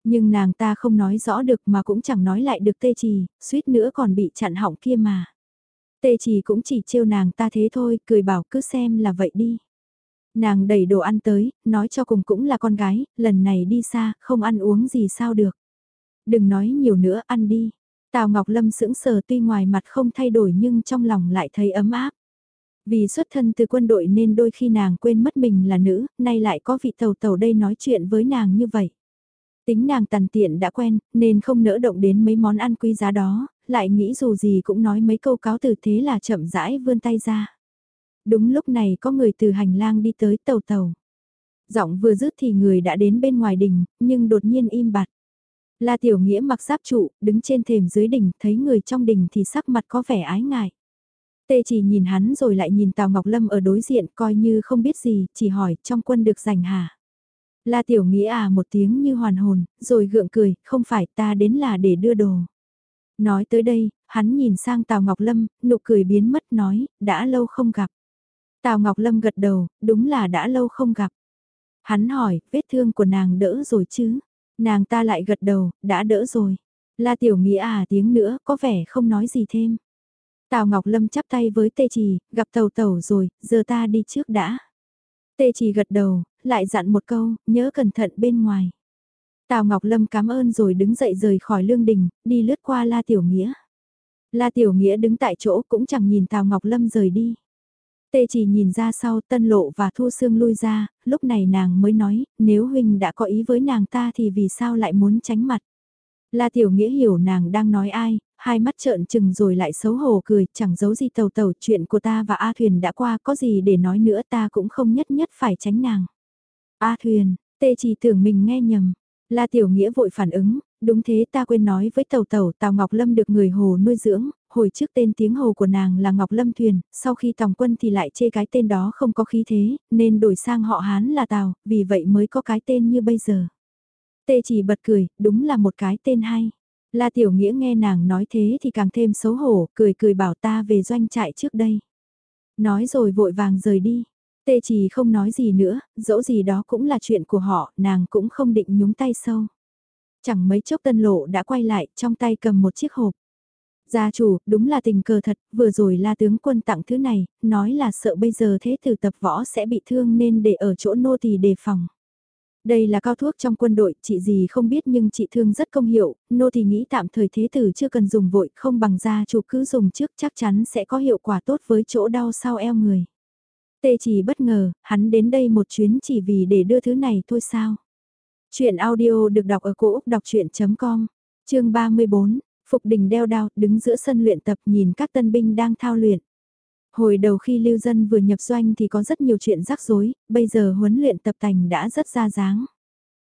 Nhưng nàng ta không nói rõ được mà cũng chẳng nói lại được tê trì, suýt nữa còn bị chặn hỏng kia mà. Tê trì cũng chỉ trêu nàng ta thế thôi, cười bảo cứ xem là vậy đi. Nàng đẩy đồ ăn tới, nói cho cùng cũng là con gái, lần này đi xa, không ăn uống gì sao được. Đừng nói nhiều nữa, ăn đi. Tào Ngọc Lâm sững sờ tuy ngoài mặt không thay đổi nhưng trong lòng lại thấy ấm áp. Vì xuất thân từ quân đội nên đôi khi nàng quên mất mình là nữ, nay lại có vị tàu tàu đây nói chuyện với nàng như vậy. Tính nàng tàn tiện đã quen, nên không nỡ động đến mấy món ăn quý giá đó, lại nghĩ dù gì cũng nói mấy câu cáo từ thế là chậm rãi vươn tay ra. Đúng lúc này có người từ hành lang đi tới tàu tàu. Giọng vừa dứt thì người đã đến bên ngoài đình, nhưng đột nhiên im bặt. La Tiểu Nghĩa mặc giáp trụ, đứng trên thềm dưới đỉnh, thấy người trong đỉnh thì sắc mặt có vẻ ái ngại. Tê chỉ nhìn hắn rồi lại nhìn Tào Ngọc Lâm ở đối diện coi như không biết gì, chỉ hỏi trong quân được giành hả. La Tiểu Nghĩa à một tiếng như hoàn hồn, rồi gượng cười, không phải ta đến là để đưa đồ. Nói tới đây, hắn nhìn sang Tào Ngọc Lâm, nụ cười biến mất nói, đã lâu không gặp. Tào Ngọc Lâm gật đầu, đúng là đã lâu không gặp. Hắn hỏi, vết thương của nàng đỡ rồi chứ? Nàng ta lại gật đầu, đã đỡ rồi. La Tiểu Nghĩa à tiếng nữa, có vẻ không nói gì thêm. Tào Ngọc Lâm chắp tay với Tê Trì, gặp tàu tàu rồi, giờ ta đi trước đã. Tê Trì gật đầu, lại dặn một câu, nhớ cẩn thận bên ngoài. Tào Ngọc Lâm cảm ơn rồi đứng dậy rời khỏi lương đình, đi lướt qua La Tiểu Nghĩa. La Tiểu Nghĩa đứng tại chỗ cũng chẳng nhìn Tào Ngọc Lâm rời đi. Tê chỉ nhìn ra sau tân lộ và thu xương lui ra, lúc này nàng mới nói, nếu huynh đã có ý với nàng ta thì vì sao lại muốn tránh mặt. La Tiểu Nghĩa hiểu nàng đang nói ai, hai mắt trợn trừng rồi lại xấu hổ cười, chẳng giấu gì tàu tàu, chuyện của ta và A Thuyền đã qua, có gì để nói nữa ta cũng không nhất nhất phải tránh nàng. A Thuyền, tê chỉ tưởng mình nghe nhầm. La Tiểu Nghĩa vội phản ứng, đúng thế ta quên nói với tàu tàu Tào Ngọc Lâm được người hồ nuôi dưỡng, hồi trước tên tiếng hồ của nàng là Ngọc Lâm Thuyền, sau khi tòng quân thì lại chê cái tên đó không có khí thế, nên đổi sang họ Hán là Tào, vì vậy mới có cái tên như bây giờ. Tê chỉ bật cười, đúng là một cái tên hay. La Tiểu Nghĩa nghe nàng nói thế thì càng thêm xấu hổ, cười cười bảo ta về doanh trại trước đây. Nói rồi vội vàng rời đi. Tê chỉ không nói gì nữa, dẫu gì đó cũng là chuyện của họ, nàng cũng không định nhúng tay sâu. Chẳng mấy chốc tân lộ đã quay lại, trong tay cầm một chiếc hộp. Gia chủ, đúng là tình cờ thật, vừa rồi la tướng quân tặng thứ này, nói là sợ bây giờ thế tử tập võ sẽ bị thương nên để ở chỗ nô tỳ đề phòng. Đây là cao thuốc trong quân đội, chị gì không biết nhưng chị thương rất công hiệu, nô thì nghĩ tạm thời thế tử chưa cần dùng vội, không bằng gia chủ cứ dùng trước chắc chắn sẽ có hiệu quả tốt với chỗ đau sau eo người. Tê chỉ bất ngờ, hắn đến đây một chuyến chỉ vì để đưa thứ này thôi sao. Chuyện audio được đọc ở cổ Úc đọc chuyện.com, chương 34, Phục Đình đeo đao, đứng giữa sân luyện tập nhìn các tân binh đang thao luyện. Hồi đầu khi lưu dân vừa nhập doanh thì có rất nhiều chuyện rắc rối, bây giờ huấn luyện tập thành đã rất ra dáng.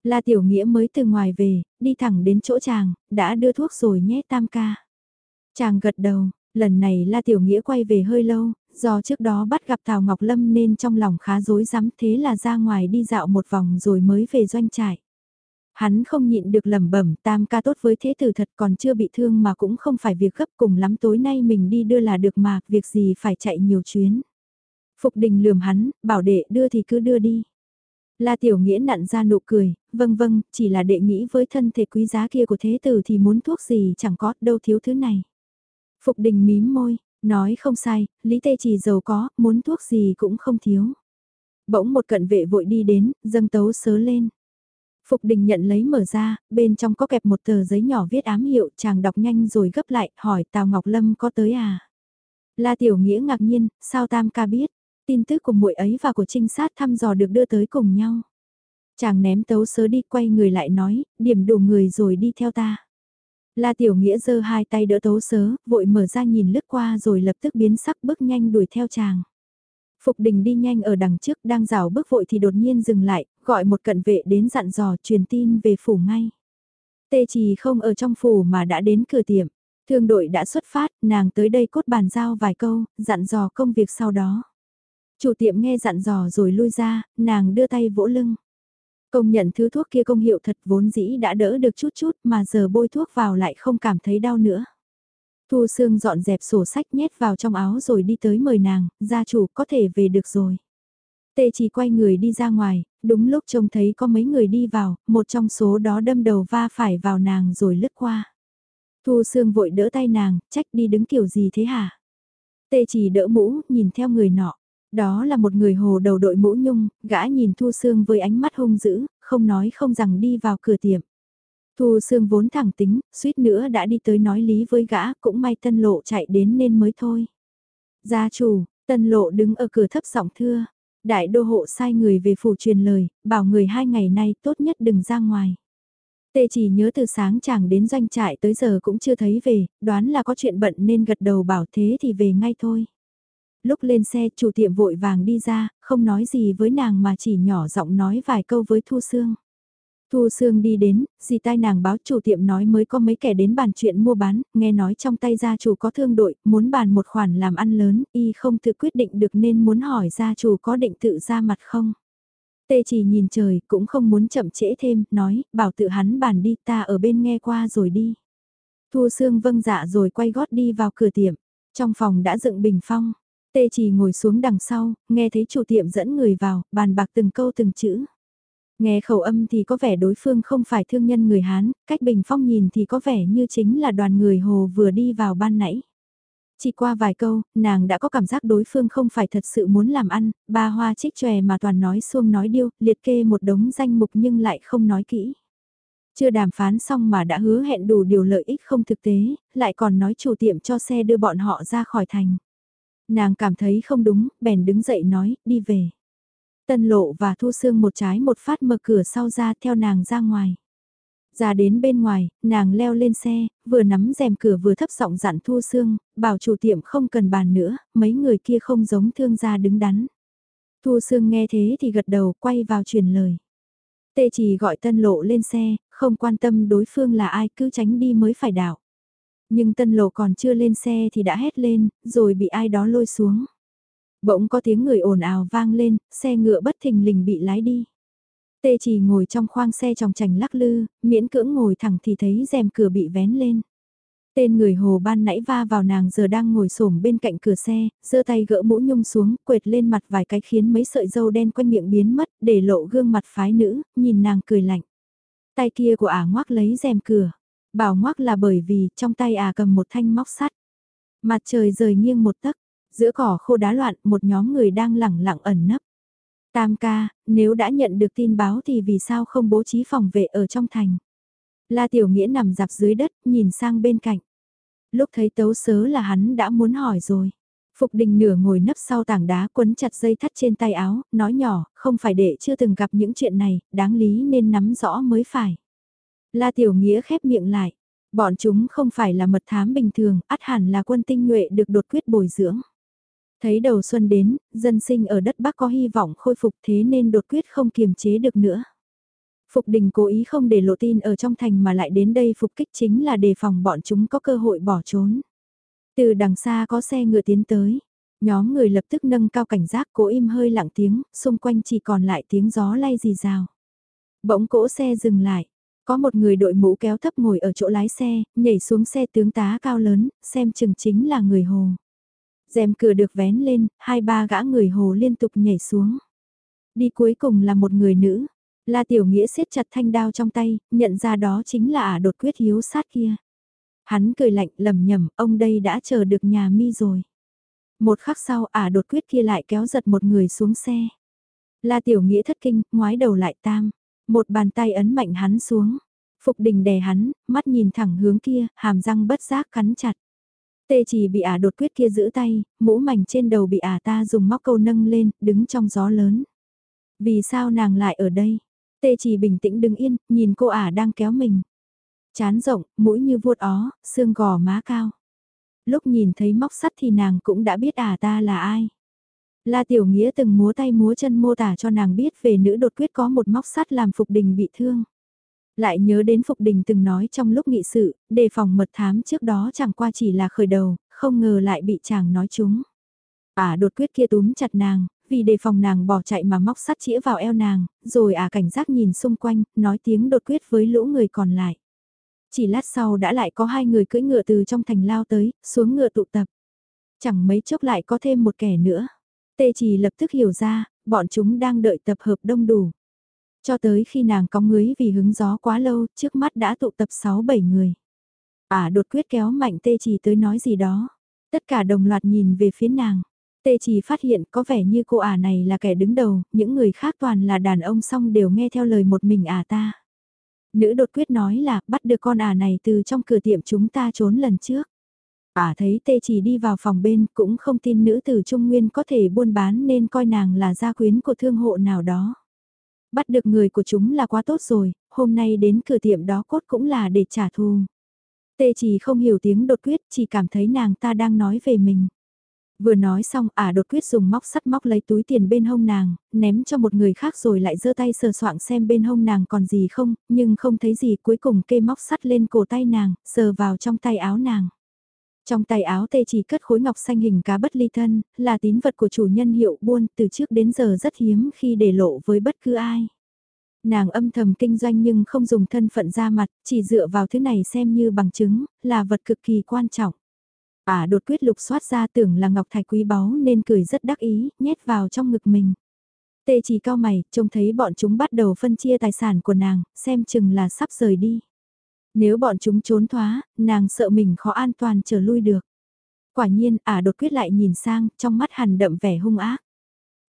La Tiểu Nghĩa mới từ ngoài về, đi thẳng đến chỗ chàng, đã đưa thuốc rồi nhé tam ca. Chàng gật đầu, lần này La Tiểu Nghĩa quay về hơi lâu, do trước đó bắt gặp Tào Ngọc Lâm nên trong lòng khá rối rắm thế là ra ngoài đi dạo một vòng rồi mới về doanh trại. Hắn không nhịn được lẩm bẩm tam ca tốt với thế tử thật còn chưa bị thương mà cũng không phải việc gấp cùng lắm tối nay mình đi đưa là được mà, việc gì phải chạy nhiều chuyến. Phục đình lườm hắn, bảo đệ đưa thì cứ đưa đi. La Tiểu Nghĩa nặn ra nụ cười, vâng vâng, chỉ là đệ nghĩ với thân thể quý giá kia của thế tử thì muốn thuốc gì chẳng có, đâu thiếu thứ này. Phục đình mím môi, nói không sai, Lý Tê chỉ giàu có, muốn thuốc gì cũng không thiếu. Bỗng một cận vệ vội đi đến, dâng tấu sớ lên. Phục đình nhận lấy mở ra, bên trong có kẹp một tờ giấy nhỏ viết ám hiệu, chàng đọc nhanh rồi gấp lại, hỏi Tào Ngọc Lâm có tới à? La Tiểu Nghĩa ngạc nhiên, sao Tam ca biết? Tin tức của muội ấy và của trinh sát thăm dò được đưa tới cùng nhau. Chàng ném tấu sớ đi quay người lại nói, điểm đủ người rồi đi theo ta. La Tiểu Nghĩa giơ hai tay đỡ tấu sớ, vội mở ra nhìn lướt qua rồi lập tức biến sắc bước nhanh đuổi theo chàng. Phục đình đi nhanh ở đằng trước đang rào bước vội thì đột nhiên dừng lại, gọi một cận vệ đến dặn dò truyền tin về phủ ngay. Tê Trì không ở trong phủ mà đã đến cửa tiệm. Thương đội đã xuất phát, nàng tới đây cốt bàn giao vài câu, dặn dò công việc sau đó. Chủ tiệm nghe dặn dò rồi lui ra, nàng đưa tay vỗ lưng. Công nhận thứ thuốc kia công hiệu thật vốn dĩ đã đỡ được chút chút mà giờ bôi thuốc vào lại không cảm thấy đau nữa. Thu Sương dọn dẹp sổ sách nhét vào trong áo rồi đi tới mời nàng, gia chủ có thể về được rồi. Tê chỉ quay người đi ra ngoài, đúng lúc trông thấy có mấy người đi vào, một trong số đó đâm đầu va phải vào nàng rồi lướt qua. Thu Sương vội đỡ tay nàng, trách đi đứng kiểu gì thế hả? Tê chỉ đỡ mũ, nhìn theo người nọ. Đó là một người hồ đầu đội mũ nhung, gã nhìn Thu Sương với ánh mắt hung dữ, không nói không rằng đi vào cửa tiệm. Thu Sương vốn thẳng tính, suýt nữa đã đi tới nói lý với gã, cũng may tân lộ chạy đến nên mới thôi. Gia chủ, tân lộ đứng ở cửa thấp giọng thưa, đại đô hộ sai người về phủ truyền lời, bảo người hai ngày nay tốt nhất đừng ra ngoài. Tê chỉ nhớ từ sáng chàng đến doanh trại tới giờ cũng chưa thấy về, đoán là có chuyện bận nên gật đầu bảo thế thì về ngay thôi. Lúc lên xe chủ tiệm vội vàng đi ra, không nói gì với nàng mà chỉ nhỏ giọng nói vài câu với Thu Sương. Thu Sương đi đến, dì tai nàng báo chủ tiệm nói mới có mấy kẻ đến bàn chuyện mua bán, nghe nói trong tay gia chủ có thương đội, muốn bàn một khoản làm ăn lớn, y không tự quyết định được nên muốn hỏi gia chủ có định tự ra mặt không. Tê chỉ nhìn trời, cũng không muốn chậm trễ thêm, nói, bảo tự hắn bàn đi ta ở bên nghe qua rồi đi. Thu Sương vâng dạ rồi quay gót đi vào cửa tiệm, trong phòng đã dựng bình phong. Tê chỉ ngồi xuống đằng sau, nghe thấy chủ tiệm dẫn người vào, bàn bạc từng câu từng chữ. Nghe khẩu âm thì có vẻ đối phương không phải thương nhân người Hán, cách bình phong nhìn thì có vẻ như chính là đoàn người Hồ vừa đi vào ban nãy. Chỉ qua vài câu, nàng đã có cảm giác đối phương không phải thật sự muốn làm ăn, ba hoa trích chòe mà toàn nói xuông nói điêu, liệt kê một đống danh mục nhưng lại không nói kỹ. Chưa đàm phán xong mà đã hứa hẹn đủ điều lợi ích không thực tế, lại còn nói chủ tiệm cho xe đưa bọn họ ra khỏi thành. Nàng cảm thấy không đúng, bèn đứng dậy nói, đi về. Tân lộ và thu xương một trái một phát mở cửa sau ra theo nàng ra ngoài. Ra đến bên ngoài, nàng leo lên xe, vừa nắm rèm cửa vừa thấp giọng dặn thu xương, bảo chủ tiệm không cần bàn nữa, mấy người kia không giống thương gia đứng đắn. Thu xương nghe thế thì gật đầu quay vào truyền lời. Tê chỉ gọi tân lộ lên xe, không quan tâm đối phương là ai cứ tránh đi mới phải đảo. Nhưng tân lộ còn chưa lên xe thì đã hét lên, rồi bị ai đó lôi xuống. Bỗng có tiếng người ồn ào vang lên, xe ngựa bất thình lình bị lái đi. Tê chỉ ngồi trong khoang xe trong chành lắc lư, miễn cưỡng ngồi thẳng thì thấy rèm cửa bị vén lên. Tên người hồ ban nãy va vào nàng giờ đang ngồi xổm bên cạnh cửa xe, giơ tay gỡ mũ nhung xuống, quệt lên mặt vài cái khiến mấy sợi dâu đen quanh miệng biến mất, để lộ gương mặt phái nữ, nhìn nàng cười lạnh. Tay kia của ả ngoác lấy rèm cửa. Bảo ngoác là bởi vì trong tay à cầm một thanh móc sắt. Mặt trời rời nghiêng một tấc, giữa cỏ khô đá loạn một nhóm người đang lẳng lặng ẩn nấp. Tam ca, nếu đã nhận được tin báo thì vì sao không bố trí phòng vệ ở trong thành? La Tiểu Nghĩa nằm dạp dưới đất, nhìn sang bên cạnh. Lúc thấy tấu sớ là hắn đã muốn hỏi rồi. Phục đình nửa ngồi nấp sau tảng đá quấn chặt dây thắt trên tay áo, nói nhỏ, không phải để chưa từng gặp những chuyện này, đáng lý nên nắm rõ mới phải. La Tiểu Nghĩa khép miệng lại. Bọn chúng không phải là mật thám bình thường, át hẳn là quân tinh nhuệ được đột quyết bồi dưỡng. Thấy đầu xuân đến, dân sinh ở đất Bắc có hy vọng khôi phục thế nên đột quyết không kiềm chế được nữa. Phục đình cố ý không để lộ tin ở trong thành mà lại đến đây phục kích chính là đề phòng bọn chúng có cơ hội bỏ trốn. Từ đằng xa có xe ngựa tiến tới, nhóm người lập tức nâng cao cảnh giác cố im hơi lặng tiếng, xung quanh chỉ còn lại tiếng gió lay rì rào. Bỗng cỗ xe dừng lại, có một người đội mũ kéo thấp ngồi ở chỗ lái xe, nhảy xuống xe tướng tá cao lớn, xem chừng chính là người hồ rèm cửa được vén lên, hai ba gã người hồ liên tục nhảy xuống. Đi cuối cùng là một người nữ. La Tiểu Nghĩa siết chặt thanh đao trong tay, nhận ra đó chính là ả đột quyết hiếu sát kia. Hắn cười lạnh lầm nhầm, ông đây đã chờ được nhà mi rồi. Một khắc sau ả đột quyết kia lại kéo giật một người xuống xe. La Tiểu Nghĩa thất kinh, ngoái đầu lại tam. Một bàn tay ấn mạnh hắn xuống. Phục đình đè hắn, mắt nhìn thẳng hướng kia, hàm răng bất giác cắn chặt. Tê chỉ bị ả đột quyết kia giữ tay, mũ mảnh trên đầu bị ả ta dùng móc câu nâng lên, đứng trong gió lớn. Vì sao nàng lại ở đây? Tê chỉ bình tĩnh đứng yên, nhìn cô ả đang kéo mình. Chán rộng, mũi như vuốt ó, xương gò má cao. Lúc nhìn thấy móc sắt thì nàng cũng đã biết ả ta là ai. La Tiểu Nghĩa từng múa tay múa chân mô tả cho nàng biết về nữ đột quyết có một móc sắt làm Phục Đình bị thương. Lại nhớ đến Phục Đình từng nói trong lúc nghị sự, đề phòng mật thám trước đó chẳng qua chỉ là khởi đầu, không ngờ lại bị chàng nói chúng. À đột quyết kia túm chặt nàng, vì đề phòng nàng bỏ chạy mà móc sắt chĩa vào eo nàng, rồi à cảnh giác nhìn xung quanh, nói tiếng đột quyết với lũ người còn lại. Chỉ lát sau đã lại có hai người cưỡi ngựa từ trong thành lao tới, xuống ngựa tụ tập. Chẳng mấy chốc lại có thêm một kẻ nữa. Tê chỉ lập tức hiểu ra, bọn chúng đang đợi tập hợp đông đủ. Cho tới khi nàng có ngưới vì hứng gió quá lâu, trước mắt đã tụ tập 6-7 người. À, đột quyết kéo mạnh tê chỉ tới nói gì đó. Tất cả đồng loạt nhìn về phía nàng. Tê chỉ phát hiện có vẻ như cô ả này là kẻ đứng đầu, những người khác toàn là đàn ông song đều nghe theo lời một mình ả ta. Nữ đột quyết nói là bắt được con ả này từ trong cửa tiệm chúng ta trốn lần trước. Ả thấy tê chỉ đi vào phòng bên cũng không tin nữ tử Trung Nguyên có thể buôn bán nên coi nàng là gia quyến của thương hộ nào đó. Bắt được người của chúng là quá tốt rồi, hôm nay đến cửa tiệm đó cốt cũng là để trả thù. Tê chỉ không hiểu tiếng đột quyết, chỉ cảm thấy nàng ta đang nói về mình. Vừa nói xong ả đột quyết dùng móc sắt móc lấy túi tiền bên hông nàng, ném cho một người khác rồi lại giơ tay sờ soạng xem bên hông nàng còn gì không, nhưng không thấy gì cuối cùng kê móc sắt lên cổ tay nàng, sờ vào trong tay áo nàng. Trong tay áo tê chỉ cất khối ngọc xanh hình cá bất ly thân, là tín vật của chủ nhân hiệu buôn từ trước đến giờ rất hiếm khi để lộ với bất cứ ai. Nàng âm thầm kinh doanh nhưng không dùng thân phận ra mặt, chỉ dựa vào thứ này xem như bằng chứng, là vật cực kỳ quan trọng. À đột quyết lục soát ra tưởng là ngọc thạch quý báu nên cười rất đắc ý, nhét vào trong ngực mình. Tê chỉ cao mày, trông thấy bọn chúng bắt đầu phân chia tài sản của nàng, xem chừng là sắp rời đi. Nếu bọn chúng trốn thoá, nàng sợ mình khó an toàn trở lui được. Quả nhiên, ả đột quyết lại nhìn sang, trong mắt hằn đậm vẻ hung ác.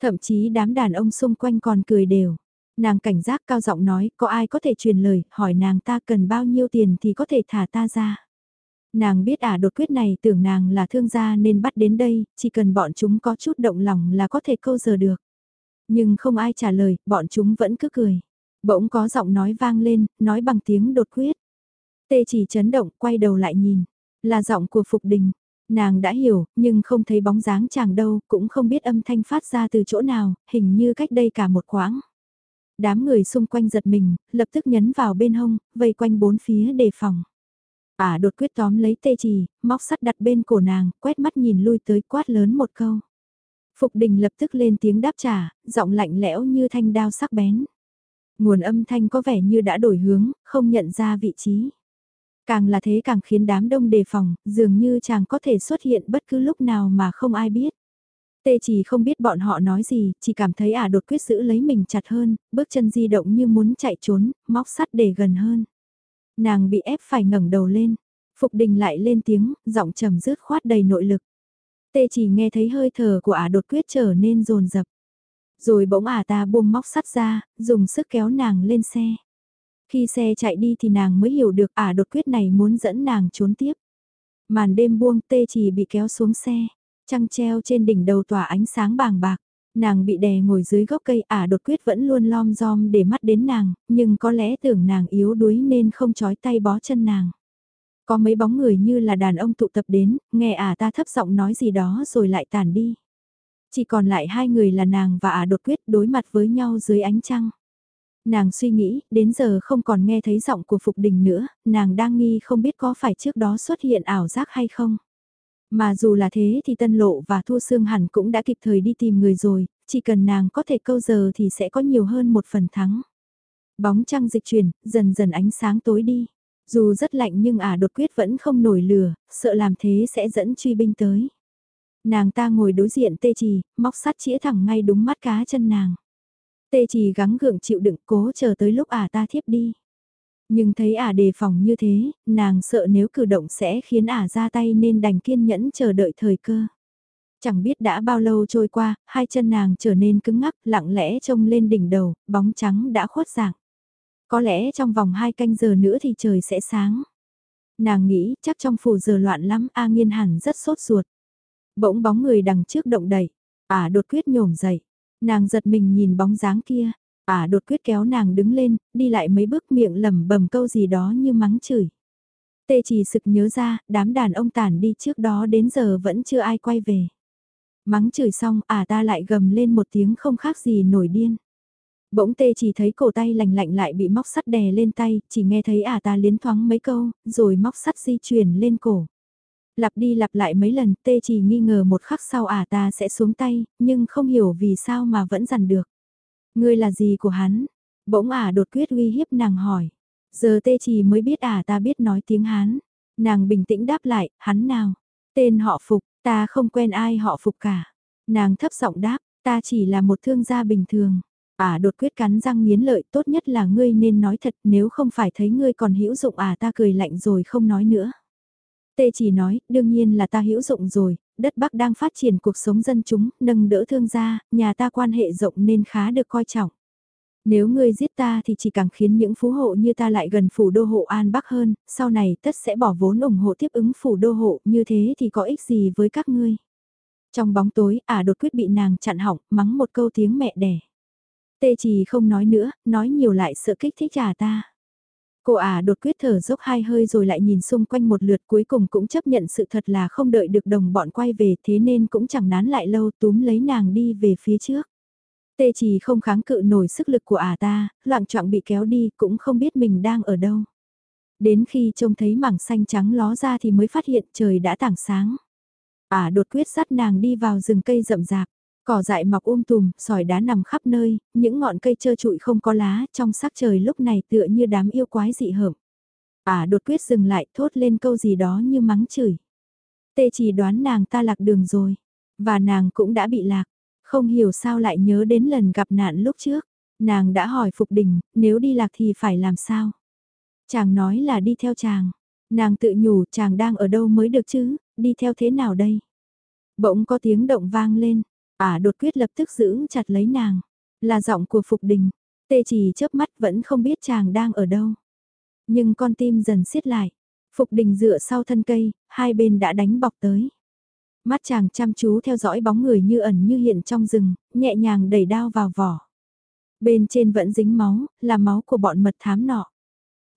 Thậm chí đám đàn ông xung quanh còn cười đều. Nàng cảnh giác cao giọng nói, có ai có thể truyền lời, hỏi nàng ta cần bao nhiêu tiền thì có thể thả ta ra. Nàng biết ả đột quyết này tưởng nàng là thương gia nên bắt đến đây, chỉ cần bọn chúng có chút động lòng là có thể câu giờ được. Nhưng không ai trả lời, bọn chúng vẫn cứ cười. Bỗng có giọng nói vang lên, nói bằng tiếng đột quyết. Tê chỉ chấn động, quay đầu lại nhìn. Là giọng của Phục Đình. Nàng đã hiểu, nhưng không thấy bóng dáng chàng đâu, cũng không biết âm thanh phát ra từ chỗ nào, hình như cách đây cả một quãng. Đám người xung quanh giật mình, lập tức nhấn vào bên hông, vây quanh bốn phía đề phòng. Ả đột quyết tóm lấy tê trì, móc sắt đặt bên cổ nàng, quét mắt nhìn lui tới quát lớn một câu. Phục đình lập tức lên tiếng đáp trả, giọng lạnh lẽo như thanh đao sắc bén. Nguồn âm thanh có vẻ như đã đổi hướng, không nhận ra vị trí. Càng là thế càng khiến đám đông đề phòng, dường như chàng có thể xuất hiện bất cứ lúc nào mà không ai biết. Tê chỉ không biết bọn họ nói gì, chỉ cảm thấy ả đột quyết giữ lấy mình chặt hơn, bước chân di động như muốn chạy trốn, móc sắt để gần hơn. Nàng bị ép phải ngẩng đầu lên, Phục Đình lại lên tiếng, giọng trầm rứt khoát đầy nội lực. Tê chỉ nghe thấy hơi thở của ả đột quyết trở nên rồn rập. Rồi bỗng ả ta buông móc sắt ra, dùng sức kéo nàng lên xe. Khi xe chạy đi thì nàng mới hiểu được ả đột quyết này muốn dẫn nàng trốn tiếp. Màn đêm buông tê chỉ bị kéo xuống xe, trăng treo trên đỉnh đầu tỏa ánh sáng bàng bạc. Nàng bị đè ngồi dưới gốc cây ả đột quyết vẫn luôn lom rom để mắt đến nàng, nhưng có lẽ tưởng nàng yếu đuối nên không chói tay bó chân nàng. Có mấy bóng người như là đàn ông tụ tập đến, nghe ả ta thấp giọng nói gì đó rồi lại tàn đi. Chỉ còn lại hai người là nàng và ả đột quyết đối mặt với nhau dưới ánh trăng. Nàng suy nghĩ, đến giờ không còn nghe thấy giọng của Phục Đình nữa, nàng đang nghi không biết có phải trước đó xuất hiện ảo giác hay không. Mà dù là thế thì Tân Lộ và Thu Sương hẳn cũng đã kịp thời đi tìm người rồi, chỉ cần nàng có thể câu giờ thì sẽ có nhiều hơn một phần thắng. Bóng trăng dịch chuyển, dần dần ánh sáng tối đi. Dù rất lạnh nhưng ả đột quyết vẫn không nổi lửa, sợ làm thế sẽ dẫn truy binh tới. Nàng ta ngồi đối diện tê trì, móc sắt chĩa thẳng ngay đúng mắt cá chân nàng. Tê trì gắng gượng chịu đựng cố chờ tới lúc ả ta thiếp đi. Nhưng thấy ả đề phòng như thế, nàng sợ nếu cử động sẽ khiến ả ra tay nên đành kiên nhẫn chờ đợi thời cơ. Chẳng biết đã bao lâu trôi qua, hai chân nàng trở nên cứng ngắc, lặng lẽ trông lên đỉnh đầu, bóng trắng đã khuất dạng. Có lẽ trong vòng hai canh giờ nữa thì trời sẽ sáng. Nàng nghĩ chắc trong phủ giờ loạn lắm A Nghiên hẳn rất sốt ruột. Bỗng bóng người đằng trước động đẩy, ả đột quyết nhổm dậy. Nàng giật mình nhìn bóng dáng kia, ả đột quyết kéo nàng đứng lên, đi lại mấy bước miệng lẩm bẩm câu gì đó như mắng chửi. Tê chỉ sực nhớ ra, đám đàn ông tản đi trước đó đến giờ vẫn chưa ai quay về. Mắng chửi xong, ả ta lại gầm lên một tiếng không khác gì nổi điên. Bỗng tê chỉ thấy cổ tay lành lạnh lại bị móc sắt đè lên tay, chỉ nghe thấy ả ta liến thoáng mấy câu, rồi móc sắt di chuyển lên cổ. Lặp đi lặp lại mấy lần, tê chỉ nghi ngờ một khắc sau ả ta sẽ xuống tay, nhưng không hiểu vì sao mà vẫn dằn được. Ngươi là gì của hắn? Bỗng ả đột quyết uy hiếp nàng hỏi. Giờ tê chỉ mới biết ả ta biết nói tiếng Hán. Nàng bình tĩnh đáp lại, hắn nào? Tên họ Phục, ta không quen ai họ Phục cả. Nàng thấp giọng đáp, ta chỉ là một thương gia bình thường. Ả đột quyết cắn răng nghiến lợi tốt nhất là ngươi nên nói thật nếu không phải thấy ngươi còn hữu dụng ả ta cười lạnh rồi không nói nữa. Tê chỉ nói, đương nhiên là ta hữu dụng rồi, đất Bắc đang phát triển cuộc sống dân chúng, nâng đỡ thương gia, nhà ta quan hệ rộng nên khá được coi trọng. Nếu ngươi giết ta thì chỉ càng khiến những phú hộ như ta lại gần phủ đô hộ An Bắc hơn, sau này tất sẽ bỏ vốn ủng hộ tiếp ứng phủ đô hộ, như thế thì có ích gì với các ngươi. Trong bóng tối, ả đột quyết bị nàng chặn hỏng, mắng một câu tiếng mẹ đẻ. Tê chỉ không nói nữa, nói nhiều lại sợ kích thích ả ta. Cô à đột quyết thở dốc hai hơi rồi lại nhìn xung quanh một lượt cuối cùng cũng chấp nhận sự thật là không đợi được đồng bọn quay về thế nên cũng chẳng nán lại lâu túm lấy nàng đi về phía trước. Tê chỉ không kháng cự nổi sức lực của ả ta, loạn trọng bị kéo đi cũng không biết mình đang ở đâu. Đến khi trông thấy mảng xanh trắng ló ra thì mới phát hiện trời đã tảng sáng. Ả đột quyết dắt nàng đi vào rừng cây rậm rạp. Cỏ dại mọc um tùm, sỏi đá nằm khắp nơi, những ngọn cây trơ trụi không có lá, trong sắc trời lúc này tựa như đám yêu quái dị hợm. À, đột quyết dừng lại, thốt lên câu gì đó như mắng chửi. Tê chỉ đoán nàng ta lạc đường rồi, và nàng cũng đã bị lạc, không hiểu sao lại nhớ đến lần gặp nạn lúc trước. Nàng đã hỏi Phục Đình, nếu đi lạc thì phải làm sao? Chàng nói là đi theo chàng. Nàng tự nhủ chàng đang ở đâu mới được chứ, đi theo thế nào đây? Bỗng có tiếng động vang lên, ả đột quyết lập tức giữ chặt lấy nàng, là giọng của Phục Đình, tê chỉ chớp mắt vẫn không biết chàng đang ở đâu. Nhưng con tim dần siết lại, Phục Đình dựa sau thân cây, hai bên đã đánh bọc tới. Mắt chàng chăm chú theo dõi bóng người như ẩn như hiện trong rừng, nhẹ nhàng đẩy đao vào vỏ. Bên trên vẫn dính máu, là máu của bọn mật thám nọ.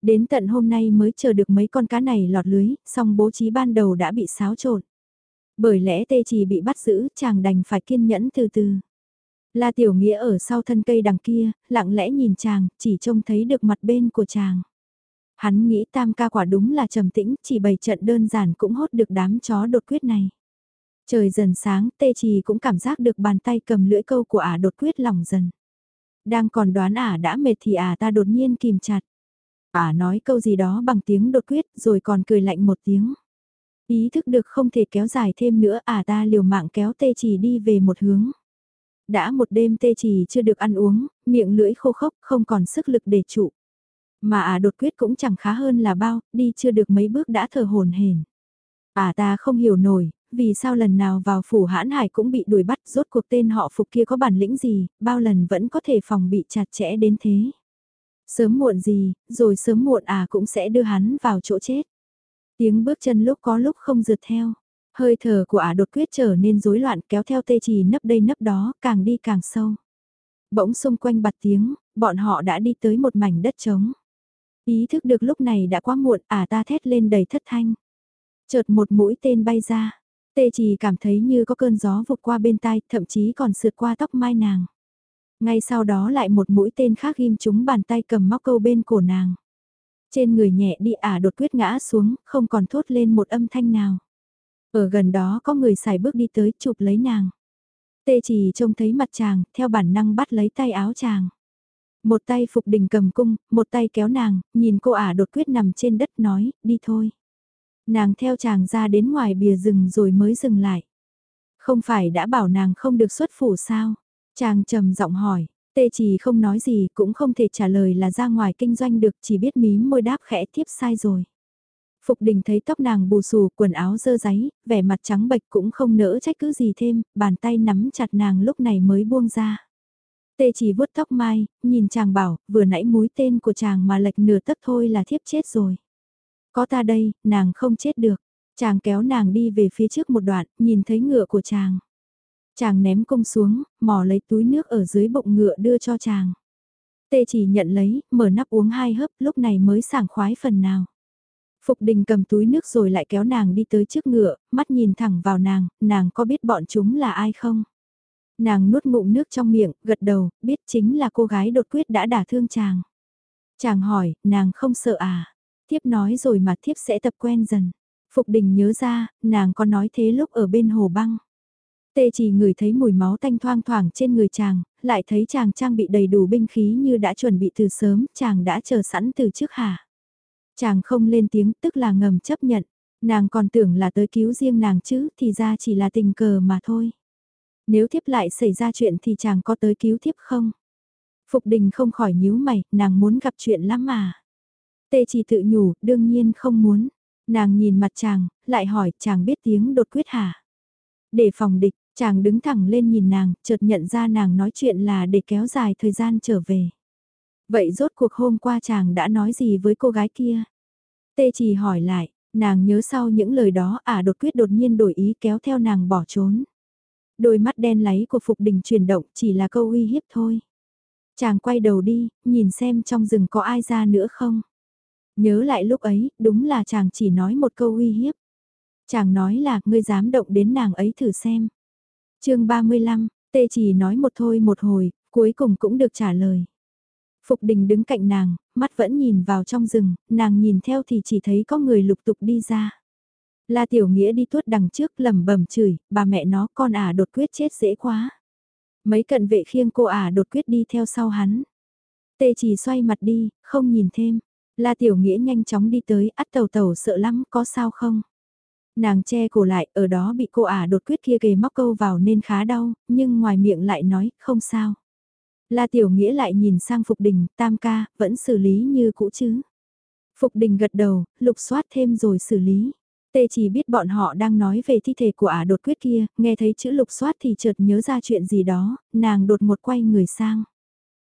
Đến tận hôm nay mới chờ được mấy con cá này lọt lưới, song bố trí ban đầu đã bị xáo trộn. Bởi lẽ tê chỉ bị bắt giữ, chàng đành phải kiên nhẫn từ từ. La Tiểu Nghĩa ở sau thân cây đằng kia, lặng lẽ nhìn chàng, chỉ trông thấy được mặt bên của chàng. Hắn nghĩ tam ca quả đúng là trầm tĩnh, chỉ bày trận đơn giản cũng hốt được đám chó đột quyết này. Trời dần sáng, tê trì cũng cảm giác được bàn tay cầm lưỡi câu của ả đột quyết lỏng dần. Đang còn đoán ả đã mệt thì ả ta đột nhiên kìm chặt. Ả nói câu gì đó bằng tiếng đột quyết rồi còn cười lạnh một tiếng. Ý thức được không thể kéo dài thêm nữa à ta liều mạng kéo tê trì đi về một hướng. Đã một đêm tê trì chưa được ăn uống, miệng lưỡi khô khốc không còn sức lực để trụ. Mà à đột quyết cũng chẳng khá hơn là bao, đi chưa được mấy bước đã thở hồn hển. À ta không hiểu nổi, vì sao lần nào vào phủ hãn hải cũng bị đuổi bắt rốt cuộc tên họ phục kia có bản lĩnh gì, bao lần vẫn có thể phòng bị chặt chẽ đến thế. Sớm muộn gì, rồi sớm muộn à cũng sẽ đưa hắn vào chỗ chết. Tiếng bước chân lúc có lúc không rượt theo. Hơi thở của ả đột quyết trở nên rối loạn kéo theo tê trì nấp đây nấp đó, càng đi càng sâu. Bỗng xung quanh bặt tiếng, bọn họ đã đi tới một mảnh đất trống. Ý thức được lúc này đã quá muộn, ả ta thét lên đầy thất thanh. Chợt một mũi tên bay ra, tê trì cảm thấy như có cơn gió vụt qua bên tai, thậm chí còn sượt qua tóc mai nàng. Ngay sau đó lại một mũi tên khác ghim trúng bàn tay cầm móc câu bên cổ nàng. Trên người nhẹ đi ả đột quyết ngã xuống, không còn thốt lên một âm thanh nào. Ở gần đó có người xài bước đi tới chụp lấy nàng. Tê chỉ trông thấy mặt chàng, theo bản năng bắt lấy tay áo chàng. Một tay phục đình cầm cung, một tay kéo nàng, nhìn cô ả đột quyết nằm trên đất nói, đi thôi. Nàng theo chàng ra đến ngoài bìa rừng rồi mới dừng lại. Không phải đã bảo nàng không được xuất phủ sao? Chàng trầm giọng hỏi, tê chỉ không nói gì cũng không thể trả lời là ra ngoài kinh doanh được chỉ biết mím môi đáp khẽ tiếp sai rồi. Phục đình thấy tóc nàng bù xù, quần áo dơ giấy, vẻ mặt trắng bệch cũng không nỡ trách cứ gì thêm, bàn tay nắm chặt nàng lúc này mới buông ra. Tê chỉ vuốt tóc mai, nhìn chàng bảo, vừa nãy múi tên của chàng mà lệch nửa tấc thôi là thiếp chết rồi. Có ta đây, nàng không chết được. Chàng kéo nàng đi về phía trước một đoạn, nhìn thấy ngựa của chàng. Chàng ném cung xuống, mò lấy túi nước ở dưới bụng ngựa đưa cho chàng. Tê chỉ nhận lấy, mở nắp uống hai hớp, lúc này mới sảng khoái phần nào. Phục đình cầm túi nước rồi lại kéo nàng đi tới trước ngựa, mắt nhìn thẳng vào nàng, nàng có biết bọn chúng là ai không? Nàng nuốt ngụm nước trong miệng, gật đầu, biết chính là cô gái đột quyết đã đả thương chàng. Chàng hỏi, nàng không sợ à? Thiếp nói rồi mà thiếp sẽ tập quen dần. Phục đình nhớ ra, nàng có nói thế lúc ở bên hồ băng. Tê chỉ ngửi thấy mùi máu tanh thoang thoảng trên người chàng, lại thấy chàng trang bị đầy đủ binh khí như đã chuẩn bị từ sớm, chàng đã chờ sẵn từ trước hả. Chàng không lên tiếng tức là ngầm chấp nhận, nàng còn tưởng là tới cứu riêng nàng chứ thì ra chỉ là tình cờ mà thôi. Nếu thiếp lại xảy ra chuyện thì chàng có tới cứu thiếp không? Phục đình không khỏi nhíu mày, nàng muốn gặp chuyện lắm mà. Tê chỉ tự nhủ, đương nhiên không muốn. Nàng nhìn mặt chàng, lại hỏi, chàng biết tiếng đột quyết hả? Để phòng địch, chàng đứng thẳng lên nhìn nàng, chợt nhận ra nàng nói chuyện là để kéo dài thời gian trở về. Vậy rốt cuộc hôm qua chàng đã nói gì với cô gái kia? Tê chỉ hỏi lại, nàng nhớ sau những lời đó ả à đột quyết đột nhiên đổi ý kéo theo nàng bỏ trốn. Đôi mắt đen láy của Phục Đình chuyển động chỉ là câu uy hiếp thôi. Chàng quay đầu đi, nhìn xem trong rừng có ai ra nữa không. Nhớ lại lúc ấy, đúng là chàng chỉ nói một câu uy hiếp. Chàng nói là, ngươi dám động đến nàng ấy thử xem chương 35, tê chỉ nói một thôi một hồi, cuối cùng cũng được trả lời. Phục đình đứng cạnh nàng, mắt vẫn nhìn vào trong rừng, nàng nhìn theo thì chỉ thấy có người lục tục đi ra. La Tiểu Nghĩa đi tuốt đằng trước lầm bầm chửi, bà mẹ nó con ả đột quyết chết dễ quá. Mấy cận vệ khiêng cô ả đột quyết đi theo sau hắn. Tê chỉ xoay mặt đi, không nhìn thêm. La Tiểu Nghĩa nhanh chóng đi tới, ắt tàu tàu sợ lắm, có sao không? Nàng che cổ lại, ở đó bị cô ả đột quyết kia kề móc câu vào nên khá đau, nhưng ngoài miệng lại nói, không sao. La Tiểu Nghĩa lại nhìn sang Phục Đình, tam ca, vẫn xử lý như cũ chứ. Phục Đình gật đầu, lục soát thêm rồi xử lý. Tê chỉ biết bọn họ đang nói về thi thể của ả đột quyết kia, nghe thấy chữ lục soát thì chợt nhớ ra chuyện gì đó, nàng đột một quay người sang.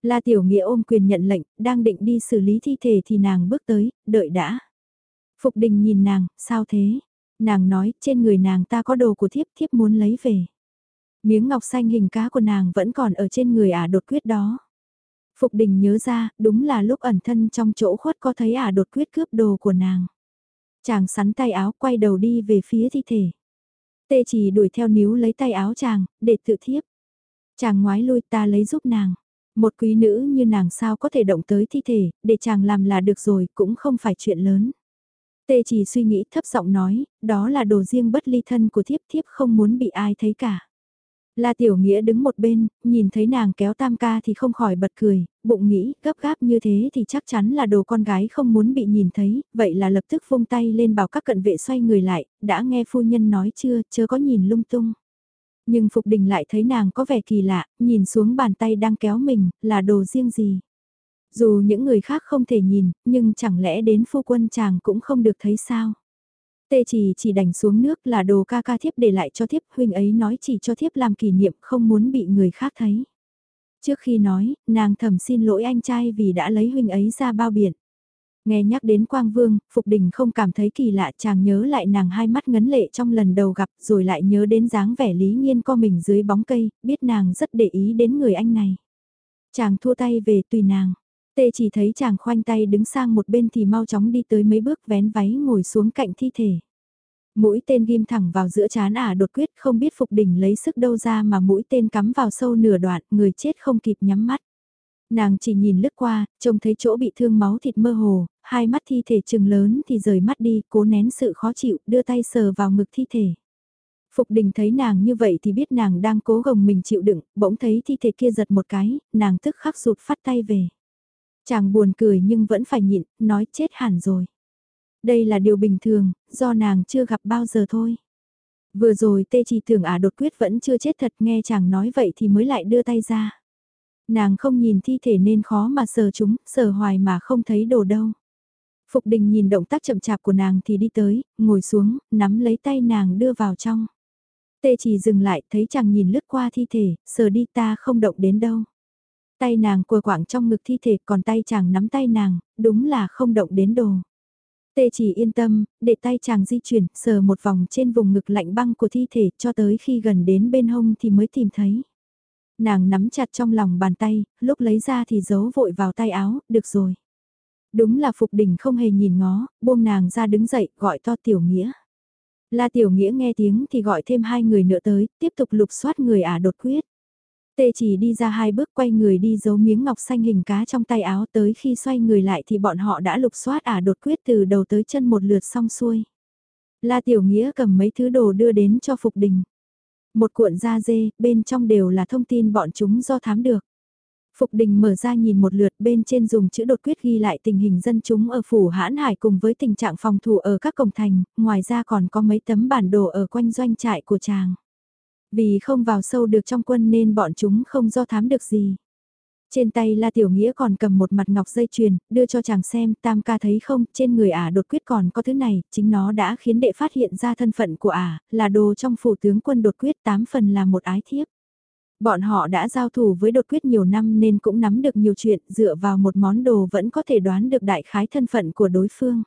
La Tiểu Nghĩa ôm quyền nhận lệnh, đang định đi xử lý thi thể thì nàng bước tới, đợi đã. Phục đình nhìn nàng, sao thế? Nàng nói, trên người nàng ta có đồ của thiếp, thiếp muốn lấy về. Miếng ngọc xanh hình cá của nàng vẫn còn ở trên người ả đột quyết đó. Phục đình nhớ ra, đúng là lúc ẩn thân trong chỗ khuất có thấy ả đột quyết cướp đồ của nàng. Chàng sắn tay áo quay đầu đi về phía thi thể. Tê chỉ đuổi theo níu lấy tay áo chàng, để tự thiếp. Chàng ngoái lui ta lấy giúp nàng. Một quý nữ như nàng sao có thể động tới thi thể, để chàng làm là được rồi, cũng không phải chuyện lớn. Tê chỉ suy nghĩ thấp giọng nói, đó là đồ riêng bất ly thân của thiếp thiếp không muốn bị ai thấy cả. La Tiểu Nghĩa đứng một bên, nhìn thấy nàng kéo tam ca thì không khỏi bật cười, bụng nghĩ gấp gáp như thế thì chắc chắn là đồ con gái không muốn bị nhìn thấy, vậy là lập tức vung tay lên bảo các cận vệ xoay người lại, đã nghe phu nhân nói chưa, chớ có nhìn lung tung. Nhưng Phục Đình lại thấy nàng có vẻ kỳ lạ, nhìn xuống bàn tay đang kéo mình, là đồ riêng gì. Dù những người khác không thể nhìn, nhưng chẳng lẽ đến phu quân chàng cũng không được thấy sao? Tê chỉ chỉ đành xuống nước là đồ ca ca thiếp để lại cho thiếp, huynh ấy nói chỉ cho thiếp làm kỷ niệm không muốn bị người khác thấy. Trước khi nói, nàng thầm xin lỗi anh trai vì đã lấy huynh ấy ra bao biển. Nghe nhắc đến Quang Vương, Phục Đình không cảm thấy kỳ lạ chàng nhớ lại nàng hai mắt ngấn lệ trong lần đầu gặp rồi lại nhớ đến dáng vẻ lý nghiên co mình dưới bóng cây, biết nàng rất để ý đến người anh này. Chàng thua tay về tùy nàng. Tê chỉ thấy chàng khoanh tay đứng sang một bên thì mau chóng đi tới mấy bước vén váy ngồi xuống cạnh thi thể. Mũi tên ghim thẳng vào giữa chán ả đột quyết không biết Phục Đình lấy sức đâu ra mà mũi tên cắm vào sâu nửa đoạn, người chết không kịp nhắm mắt. Nàng chỉ nhìn lướt qua, trông thấy chỗ bị thương máu thịt mơ hồ, hai mắt thi thể trừng lớn thì rời mắt đi, cố nén sự khó chịu, đưa tay sờ vào ngực thi thể. Phục đình thấy nàng như vậy thì biết nàng đang cố gồng mình chịu đựng, bỗng thấy thi thể kia giật một cái, nàng tức khắc rụt phát tay về. Chàng buồn cười nhưng vẫn phải nhịn, nói chết hẳn rồi. Đây là điều bình thường, do nàng chưa gặp bao giờ thôi. Vừa rồi tê chỉ tưởng ả đột quyết vẫn chưa chết thật nghe chàng nói vậy thì mới lại đưa tay ra. Nàng không nhìn thi thể nên khó mà sờ chúng, sờ hoài mà không thấy đồ đâu. Phục đình nhìn động tác chậm chạp của nàng thì đi tới, ngồi xuống, nắm lấy tay nàng đưa vào trong. Tê chỉ dừng lại, thấy chàng nhìn lướt qua thi thể, sờ đi ta không động đến đâu. Tay nàng cùa quảng trong ngực thi thể, còn tay chàng nắm tay nàng, đúng là không động đến đồ. Tê chỉ yên tâm, để tay chàng di chuyển, sờ một vòng trên vùng ngực lạnh băng của thi thể cho tới khi gần đến bên hông thì mới tìm thấy. Nàng nắm chặt trong lòng bàn tay, lúc lấy ra thì giấu vội vào tay áo, được rồi. Đúng là Phục Đình không hề nhìn ngó, buông nàng ra đứng dậy, gọi to Tiểu Nghĩa. La Tiểu Nghĩa nghe tiếng thì gọi thêm hai người nữa tới, tiếp tục lục soát người ả đột quyết. Tê chỉ đi ra hai bước quay người đi giấu miếng ngọc xanh hình cá trong tay áo tới khi xoay người lại thì bọn họ đã lục soát ả đột quyết từ đầu tới chân một lượt xong xuôi. La Tiểu Nghĩa cầm mấy thứ đồ đưa đến cho Phục Đình. Một cuộn da dê, bên trong đều là thông tin bọn chúng do thám được. Phục đình mở ra nhìn một lượt bên trên dùng chữ đột quyết ghi lại tình hình dân chúng ở phủ hãn hải cùng với tình trạng phòng thủ ở các cổng thành, ngoài ra còn có mấy tấm bản đồ ở quanh doanh trại của chàng. Vì không vào sâu được trong quân nên bọn chúng không do thám được gì. Trên tay La Tiểu Nghĩa còn cầm một mặt ngọc dây chuyền, đưa cho chàng xem, tam ca thấy không, trên người ả đột quyết còn có thứ này, chính nó đã khiến đệ phát hiện ra thân phận của ả, là đồ trong phủ tướng quân đột quyết tám phần là một ái thiếp. Bọn họ đã giao thủ với đột quyết nhiều năm nên cũng nắm được nhiều chuyện, dựa vào một món đồ vẫn có thể đoán được đại khái thân phận của đối phương.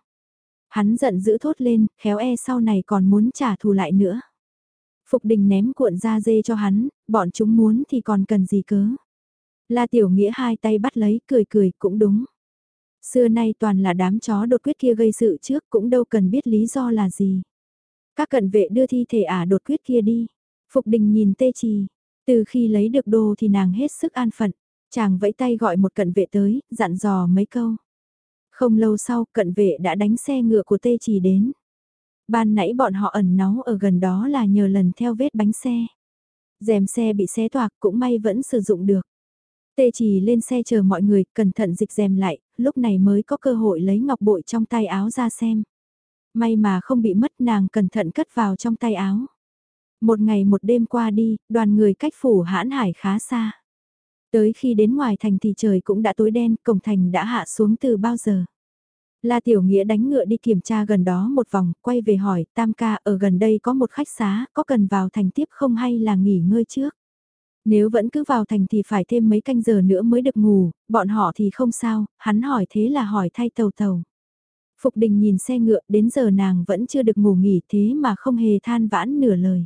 Hắn giận dữ thốt lên, khéo e sau này còn muốn trả thù lại nữa. Phục đình ném cuộn da dê cho hắn, bọn chúng muốn thì còn cần gì cớ. La Tiểu Nghĩa hai tay bắt lấy, cười cười, cũng đúng. Xưa nay toàn là đám chó đột quyết kia gây sự trước cũng đâu cần biết lý do là gì. Các cận vệ đưa thi thể ả đột quyết kia đi. Phục đình nhìn tê trì. Từ khi lấy được đồ thì nàng hết sức an phận. Chàng vẫy tay gọi một cận vệ tới, dặn dò mấy câu. Không lâu sau, cận vệ đã đánh xe ngựa của tê trì đến. Ban nãy bọn họ ẩn náu ở gần đó là nhờ lần theo vết bánh xe. Dèm xe bị xé toạc cũng may vẫn sử dụng được. Tê chỉ lên xe chờ mọi người, cẩn thận dịch dèm lại, lúc này mới có cơ hội lấy ngọc bội trong tay áo ra xem. May mà không bị mất nàng cẩn thận cất vào trong tay áo. Một ngày một đêm qua đi, đoàn người cách phủ hãn hải khá xa. Tới khi đến ngoài thành thì trời cũng đã tối đen, cổng thành đã hạ xuống từ bao giờ. La Tiểu Nghĩa đánh ngựa đi kiểm tra gần đó một vòng, quay về hỏi, Tam ca ở gần đây có một khách xá, có cần vào thành tiếp không hay là nghỉ ngơi trước? Nếu vẫn cứ vào thành thì phải thêm mấy canh giờ nữa mới được ngủ, bọn họ thì không sao, hắn hỏi thế là hỏi thay tàu tàu. Phục đình nhìn xe ngựa, đến giờ nàng vẫn chưa được ngủ nghỉ thế mà không hề than vãn nửa lời.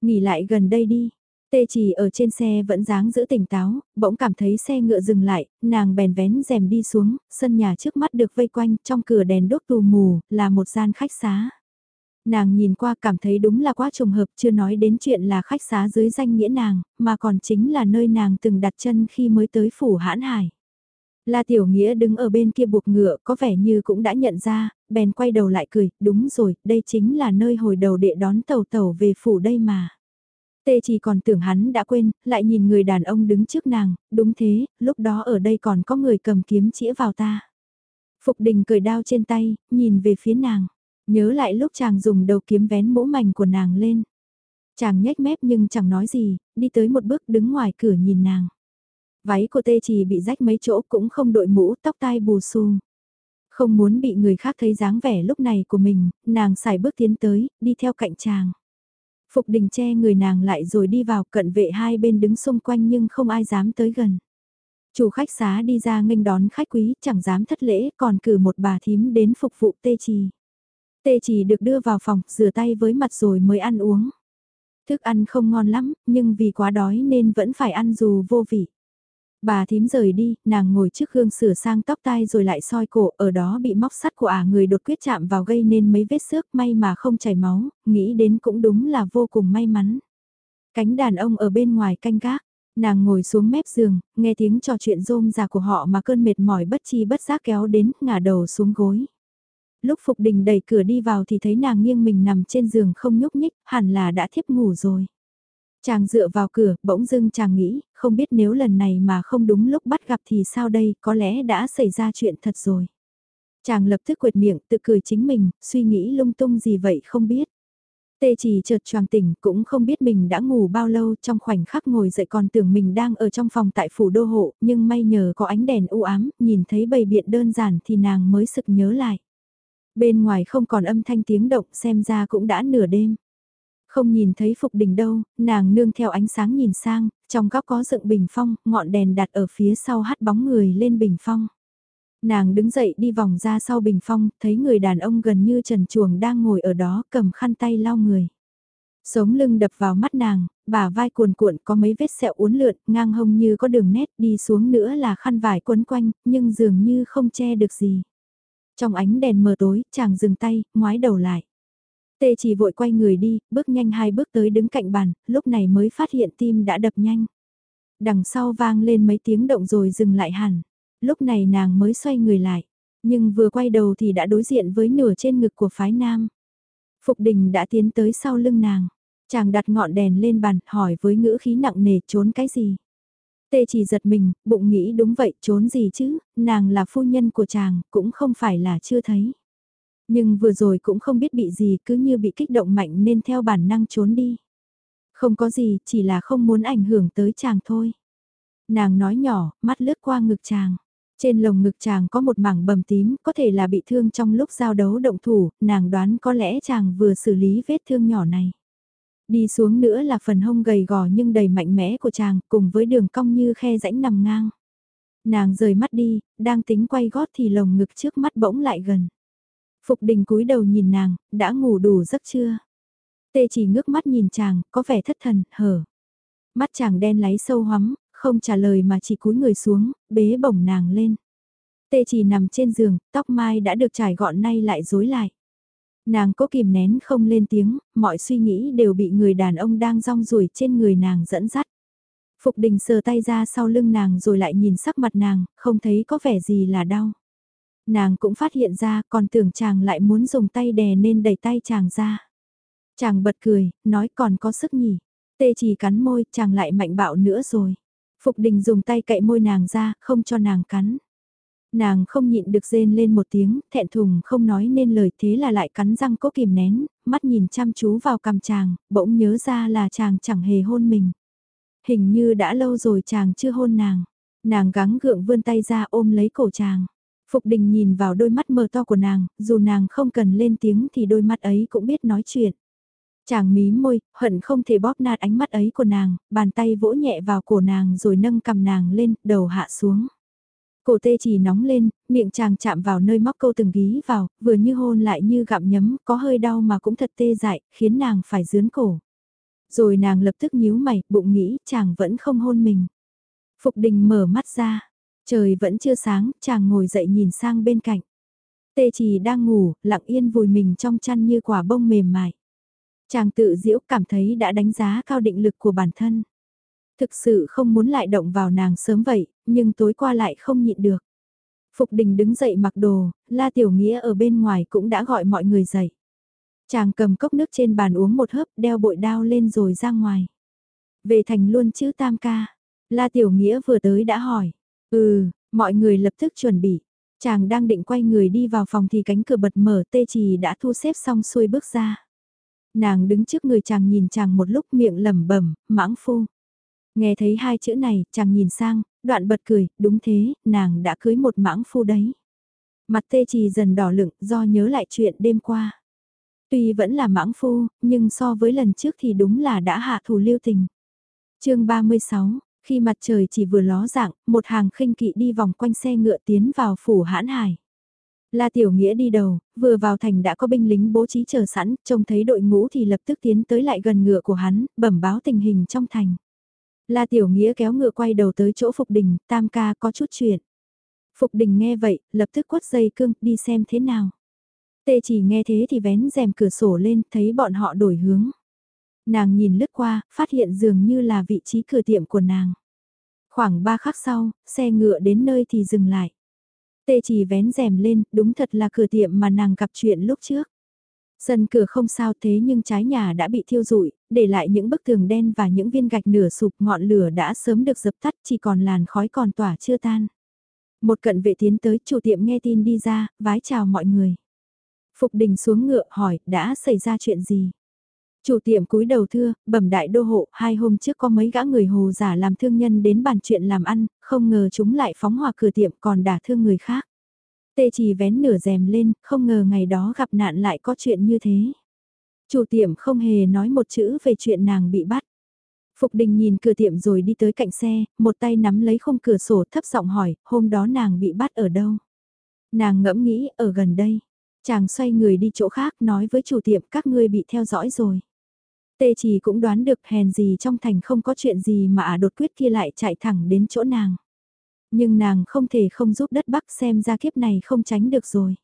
Nghỉ lại gần đây đi, Tê chỉ ở trên xe vẫn dáng giữ tỉnh táo, bỗng cảm thấy xe ngựa dừng lại, nàng bèn vén rèm đi xuống, sân nhà trước mắt được vây quanh, trong cửa đèn đốt tù mù, là một gian khách xá. Nàng nhìn qua cảm thấy đúng là quá trùng hợp chưa nói đến chuyện là khách xá dưới danh nghĩa nàng, mà còn chính là nơi nàng từng đặt chân khi mới tới phủ hãn hải. La Tiểu Nghĩa đứng ở bên kia buộc ngựa có vẻ như cũng đã nhận ra, bèn quay đầu lại cười, đúng rồi, đây chính là nơi hồi đầu đệ đón tàu tàu về phủ đây mà. Tê chỉ còn tưởng hắn đã quên, lại nhìn người đàn ông đứng trước nàng, đúng thế, lúc đó ở đây còn có người cầm kiếm chĩa vào ta. Phục đình cười đao trên tay, nhìn về phía nàng, nhớ lại lúc chàng dùng đầu kiếm vén mũ mảnh của nàng lên. Chàng nhếch mép nhưng chẳng nói gì, đi tới một bước đứng ngoài cửa nhìn nàng. Váy của tê chỉ bị rách mấy chỗ cũng không đội mũ, tóc tai bù xù. Không muốn bị người khác thấy dáng vẻ lúc này của mình, nàng xài bước tiến tới, đi theo cạnh chàng. Phục đình che người nàng lại rồi đi vào, cận vệ hai bên đứng xung quanh nhưng không ai dám tới gần. Chủ khách xá đi ra nghênh đón khách quý, chẳng dám thất lễ, còn cử một bà thím đến phục vụ tê trì. Tê trì được đưa vào phòng, rửa tay với mặt rồi mới ăn uống. Thức ăn không ngon lắm, nhưng vì quá đói nên vẫn phải ăn dù vô vị. Bà thím rời đi, nàng ngồi trước gương sửa sang tóc tai rồi lại soi cổ, ở đó bị móc sắt của ả người đột quyết chạm vào gây nên mấy vết xước may mà không chảy máu, nghĩ đến cũng đúng là vô cùng may mắn. Cánh đàn ông ở bên ngoài canh gác, nàng ngồi xuống mép giường, nghe tiếng trò chuyện rôm rà của họ mà cơn mệt mỏi bất chi bất giác kéo đến, ngả đầu xuống gối. Lúc Phục Đình đẩy cửa đi vào thì thấy nàng nghiêng mình nằm trên giường không nhúc nhích, hẳn là đã thiếp ngủ rồi. Chàng dựa vào cửa, bỗng dưng chàng nghĩ, không biết nếu lần này mà không đúng lúc bắt gặp thì sao đây, có lẽ đã xảy ra chuyện thật rồi. Chàng lập tức quệt miệng, tự cười chính mình, suy nghĩ lung tung gì vậy không biết. Tê chỉ chợt choàng tỉnh cũng không biết mình đã ngủ bao lâu trong khoảnh khắc ngồi dậy còn tưởng mình đang ở trong phòng tại phủ đô hộ, nhưng may nhờ có ánh đèn u ám, nhìn thấy bầy biện đơn giản thì nàng mới sực nhớ lại. Bên ngoài không còn âm thanh tiếng động xem ra cũng đã nửa đêm. Không nhìn thấy Phục Đình đâu, nàng nương theo ánh sáng nhìn sang, trong góc có dựng bình phong, ngọn đèn đặt ở phía sau hắt bóng người lên bình phong. Nàng đứng dậy đi vòng ra sau bình phong, thấy người đàn ông gần như trần chuồng đang ngồi ở đó cầm khăn tay lau người. Sống lưng đập vào mắt nàng, bà vai cuồn cuộn có mấy vết sẹo uốn lượn, ngang hông như có đường nét đi xuống nữa là khăn vải quấn quanh, nhưng dường như không che được gì. Trong ánh đèn mờ tối, chàng dừng tay, ngoái đầu lại. Tê chỉ vội quay người đi, bước nhanh hai bước tới đứng cạnh bàn, lúc này mới phát hiện tim đã đập nhanh. Đằng sau vang lên mấy tiếng động rồi dừng lại hẳn. Lúc này nàng mới xoay người lại. Nhưng vừa quay đầu thì đã đối diện với nửa trên ngực của phái nam. Phục đình đã tiến tới sau lưng nàng. Chàng đặt ngọn đèn lên bàn, hỏi với ngữ khí nặng nề trốn cái gì. Tê chỉ giật mình, bụng nghĩ đúng vậy, trốn gì chứ, nàng là phu nhân của chàng, cũng không phải là chưa thấy. Nhưng vừa rồi cũng không biết bị gì cứ như bị kích động mạnh nên theo bản năng trốn đi. Không có gì, chỉ là không muốn ảnh hưởng tới chàng thôi. Nàng nói nhỏ, mắt lướt qua ngực chàng. Trên lồng ngực chàng có một mảng bầm tím, có thể là bị thương trong lúc giao đấu động thủ, nàng đoán có lẽ chàng vừa xử lý vết thương nhỏ này. Đi xuống nữa là phần hông gầy gò nhưng đầy mạnh mẽ của chàng, cùng với đường cong như khe rãnh nằm ngang. Nàng rời mắt đi, đang tính quay gót thì lồng ngực trước mắt bỗng lại gần. Phục đình cúi đầu nhìn nàng, đã ngủ đủ giấc chưa? Tê chỉ ngước mắt nhìn chàng, có vẻ thất thần, hở. Mắt chàng đen láy sâu hoắm, không trả lời mà chỉ cúi người xuống, bế bổng nàng lên. Tê chỉ nằm trên giường, tóc mai đã được trải gọn nay lại rối lại. Nàng cố kìm nén không lên tiếng, mọi suy nghĩ đều bị người đàn ông đang rong ruổi trên người nàng dẫn dắt. Phục đình sờ tay ra sau lưng nàng rồi lại nhìn sắc mặt nàng, không thấy có vẻ gì là đau nàng cũng phát hiện ra còn tưởng chàng lại muốn dùng tay đè nên đẩy tay chàng ra. Chàng bật cười, nói còn có sức nhỉ. Tê chỉ cắn môi, chàng lại mạnh bạo nữa rồi. Phục đình dùng tay cậy môi nàng ra, không cho nàng cắn. Nàng không nhịn được rên lên một tiếng, thẹn thùng không nói nên lời thế là lại cắn răng cố kìm nén, mắt nhìn chăm chú vào cằm chàng, bỗng nhớ ra là chàng chẳng hề hôn mình. Hình như đã lâu rồi chàng chưa hôn nàng. Nàng gắng gượng vươn tay ra ôm lấy cổ chàng. Phục đình nhìn vào đôi mắt mờ to của nàng, dù nàng không cần lên tiếng thì đôi mắt ấy cũng biết nói chuyện. Chàng mí môi, hận không thể bóp nát ánh mắt ấy của nàng, bàn tay vỗ nhẹ vào cổ nàng rồi nâng cầm nàng lên, đầu hạ xuống. Cổ tê chỉ nóng lên, miệng chàng chạm vào nơi móc câu từng ghi vào, vừa như hôn lại như gặm nhấm, có hơi đau mà cũng thật tê dại, khiến nàng phải dướn cổ. Rồi nàng lập tức nhíu mày, bụng nghĩ chàng vẫn không hôn mình. Phục đình mở mắt ra, trời vẫn chưa sáng, chàng ngồi dậy nhìn sang bên cạnh. Tê chỉ đang ngủ, lặng yên vùi mình trong chăn như quả bông mềm mại. Chàng tự diễu cảm thấy đã đánh giá cao định lực của bản thân. Thực sự không muốn lại động vào nàng sớm vậy, nhưng tối qua lại không nhịn được. Phục đình đứng dậy mặc đồ, La Tiểu Nghĩa ở bên ngoài cũng đã gọi mọi người dậy. Chàng cầm cốc nước trên bàn uống một hớp đeo bội đao lên rồi ra ngoài. Về thành luôn chứ tam ca. La Tiểu Nghĩa vừa tới đã hỏi. Ừ, mọi người lập tức chuẩn bị. Chàng đang định quay người đi vào phòng thì cánh cửa bật mở tê trì đã thu xếp xong xuôi bước ra. Nàng đứng trước người chàng nhìn chàng một lúc miệng lẩm bẩm, mãng phu. Nghe thấy hai chữ này, chàng nhìn sang, đoạn bật cười, đúng thế, nàng đã cưới một mãng phu đấy. Mặt tê trì dần đỏ lựng do nhớ lại chuyện đêm qua. Tuy vẫn là mãng phu, nhưng so với lần trước thì đúng là đã hạ thủ lưu tình. chương 36, khi mặt trời chỉ vừa ló dạng, một hàng khinh kỵ đi vòng quanh xe ngựa tiến vào phủ hãn hải. La Tiểu Nghĩa đi đầu, vừa vào thành đã có binh lính bố trí chờ sẵn, trông thấy đội ngũ thì lập tức tiến tới lại gần ngựa của hắn, bẩm báo tình hình trong thành. La Tiểu Nghĩa kéo ngựa quay đầu tới chỗ Phục Đình, tam ca có chút chuyện. Phục Đình nghe vậy, lập tức quất dây cương, đi xem thế nào. Tê chỉ nghe thế thì vén rèm cửa sổ lên, thấy bọn họ đổi hướng. Nàng nhìn lướt qua, phát hiện dường như là vị trí cửa tiệm của nàng. Khoảng ba khắc sau, xe ngựa đến nơi thì dừng lại. Tê chỉ vén rèm lên, đúng thật là cửa tiệm mà nàng gặp chuyện lúc trước. Sân cửa không sao thế nhưng trái nhà đã bị thiêu rụi, để lại những bức tường đen và những viên gạch nửa sụp ngọn lửa đã sớm được dập tắt chỉ còn làn khói còn tỏa chưa tan. Một cận vệ tiến tới chủ tiệm nghe tin đi ra, vái chào mọi người. Phục đình xuống ngựa hỏi đã xảy ra chuyện gì. Chủ tiệm cúi đầu thưa, bẩm đại đô hộ, hai hôm trước có mấy gã người hồ giả làm thương nhân đến bàn chuyện làm ăn, không ngờ chúng lại phóng hỏa cửa tiệm còn đả thương người khác. Tê chỉ vén nửa rèm lên, không ngờ ngày đó gặp nạn lại có chuyện như thế. Chủ tiệm không hề nói một chữ về chuyện nàng bị bắt. Phục đình nhìn cửa tiệm rồi đi tới cạnh xe, một tay nắm lấy khung cửa sổ thấp giọng hỏi, hôm đó nàng bị bắt ở đâu? Nàng ngẫm nghĩ, ở gần đây. Chàng xoay người đi chỗ khác nói với chủ tiệm các ngươi bị theo dõi rồi. Tê chỉ cũng đoán được hèn gì trong thành không có chuyện gì mà à đột quyết kia lại chạy thẳng đến chỗ nàng. Nhưng nàng không thể không giúp đất Bắc xem ra kiếp này không tránh được rồi.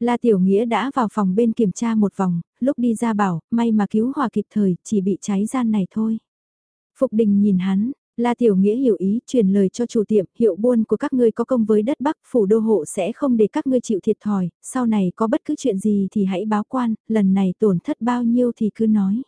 La Tiểu Nghĩa đã vào phòng bên kiểm tra một vòng, lúc đi ra bảo, may mà cứu hòa kịp thời, chỉ bị cháy gian này thôi. Phục đình nhìn hắn, La Tiểu Nghĩa hiểu ý, truyền lời cho chủ tiệm, hiệu buôn của các ngươi có công với đất Bắc, phủ đô hộ sẽ không để các ngươi chịu thiệt thòi, sau này có bất cứ chuyện gì thì hãy báo quan, lần này tổn thất bao nhiêu thì cứ nói.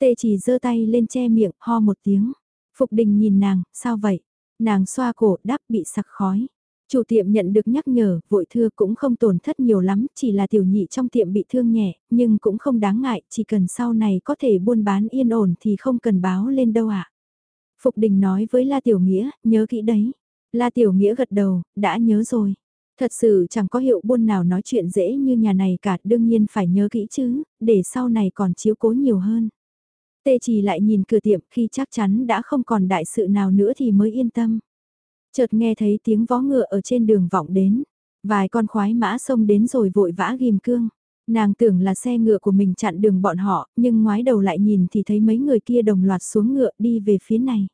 Tê chỉ giơ tay lên che miệng, ho một tiếng. Phục đình nhìn nàng, sao vậy? Nàng xoa cổ, đáp bị sặc khói. Chủ tiệm nhận được nhắc nhở, vội thưa cũng không tổn thất nhiều lắm, chỉ là tiểu nhị trong tiệm bị thương nhẹ, nhưng cũng không đáng ngại, chỉ cần sau này có thể buôn bán yên ổn thì không cần báo lên đâu ạ. Phục đình nói với La Tiểu Nghĩa, nhớ kỹ đấy. La Tiểu Nghĩa gật đầu, đã nhớ rồi. Thật sự chẳng có hiệu buôn nào nói chuyện dễ như nhà này cả, đương nhiên phải nhớ kỹ chứ, để sau này còn chiếu cố nhiều hơn. Tê chỉ lại nhìn cửa tiệm khi chắc chắn đã không còn đại sự nào nữa thì mới yên tâm. Chợt nghe thấy tiếng vó ngựa ở trên đường vọng đến. Vài con khoái mã xông đến rồi vội vã ghim cương. Nàng tưởng là xe ngựa của mình chặn đường bọn họ, nhưng ngoái đầu lại nhìn thì thấy mấy người kia đồng loạt xuống ngựa đi về phía này.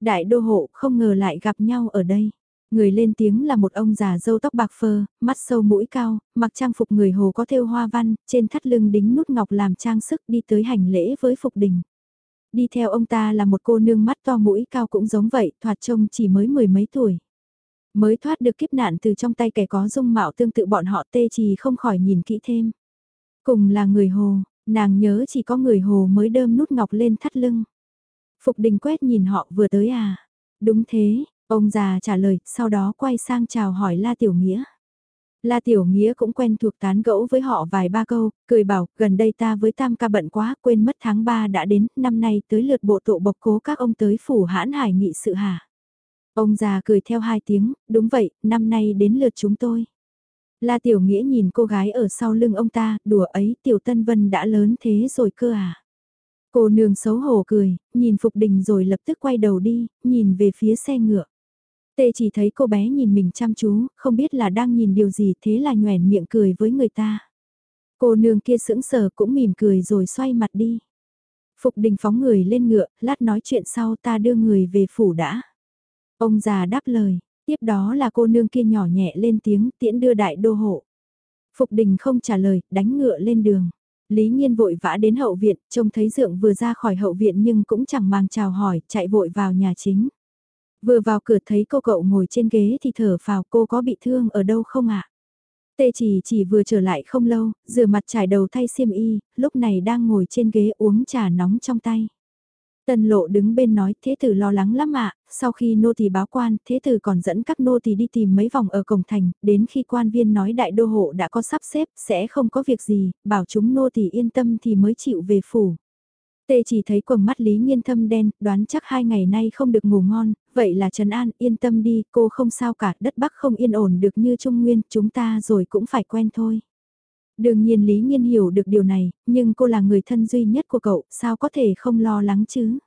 Đại đô hộ không ngờ lại gặp nhau ở đây. Người lên tiếng là một ông già dâu tóc bạc phơ, mắt sâu mũi cao, mặc trang phục người hồ có thêu hoa văn, trên thắt lưng đính nút ngọc làm trang sức đi tới hành lễ với phục đình. Đi theo ông ta là một cô nương mắt to mũi cao cũng giống vậy, thoạt trông chỉ mới mười mấy tuổi. Mới thoát được kiếp nạn từ trong tay kẻ có dung mạo tương tự bọn họ tê trì không khỏi nhìn kỹ thêm. Cùng là người hồ, nàng nhớ chỉ có người hồ mới đơm nút ngọc lên thắt lưng. Phục đình quét nhìn họ vừa tới à? Đúng thế, ông già trả lời, sau đó quay sang chào hỏi La Tiểu Nghĩa. La Tiểu Nghĩa cũng quen thuộc tán gẫu với họ vài ba câu, cười bảo, gần đây ta với tam ca bận quá, quên mất tháng 3 đã đến, năm nay tới lượt bộ tụ bộc cố các ông tới phủ hãn hải nghị sự hả. Ông già cười theo hai tiếng, đúng vậy, năm nay đến lượt chúng tôi. La Tiểu Nghĩa nhìn cô gái ở sau lưng ông ta, đùa ấy Tiểu Tân Vân đã lớn thế rồi cơ à. Cô nương xấu hổ cười, nhìn Phục Đình rồi lập tức quay đầu đi, nhìn về phía xe ngựa. Tê chỉ thấy cô bé nhìn mình chăm chú, không biết là đang nhìn điều gì thế là nhoẻn miệng cười với người ta. Cô nương kia sững sờ cũng mỉm cười rồi xoay mặt đi. Phục đình phóng người lên ngựa, lát nói chuyện sau ta đưa người về phủ đã. Ông già đáp lời, tiếp đó là cô nương kia nhỏ nhẹ lên tiếng tiễn đưa đại đô hộ. Phục đình không trả lời, đánh ngựa lên đường. Lý Nhiên vội vã đến hậu viện, trông thấy dượng vừa ra khỏi hậu viện nhưng cũng chẳng mang chào hỏi, chạy vội vào nhà chính. Vừa vào cửa thấy cô cậu ngồi trên ghế thì thở phào cô có bị thương ở đâu không ạ? Tê chỉ chỉ vừa trở lại không lâu, rửa mặt trải đầu thay xiêm y, lúc này đang ngồi trên ghế uống trà nóng trong tay. Tần lộ đứng bên nói thế tử lo lắng lắm ạ, sau khi nô tỳ báo quan, thế tử còn dẫn các nô tỳ đi tìm mấy vòng ở cổng thành, đến khi quan viên nói đại đô hộ đã có sắp xếp, sẽ không có việc gì, bảo chúng nô tỳ yên tâm thì mới chịu về phủ. Tê chỉ thấy quầng mắt Lý Nghiên thâm đen, đoán chắc hai ngày nay không được ngủ ngon, vậy là Trần An yên tâm đi, cô không sao cả, đất Bắc không yên ổn được như Trung Nguyên, chúng ta rồi cũng phải quen thôi. Đương nhiên Lý Nghiên hiểu được điều này, nhưng cô là người thân duy nhất của cậu, sao có thể không lo lắng chứ?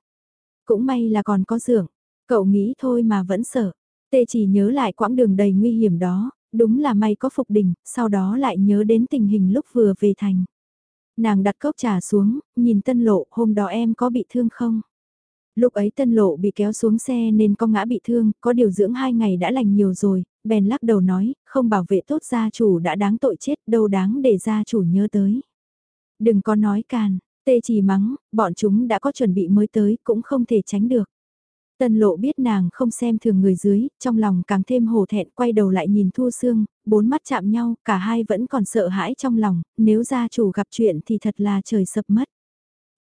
Cũng may là còn có dưỡng, cậu nghĩ thôi mà vẫn sợ. Tê chỉ nhớ lại quãng đường đầy nguy hiểm đó, đúng là may có phục đình, sau đó lại nhớ đến tình hình lúc vừa về thành. Nàng đặt cốc trà xuống, nhìn tân lộ, hôm đó em có bị thương không? Lúc ấy tân lộ bị kéo xuống xe nên có ngã bị thương, có điều dưỡng hai ngày đã lành nhiều rồi, bèn lắc đầu nói, không bảo vệ tốt gia chủ đã đáng tội chết, đâu đáng để gia chủ nhớ tới. Đừng có nói càn, tê chỉ mắng, bọn chúng đã có chuẩn bị mới tới, cũng không thể tránh được. Tân lộ biết nàng không xem thường người dưới, trong lòng càng thêm hổ thẹn quay đầu lại nhìn Thu Sương, bốn mắt chạm nhau, cả hai vẫn còn sợ hãi trong lòng, nếu gia chủ gặp chuyện thì thật là trời sập mất.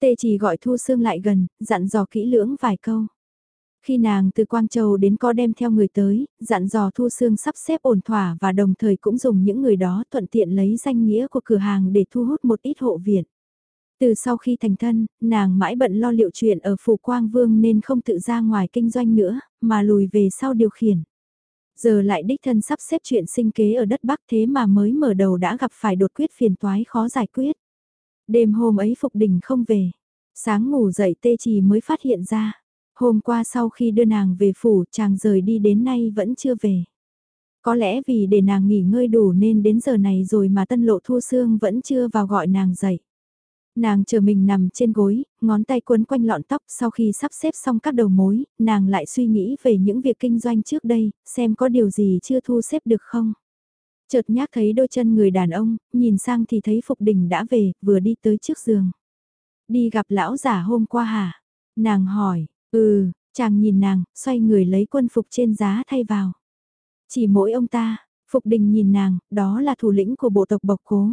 Tê chỉ gọi Thu Sương lại gần, dặn dò kỹ lưỡng vài câu. Khi nàng từ Quang Châu đến có đem theo người tới, dặn dò Thu Sương sắp xếp ổn thỏa và đồng thời cũng dùng những người đó thuận tiện lấy danh nghĩa của cửa hàng để thu hút một ít hộ viện. Từ sau khi thành thân, nàng mãi bận lo liệu chuyện ở Phủ Quang Vương nên không tự ra ngoài kinh doanh nữa, mà lùi về sau điều khiển. Giờ lại đích thân sắp xếp chuyện sinh kế ở đất Bắc thế mà mới mở đầu đã gặp phải đột quyết phiền toái khó giải quyết. Đêm hôm ấy Phục Đình không về. Sáng ngủ dậy tê trì mới phát hiện ra. Hôm qua sau khi đưa nàng về phủ, chàng rời đi đến nay vẫn chưa về. Có lẽ vì để nàng nghỉ ngơi đủ nên đến giờ này rồi mà tân lộ thu xương vẫn chưa vào gọi nàng dậy. Nàng chờ mình nằm trên gối, ngón tay quấn quanh lọn tóc sau khi sắp xếp xong các đầu mối, nàng lại suy nghĩ về những việc kinh doanh trước đây, xem có điều gì chưa thu xếp được không. Chợt nhác thấy đôi chân người đàn ông, nhìn sang thì thấy Phục Đình đã về, vừa đi tới trước giường. Đi gặp lão giả hôm qua hả? Nàng hỏi, ừ, chàng nhìn nàng, xoay người lấy quân phục trên giá thay vào. Chỉ mỗi ông ta, Phục Đình nhìn nàng, đó là thủ lĩnh của bộ tộc Bộc Cố.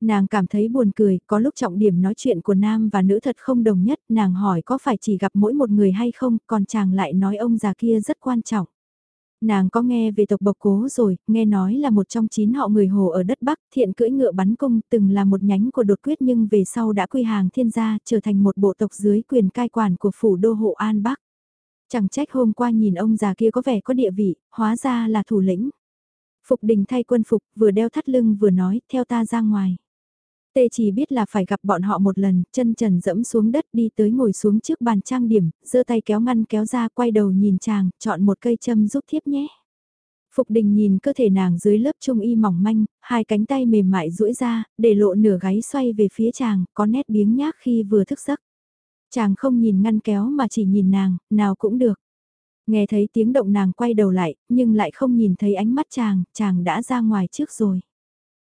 Nàng cảm thấy buồn cười, có lúc trọng điểm nói chuyện của nam và nữ thật không đồng nhất, nàng hỏi có phải chỉ gặp mỗi một người hay không, còn chàng lại nói ông già kia rất quan trọng. Nàng có nghe về tộc bộc cố rồi, nghe nói là một trong chín họ người hồ ở đất Bắc, thiện cưỡi ngựa bắn cung, từng là một nhánh của đột quyết nhưng về sau đã quy hàng thiên gia, trở thành một bộ tộc dưới quyền cai quản của phủ đô hộ An Bắc. Chẳng trách hôm qua nhìn ông già kia có vẻ có địa vị, hóa ra là thủ lĩnh. Phục đình thay quân phục, vừa đeo thắt lưng vừa nói, theo ta ra ngoài. Tê chỉ biết là phải gặp bọn họ một lần, chân trần dẫm xuống đất đi tới ngồi xuống trước bàn trang điểm, giơ tay kéo ngăn kéo ra quay đầu nhìn chàng, chọn một cây châm giúp thiếp nhé. Phục đình nhìn cơ thể nàng dưới lớp trung y mỏng manh, hai cánh tay mềm mại duỗi ra, để lộ nửa gáy xoay về phía chàng, có nét biếng nhác khi vừa thức giấc. Chàng không nhìn ngăn kéo mà chỉ nhìn nàng, nào cũng được. Nghe thấy tiếng động nàng quay đầu lại, nhưng lại không nhìn thấy ánh mắt chàng, chàng đã ra ngoài trước rồi.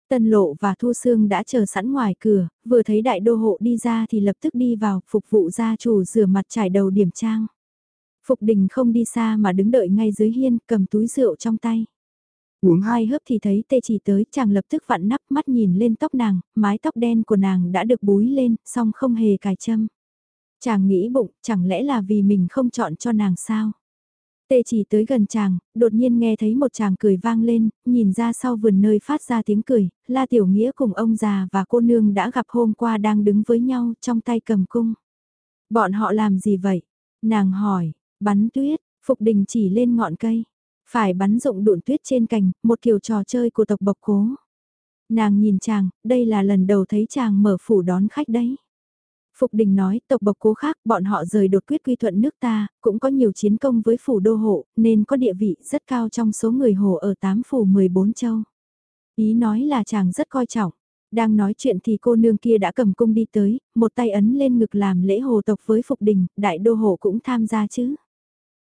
Tân Lộ và Thu Sương đã chờ sẵn ngoài cửa, vừa thấy đại đô hộ đi ra thì lập tức đi vào, phục vụ gia chủ rửa mặt trải đầu điểm trang. Phục đình không đi xa mà đứng đợi ngay dưới hiên, cầm túi rượu trong tay. Uống hai hớp thì thấy tê chỉ tới, chàng lập tức vặn nắp mắt nhìn lên tóc nàng, mái tóc đen của nàng đã được búi lên, song không hề cài châm. Chàng nghĩ bụng, chẳng lẽ là vì mình không chọn cho nàng sao? Tê chỉ tới gần chàng, đột nhiên nghe thấy một chàng cười vang lên, nhìn ra sau vườn nơi phát ra tiếng cười, La Tiểu Nghĩa cùng ông già và cô nương đã gặp hôm qua đang đứng với nhau trong tay cầm cung. Bọn họ làm gì vậy? Nàng hỏi, bắn tuyết, Phục đình chỉ lên ngọn cây, phải bắn rộng đụn tuyết trên cành, một kiểu trò chơi của tộc bộc cố. Nàng nhìn chàng, đây là lần đầu thấy chàng mở phủ đón khách đấy. Phục đình nói, tộc bộc cố khác, bọn họ rời đột quyết quy thuận nước ta, cũng có nhiều chiến công với phủ đô hộ, nên có địa vị rất cao trong số người hồ ở tám phủ 14 châu. Ý nói là chàng rất coi trọng. Đang nói chuyện thì cô nương kia đã cầm cung đi tới, một tay ấn lên ngực làm lễ hồ tộc với Phục Đình, đại đô hộ cũng tham gia chứ.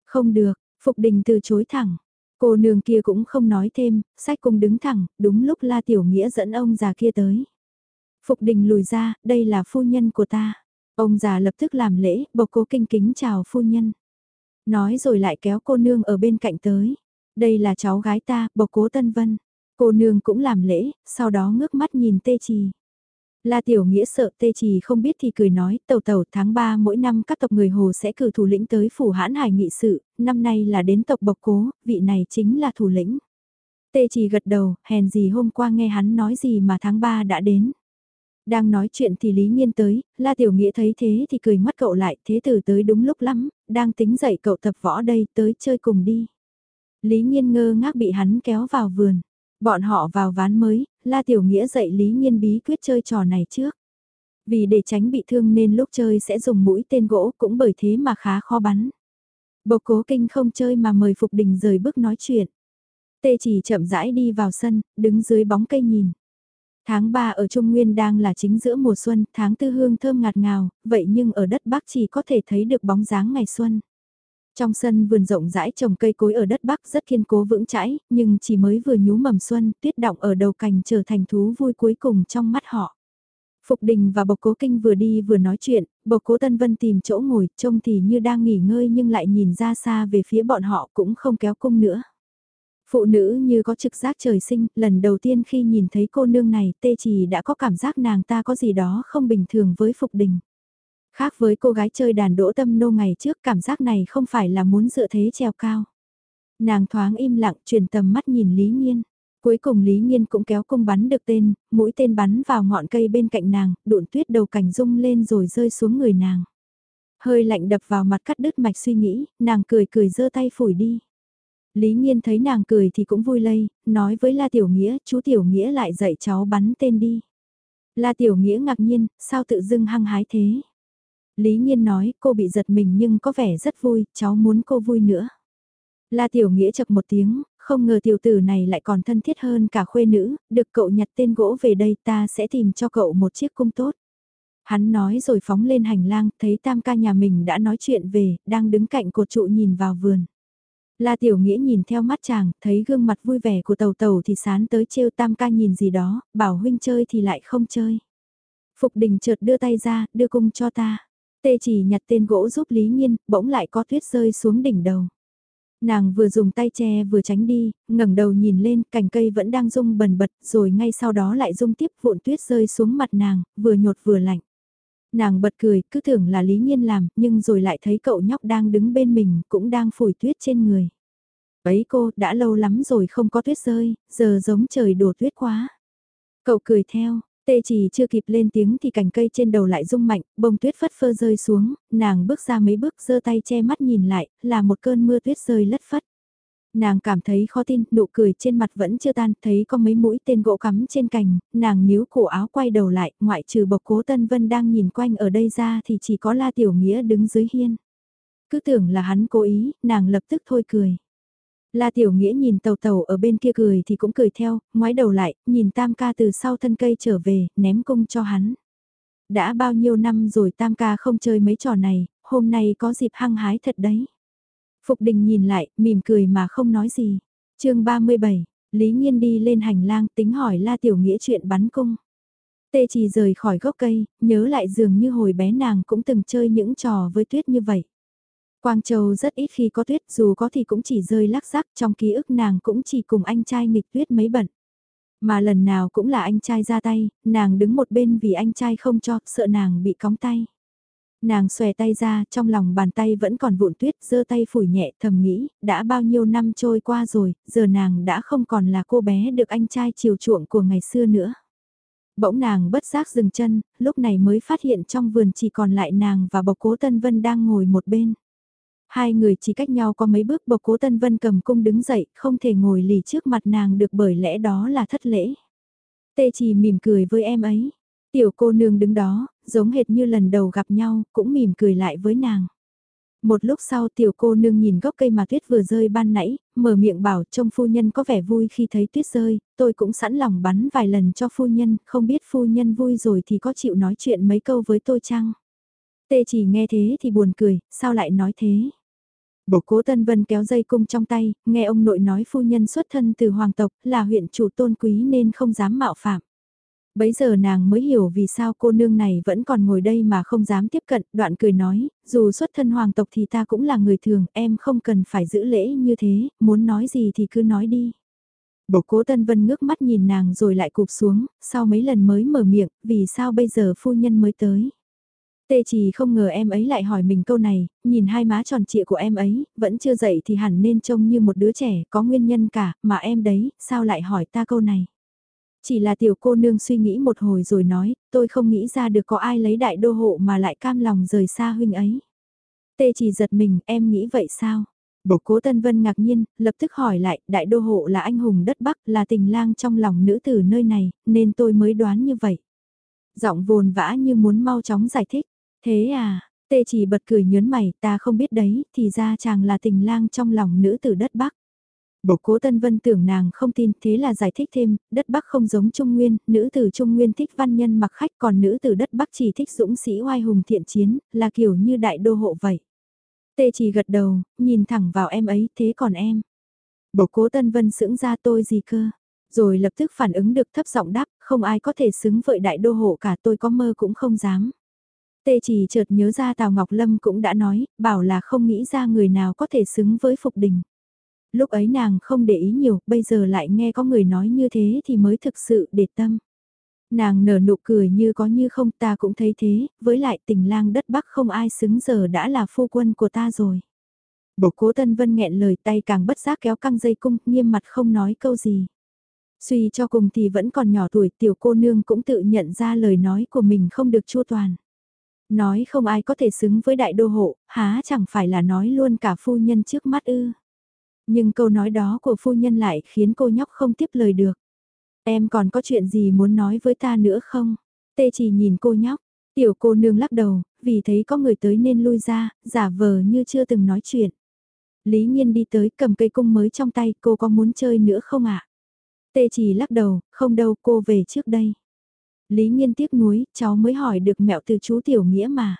Không được, Phục Đình từ chối thẳng. Cô nương kia cũng không nói thêm, sách cung đứng thẳng, đúng lúc La Tiểu Nghĩa dẫn ông già kia tới. Phục Đình lùi ra, đây là phu nhân của ta. Ông già lập tức làm lễ, bộc cố kinh kính chào phu nhân. Nói rồi lại kéo cô nương ở bên cạnh tới. Đây là cháu gái ta, bộc cố Tân Vân. Cô nương cũng làm lễ, sau đó ngước mắt nhìn tê trì. La Tiểu Nghĩa sợ tê trì không biết thì cười nói, tàu tàu tháng 3 mỗi năm các tộc người Hồ sẽ cử thủ lĩnh tới phủ hãn hải nghị sự, năm nay là đến tộc bộc cố, vị này chính là thủ lĩnh. Tê trì gật đầu, hèn gì hôm qua nghe hắn nói gì mà tháng 3 đã đến. Đang nói chuyện thì Lý Nhiên tới, La Tiểu Nghĩa thấy thế thì cười mắt cậu lại, thế tử tới đúng lúc lắm, đang tính dậy cậu tập võ đây, tới chơi cùng đi. Lý Nhiên ngơ ngác bị hắn kéo vào vườn. Bọn họ vào ván mới, La Tiểu Nghĩa dạy Lý Nhiên bí quyết chơi trò này trước. Vì để tránh bị thương nên lúc chơi sẽ dùng mũi tên gỗ cũng bởi thế mà khá khó bắn. Bộc cố kinh không chơi mà mời Phục Đình rời bước nói chuyện. Tê chỉ chậm rãi đi vào sân, đứng dưới bóng cây nhìn. Tháng 3 ở Trung Nguyên đang là chính giữa mùa xuân, tháng tư hương thơm ngạt ngào, vậy nhưng ở đất Bắc chỉ có thể thấy được bóng dáng ngày xuân. Trong sân vườn rộng rãi trồng cây cối ở đất Bắc rất kiên cố vững chãi, nhưng chỉ mới vừa nhú mầm xuân, tuyết động ở đầu cành trở thành thú vui cuối cùng trong mắt họ. Phục Đình và Bộc Cố Kinh vừa đi vừa nói chuyện, Bộc Cố Tân Vân tìm chỗ ngồi, trông thì như đang nghỉ ngơi nhưng lại nhìn ra xa về phía bọn họ cũng không kéo cung nữa. Phụ nữ như có trực giác trời sinh, lần đầu tiên khi nhìn thấy cô nương này, tê chỉ đã có cảm giác nàng ta có gì đó không bình thường với Phục Đình. Khác với cô gái chơi đàn đỗ tâm nô ngày trước cảm giác này không phải là muốn dựa thế treo cao. Nàng thoáng im lặng truyền tầm mắt nhìn Lý Nhiên. Cuối cùng Lý Nhiên cũng kéo cung bắn được tên, mũi tên bắn vào ngọn cây bên cạnh nàng, đụn tuyết đầu cảnh rung lên rồi rơi xuống người nàng. Hơi lạnh đập vào mặt cắt đứt mạch suy nghĩ, nàng cười cười giơ tay phủi đi. Lý Nhiên thấy nàng cười thì cũng vui lây, nói với La Tiểu Nghĩa, chú Tiểu Nghĩa lại dạy cháu bắn tên đi. La Tiểu Nghĩa ngạc nhiên, sao tự dưng hăng hái thế? Lý Nhiên nói, cô bị giật mình nhưng có vẻ rất vui, cháu muốn cô vui nữa. La Tiểu Nghĩa chập một tiếng, không ngờ tiểu tử này lại còn thân thiết hơn cả khuê nữ, được cậu nhặt tên gỗ về đây ta sẽ tìm cho cậu một chiếc cung tốt. Hắn nói rồi phóng lên hành lang, thấy tam ca nhà mình đã nói chuyện về, đang đứng cạnh cột trụ nhìn vào vườn. La Tiểu Nghĩa nhìn theo mắt chàng, thấy gương mặt vui vẻ của tàu tàu thì sán tới trêu tam ca nhìn gì đó, bảo huynh chơi thì lại không chơi. Phục đình chợt đưa tay ra, đưa cung cho ta. Tê chỉ nhặt tên gỗ giúp Lý Nhiên, bỗng lại có tuyết rơi xuống đỉnh đầu. Nàng vừa dùng tay che vừa tránh đi, ngẩng đầu nhìn lên, cành cây vẫn đang rung bần bật, rồi ngay sau đó lại rung tiếp vụn tuyết rơi xuống mặt nàng, vừa nhột vừa lạnh. Nàng bật cười, cứ tưởng là Lý Nhiên làm, nhưng rồi lại thấy cậu nhóc đang đứng bên mình, cũng đang phủi tuyết trên người. Ấy cô, đã lâu lắm rồi không có tuyết rơi, giờ giống trời đổ tuyết quá. Cậu cười theo, Tê chỉ chưa kịp lên tiếng thì cành cây trên đầu lại rung mạnh, bông tuyết phất phơ rơi xuống, nàng bước ra mấy bước giơ tay che mắt nhìn lại, là một cơn mưa tuyết rơi lất phất. Nàng cảm thấy khó tin, nụ cười trên mặt vẫn chưa tan, thấy có mấy mũi tên gỗ cắm trên cành, nàng níu cổ áo quay đầu lại, ngoại trừ bộc cố Tân Vân đang nhìn quanh ở đây ra thì chỉ có La Tiểu Nghĩa đứng dưới hiên. Cứ tưởng là hắn cố ý, nàng lập tức thôi cười. La Tiểu Nghĩa nhìn tàu tàu ở bên kia cười thì cũng cười theo, ngoái đầu lại, nhìn Tam ca từ sau thân cây trở về, ném cung cho hắn. Đã bao nhiêu năm rồi Tam ca không chơi mấy trò này, hôm nay có dịp hăng hái thật đấy. Phục đình nhìn lại, mỉm cười mà không nói gì. chương 37, Lý Nhiên đi lên hành lang tính hỏi La Tiểu Nghĩa chuyện bắn cung. Tê chỉ rời khỏi gốc cây, nhớ lại dường như hồi bé nàng cũng từng chơi những trò với tuyết như vậy. Quang Châu rất ít khi có tuyết dù có thì cũng chỉ rơi lắc rắc trong ký ức nàng cũng chỉ cùng anh trai nghịch tuyết mấy bận. Mà lần nào cũng là anh trai ra tay, nàng đứng một bên vì anh trai không cho, sợ nàng bị cóng tay. Nàng xòe tay ra, trong lòng bàn tay vẫn còn vụn tuyết, giơ tay phủi nhẹ thầm nghĩ, đã bao nhiêu năm trôi qua rồi, giờ nàng đã không còn là cô bé được anh trai chiều chuộng của ngày xưa nữa. Bỗng nàng bất giác dừng chân, lúc này mới phát hiện trong vườn chỉ còn lại nàng và bộc cố Tân Vân đang ngồi một bên. Hai người chỉ cách nhau có mấy bước bộc cố Tân Vân cầm cung đứng dậy, không thể ngồi lì trước mặt nàng được bởi lẽ đó là thất lễ. Tê chỉ mỉm cười với em ấy. Tiểu cô nương đứng đó, giống hệt như lần đầu gặp nhau, cũng mỉm cười lại với nàng. Một lúc sau tiểu cô nương nhìn gốc cây mà tuyết vừa rơi ban nãy, mở miệng bảo trông phu nhân có vẻ vui khi thấy tuyết rơi, tôi cũng sẵn lòng bắn vài lần cho phu nhân, không biết phu nhân vui rồi thì có chịu nói chuyện mấy câu với tôi chăng? Tê chỉ nghe thế thì buồn cười, sao lại nói thế? Bộ cố Tân Vân kéo dây cung trong tay, nghe ông nội nói phu nhân xuất thân từ hoàng tộc, là huyện chủ tôn quý nên không dám mạo phạm. Bấy giờ nàng mới hiểu vì sao cô nương này vẫn còn ngồi đây mà không dám tiếp cận, đoạn cười nói, dù xuất thân hoàng tộc thì ta cũng là người thường, em không cần phải giữ lễ như thế, muốn nói gì thì cứ nói đi. Bộ cố Tân Vân ngước mắt nhìn nàng rồi lại cụp xuống, sau mấy lần mới mở miệng, vì sao bây giờ phu nhân mới tới. Tê chỉ không ngờ em ấy lại hỏi mình câu này, nhìn hai má tròn trịa của em ấy, vẫn chưa dậy thì hẳn nên trông như một đứa trẻ, có nguyên nhân cả, mà em đấy, sao lại hỏi ta câu này. Chỉ là tiểu cô nương suy nghĩ một hồi rồi nói, tôi không nghĩ ra được có ai lấy đại đô hộ mà lại cam lòng rời xa huynh ấy. Tê chỉ giật mình, em nghĩ vậy sao? Bộc cố Tân Vân ngạc nhiên, lập tức hỏi lại, đại đô hộ là anh hùng đất Bắc, là tình lang trong lòng nữ tử nơi này, nên tôi mới đoán như vậy. Giọng vồn vã như muốn mau chóng giải thích. Thế à, tê chỉ bật cười nhớn mày, ta không biết đấy, thì ra chàng là tình lang trong lòng nữ tử đất Bắc. Bộc cố Tân Vân tưởng nàng không tin, thế là giải thích thêm, đất Bắc không giống Trung Nguyên, nữ tử Trung Nguyên thích văn nhân mặc khách còn nữ tử đất Bắc chỉ thích dũng sĩ oai hùng thiện chiến, là kiểu như đại đô hộ vậy. Tê chỉ gật đầu, nhìn thẳng vào em ấy, thế còn em? Bộc cố Tân Vân sững ra tôi gì cơ? Rồi lập tức phản ứng được thấp giọng đáp, không ai có thể xứng vợi đại đô hộ cả tôi có mơ cũng không dám. Tê chỉ chợt nhớ ra Tào Ngọc Lâm cũng đã nói, bảo là không nghĩ ra người nào có thể xứng với Phục Đình. Lúc ấy nàng không để ý nhiều, bây giờ lại nghe có người nói như thế thì mới thực sự để tâm. Nàng nở nụ cười như có như không ta cũng thấy thế, với lại tình lang đất Bắc không ai xứng giờ đã là phu quân của ta rồi. Bộ cố Tân Vân nghẹn lời tay càng bất giác kéo căng dây cung, nghiêm mặt không nói câu gì. Suy cho cùng thì vẫn còn nhỏ tuổi tiểu cô nương cũng tự nhận ra lời nói của mình không được chua toàn. Nói không ai có thể xứng với đại đô hộ, há chẳng phải là nói luôn cả phu nhân trước mắt ư. Nhưng câu nói đó của phu nhân lại khiến cô nhóc không tiếp lời được. Em còn có chuyện gì muốn nói với ta nữa không? Tê chỉ nhìn cô nhóc, tiểu cô nương lắc đầu, vì thấy có người tới nên lui ra, giả vờ như chưa từng nói chuyện. Lý Nhiên đi tới cầm cây cung mới trong tay, cô có muốn chơi nữa không ạ? Tê chỉ lắc đầu, không đâu cô về trước đây. Lý Nhiên tiếc nuối, cháu mới hỏi được mẹo từ chú Tiểu Nghĩa mà.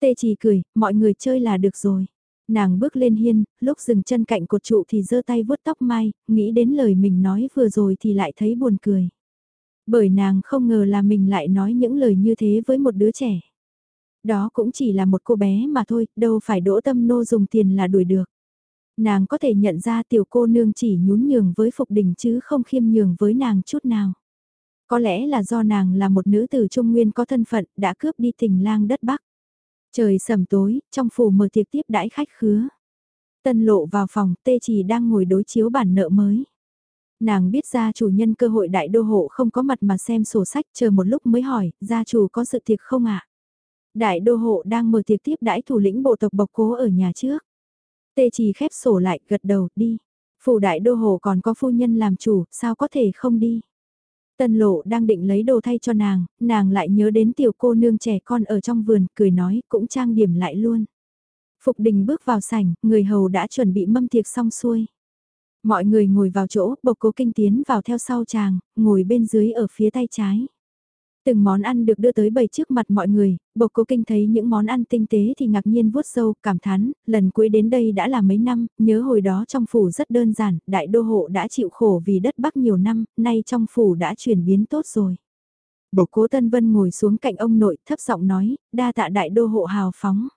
Tê chỉ cười, mọi người chơi là được rồi. Nàng bước lên hiên, lúc dừng chân cạnh cột trụ thì giơ tay vuốt tóc mai, nghĩ đến lời mình nói vừa rồi thì lại thấy buồn cười. Bởi nàng không ngờ là mình lại nói những lời như thế với một đứa trẻ. Đó cũng chỉ là một cô bé mà thôi, đâu phải đỗ tâm nô dùng tiền là đuổi được. Nàng có thể nhận ra tiểu cô nương chỉ nhún nhường với Phục Đình chứ không khiêm nhường với nàng chút nào. Có lẽ là do nàng là một nữ tử trung nguyên có thân phận đã cướp đi tình lang đất Bắc. Trời sầm tối, trong phủ mở tiệc tiếp đãi khách khứa. Tân lộ vào phòng, tê chỉ đang ngồi đối chiếu bản nợ mới. Nàng biết gia chủ nhân cơ hội đại đô hộ không có mặt mà xem sổ sách chờ một lúc mới hỏi, gia chủ có sự tiệc không ạ? Đại đô hộ đang mở tiệc tiếp đãi thủ lĩnh bộ tộc bộc cố ở nhà trước. Tê chỉ khép sổ lại, gật đầu, đi. Phủ đại đô hộ còn có phu nhân làm chủ, sao có thể không đi? Tân lộ đang định lấy đồ thay cho nàng, nàng lại nhớ đến tiểu cô nương trẻ con ở trong vườn, cười nói, cũng trang điểm lại luôn. Phục đình bước vào sảnh, người hầu đã chuẩn bị mâm tiệc xong xuôi. Mọi người ngồi vào chỗ, bộc cố kinh tiến vào theo sau chàng, ngồi bên dưới ở phía tay trái. Từng món ăn được đưa tới bày trước mặt mọi người, bộc cố kinh thấy những món ăn tinh tế thì ngạc nhiên vuốt sâu, cảm thán, lần cuối đến đây đã là mấy năm, nhớ hồi đó trong phủ rất đơn giản, đại đô hộ đã chịu khổ vì đất bắc nhiều năm, nay trong phủ đã chuyển biến tốt rồi. Bộc cố Tân Vân ngồi xuống cạnh ông nội thấp giọng nói, đa tạ đại đô hộ hào phóng.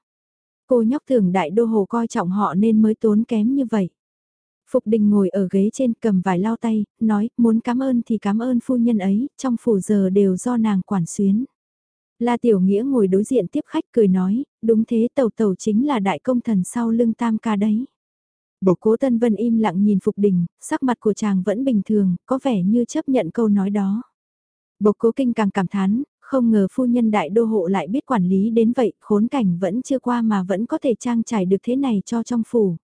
Cô nhóc tưởng đại đô hộ coi trọng họ nên mới tốn kém như vậy. Phục đình ngồi ở ghế trên cầm vài lao tay, nói, muốn cảm ơn thì cảm ơn phu nhân ấy, trong phủ giờ đều do nàng quản xuyến. La Tiểu Nghĩa ngồi đối diện tiếp khách cười nói, đúng thế tàu tàu chính là đại công thần sau lưng tam ca đấy. Bộc cố Tân Vân im lặng nhìn Phục Đình, sắc mặt của chàng vẫn bình thường, có vẻ như chấp nhận câu nói đó. Bộc cố kinh càng cảm thán, không ngờ phu nhân đại đô hộ lại biết quản lý đến vậy, khốn cảnh vẫn chưa qua mà vẫn có thể trang trải được thế này cho trong phủ.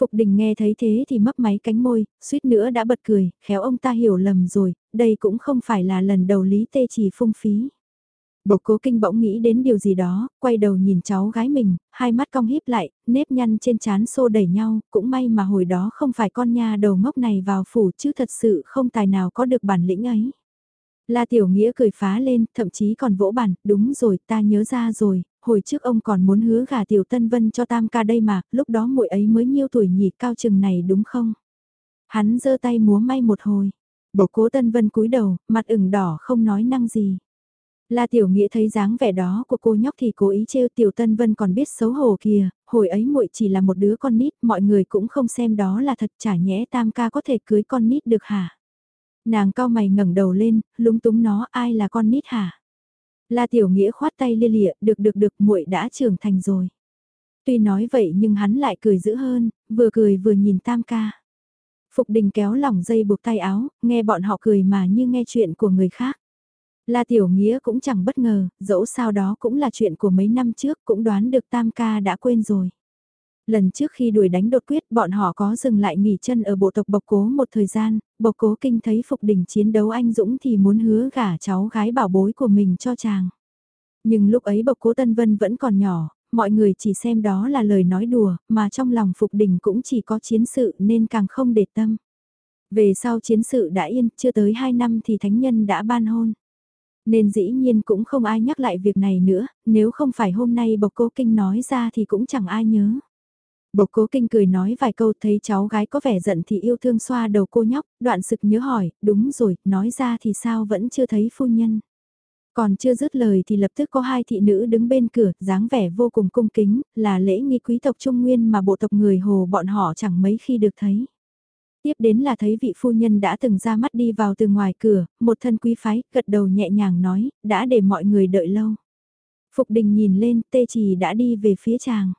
Phục đình nghe thấy thế thì mấp máy cánh môi, suýt nữa đã bật cười, khéo ông ta hiểu lầm rồi, đây cũng không phải là lần đầu Lý Tê chỉ phung phí. Bộc cố kinh bỗng nghĩ đến điều gì đó, quay đầu nhìn cháu gái mình, hai mắt cong híp lại, nếp nhăn trên trán xô đẩy nhau, cũng may mà hồi đó không phải con nha đầu ngốc này vào phủ chứ thật sự không tài nào có được bản lĩnh ấy. La Tiểu Nghĩa cười phá lên, thậm chí còn vỗ bản, đúng rồi, ta nhớ ra rồi, hồi trước ông còn muốn hứa gả Tiểu Tân Vân cho Tam ca đây mà, lúc đó muội ấy mới nhiêu tuổi nhỉ cao chừng này đúng không? Hắn giơ tay múa may một hồi, Bộ cố Tân Vân cúi đầu, mặt ửng đỏ không nói năng gì. La Tiểu Nghĩa thấy dáng vẻ đó của cô nhóc thì cố ý trêu Tiểu Tân Vân còn biết xấu hổ kìa, hồi ấy muội chỉ là một đứa con nít, mọi người cũng không xem đó là thật chả nhẽ Tam ca có thể cưới con nít được hả? Nàng cao mày ngẩng đầu lên, lúng túng nó ai là con nít hả? La Tiểu Nghĩa khoát tay lia lịa, được được được muội đã trưởng thành rồi. Tuy nói vậy nhưng hắn lại cười dữ hơn, vừa cười vừa nhìn Tam ca. Phục đình kéo lỏng dây buộc tay áo, nghe bọn họ cười mà như nghe chuyện của người khác. La Tiểu Nghĩa cũng chẳng bất ngờ, dẫu sao đó cũng là chuyện của mấy năm trước cũng đoán được Tam ca đã quên rồi. Lần trước khi đuổi đánh đột quyết bọn họ có dừng lại nghỉ chân ở bộ tộc Bộc Cố một thời gian, Bộc Cố kinh thấy Phục Đình chiến đấu anh Dũng thì muốn hứa gả cháu gái bảo bối của mình cho chàng. Nhưng lúc ấy Bộc Cố Tân Vân vẫn còn nhỏ, mọi người chỉ xem đó là lời nói đùa, mà trong lòng Phục Đình cũng chỉ có chiến sự nên càng không để tâm. Về sau chiến sự đã yên, chưa tới 2 năm thì thánh nhân đã ban hôn. Nên dĩ nhiên cũng không ai nhắc lại việc này nữa, nếu không phải hôm nay Bộc Cố Kinh nói ra thì cũng chẳng ai nhớ. Bộc cố kinh cười nói vài câu thấy cháu gái có vẻ giận thì yêu thương xoa đầu cô nhóc, đoạn sực nhớ hỏi, đúng rồi, nói ra thì sao vẫn chưa thấy phu nhân. Còn chưa dứt lời thì lập tức có hai thị nữ đứng bên cửa, dáng vẻ vô cùng cung kính, là lễ nghi quý tộc Trung Nguyên mà bộ tộc người Hồ bọn họ chẳng mấy khi được thấy. Tiếp đến là thấy vị phu nhân đã từng ra mắt đi vào từ ngoài cửa, một thân quý phái, gật đầu nhẹ nhàng nói, đã để mọi người đợi lâu. Phục đình nhìn lên, tê trì đã đi về phía chàng.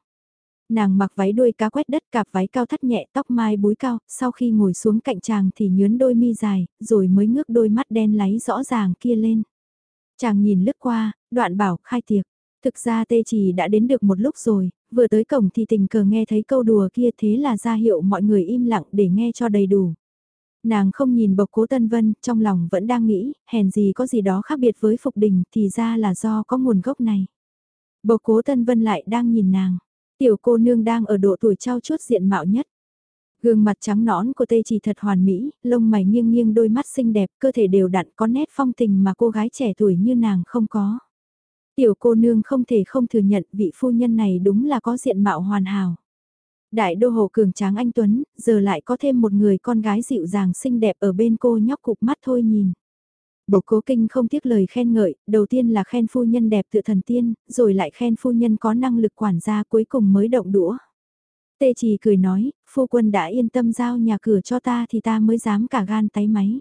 Nàng mặc váy đuôi cá quét đất cạp váy cao thắt nhẹ tóc mai búi cao, sau khi ngồi xuống cạnh chàng thì nhướn đôi mi dài, rồi mới ngước đôi mắt đen láy rõ ràng kia lên. Chàng nhìn lướt qua, đoạn bảo khai tiệc. Thực ra tê chỉ đã đến được một lúc rồi, vừa tới cổng thì tình cờ nghe thấy câu đùa kia thế là ra hiệu mọi người im lặng để nghe cho đầy đủ. Nàng không nhìn bộc cố Tân Vân, trong lòng vẫn đang nghĩ, hèn gì có gì đó khác biệt với Phục Đình thì ra là do có nguồn gốc này. Bộc cố Tân Vân lại đang nhìn nàng. Tiểu cô nương đang ở độ tuổi trao chuốt diện mạo nhất. Gương mặt trắng nõn của tê chỉ thật hoàn mỹ, lông mày nghiêng nghiêng đôi mắt xinh đẹp, cơ thể đều đặn có nét phong tình mà cô gái trẻ tuổi như nàng không có. Tiểu cô nương không thể không thừa nhận vị phu nhân này đúng là có diện mạo hoàn hảo. Đại đô hộ cường tráng anh Tuấn, giờ lại có thêm một người con gái dịu dàng xinh đẹp ở bên cô nhóc cục mắt thôi nhìn. Bộc cố kinh không tiếc lời khen ngợi, đầu tiên là khen phu nhân đẹp tự thần tiên, rồi lại khen phu nhân có năng lực quản gia cuối cùng mới động đũa. Tê chỉ cười nói, phu quân đã yên tâm giao nhà cửa cho ta thì ta mới dám cả gan tay máy.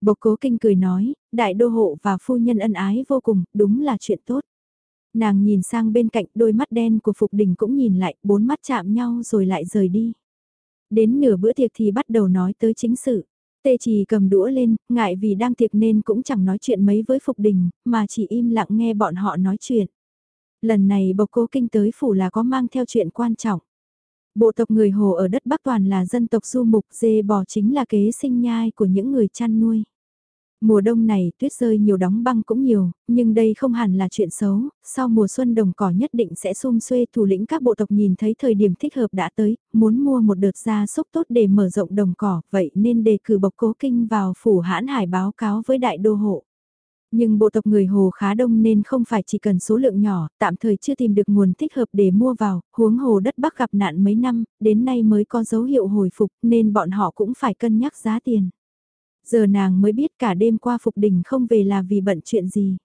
Bộc cố kinh cười nói, đại đô hộ và phu nhân ân ái vô cùng, đúng là chuyện tốt. Nàng nhìn sang bên cạnh đôi mắt đen của Phục Đình cũng nhìn lại, bốn mắt chạm nhau rồi lại rời đi. Đến nửa bữa tiệc thì bắt đầu nói tới chính sự. Tê chỉ cầm đũa lên, ngại vì đang tiệc nên cũng chẳng nói chuyện mấy với Phục Đình, mà chỉ im lặng nghe bọn họ nói chuyện. Lần này bộc cố kinh tới phủ là có mang theo chuyện quan trọng. Bộ tộc người Hồ ở đất Bắc toàn là dân tộc du mục, dê bò chính là kế sinh nhai của những người chăn nuôi. Mùa đông này tuyết rơi nhiều đóng băng cũng nhiều, nhưng đây không hẳn là chuyện xấu, sau mùa xuân đồng cỏ nhất định sẽ xung xuê thủ lĩnh các bộ tộc nhìn thấy thời điểm thích hợp đã tới, muốn mua một đợt gia súc tốt để mở rộng đồng cỏ, vậy nên đề cử bộc cố kinh vào phủ hãn hải báo cáo với đại đô hộ. Nhưng bộ tộc người Hồ khá đông nên không phải chỉ cần số lượng nhỏ, tạm thời chưa tìm được nguồn thích hợp để mua vào, huống hồ đất Bắc gặp nạn mấy năm, đến nay mới có dấu hiệu hồi phục nên bọn họ cũng phải cân nhắc giá tiền. Giờ nàng mới biết cả đêm qua Phục Đình không về là vì bận chuyện gì.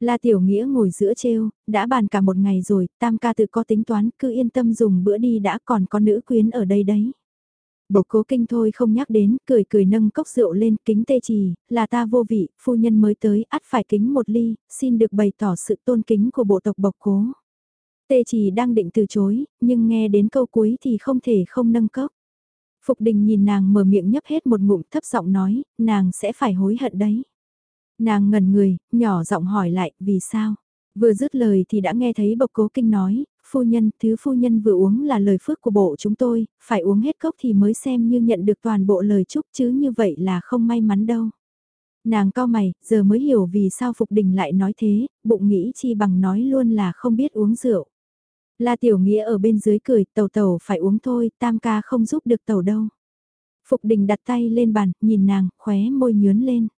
La Tiểu Nghĩa ngồi giữa treo, đã bàn cả một ngày rồi, tam ca tự có tính toán, cứ yên tâm dùng bữa đi đã còn có nữ quyến ở đây đấy. Bộc cố kinh thôi không nhắc đến, cười cười nâng cốc rượu lên, kính tê trì, là ta vô vị, phu nhân mới tới, ắt phải kính một ly, xin được bày tỏ sự tôn kính của bộ tộc bộc cố. Tê trì đang định từ chối, nhưng nghe đến câu cuối thì không thể không nâng cốc. Phục đình nhìn nàng mở miệng nhấp hết một ngụm thấp giọng nói, nàng sẽ phải hối hận đấy. Nàng ngẩn người, nhỏ giọng hỏi lại, vì sao? Vừa dứt lời thì đã nghe thấy bộc cố kinh nói, phu nhân, thứ phu nhân vừa uống là lời phước của bộ chúng tôi, phải uống hết cốc thì mới xem như nhận được toàn bộ lời chúc chứ như vậy là không may mắn đâu. Nàng cao mày, giờ mới hiểu vì sao Phục Đình lại nói thế, bụng nghĩ chi bằng nói luôn là không biết uống rượu. La Tiểu Nghĩa ở bên dưới cười, tàu tàu phải uống thôi, tam ca không giúp được tàu đâu. Phục Đình đặt tay lên bàn, nhìn nàng, khóe môi nhướn lên.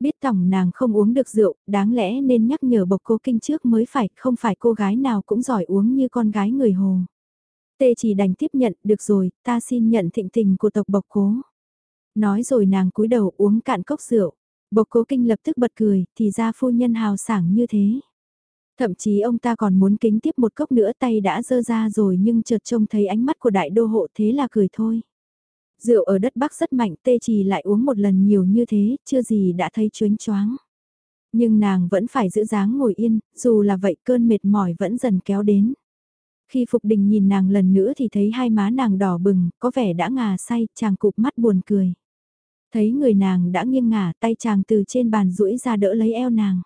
Biết tổng nàng không uống được rượu, đáng lẽ nên nhắc nhở bộc cô kinh trước mới phải, không phải cô gái nào cũng giỏi uống như con gái người hồ. Tê chỉ đành tiếp nhận, được rồi, ta xin nhận thịnh tình của tộc bộc cố. Nói rồi nàng cúi đầu uống cạn cốc rượu. Bộc cố kinh lập tức bật cười, thì ra phu nhân hào sảng như thế. Thậm chí ông ta còn muốn kính tiếp một cốc nữa tay đã dơ ra rồi nhưng chợt trông thấy ánh mắt của đại đô hộ thế là cười thôi. Rượu ở đất Bắc rất mạnh tê trì lại uống một lần nhiều như thế, chưa gì đã thấy chuyến choáng. Nhưng nàng vẫn phải giữ dáng ngồi yên, dù là vậy cơn mệt mỏi vẫn dần kéo đến. Khi Phục Đình nhìn nàng lần nữa thì thấy hai má nàng đỏ bừng, có vẻ đã ngà say, chàng cụp mắt buồn cười. Thấy người nàng đã nghiêng ngả tay chàng từ trên bàn duỗi ra đỡ lấy eo nàng.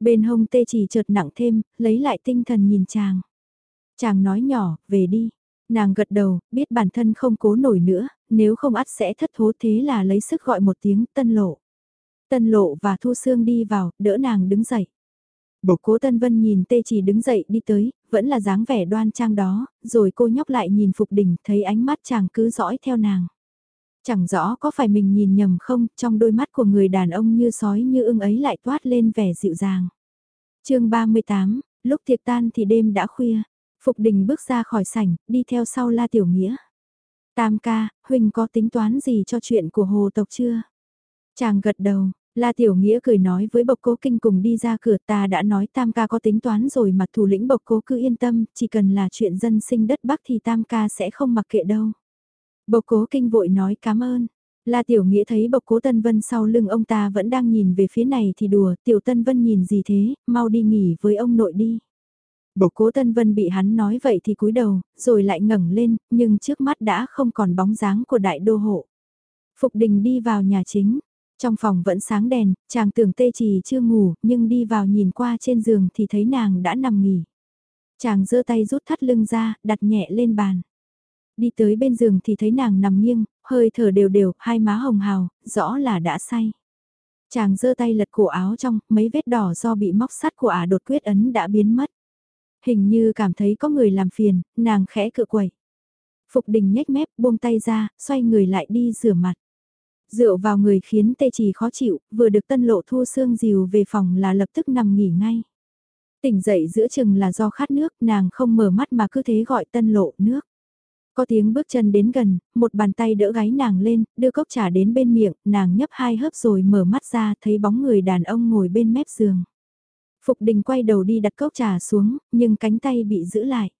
Bên hông tê chỉ chợt nặng thêm, lấy lại tinh thần nhìn chàng. Chàng nói nhỏ, về đi. Nàng gật đầu, biết bản thân không cố nổi nữa, nếu không ắt sẽ thất thố thế là lấy sức gọi một tiếng tân lộ. Tân lộ và thu xương đi vào, đỡ nàng đứng dậy. Bộ cố Tân Vân nhìn tê chỉ đứng dậy đi tới, vẫn là dáng vẻ đoan trang đó, rồi cô nhóc lại nhìn Phục Đình thấy ánh mắt chàng cứ dõi theo nàng. Chẳng rõ có phải mình nhìn nhầm không, trong đôi mắt của người đàn ông như sói như ưng ấy lại toát lên vẻ dịu dàng. chương 38, lúc tiệc tan thì đêm đã khuya, Phục Đình bước ra khỏi sảnh, đi theo sau La Tiểu Nghĩa. Tam ca, huỳnh có tính toán gì cho chuyện của hồ tộc chưa? Chàng gật đầu, La Tiểu Nghĩa cười nói với Bộc Cố Kinh cùng đi ra cửa ta đã nói Tam ca có tính toán rồi mà thủ lĩnh Bộc Cố cứ yên tâm, chỉ cần là chuyện dân sinh đất Bắc thì Tam ca sẽ không mặc kệ đâu. Bộc Cố Kinh vội nói cảm ơn. La Tiểu Nghĩa thấy Bộc Cố Tân Vân sau lưng ông ta vẫn đang nhìn về phía này thì đùa, Tiểu Tân Vân nhìn gì thế, mau đi nghỉ với ông nội đi. Bộc cố Tân Vân bị hắn nói vậy thì cúi đầu, rồi lại ngẩng lên, nhưng trước mắt đã không còn bóng dáng của đại đô hộ. Phục đình đi vào nhà chính. Trong phòng vẫn sáng đèn, chàng tưởng tê trì chưa ngủ, nhưng đi vào nhìn qua trên giường thì thấy nàng đã nằm nghỉ. Chàng giơ tay rút thắt lưng ra, đặt nhẹ lên bàn. Đi tới bên giường thì thấy nàng nằm nghiêng, hơi thở đều đều, hai má hồng hào, rõ là đã say. Chàng giơ tay lật cổ áo trong, mấy vết đỏ do bị móc sắt của ả đột quyết ấn đã biến mất. Hình như cảm thấy có người làm phiền, nàng khẽ cự quẩy. Phục đình nhếch mép buông tay ra, xoay người lại đi rửa mặt. Rượu vào người khiến tê trì khó chịu, vừa được tân lộ thu xương dìu về phòng là lập tức nằm nghỉ ngay. Tỉnh dậy giữa chừng là do khát nước, nàng không mở mắt mà cứ thế gọi tân lộ nước. Có tiếng bước chân đến gần, một bàn tay đỡ gáy nàng lên, đưa cốc trà đến bên miệng, nàng nhấp hai hớp rồi mở mắt ra thấy bóng người đàn ông ngồi bên mép giường. Phục đình quay đầu đi đặt cốc trà xuống, nhưng cánh tay bị giữ lại.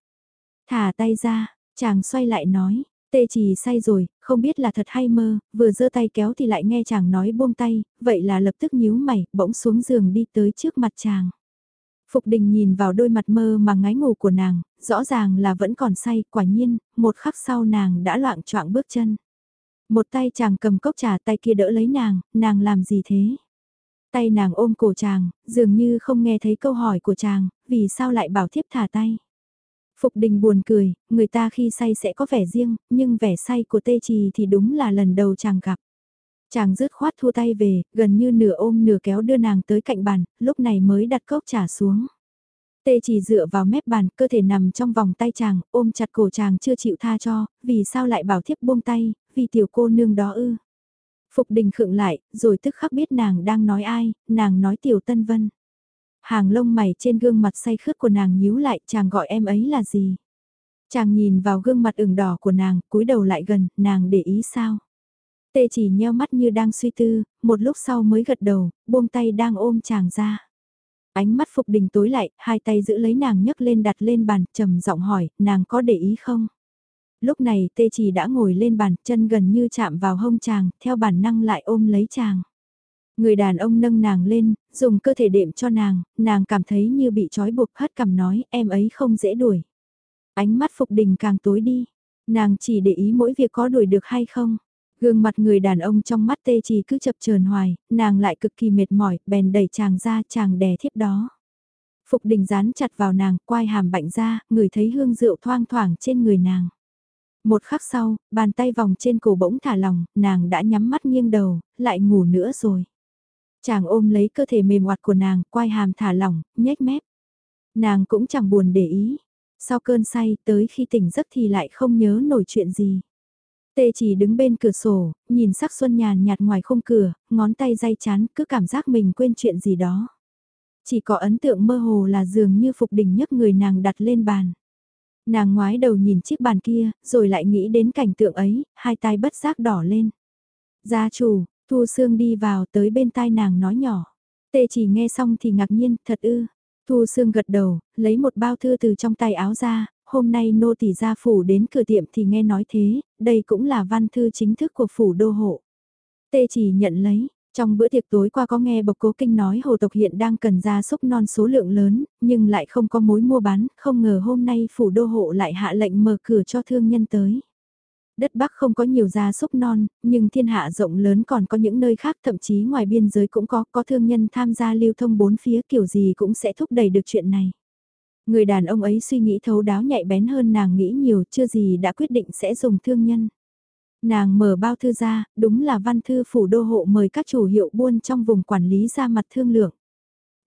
Thả tay ra, chàng xoay lại nói, tê trì say rồi, không biết là thật hay mơ, vừa giơ tay kéo thì lại nghe chàng nói buông tay, vậy là lập tức nhíu mày, bỗng xuống giường đi tới trước mặt chàng. Phục đình nhìn vào đôi mặt mơ mà ngái ngủ của nàng, rõ ràng là vẫn còn say, quả nhiên, một khắc sau nàng đã loạn choạng bước chân. Một tay chàng cầm cốc trà tay kia đỡ lấy nàng, nàng làm gì thế? Tay nàng ôm cổ chàng, dường như không nghe thấy câu hỏi của chàng, vì sao lại bảo thiếp thả tay. Phục đình buồn cười, người ta khi say sẽ có vẻ riêng, nhưng vẻ say của tê trì thì đúng là lần đầu chàng gặp. Chàng rứt khoát thua tay về, gần như nửa ôm nửa kéo đưa nàng tới cạnh bàn, lúc này mới đặt cốc trà xuống. Tê chỉ dựa vào mép bàn, cơ thể nằm trong vòng tay chàng, ôm chặt cổ chàng chưa chịu tha cho, vì sao lại bảo thiếp buông tay, vì tiểu cô nương đó ư. Phục đình khựng lại, rồi tức khắc biết nàng đang nói ai, nàng nói tiểu tân vân. Hàng lông mày trên gương mặt say khướt của nàng nhíu lại, chàng gọi em ấy là gì? Chàng nhìn vào gương mặt ửng đỏ của nàng, cúi đầu lại gần, nàng để ý sao? Tê chỉ nheo mắt như đang suy tư, một lúc sau mới gật đầu, buông tay đang ôm chàng ra. Ánh mắt Phục Đình tối lại, hai tay giữ lấy nàng nhấc lên đặt lên bàn, trầm giọng hỏi, nàng có để ý không? Lúc này tê chỉ đã ngồi lên bàn, chân gần như chạm vào hông chàng, theo bản năng lại ôm lấy chàng. Người đàn ông nâng nàng lên, dùng cơ thể đệm cho nàng, nàng cảm thấy như bị trói buộc hất cằm nói, em ấy không dễ đuổi. Ánh mắt Phục Đình càng tối đi, nàng chỉ để ý mỗi việc có đuổi được hay không. Gương mặt người đàn ông trong mắt tê chỉ cứ chập chờn hoài, nàng lại cực kỳ mệt mỏi, bèn đẩy chàng ra chàng đè thiếp đó. Phục đình dán chặt vào nàng, quai hàm bạnh ra, người thấy hương rượu thoang thoảng trên người nàng. Một khắc sau, bàn tay vòng trên cổ bỗng thả lòng, nàng đã nhắm mắt nghiêng đầu, lại ngủ nữa rồi. Chàng ôm lấy cơ thể mềm hoạt của nàng, quai hàm thả lỏng, nhếch mép. Nàng cũng chẳng buồn để ý. Sau cơn say, tới khi tỉnh giấc thì lại không nhớ nổi chuyện gì. Tê chỉ đứng bên cửa sổ, nhìn sắc xuân nhàn nhạt ngoài khung cửa, ngón tay day chán, cứ cảm giác mình quên chuyện gì đó. Chỉ có ấn tượng mơ hồ là dường như phục đỉnh nhấc người nàng đặt lên bàn. Nàng ngoái đầu nhìn chiếc bàn kia, rồi lại nghĩ đến cảnh tượng ấy, hai tai bất giác đỏ lên. Gia chủ, Thu Sương đi vào tới bên tai nàng nói nhỏ. Tê chỉ nghe xong thì ngạc nhiên, thật ư. Thu Sương gật đầu, lấy một bao thư từ trong tay áo ra, hôm nay nô tỷ gia phủ đến cửa tiệm thì nghe nói thế, đây cũng là văn thư chính thức của phủ đô hộ. Tê chỉ nhận lấy, trong bữa tiệc tối qua có nghe bộc cố kinh nói hồ tộc hiện đang cần ra súc non số lượng lớn, nhưng lại không có mối mua bán, không ngờ hôm nay phủ đô hộ lại hạ lệnh mở cửa cho thương nhân tới. Đất Bắc không có nhiều gia súc non, nhưng thiên hạ rộng lớn còn có những nơi khác thậm chí ngoài biên giới cũng có, có thương nhân tham gia lưu thông bốn phía kiểu gì cũng sẽ thúc đẩy được chuyện này. Người đàn ông ấy suy nghĩ thấu đáo nhạy bén hơn nàng nghĩ nhiều chưa gì đã quyết định sẽ dùng thương nhân. Nàng mở bao thư ra, đúng là văn thư phủ đô hộ mời các chủ hiệu buôn trong vùng quản lý ra mặt thương lượng.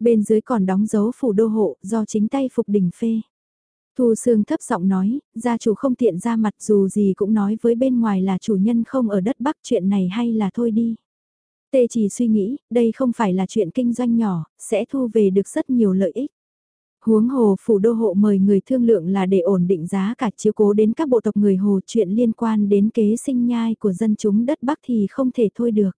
Bên dưới còn đóng dấu phủ đô hộ do chính tay Phục Đình phê. Thu Sương thấp giọng nói, gia chủ không tiện ra mặt dù gì cũng nói với bên ngoài là chủ nhân không ở đất Bắc chuyện này hay là thôi đi. Tê chỉ suy nghĩ, đây không phải là chuyện kinh doanh nhỏ, sẽ thu về được rất nhiều lợi ích. Huống hồ phủ đô hộ mời người thương lượng là để ổn định giá cả chiếu cố đến các bộ tộc người hồ chuyện liên quan đến kế sinh nhai của dân chúng đất Bắc thì không thể thôi được.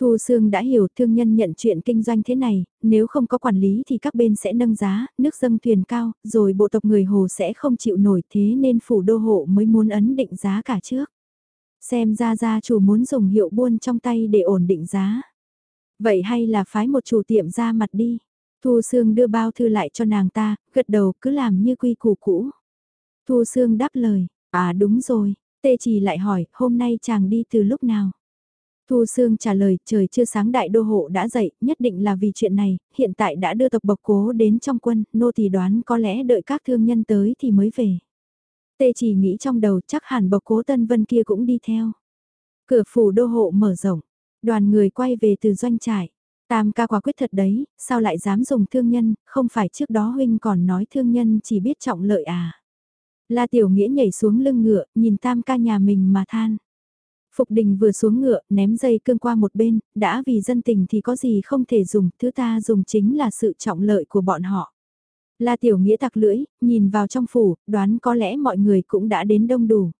Thu Sương đã hiểu thương nhân nhận chuyện kinh doanh thế này, nếu không có quản lý thì các bên sẽ nâng giá, nước dâng thuyền cao, rồi bộ tộc người hồ sẽ không chịu nổi thế nên phủ đô hộ mới muốn ấn định giá cả trước. Xem ra gia chủ muốn dùng hiệu buôn trong tay để ổn định giá. Vậy hay là phái một chủ tiệm ra mặt đi. Thu Sương đưa bao thư lại cho nàng ta, gật đầu cứ làm như quy củ cũ. Thu Sương đáp lời, à đúng rồi, tê chỉ lại hỏi, hôm nay chàng đi từ lúc nào? Thu Sương trả lời, trời chưa sáng đại đô hộ đã dậy, nhất định là vì chuyện này, hiện tại đã đưa tộc bộc cố đến trong quân, nô thì đoán có lẽ đợi các thương nhân tới thì mới về. Tê chỉ nghĩ trong đầu chắc hẳn bộc cố Tân Vân kia cũng đi theo. Cửa phủ đô hộ mở rộng, đoàn người quay về từ doanh trại. Tam ca quả quyết thật đấy, sao lại dám dùng thương nhân, không phải trước đó huynh còn nói thương nhân chỉ biết trọng lợi à. La Tiểu Nghĩa nhảy xuống lưng ngựa, nhìn tam ca nhà mình mà than. Phục đình vừa xuống ngựa, ném dây cương qua một bên, đã vì dân tình thì có gì không thể dùng, thứ ta dùng chính là sự trọng lợi của bọn họ. La Tiểu Nghĩa tặc lưỡi, nhìn vào trong phủ, đoán có lẽ mọi người cũng đã đến đông đủ.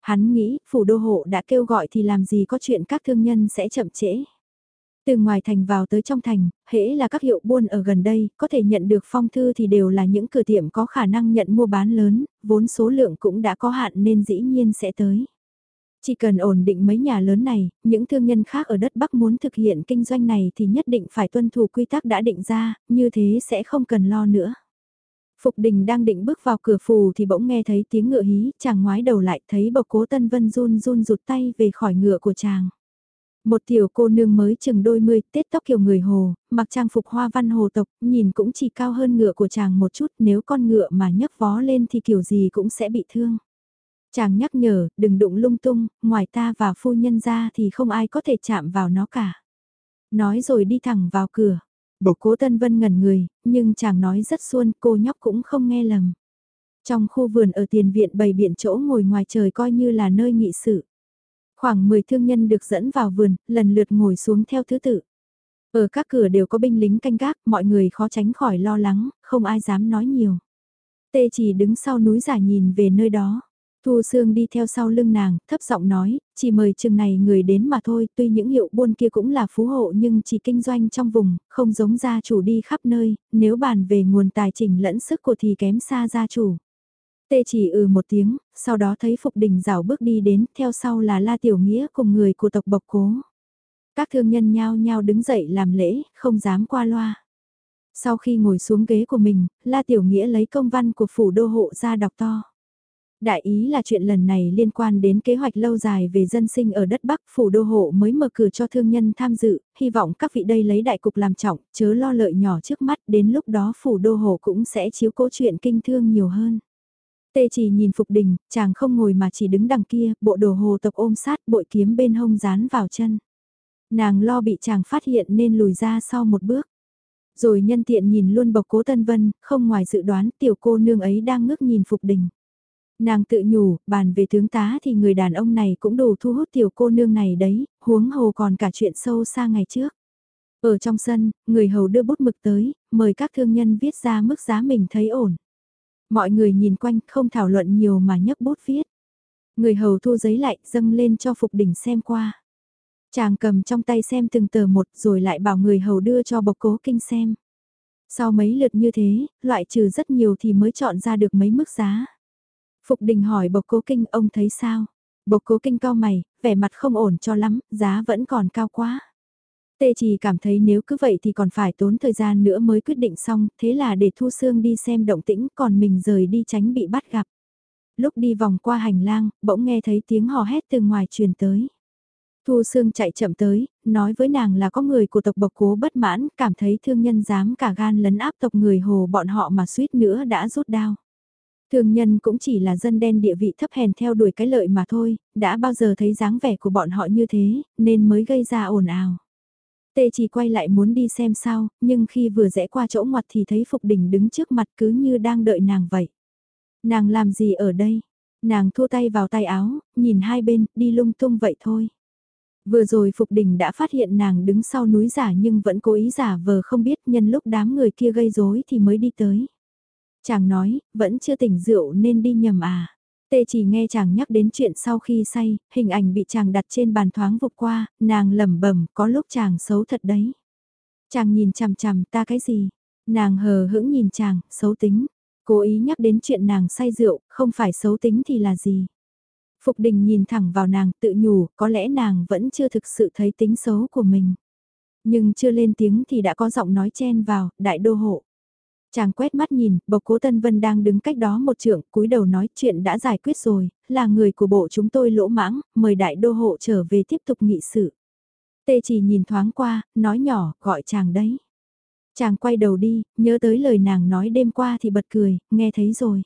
Hắn nghĩ, phủ đô hộ đã kêu gọi thì làm gì có chuyện các thương nhân sẽ chậm trễ. Từ ngoài thành vào tới trong thành, hễ là các hiệu buôn ở gần đây, có thể nhận được phong thư thì đều là những cửa tiệm có khả năng nhận mua bán lớn, vốn số lượng cũng đã có hạn nên dĩ nhiên sẽ tới. Chỉ cần ổn định mấy nhà lớn này, những thương nhân khác ở đất Bắc muốn thực hiện kinh doanh này thì nhất định phải tuân thủ quy tắc đã định ra, như thế sẽ không cần lo nữa. Phục đình đang định bước vào cửa phù thì bỗng nghe thấy tiếng ngựa hí, chàng ngoái đầu lại thấy bộc cố Tân Vân run run rụt tay về khỏi ngựa của chàng. Một tiểu cô nương mới chừng đôi mươi, tết tóc kiểu người hồ, mặc trang phục hoa văn hồ tộc, nhìn cũng chỉ cao hơn ngựa của chàng một chút, nếu con ngựa mà nhấc vó lên thì kiểu gì cũng sẽ bị thương. Chàng nhắc nhở, đừng đụng lung tung, ngoài ta và phu nhân ra thì không ai có thể chạm vào nó cả. Nói rồi đi thẳng vào cửa. Bộc cố Tân Vân ngẩn người, nhưng chàng nói rất xuôn, cô nhóc cũng không nghe lầm. Trong khu vườn ở tiền viện bày biện chỗ ngồi ngoài trời coi như là nơi nghị sự. Khoảng 10 thương nhân được dẫn vào vườn, lần lượt ngồi xuống theo thứ tự. Ở các cửa đều có binh lính canh gác, mọi người khó tránh khỏi lo lắng, không ai dám nói nhiều. Tê chỉ đứng sau núi giả nhìn về nơi đó. Thu Sương đi theo sau lưng nàng, thấp giọng nói, chỉ mời chừng này người đến mà thôi, tuy những hiệu buôn kia cũng là phú hộ nhưng chỉ kinh doanh trong vùng, không giống gia chủ đi khắp nơi, nếu bàn về nguồn tài chính lẫn sức của thì kém xa gia chủ. Tê chỉ ừ một tiếng, sau đó thấy Phục Đình rào bước đi đến, theo sau là La Tiểu Nghĩa cùng người của tộc Bộc Cố. Các thương nhân nhao nhao đứng dậy làm lễ, không dám qua loa. Sau khi ngồi xuống ghế của mình, La Tiểu Nghĩa lấy công văn của phủ đô hộ ra đọc to. Đại ý là chuyện lần này liên quan đến kế hoạch lâu dài về dân sinh ở đất Bắc, phủ đô hộ mới mở cửa cho thương nhân tham dự, hy vọng các vị đây lấy đại cục làm trọng, chớ lo lợi nhỏ trước mắt, đến lúc đó phủ đô hộ cũng sẽ chiếu cố chuyện kinh thương nhiều hơn. Tê chỉ nhìn Phục Đình, chàng không ngồi mà chỉ đứng đằng kia, bộ đồ hồ tộc ôm sát bội kiếm bên hông dán vào chân. Nàng lo bị chàng phát hiện nên lùi ra sau một bước. Rồi nhân tiện nhìn luôn bộc cố Tân Vân, không ngoài dự đoán tiểu cô nương ấy đang ngước nhìn Phục Đình. Nàng tự nhủ, bàn về tướng tá thì người đàn ông này cũng đủ thu hút tiểu cô nương này đấy, huống hồ còn cả chuyện sâu xa ngày trước. Ở trong sân, người hầu đưa bút mực tới, mời các thương nhân viết ra mức giá mình thấy ổn. Mọi người nhìn quanh không thảo luận nhiều mà nhấc bút viết. Người hầu thu giấy lại dâng lên cho Phục Đình xem qua. Chàng cầm trong tay xem từng tờ một rồi lại bảo người hầu đưa cho bộc cố kinh xem. Sau mấy lượt như thế, loại trừ rất nhiều thì mới chọn ra được mấy mức giá. Phục đình hỏi bộc cố kinh ông thấy sao? Bộc cố kinh cao mày, vẻ mặt không ổn cho lắm, giá vẫn còn cao quá. Tê chỉ cảm thấy nếu cứ vậy thì còn phải tốn thời gian nữa mới quyết định xong, thế là để Thu Sương đi xem động tĩnh còn mình rời đi tránh bị bắt gặp. Lúc đi vòng qua hành lang, bỗng nghe thấy tiếng hò hét từ ngoài truyền tới. Thu Sương chạy chậm tới, nói với nàng là có người của tộc bộc cố bất mãn, cảm thấy thương nhân dám cả gan lấn áp tộc người hồ bọn họ mà suýt nữa đã rút đao. Thương nhân cũng chỉ là dân đen địa vị thấp hèn theo đuổi cái lợi mà thôi, đã bao giờ thấy dáng vẻ của bọn họ như thế, nên mới gây ra ồn ào. Tê chỉ quay lại muốn đi xem sao, nhưng khi vừa rẽ qua chỗ ngoặt thì thấy Phục Đình đứng trước mặt cứ như đang đợi nàng vậy. Nàng làm gì ở đây? Nàng thua tay vào tay áo, nhìn hai bên, đi lung tung vậy thôi. Vừa rồi Phục Đình đã phát hiện nàng đứng sau núi giả nhưng vẫn cố ý giả vờ không biết nhân lúc đám người kia gây rối thì mới đi tới. Chàng nói, vẫn chưa tỉnh rượu nên đi nhầm à. Tê chỉ nghe chàng nhắc đến chuyện sau khi say, hình ảnh bị chàng đặt trên bàn thoáng vụt qua, nàng lẩm bẩm có lúc chàng xấu thật đấy. Chàng nhìn chằm chằm ta cái gì? Nàng hờ hững nhìn chàng, xấu tính. Cố ý nhắc đến chuyện nàng say rượu, không phải xấu tính thì là gì? Phục đình nhìn thẳng vào nàng tự nhủ, có lẽ nàng vẫn chưa thực sự thấy tính xấu của mình. Nhưng chưa lên tiếng thì đã có giọng nói chen vào, đại đô hộ. Chàng quét mắt nhìn, bộc cố Tân Vân đang đứng cách đó một trượng, cúi đầu nói chuyện đã giải quyết rồi, là người của bộ chúng tôi lỗ mãng, mời đại đô hộ trở về tiếp tục nghị sự. Tê chỉ nhìn thoáng qua, nói nhỏ, gọi chàng đấy. Chàng quay đầu đi, nhớ tới lời nàng nói đêm qua thì bật cười, nghe thấy rồi.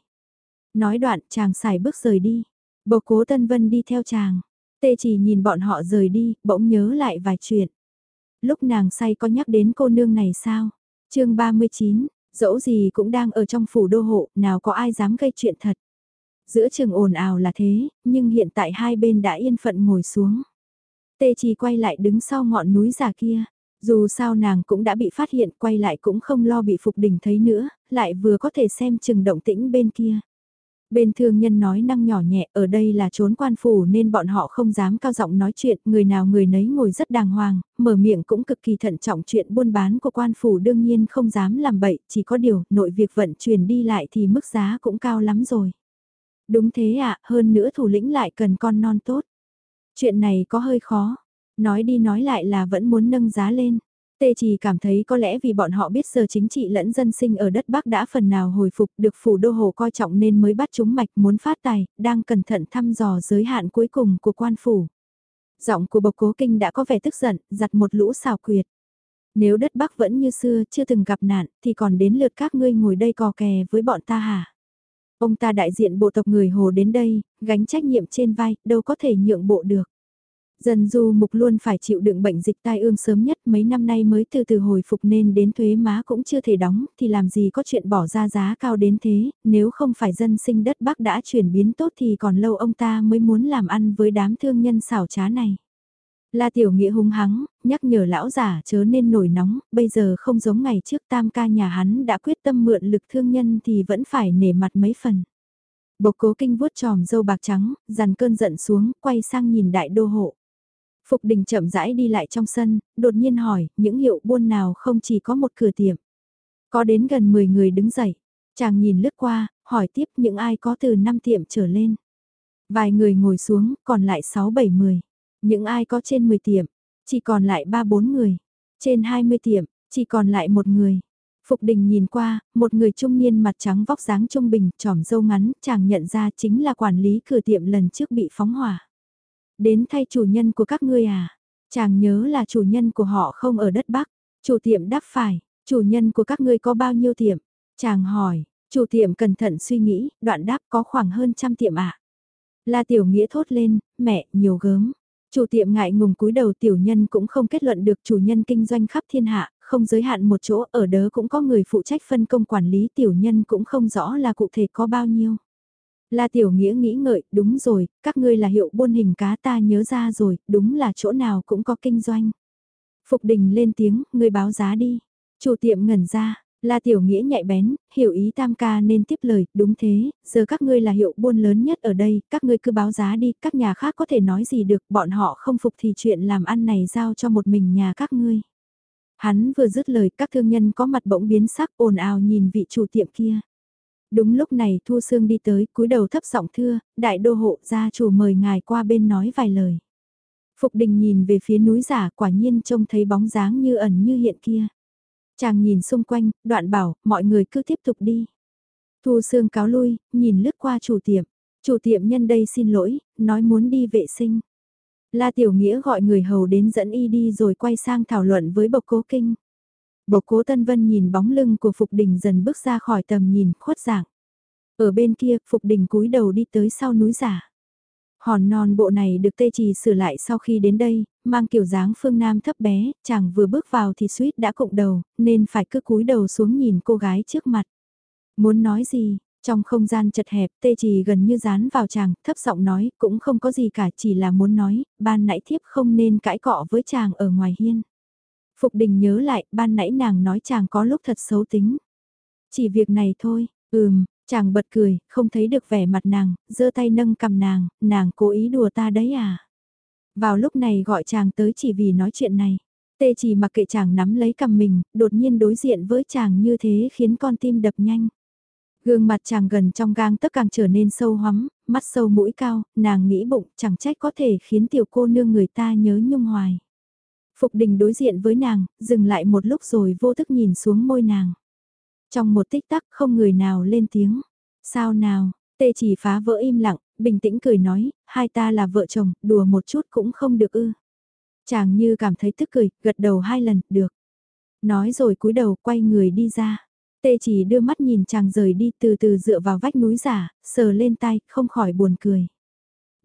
Nói đoạn, chàng xài bước rời đi. Bộc cố Tân Vân đi theo chàng. Tê chỉ nhìn bọn họ rời đi, bỗng nhớ lại vài chuyện. Lúc nàng say có nhắc đến cô nương này sao? chương 39, dẫu gì cũng đang ở trong phủ đô hộ, nào có ai dám gây chuyện thật. Giữa trường ồn ào là thế, nhưng hiện tại hai bên đã yên phận ngồi xuống. Tê chỉ quay lại đứng sau ngọn núi già kia. Dù sao nàng cũng đã bị phát hiện quay lại cũng không lo bị Phục Đình thấy nữa, lại vừa có thể xem chừng động tĩnh bên kia. Bên thương nhân nói năng nhỏ nhẹ, ở đây là trốn quan phủ nên bọn họ không dám cao giọng nói chuyện, người nào người nấy ngồi rất đàng hoàng, mở miệng cũng cực kỳ thận trọng chuyện buôn bán của quan phủ đương nhiên không dám làm bậy, chỉ có điều, nội việc vận chuyển đi lại thì mức giá cũng cao lắm rồi. Đúng thế ạ, hơn nữa thủ lĩnh lại cần con non tốt. Chuyện này có hơi khó, nói đi nói lại là vẫn muốn nâng giá lên. Tê chỉ cảm thấy có lẽ vì bọn họ biết giờ chính trị lẫn dân sinh ở đất Bắc đã phần nào hồi phục được phủ đô hồ coi trọng nên mới bắt chúng mạch muốn phát tài, đang cẩn thận thăm dò giới hạn cuối cùng của quan phủ. Giọng của bộc cố kinh đã có vẻ tức giận, giặt một lũ xào quyệt. Nếu đất Bắc vẫn như xưa chưa từng gặp nạn thì còn đến lượt các ngươi ngồi đây cò kè với bọn ta hả? Ông ta đại diện bộ tộc người Hồ đến đây, gánh trách nhiệm trên vai, đâu có thể nhượng bộ được. Dân du mục luôn phải chịu đựng bệnh dịch tai ương sớm nhất mấy năm nay mới từ từ hồi phục nên đến thuế má cũng chưa thể đóng, thì làm gì có chuyện bỏ ra giá cao đến thế, nếu không phải dân sinh đất Bắc đã chuyển biến tốt thì còn lâu ông ta mới muốn làm ăn với đám thương nhân xảo trá này. La Tiểu Nghĩa hung hắng, nhắc nhở lão giả chớ nên nổi nóng, bây giờ không giống ngày trước tam ca nhà hắn đã quyết tâm mượn lực thương nhân thì vẫn phải nể mặt mấy phần. Bộc cố kinh vuốt tròm dâu bạc trắng, dằn cơn giận xuống, quay sang nhìn đại đô hộ. Phục đình chậm rãi đi lại trong sân, đột nhiên hỏi, những hiệu buôn nào không chỉ có một cửa tiệm. Có đến gần 10 người đứng dậy. Chàng nhìn lướt qua, hỏi tiếp những ai có từ 5 tiệm trở lên. Vài người ngồi xuống, còn lại 6-7 người. Những ai có trên 10 tiệm, chỉ còn lại 3-4 người. Trên 20 tiệm, chỉ còn lại một người. Phục đình nhìn qua, một người trung niên mặt trắng vóc dáng trung bình, trỏm dâu ngắn, chàng nhận ra chính là quản lý cửa tiệm lần trước bị phóng hỏa. Đến thay chủ nhân của các ngươi à? Chàng nhớ là chủ nhân của họ không ở đất Bắc. Chủ tiệm đáp phải, chủ nhân của các ngươi có bao nhiêu tiệm? Chàng hỏi, chủ tiệm cẩn thận suy nghĩ, đoạn đáp có khoảng hơn trăm tiệm ạ. À? La Tiểu Nghĩa thốt lên, mẹ, nhiều gớm. Chủ tiệm ngại ngùng cúi đầu tiểu nhân cũng không kết luận được chủ nhân kinh doanh khắp thiên hạ, không giới hạn một chỗ ở đớ cũng có người phụ trách phân công quản lý tiểu nhân cũng không rõ là cụ thể có bao nhiêu. La Tiểu Nghĩa nghĩ ngợi, đúng rồi, các ngươi là hiệu buôn hình cá ta nhớ ra rồi, đúng là chỗ nào cũng có kinh doanh. Phục đình lên tiếng, ngươi báo giá đi. Chủ tiệm ngẩn ra, La Tiểu Nghĩa nhạy bén, hiểu ý tam ca nên tiếp lời, đúng thế, giờ các ngươi là hiệu buôn lớn nhất ở đây, các ngươi cứ báo giá đi, các nhà khác có thể nói gì được, bọn họ không phục thì chuyện làm ăn này giao cho một mình nhà các ngươi. Hắn vừa dứt lời các thương nhân có mặt bỗng biến sắc ồn ào nhìn vị chủ tiệm kia. Đúng lúc này Thu Sương đi tới, cúi đầu thấp giọng thưa, đại đô hộ gia chủ mời ngài qua bên nói vài lời. Phục đình nhìn về phía núi giả quả nhiên trông thấy bóng dáng như ẩn như hiện kia. Chàng nhìn xung quanh, đoạn bảo, mọi người cứ tiếp tục đi. Thu Sương cáo lui, nhìn lướt qua chủ tiệm. Chủ tiệm nhân đây xin lỗi, nói muốn đi vệ sinh. La Tiểu Nghĩa gọi người hầu đến dẫn y đi rồi quay sang thảo luận với Bộc Cố Kinh. Bộc Cố Tân Vân nhìn bóng lưng của Phục Đình dần bước ra khỏi tầm nhìn khuất dạng. Ở bên kia, Phục Đình cúi đầu đi tới sau núi giả. Hòn non bộ này được tê trì sửa lại sau khi đến đây, mang kiểu dáng phương nam thấp bé, chàng vừa bước vào thì suýt đã cụng đầu, nên phải cứ cúi đầu xuống nhìn cô gái trước mặt. Muốn nói gì, trong không gian chật hẹp, tê trì gần như dán vào chàng, thấp giọng nói, cũng không có gì cả, chỉ là muốn nói, ban nãy thiếp không nên cãi cọ với chàng ở ngoài hiên. Phục đình nhớ lại, ban nãy nàng nói chàng có lúc thật xấu tính. Chỉ việc này thôi, ừm, chàng bật cười, không thấy được vẻ mặt nàng, giơ tay nâng cầm nàng, nàng cố ý đùa ta đấy à. Vào lúc này gọi chàng tới chỉ vì nói chuyện này. Tê chỉ mặc kệ chàng nắm lấy cầm mình, đột nhiên đối diện với chàng như thế khiến con tim đập nhanh. Gương mặt chàng gần trong gang tất càng trở nên sâu hắm, mắt sâu mũi cao, nàng nghĩ bụng chẳng trách có thể khiến tiểu cô nương người ta nhớ nhung hoài. Phục đình đối diện với nàng, dừng lại một lúc rồi vô thức nhìn xuống môi nàng. Trong một tích tắc không người nào lên tiếng. Sao nào, tê chỉ phá vỡ im lặng, bình tĩnh cười nói, hai ta là vợ chồng, đùa một chút cũng không được ư. Chàng như cảm thấy tức cười, gật đầu hai lần, được. Nói rồi cúi đầu quay người đi ra. Tê chỉ đưa mắt nhìn chàng rời đi từ từ dựa vào vách núi giả, sờ lên tay, không khỏi buồn cười.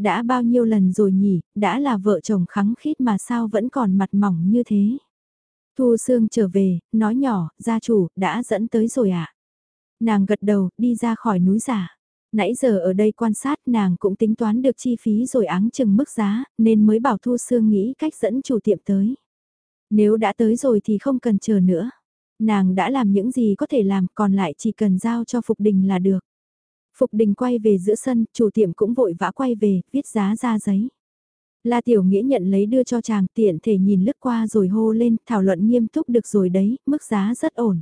Đã bao nhiêu lần rồi nhỉ, đã là vợ chồng khắng khít mà sao vẫn còn mặt mỏng như thế. Thu Sương trở về, nói nhỏ, gia chủ, đã dẫn tới rồi ạ. À? Nàng gật đầu, đi ra khỏi núi giả. Nãy giờ ở đây quan sát nàng cũng tính toán được chi phí rồi áng chừng mức giá, nên mới bảo Thu Sương nghĩ cách dẫn chủ tiệm tới. Nếu đã tới rồi thì không cần chờ nữa. Nàng đã làm những gì có thể làm còn lại chỉ cần giao cho Phục Đình là được. Phục Đình quay về giữa sân, chủ tiệm cũng vội vã quay về, viết giá ra giấy. La Tiểu Nghĩa nhận lấy đưa cho chàng tiện thể nhìn lướt qua rồi hô lên, thảo luận nghiêm túc được rồi đấy, mức giá rất ổn.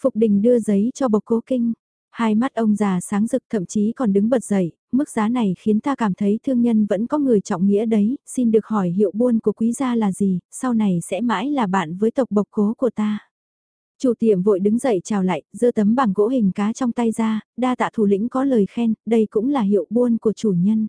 Phục Đình đưa giấy cho bộc cố kinh. Hai mắt ông già sáng rực thậm chí còn đứng bật dậy, mức giá này khiến ta cảm thấy thương nhân vẫn có người trọng nghĩa đấy, xin được hỏi hiệu buôn của quý gia là gì, sau này sẽ mãi là bạn với tộc bộc cố của ta. Chủ tiệm vội đứng dậy chào lại, giơ tấm bằng gỗ hình cá trong tay ra, đa tạ thủ lĩnh có lời khen, đây cũng là hiệu buôn của chủ nhân.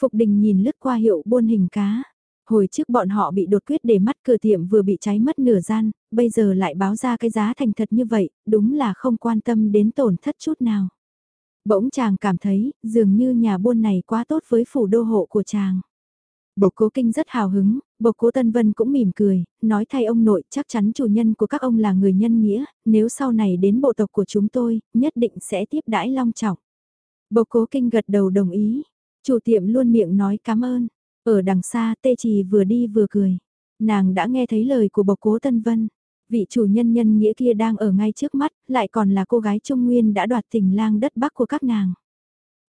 Phục đình nhìn lướt qua hiệu buôn hình cá. Hồi trước bọn họ bị đột quyết để mắt cửa tiệm vừa bị cháy mất nửa gian, bây giờ lại báo ra cái giá thành thật như vậy, đúng là không quan tâm đến tổn thất chút nào. Bỗng chàng cảm thấy, dường như nhà buôn này quá tốt với phủ đô hộ của chàng. Bộc cố kinh rất hào hứng, bộc cố Tân Vân cũng mỉm cười, nói thay ông nội chắc chắn chủ nhân của các ông là người nhân nghĩa, nếu sau này đến bộ tộc của chúng tôi, nhất định sẽ tiếp đãi long trọng. Bộc cố kinh gật đầu đồng ý, chủ tiệm luôn miệng nói cảm ơn, ở đằng xa tê trì vừa đi vừa cười, nàng đã nghe thấy lời của bộc cố Tân Vân. Vị chủ nhân nhân nghĩa kia đang ở ngay trước mắt, lại còn là cô gái Trung Nguyên đã đoạt tình lang đất Bắc của các nàng.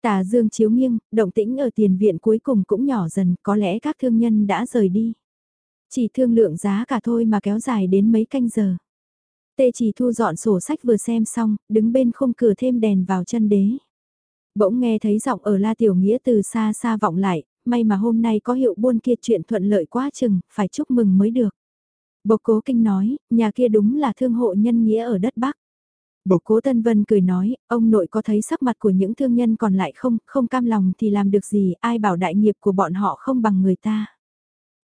Tà dương chiếu nghiêng, động tĩnh ở tiền viện cuối cùng cũng nhỏ dần, có lẽ các thương nhân đã rời đi. Chỉ thương lượng giá cả thôi mà kéo dài đến mấy canh giờ. Tê chỉ thu dọn sổ sách vừa xem xong, đứng bên khung cửa thêm đèn vào chân đế. Bỗng nghe thấy giọng ở La Tiểu Nghĩa từ xa xa vọng lại, may mà hôm nay có hiệu buôn kia chuyện thuận lợi quá chừng, phải chúc mừng mới được. Bộc cố kinh nói, nhà kia đúng là thương hộ nhân nghĩa ở đất Bắc. Bộc cố Tân Vân cười nói, ông nội có thấy sắc mặt của những thương nhân còn lại không, không cam lòng thì làm được gì, ai bảo đại nghiệp của bọn họ không bằng người ta.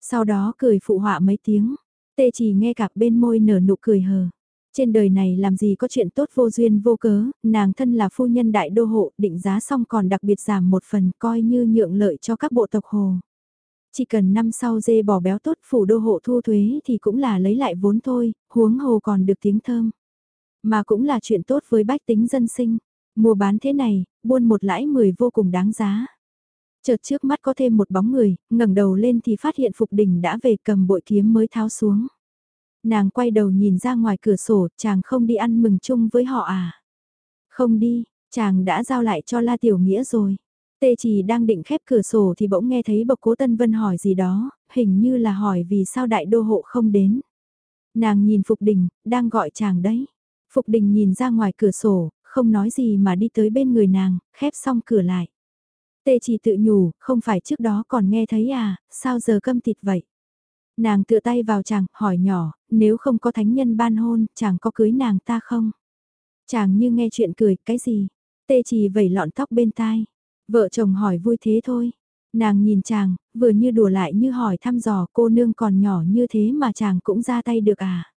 Sau đó cười phụ họa mấy tiếng, tê chỉ nghe cặp bên môi nở nụ cười hờ. Trên đời này làm gì có chuyện tốt vô duyên vô cớ, nàng thân là phu nhân đại đô hộ, định giá xong còn đặc biệt giảm một phần coi như nhượng lợi cho các bộ tộc hồ. Chỉ cần năm sau dê bò béo tốt phủ đô hộ thu thuế thì cũng là lấy lại vốn thôi, huống hồ còn được tiếng thơm. Mà cũng là chuyện tốt với bách tính dân sinh. Mua bán thế này, buôn một lãi mười vô cùng đáng giá. Chợt trước mắt có thêm một bóng người, ngẩng đầu lên thì phát hiện Phục Đình đã về cầm bội kiếm mới tháo xuống. Nàng quay đầu nhìn ra ngoài cửa sổ, chàng không đi ăn mừng chung với họ à? Không đi, chàng đã giao lại cho La Tiểu Nghĩa rồi. Tê chỉ đang định khép cửa sổ thì bỗng nghe thấy bộc cố Tân Vân hỏi gì đó, hình như là hỏi vì sao đại đô hộ không đến. Nàng nhìn Phục Đình, đang gọi chàng đấy. Phục Đình nhìn ra ngoài cửa sổ, không nói gì mà đi tới bên người nàng, khép xong cửa lại. Tê chỉ tự nhủ, không phải trước đó còn nghe thấy à, sao giờ câm tịt vậy? Nàng tựa tay vào chàng, hỏi nhỏ, nếu không có thánh nhân ban hôn, chàng có cưới nàng ta không? Chàng như nghe chuyện cười, cái gì? Tê chỉ vẩy lọn tóc bên tai. Vợ chồng hỏi vui thế thôi. Nàng nhìn chàng, vừa như đùa lại như hỏi thăm dò cô nương còn nhỏ như thế mà chàng cũng ra tay được à?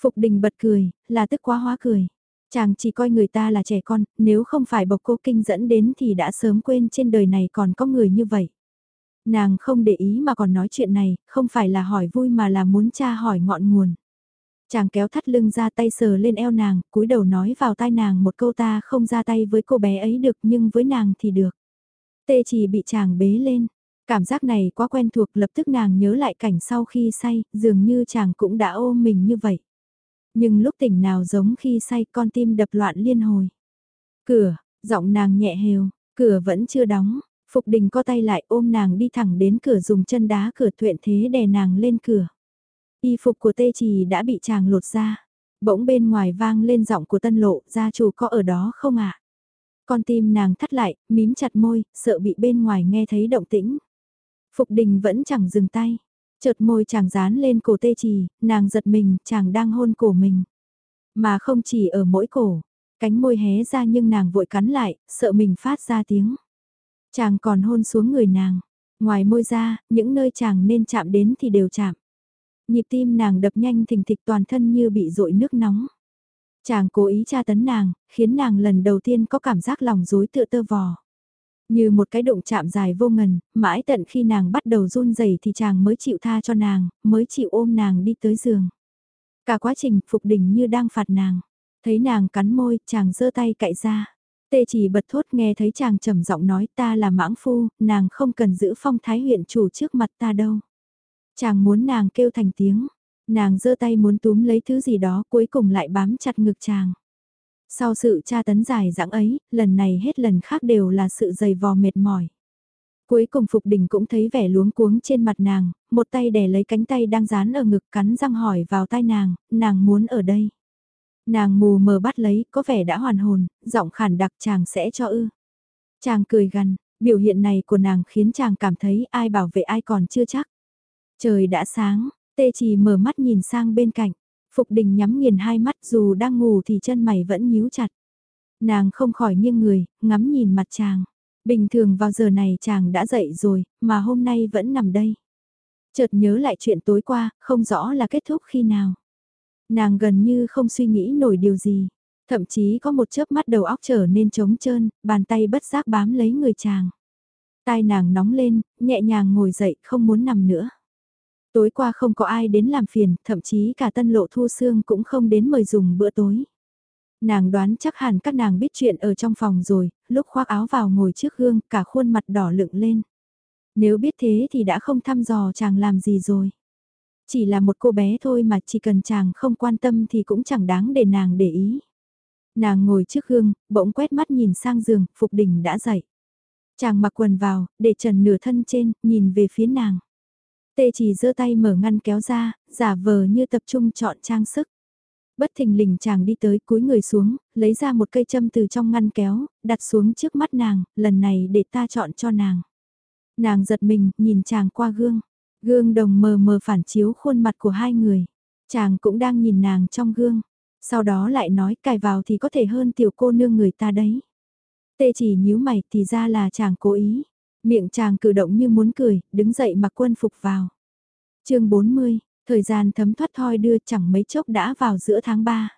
Phục đình bật cười, là tức quá hóa cười. Chàng chỉ coi người ta là trẻ con, nếu không phải bộc cô kinh dẫn đến thì đã sớm quên trên đời này còn có người như vậy. Nàng không để ý mà còn nói chuyện này, không phải là hỏi vui mà là muốn cha hỏi ngọn nguồn. Chàng kéo thắt lưng ra tay sờ lên eo nàng, cúi đầu nói vào tai nàng một câu ta không ra tay với cô bé ấy được nhưng với nàng thì được. Tê chỉ bị chàng bế lên. Cảm giác này quá quen thuộc lập tức nàng nhớ lại cảnh sau khi say, dường như chàng cũng đã ôm mình như vậy. Nhưng lúc tỉnh nào giống khi say con tim đập loạn liên hồi. Cửa, giọng nàng nhẹ hều, cửa vẫn chưa đóng, Phục đình co tay lại ôm nàng đi thẳng đến cửa dùng chân đá cửa thuện thế đè nàng lên cửa. Y phục của tê trì đã bị chàng lột ra. Bỗng bên ngoài vang lên giọng của tân lộ, gia chủ có ở đó không ạ? Con tim nàng thắt lại, mím chặt môi, sợ bị bên ngoài nghe thấy động tĩnh. Phục đình vẫn chẳng dừng tay. Chợt môi chàng dán lên cổ tê trì, nàng giật mình, chàng đang hôn cổ mình. Mà không chỉ ở mỗi cổ, cánh môi hé ra nhưng nàng vội cắn lại, sợ mình phát ra tiếng. Chàng còn hôn xuống người nàng, ngoài môi ra, những nơi chàng nên chạm đến thì đều chạm. Nhịp tim nàng đập nhanh thình thịch toàn thân như bị rội nước nóng. Chàng cố ý tra tấn nàng, khiến nàng lần đầu tiên có cảm giác lòng rối tựa tơ vò. Như một cái động chạm dài vô ngần, mãi tận khi nàng bắt đầu run rẩy thì chàng mới chịu tha cho nàng, mới chịu ôm nàng đi tới giường. Cả quá trình phục đỉnh như đang phạt nàng. Thấy nàng cắn môi, chàng giơ tay cạy ra. Tê chỉ bật thốt nghe thấy chàng trầm giọng nói ta là mãng phu, nàng không cần giữ phong thái huyện chủ trước mặt ta đâu. Chàng muốn nàng kêu thành tiếng, nàng giơ tay muốn túm lấy thứ gì đó cuối cùng lại bám chặt ngực chàng. Sau sự tra tấn dài dãng ấy, lần này hết lần khác đều là sự dày vò mệt mỏi. Cuối cùng Phục Đình cũng thấy vẻ luống cuống trên mặt nàng, một tay đè lấy cánh tay đang dán ở ngực cắn răng hỏi vào tai nàng, nàng muốn ở đây. Nàng mù mờ bắt lấy, có vẻ đã hoàn hồn, giọng khản đặc chàng sẽ cho ư. Chàng cười gằn, biểu hiện này của nàng khiến chàng cảm thấy ai bảo vệ ai còn chưa chắc. Trời đã sáng, tê chỉ mở mắt nhìn sang bên cạnh. Phục đình nhắm nghiền hai mắt dù đang ngủ thì chân mày vẫn nhíu chặt. Nàng không khỏi nghiêng người, ngắm nhìn mặt chàng. Bình thường vào giờ này chàng đã dậy rồi, mà hôm nay vẫn nằm đây. Chợt nhớ lại chuyện tối qua, không rõ là kết thúc khi nào. Nàng gần như không suy nghĩ nổi điều gì. Thậm chí có một chớp mắt đầu óc trở nên trống trơn, bàn tay bất giác bám lấy người chàng. Tai nàng nóng lên, nhẹ nhàng ngồi dậy, không muốn nằm nữa. Tối qua không có ai đến làm phiền, thậm chí cả tân lộ thu xương cũng không đến mời dùng bữa tối. Nàng đoán chắc hẳn các nàng biết chuyện ở trong phòng rồi, lúc khoác áo vào ngồi trước gương, cả khuôn mặt đỏ lựng lên. Nếu biết thế thì đã không thăm dò chàng làm gì rồi. Chỉ là một cô bé thôi mà chỉ cần chàng không quan tâm thì cũng chẳng đáng để nàng để ý. Nàng ngồi trước gương, bỗng quét mắt nhìn sang giường, Phục Đình đã dậy. Chàng mặc quần vào, để trần nửa thân trên, nhìn về phía nàng. Tê chỉ giơ tay mở ngăn kéo ra, giả vờ như tập trung chọn trang sức. Bất thình lình chàng đi tới cúi người xuống, lấy ra một cây châm từ trong ngăn kéo, đặt xuống trước mắt nàng, lần này để ta chọn cho nàng. Nàng giật mình, nhìn chàng qua gương. Gương đồng mờ mờ phản chiếu khuôn mặt của hai người. Chàng cũng đang nhìn nàng trong gương. Sau đó lại nói cài vào thì có thể hơn tiểu cô nương người ta đấy. Tê chỉ nhíu mày thì ra là chàng cố ý. Miệng chàng cử động như muốn cười, đứng dậy mặc quân phục vào. chương 40, thời gian thấm thoát thoi đưa chẳng mấy chốc đã vào giữa tháng 3.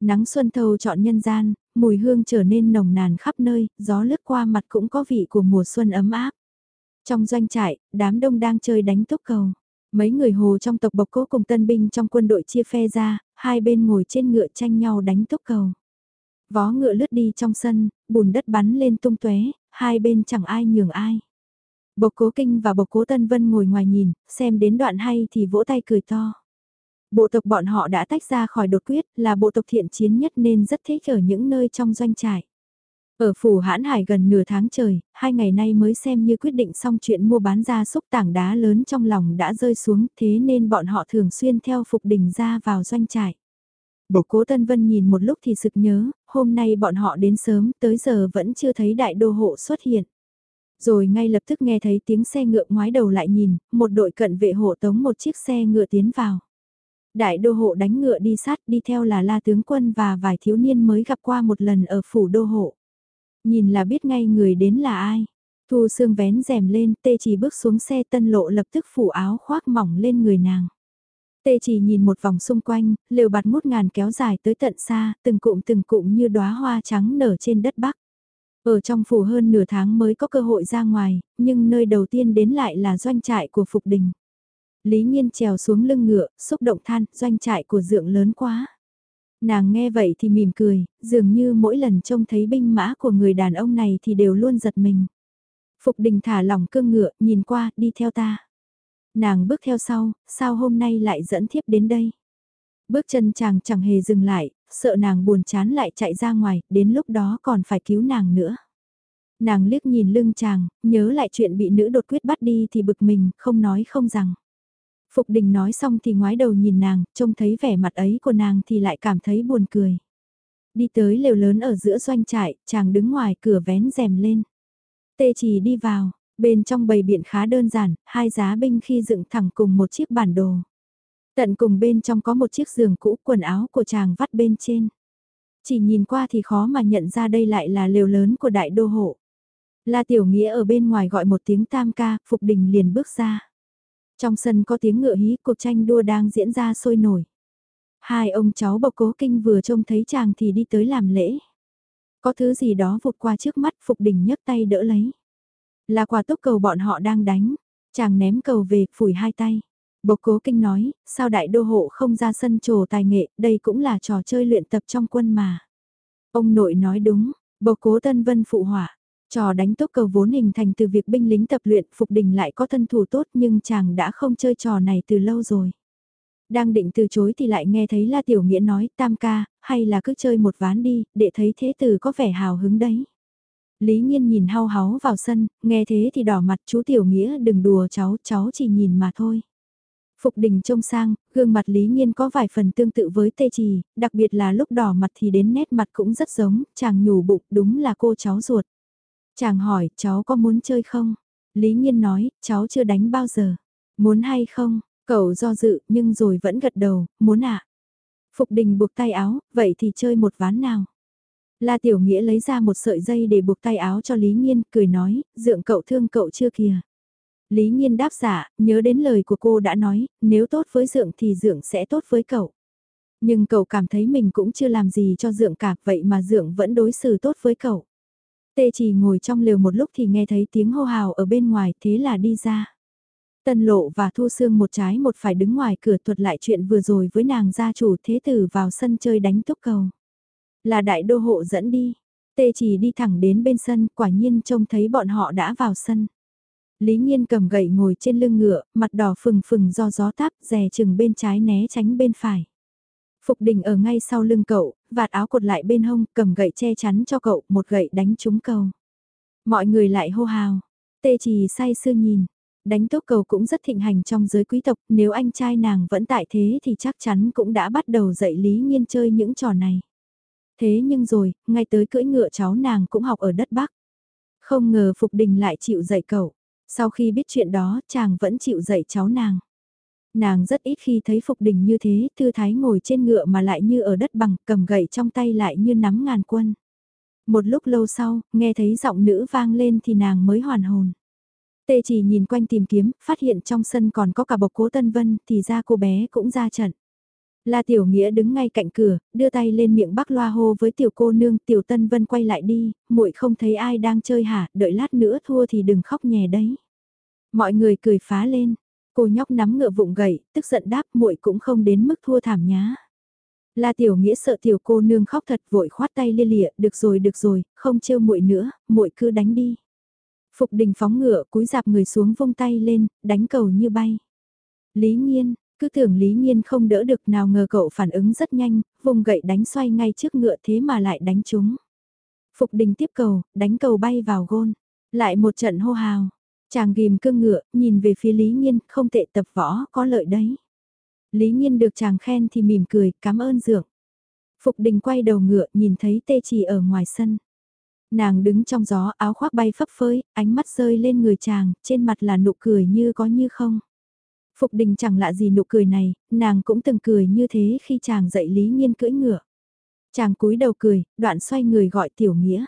Nắng xuân thâu chọn nhân gian, mùi hương trở nên nồng nàn khắp nơi, gió lướt qua mặt cũng có vị của mùa xuân ấm áp. Trong doanh trại, đám đông đang chơi đánh tốc cầu. Mấy người hồ trong tộc bộc cố cùng tân binh trong quân đội chia phe ra, hai bên ngồi trên ngựa tranh nhau đánh tốc cầu. Vó ngựa lướt đi trong sân, bùn đất bắn lên tung tóe, hai bên chẳng ai nhường ai. Bộc cố kinh và bộc cố tân vân ngồi ngoài nhìn, xem đến đoạn hay thì vỗ tay cười to. Bộ tộc bọn họ đã tách ra khỏi đột quyết, là bộ tộc thiện chiến nhất nên rất thích ở những nơi trong doanh trại. Ở phủ hãn hải gần nửa tháng trời, hai ngày nay mới xem như quyết định xong chuyện mua bán ra xúc tảng đá lớn trong lòng đã rơi xuống thế nên bọn họ thường xuyên theo phục đình ra vào doanh trại. Bộc cố Tân Vân nhìn một lúc thì sực nhớ, hôm nay bọn họ đến sớm tới giờ vẫn chưa thấy đại đô hộ xuất hiện. Rồi ngay lập tức nghe thấy tiếng xe ngựa ngoái đầu lại nhìn, một đội cận vệ hộ tống một chiếc xe ngựa tiến vào. Đại đô hộ đánh ngựa đi sát đi theo là la tướng quân và vài thiếu niên mới gặp qua một lần ở phủ đô hộ. Nhìn là biết ngay người đến là ai. Thu xương vén rèm lên, tê chỉ bước xuống xe tân lộ lập tức phủ áo khoác mỏng lên người nàng. Tê chỉ nhìn một vòng xung quanh, lều bạt ngút ngàn kéo dài tới tận xa, từng cụm từng cụm như đóa hoa trắng nở trên đất Bắc. Ở trong phủ hơn nửa tháng mới có cơ hội ra ngoài, nhưng nơi đầu tiên đến lại là doanh trại của Phục Đình. Lý Nhiên trèo xuống lưng ngựa, xúc động than, doanh trại của dượng lớn quá. Nàng nghe vậy thì mỉm cười, dường như mỗi lần trông thấy binh mã của người đàn ông này thì đều luôn giật mình. Phục đình thả lỏng cương ngựa, nhìn qua, đi theo ta. Nàng bước theo sau, sao hôm nay lại dẫn thiếp đến đây? Bước chân chàng chẳng hề dừng lại, sợ nàng buồn chán lại chạy ra ngoài, đến lúc đó còn phải cứu nàng nữa. Nàng liếc nhìn lưng chàng, nhớ lại chuyện bị nữ đột quyết bắt đi thì bực mình, không nói không rằng. Phục đình nói xong thì ngoái đầu nhìn nàng, trông thấy vẻ mặt ấy của nàng thì lại cảm thấy buồn cười. Đi tới lều lớn ở giữa doanh trại, chàng đứng ngoài cửa vén rèm lên. Tê chỉ đi vào, bên trong bầy biện khá đơn giản, hai giá binh khi dựng thẳng cùng một chiếc bản đồ. Tận cùng bên trong có một chiếc giường cũ quần áo của chàng vắt bên trên. Chỉ nhìn qua thì khó mà nhận ra đây lại là lều lớn của đại đô hộ. La Tiểu Nghĩa ở bên ngoài gọi một tiếng tam ca, Phục Đình liền bước ra. Trong sân có tiếng ngựa hí cuộc tranh đua đang diễn ra sôi nổi. Hai ông cháu bộc cố kinh vừa trông thấy chàng thì đi tới làm lễ. Có thứ gì đó vụt qua trước mắt Phục Đình nhấc tay đỡ lấy. Là quả tốc cầu bọn họ đang đánh. Chàng ném cầu về, phủi hai tay. Bộc cố kinh nói, sao đại đô hộ không ra sân trồ tài nghệ, đây cũng là trò chơi luyện tập trong quân mà. Ông nội nói đúng, bộc cố tân vân phụ hỏa. Trò đánh tốc cầu vốn hình thành từ việc binh lính tập luyện Phục Đình lại có thân thủ tốt nhưng chàng đã không chơi trò này từ lâu rồi. Đang định từ chối thì lại nghe thấy La Tiểu Nghĩa nói tam ca, hay là cứ chơi một ván đi, để thấy thế tử có vẻ hào hứng đấy. Lý Nhiên nhìn hao háu vào sân, nghe thế thì đỏ mặt chú Tiểu Nghĩa đừng đùa cháu, cháu chỉ nhìn mà thôi. Phục đình trông sang, gương mặt Lý Nhiên có vài phần tương tự với tê trì, đặc biệt là lúc đỏ mặt thì đến nét mặt cũng rất giống, chàng nhủ bụng đúng là cô cháu ruột. Chàng hỏi, cháu có muốn chơi không? Lý Nhiên nói, cháu chưa đánh bao giờ. Muốn hay không? Cậu do dự, nhưng rồi vẫn gật đầu, muốn ạ. À? Phục đình buộc tay áo, vậy thì chơi một ván nào? La Tiểu Nghĩa lấy ra một sợi dây để buộc tay áo cho Lý Nhiên, cười nói, dượng cậu thương cậu chưa kìa. Lý Nhiên đáp giả, nhớ đến lời của cô đã nói, nếu tốt với dượng thì dượng sẽ tốt với cậu. Nhưng cậu cảm thấy mình cũng chưa làm gì cho dượng cả, vậy mà dượng vẫn đối xử tốt với cậu. Tê chỉ ngồi trong lều một lúc thì nghe thấy tiếng hô hào ở bên ngoài, thế là đi ra. Tân lộ và thu xương một trái một phải đứng ngoài cửa thuật lại chuyện vừa rồi với nàng gia chủ thế tử vào sân chơi đánh túc cầu. Là đại đô hộ dẫn đi. Tê chỉ đi thẳng đến bên sân, quả nhiên trông thấy bọn họ đã vào sân. Lý Nhiên cầm gậy ngồi trên lưng ngựa, mặt đỏ phừng phừng do gió táp, rè chừng bên trái né tránh bên phải. Phục đình ở ngay sau lưng cậu, vạt áo cột lại bên hông, cầm gậy che chắn cho cậu, một gậy đánh trúng cầu. Mọi người lại hô hào. Tê trì say sưa nhìn. Đánh tốt cầu cũng rất thịnh hành trong giới quý tộc, nếu anh trai nàng vẫn tại thế thì chắc chắn cũng đã bắt đầu dạy Lý Nhiên chơi những trò này. Thế nhưng rồi, ngay tới cưỡi ngựa cháu nàng cũng học ở đất Bắc. Không ngờ Phục Đình lại chịu dạy cậu. Sau khi biết chuyện đó, chàng vẫn chịu dạy cháu nàng. Nàng rất ít khi thấy Phục Đình như thế, thư thái ngồi trên ngựa mà lại như ở đất bằng, cầm gậy trong tay lại như nắm ngàn quân. Một lúc lâu sau, nghe thấy giọng nữ vang lên thì nàng mới hoàn hồn. Tê chỉ nhìn quanh tìm kiếm, phát hiện trong sân còn có cả bộc cố Tân Vân, thì ra cô bé cũng ra trận. La Tiểu Nghĩa đứng ngay cạnh cửa, đưa tay lên miệng bắc loa hô với tiểu cô nương, tiểu Tân Vân quay lại đi, muội không thấy ai đang chơi hả, đợi lát nữa thua thì đừng khóc nhè đấy. Mọi người cười phá lên, cô nhóc nắm ngựa vụng gậy, tức giận đáp muội cũng không đến mức thua thảm nhá. La Tiểu Nghĩa sợ tiểu cô nương khóc thật vội khoát tay lia lịa, được rồi được rồi, không trêu muội nữa, muội cứ đánh đi. Phục đình phóng ngựa cúi dạp người xuống vung tay lên, đánh cầu như bay. Lý Nhiên, cứ tưởng Lý Nhiên không đỡ được nào ngờ cậu phản ứng rất nhanh, vùng gậy đánh xoay ngay trước ngựa thế mà lại đánh chúng Phục đình tiếp cầu, đánh cầu bay vào gôn. Lại một trận hô hào. Chàng ghim cương ngựa, nhìn về phía Lý Nhiên, không tệ tập võ, có lợi đấy. Lý Nhiên được chàng khen thì mỉm cười, cảm ơn dượng. Phục đình quay đầu ngựa, nhìn thấy tê trì ở ngoài sân. Nàng đứng trong gió áo khoác bay phấp phới, ánh mắt rơi lên người chàng, trên mặt là nụ cười như có như không. Phục đình chẳng lạ gì nụ cười này, nàng cũng từng cười như thế khi chàng dạy Lý Nhiên cưỡi ngựa. Chàng cúi đầu cười, đoạn xoay người gọi Tiểu Nghĩa.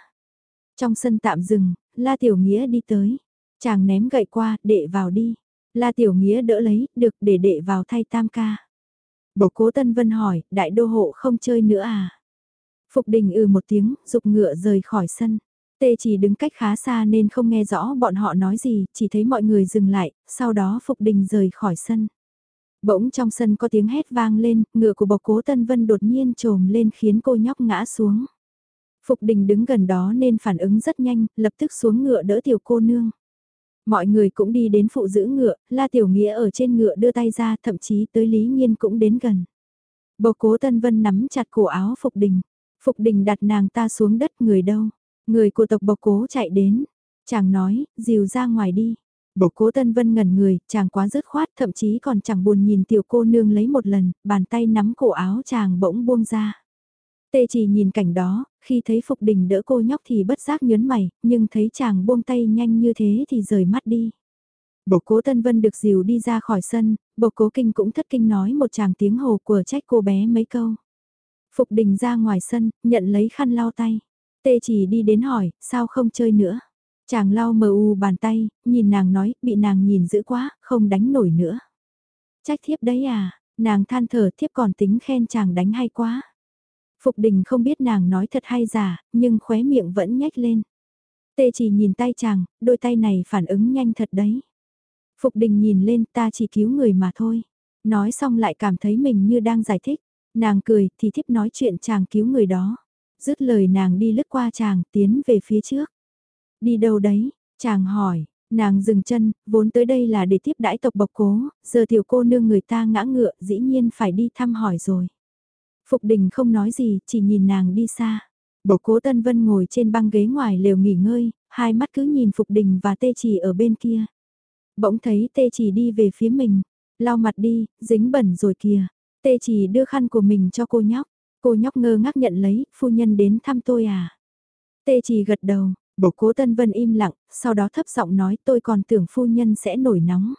Trong sân tạm dừng, La Tiểu Nghĩa đi tới. Chàng ném gậy qua, đệ vào đi. La Tiểu Nghĩa đỡ lấy, được để đệ vào thay tam ca. Bộ cố Tân Vân hỏi, đại đô hộ không chơi nữa à? Phục đình ừ một tiếng, dục ngựa rời khỏi sân. Tê chỉ đứng cách khá xa nên không nghe rõ bọn họ nói gì, chỉ thấy mọi người dừng lại, sau đó Phục đình rời khỏi sân. Bỗng trong sân có tiếng hét vang lên, ngựa của bộc cố Tân Vân đột nhiên trồm lên khiến cô nhóc ngã xuống. Phục đình đứng gần đó nên phản ứng rất nhanh, lập tức xuống ngựa đỡ tiểu cô nương. Mọi người cũng đi đến phụ giữ ngựa, La Tiểu Nghĩa ở trên ngựa đưa tay ra, thậm chí tới Lý Nhiên cũng đến gần. Bộc cố Tân Vân nắm chặt cổ áo Phục Đình. Phục Đình đặt nàng ta xuống đất người đâu. Người của tộc bộc cố chạy đến. Chàng nói, dìu ra ngoài đi. Bộc cố Tân Vân ngẩn người, chàng quá dứt khoát, thậm chí còn chẳng buồn nhìn tiểu cô nương lấy một lần, bàn tay nắm cổ áo chàng bỗng buông ra. Tê chỉ nhìn cảnh đó, khi thấy Phục Đình đỡ cô nhóc thì bất giác nhớn mày, nhưng thấy chàng buông tay nhanh như thế thì rời mắt đi. Bộc cố Tân Vân được dìu đi ra khỏi sân, bộc cố kinh cũng thất kinh nói một chàng tiếng hồ của trách cô bé mấy câu. Phục Đình ra ngoài sân, nhận lấy khăn lau tay. Tê chỉ đi đến hỏi, sao không chơi nữa? Chàng lau mờ u bàn tay, nhìn nàng nói, bị nàng nhìn dữ quá, không đánh nổi nữa. Trách thiếp đấy à, nàng than thở thiếp còn tính khen chàng đánh hay quá. Phục đình không biết nàng nói thật hay giả, nhưng khóe miệng vẫn nhếch lên. Tê chỉ nhìn tay chàng, đôi tay này phản ứng nhanh thật đấy. Phục đình nhìn lên ta chỉ cứu người mà thôi. Nói xong lại cảm thấy mình như đang giải thích. Nàng cười thì thiếp nói chuyện chàng cứu người đó. Dứt lời nàng đi lướt qua chàng tiến về phía trước. Đi đâu đấy? Chàng hỏi. Nàng dừng chân, vốn tới đây là để tiếp đãi tộc bộc cố, giờ tiểu cô nương người ta ngã ngựa dĩ nhiên phải đi thăm hỏi rồi. Phục đình không nói gì, chỉ nhìn nàng đi xa. Bộc cố Tân Vân ngồi trên băng ghế ngoài lều nghỉ ngơi, hai mắt cứ nhìn Phục đình và tê chỉ ở bên kia. Bỗng thấy tê chỉ đi về phía mình, lau mặt đi, dính bẩn rồi kìa. Tê chỉ đưa khăn của mình cho cô nhóc, cô nhóc ngơ ngác nhận lấy, phu nhân đến thăm tôi à. Tê chỉ gật đầu, bộc cố Tân Vân im lặng, sau đó thấp giọng nói tôi còn tưởng phu nhân sẽ nổi nóng.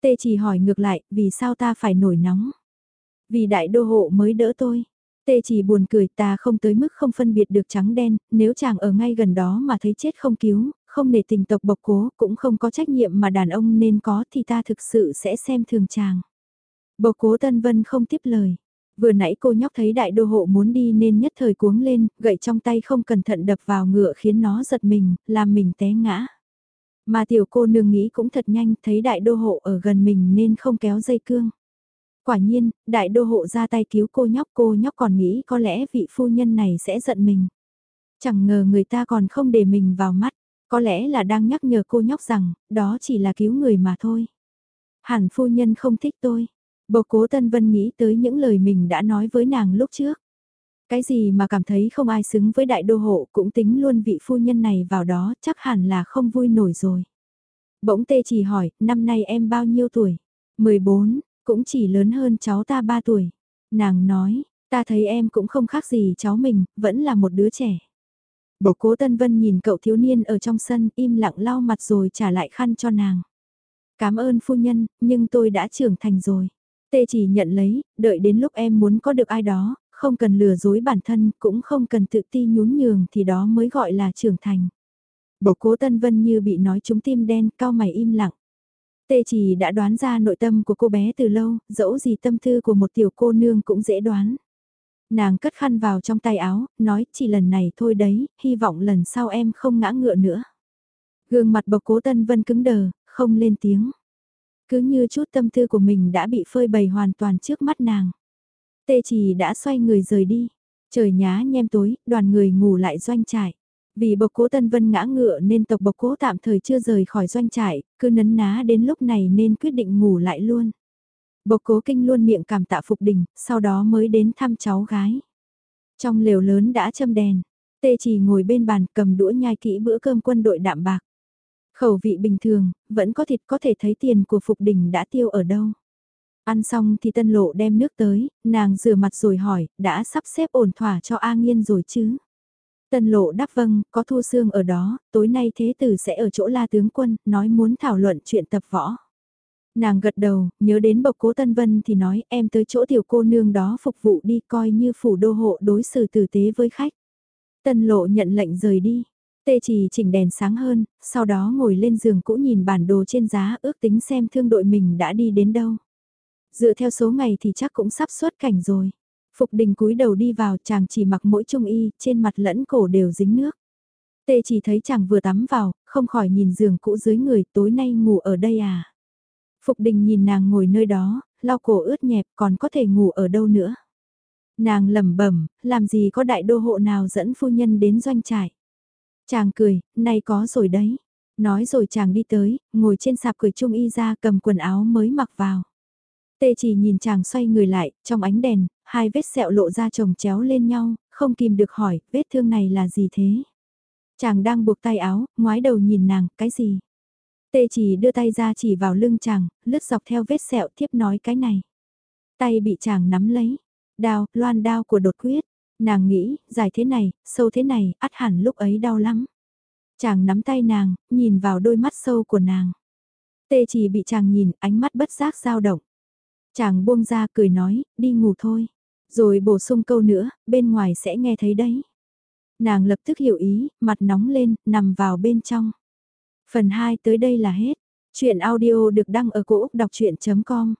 Tê chỉ hỏi ngược lại, vì sao ta phải nổi nóng? Vì đại đô hộ mới đỡ tôi. Tê chỉ buồn cười ta không tới mức không phân biệt được trắng đen, nếu chàng ở ngay gần đó mà thấy chết không cứu, không nể tình tộc bộc cố, cũng không có trách nhiệm mà đàn ông nên có thì ta thực sự sẽ xem thường chàng. Bộc cố Tân Vân không tiếp lời. Vừa nãy cô nhóc thấy đại đô hộ muốn đi nên nhất thời cuống lên, gậy trong tay không cẩn thận đập vào ngựa khiến nó giật mình, làm mình té ngã. Mà tiểu cô nương nghĩ cũng thật nhanh, thấy đại đô hộ ở gần mình nên không kéo dây cương. Quả nhiên, đại đô hộ ra tay cứu cô nhóc cô nhóc còn nghĩ có lẽ vị phu nhân này sẽ giận mình. Chẳng ngờ người ta còn không để mình vào mắt, có lẽ là đang nhắc nhở cô nhóc rằng, đó chỉ là cứu người mà thôi. Hẳn phu nhân không thích tôi. Bầu cố Tân Vân nghĩ tới những lời mình đã nói với nàng lúc trước. Cái gì mà cảm thấy không ai xứng với đại đô hộ cũng tính luôn vị phu nhân này vào đó chắc hẳn là không vui nổi rồi. Bỗng tê chỉ hỏi, năm nay em bao nhiêu tuổi? 14, cũng chỉ lớn hơn cháu ta 3 tuổi. Nàng nói, ta thấy em cũng không khác gì cháu mình, vẫn là một đứa trẻ. Bộc cố Tân Vân nhìn cậu thiếu niên ở trong sân im lặng lau mặt rồi trả lại khăn cho nàng. Cảm ơn phu nhân, nhưng tôi đã trưởng thành rồi. Tê chỉ nhận lấy, đợi đến lúc em muốn có được ai đó, không cần lừa dối bản thân, cũng không cần tự ti nhún nhường thì đó mới gọi là trưởng thành. Bộc cố Tân Vân như bị nói trúng tim đen, cao mày im lặng. Tê chỉ đã đoán ra nội tâm của cô bé từ lâu, dẫu gì tâm tư của một tiểu cô nương cũng dễ đoán. Nàng cất khăn vào trong tay áo, nói chỉ lần này thôi đấy, hy vọng lần sau em không ngã ngựa nữa. Gương mặt bộc cố Tân Vân cứng đờ, không lên tiếng. Cứ như chút tâm tư của mình đã bị phơi bày hoàn toàn trước mắt nàng. Tê chỉ đã xoay người rời đi. Trời nhá nhem tối, đoàn người ngủ lại doanh trại. Vì bộc cố Tân Vân ngã ngựa nên tộc bộc cố tạm thời chưa rời khỏi doanh trại, cứ nấn ná đến lúc này nên quyết định ngủ lại luôn. Bộc cố kinh luôn miệng cảm tạ Phục Đình, sau đó mới đến thăm cháu gái. Trong lều lớn đã châm đèn, tê chỉ ngồi bên bàn cầm đũa nhai kỹ bữa cơm quân đội đạm bạc. Khẩu vị bình thường, vẫn có thịt có thể thấy tiền của Phục Đình đã tiêu ở đâu. Ăn xong thì tân lộ đem nước tới, nàng rửa mặt rồi hỏi, đã sắp xếp ổn thỏa cho A Nghiên rồi chứ? Tân lộ đáp vâng, có thu xương ở đó, tối nay thế tử sẽ ở chỗ la tướng quân, nói muốn thảo luận chuyện tập võ. Nàng gật đầu, nhớ đến bộc cố Tân Vân thì nói em tới chỗ tiểu cô nương đó phục vụ đi coi như phủ đô hộ đối xử tử tế với khách. Tân lộ nhận lệnh rời đi. Tê chỉ chỉnh đèn sáng hơn, sau đó ngồi lên giường cũ nhìn bản đồ trên giá ước tính xem thương đội mình đã đi đến đâu. Dựa theo số ngày thì chắc cũng sắp xuất cảnh rồi. Phục đình cúi đầu đi vào chàng chỉ mặc mỗi trung y, trên mặt lẫn cổ đều dính nước. Tê chỉ thấy chàng vừa tắm vào, không khỏi nhìn giường cũ dưới người tối nay ngủ ở đây à. Phục đình nhìn nàng ngồi nơi đó, lau cổ ướt nhẹp còn có thể ngủ ở đâu nữa. Nàng lẩm bẩm, làm gì có đại đô hộ nào dẫn phu nhân đến doanh trại. Chàng cười, nay có rồi đấy. Nói rồi chàng đi tới, ngồi trên sạp cười trung y ra cầm quần áo mới mặc vào. Tê chỉ nhìn chàng xoay người lại, trong ánh đèn, hai vết sẹo lộ ra chồng chéo lên nhau, không kìm được hỏi, vết thương này là gì thế? Chàng đang buộc tay áo, ngoái đầu nhìn nàng, cái gì? Tê chỉ đưa tay ra chỉ vào lưng chàng, lướt dọc theo vết sẹo tiếp nói cái này. Tay bị chàng nắm lấy, đao, loan đao của đột quyết. Nàng nghĩ, dài thế này, sâu thế này, ắt hẳn lúc ấy đau lắm. Chàng nắm tay nàng, nhìn vào đôi mắt sâu của nàng. Tê chỉ bị chàng nhìn, ánh mắt bất giác dao động. Chàng buông ra cười nói, đi ngủ thôi. Rồi bổ sung câu nữa, bên ngoài sẽ nghe thấy đấy. Nàng lập tức hiểu ý, mặt nóng lên, nằm vào bên trong. Phần 2 tới đây là hết. Chuyện audio được đăng ở cổ Úc đọc chuyện.com